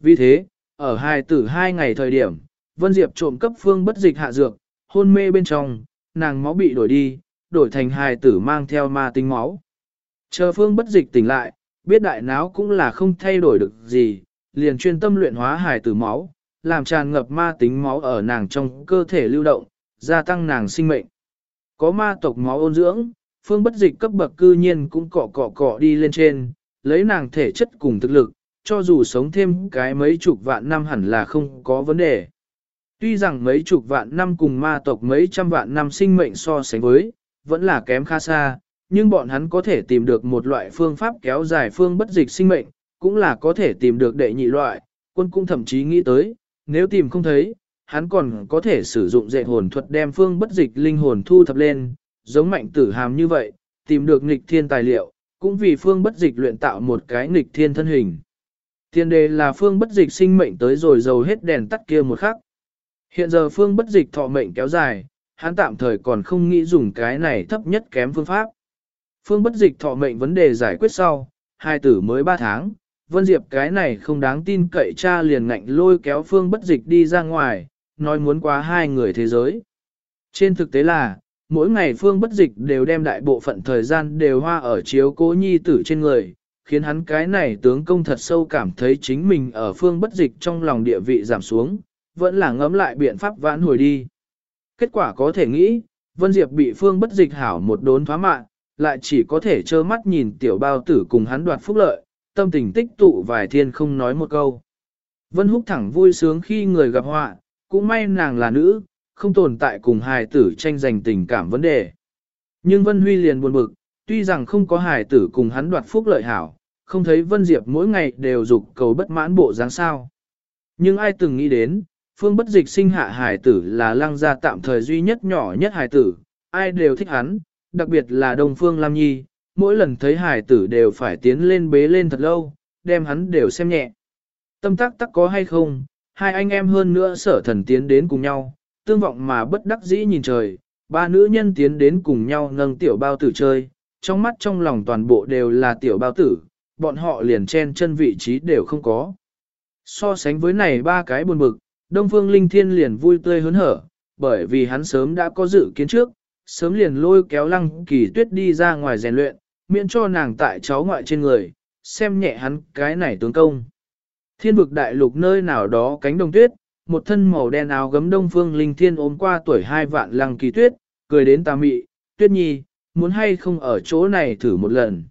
Vì thế, ở hai tử hai ngày thời điểm, Vân Diệp trộm cấp phương bất dịch hạ dược, hôn mê bên trong, nàng máu bị đổi đi, đổi thành hài tử mang theo ma tinh máu. Chờ phương bất dịch tỉnh lại, biết đại náo cũng là không thay đổi được gì, liền chuyên tâm luyện hóa hài tử máu, làm tràn ngập ma tính máu ở nàng trong cơ thể lưu động, gia tăng nàng sinh mệnh. Có ma tộc máu ôn dưỡng, phương bất dịch cấp bậc cư nhiên cũng cọ cọ cọ đi lên trên, lấy nàng thể chất cùng thực lực, cho dù sống thêm cái mấy chục vạn năm hẳn là không có vấn đề. Tuy rằng mấy chục vạn năm cùng ma tộc mấy trăm vạn năm sinh mệnh so sánh với, vẫn là kém khá xa, nhưng bọn hắn có thể tìm được một loại phương pháp kéo dài phương bất dịch sinh mệnh, cũng là có thể tìm được đệ nhị loại, quân cũng thậm chí nghĩ tới, nếu tìm không thấy, hắn còn có thể sử dụng dệ hồn thuật đem phương bất dịch linh hồn thu thập lên, giống mạnh tử hàm như vậy, tìm được nghịch thiên tài liệu, cũng vì phương bất dịch luyện tạo một cái nghịch thiên thân hình. Tiền đề là phương bất dịch sinh mệnh tới rồi dầu hết đèn tắt kia một khắc. Hiện giờ phương bất dịch thọ mệnh kéo dài, hắn tạm thời còn không nghĩ dùng cái này thấp nhất kém phương pháp. Phương bất dịch thọ mệnh vấn đề giải quyết sau, hai tử mới 3 tháng, Vân Diệp cái này không đáng tin cậy cha liền ngạnh lôi kéo phương bất dịch đi ra ngoài, nói muốn qua hai người thế giới. Trên thực tế là, mỗi ngày phương bất dịch đều đem đại bộ phận thời gian đều hoa ở chiếu cố nhi tử trên người, khiến hắn cái này tướng công thật sâu cảm thấy chính mình ở phương bất dịch trong lòng địa vị giảm xuống, vẫn là ngấm lại biện pháp vãn hồi đi. Kết quả có thể nghĩ, Vân Diệp bị phương bất dịch hảo một đốn phá mạng, lại chỉ có thể trơ mắt nhìn tiểu bao tử cùng hắn đoạt phúc lợi, tâm tình tích tụ vài thiên không nói một câu. Vân Húc thẳng vui sướng khi người gặp họa, cũng may nàng là nữ, không tồn tại cùng hài tử tranh giành tình cảm vấn đề. Nhưng Vân Huy liền buồn bực, tuy rằng không có hài tử cùng hắn đoạt phúc lợi hảo, không thấy Vân Diệp mỗi ngày đều dục cầu bất mãn bộ dáng sao. Nhưng ai từng nghĩ đến, phương bất dịch sinh hạ hài tử là lăng gia tạm thời duy nhất nhỏ nhất hài tử, ai đều thích hắn, đặc biệt là Đông Phương Lam Nhi, mỗi lần thấy hải tử đều phải tiến lên bế lên thật lâu, đem hắn đều xem nhẹ. Tâm tắc tắc có hay không, hai anh em hơn nữa sở thần tiến đến cùng nhau, tương vọng mà bất đắc dĩ nhìn trời, ba nữ nhân tiến đến cùng nhau nâng tiểu bao tử chơi, trong mắt trong lòng toàn bộ đều là tiểu bao tử, bọn họ liền chen chân vị trí đều không có. So sánh với này ba cái buồn bực, Đông Phương Linh Thiên liền vui tươi hớn hở, bởi vì hắn sớm đã có dự kiến trước, sớm liền lôi kéo lăng kỳ tuyết đi ra ngoài rèn luyện, miễn cho nàng tại cháu ngoại trên người, xem nhẹ hắn cái này tướng công. Thiên vực đại lục nơi nào đó cánh đồng tuyết, một thân màu đen áo gấm Đông Phương Linh Thiên ốm qua tuổi hai vạn lăng kỳ tuyết, cười đến tà mị, tuyết nhi, muốn hay không ở chỗ này thử một lần.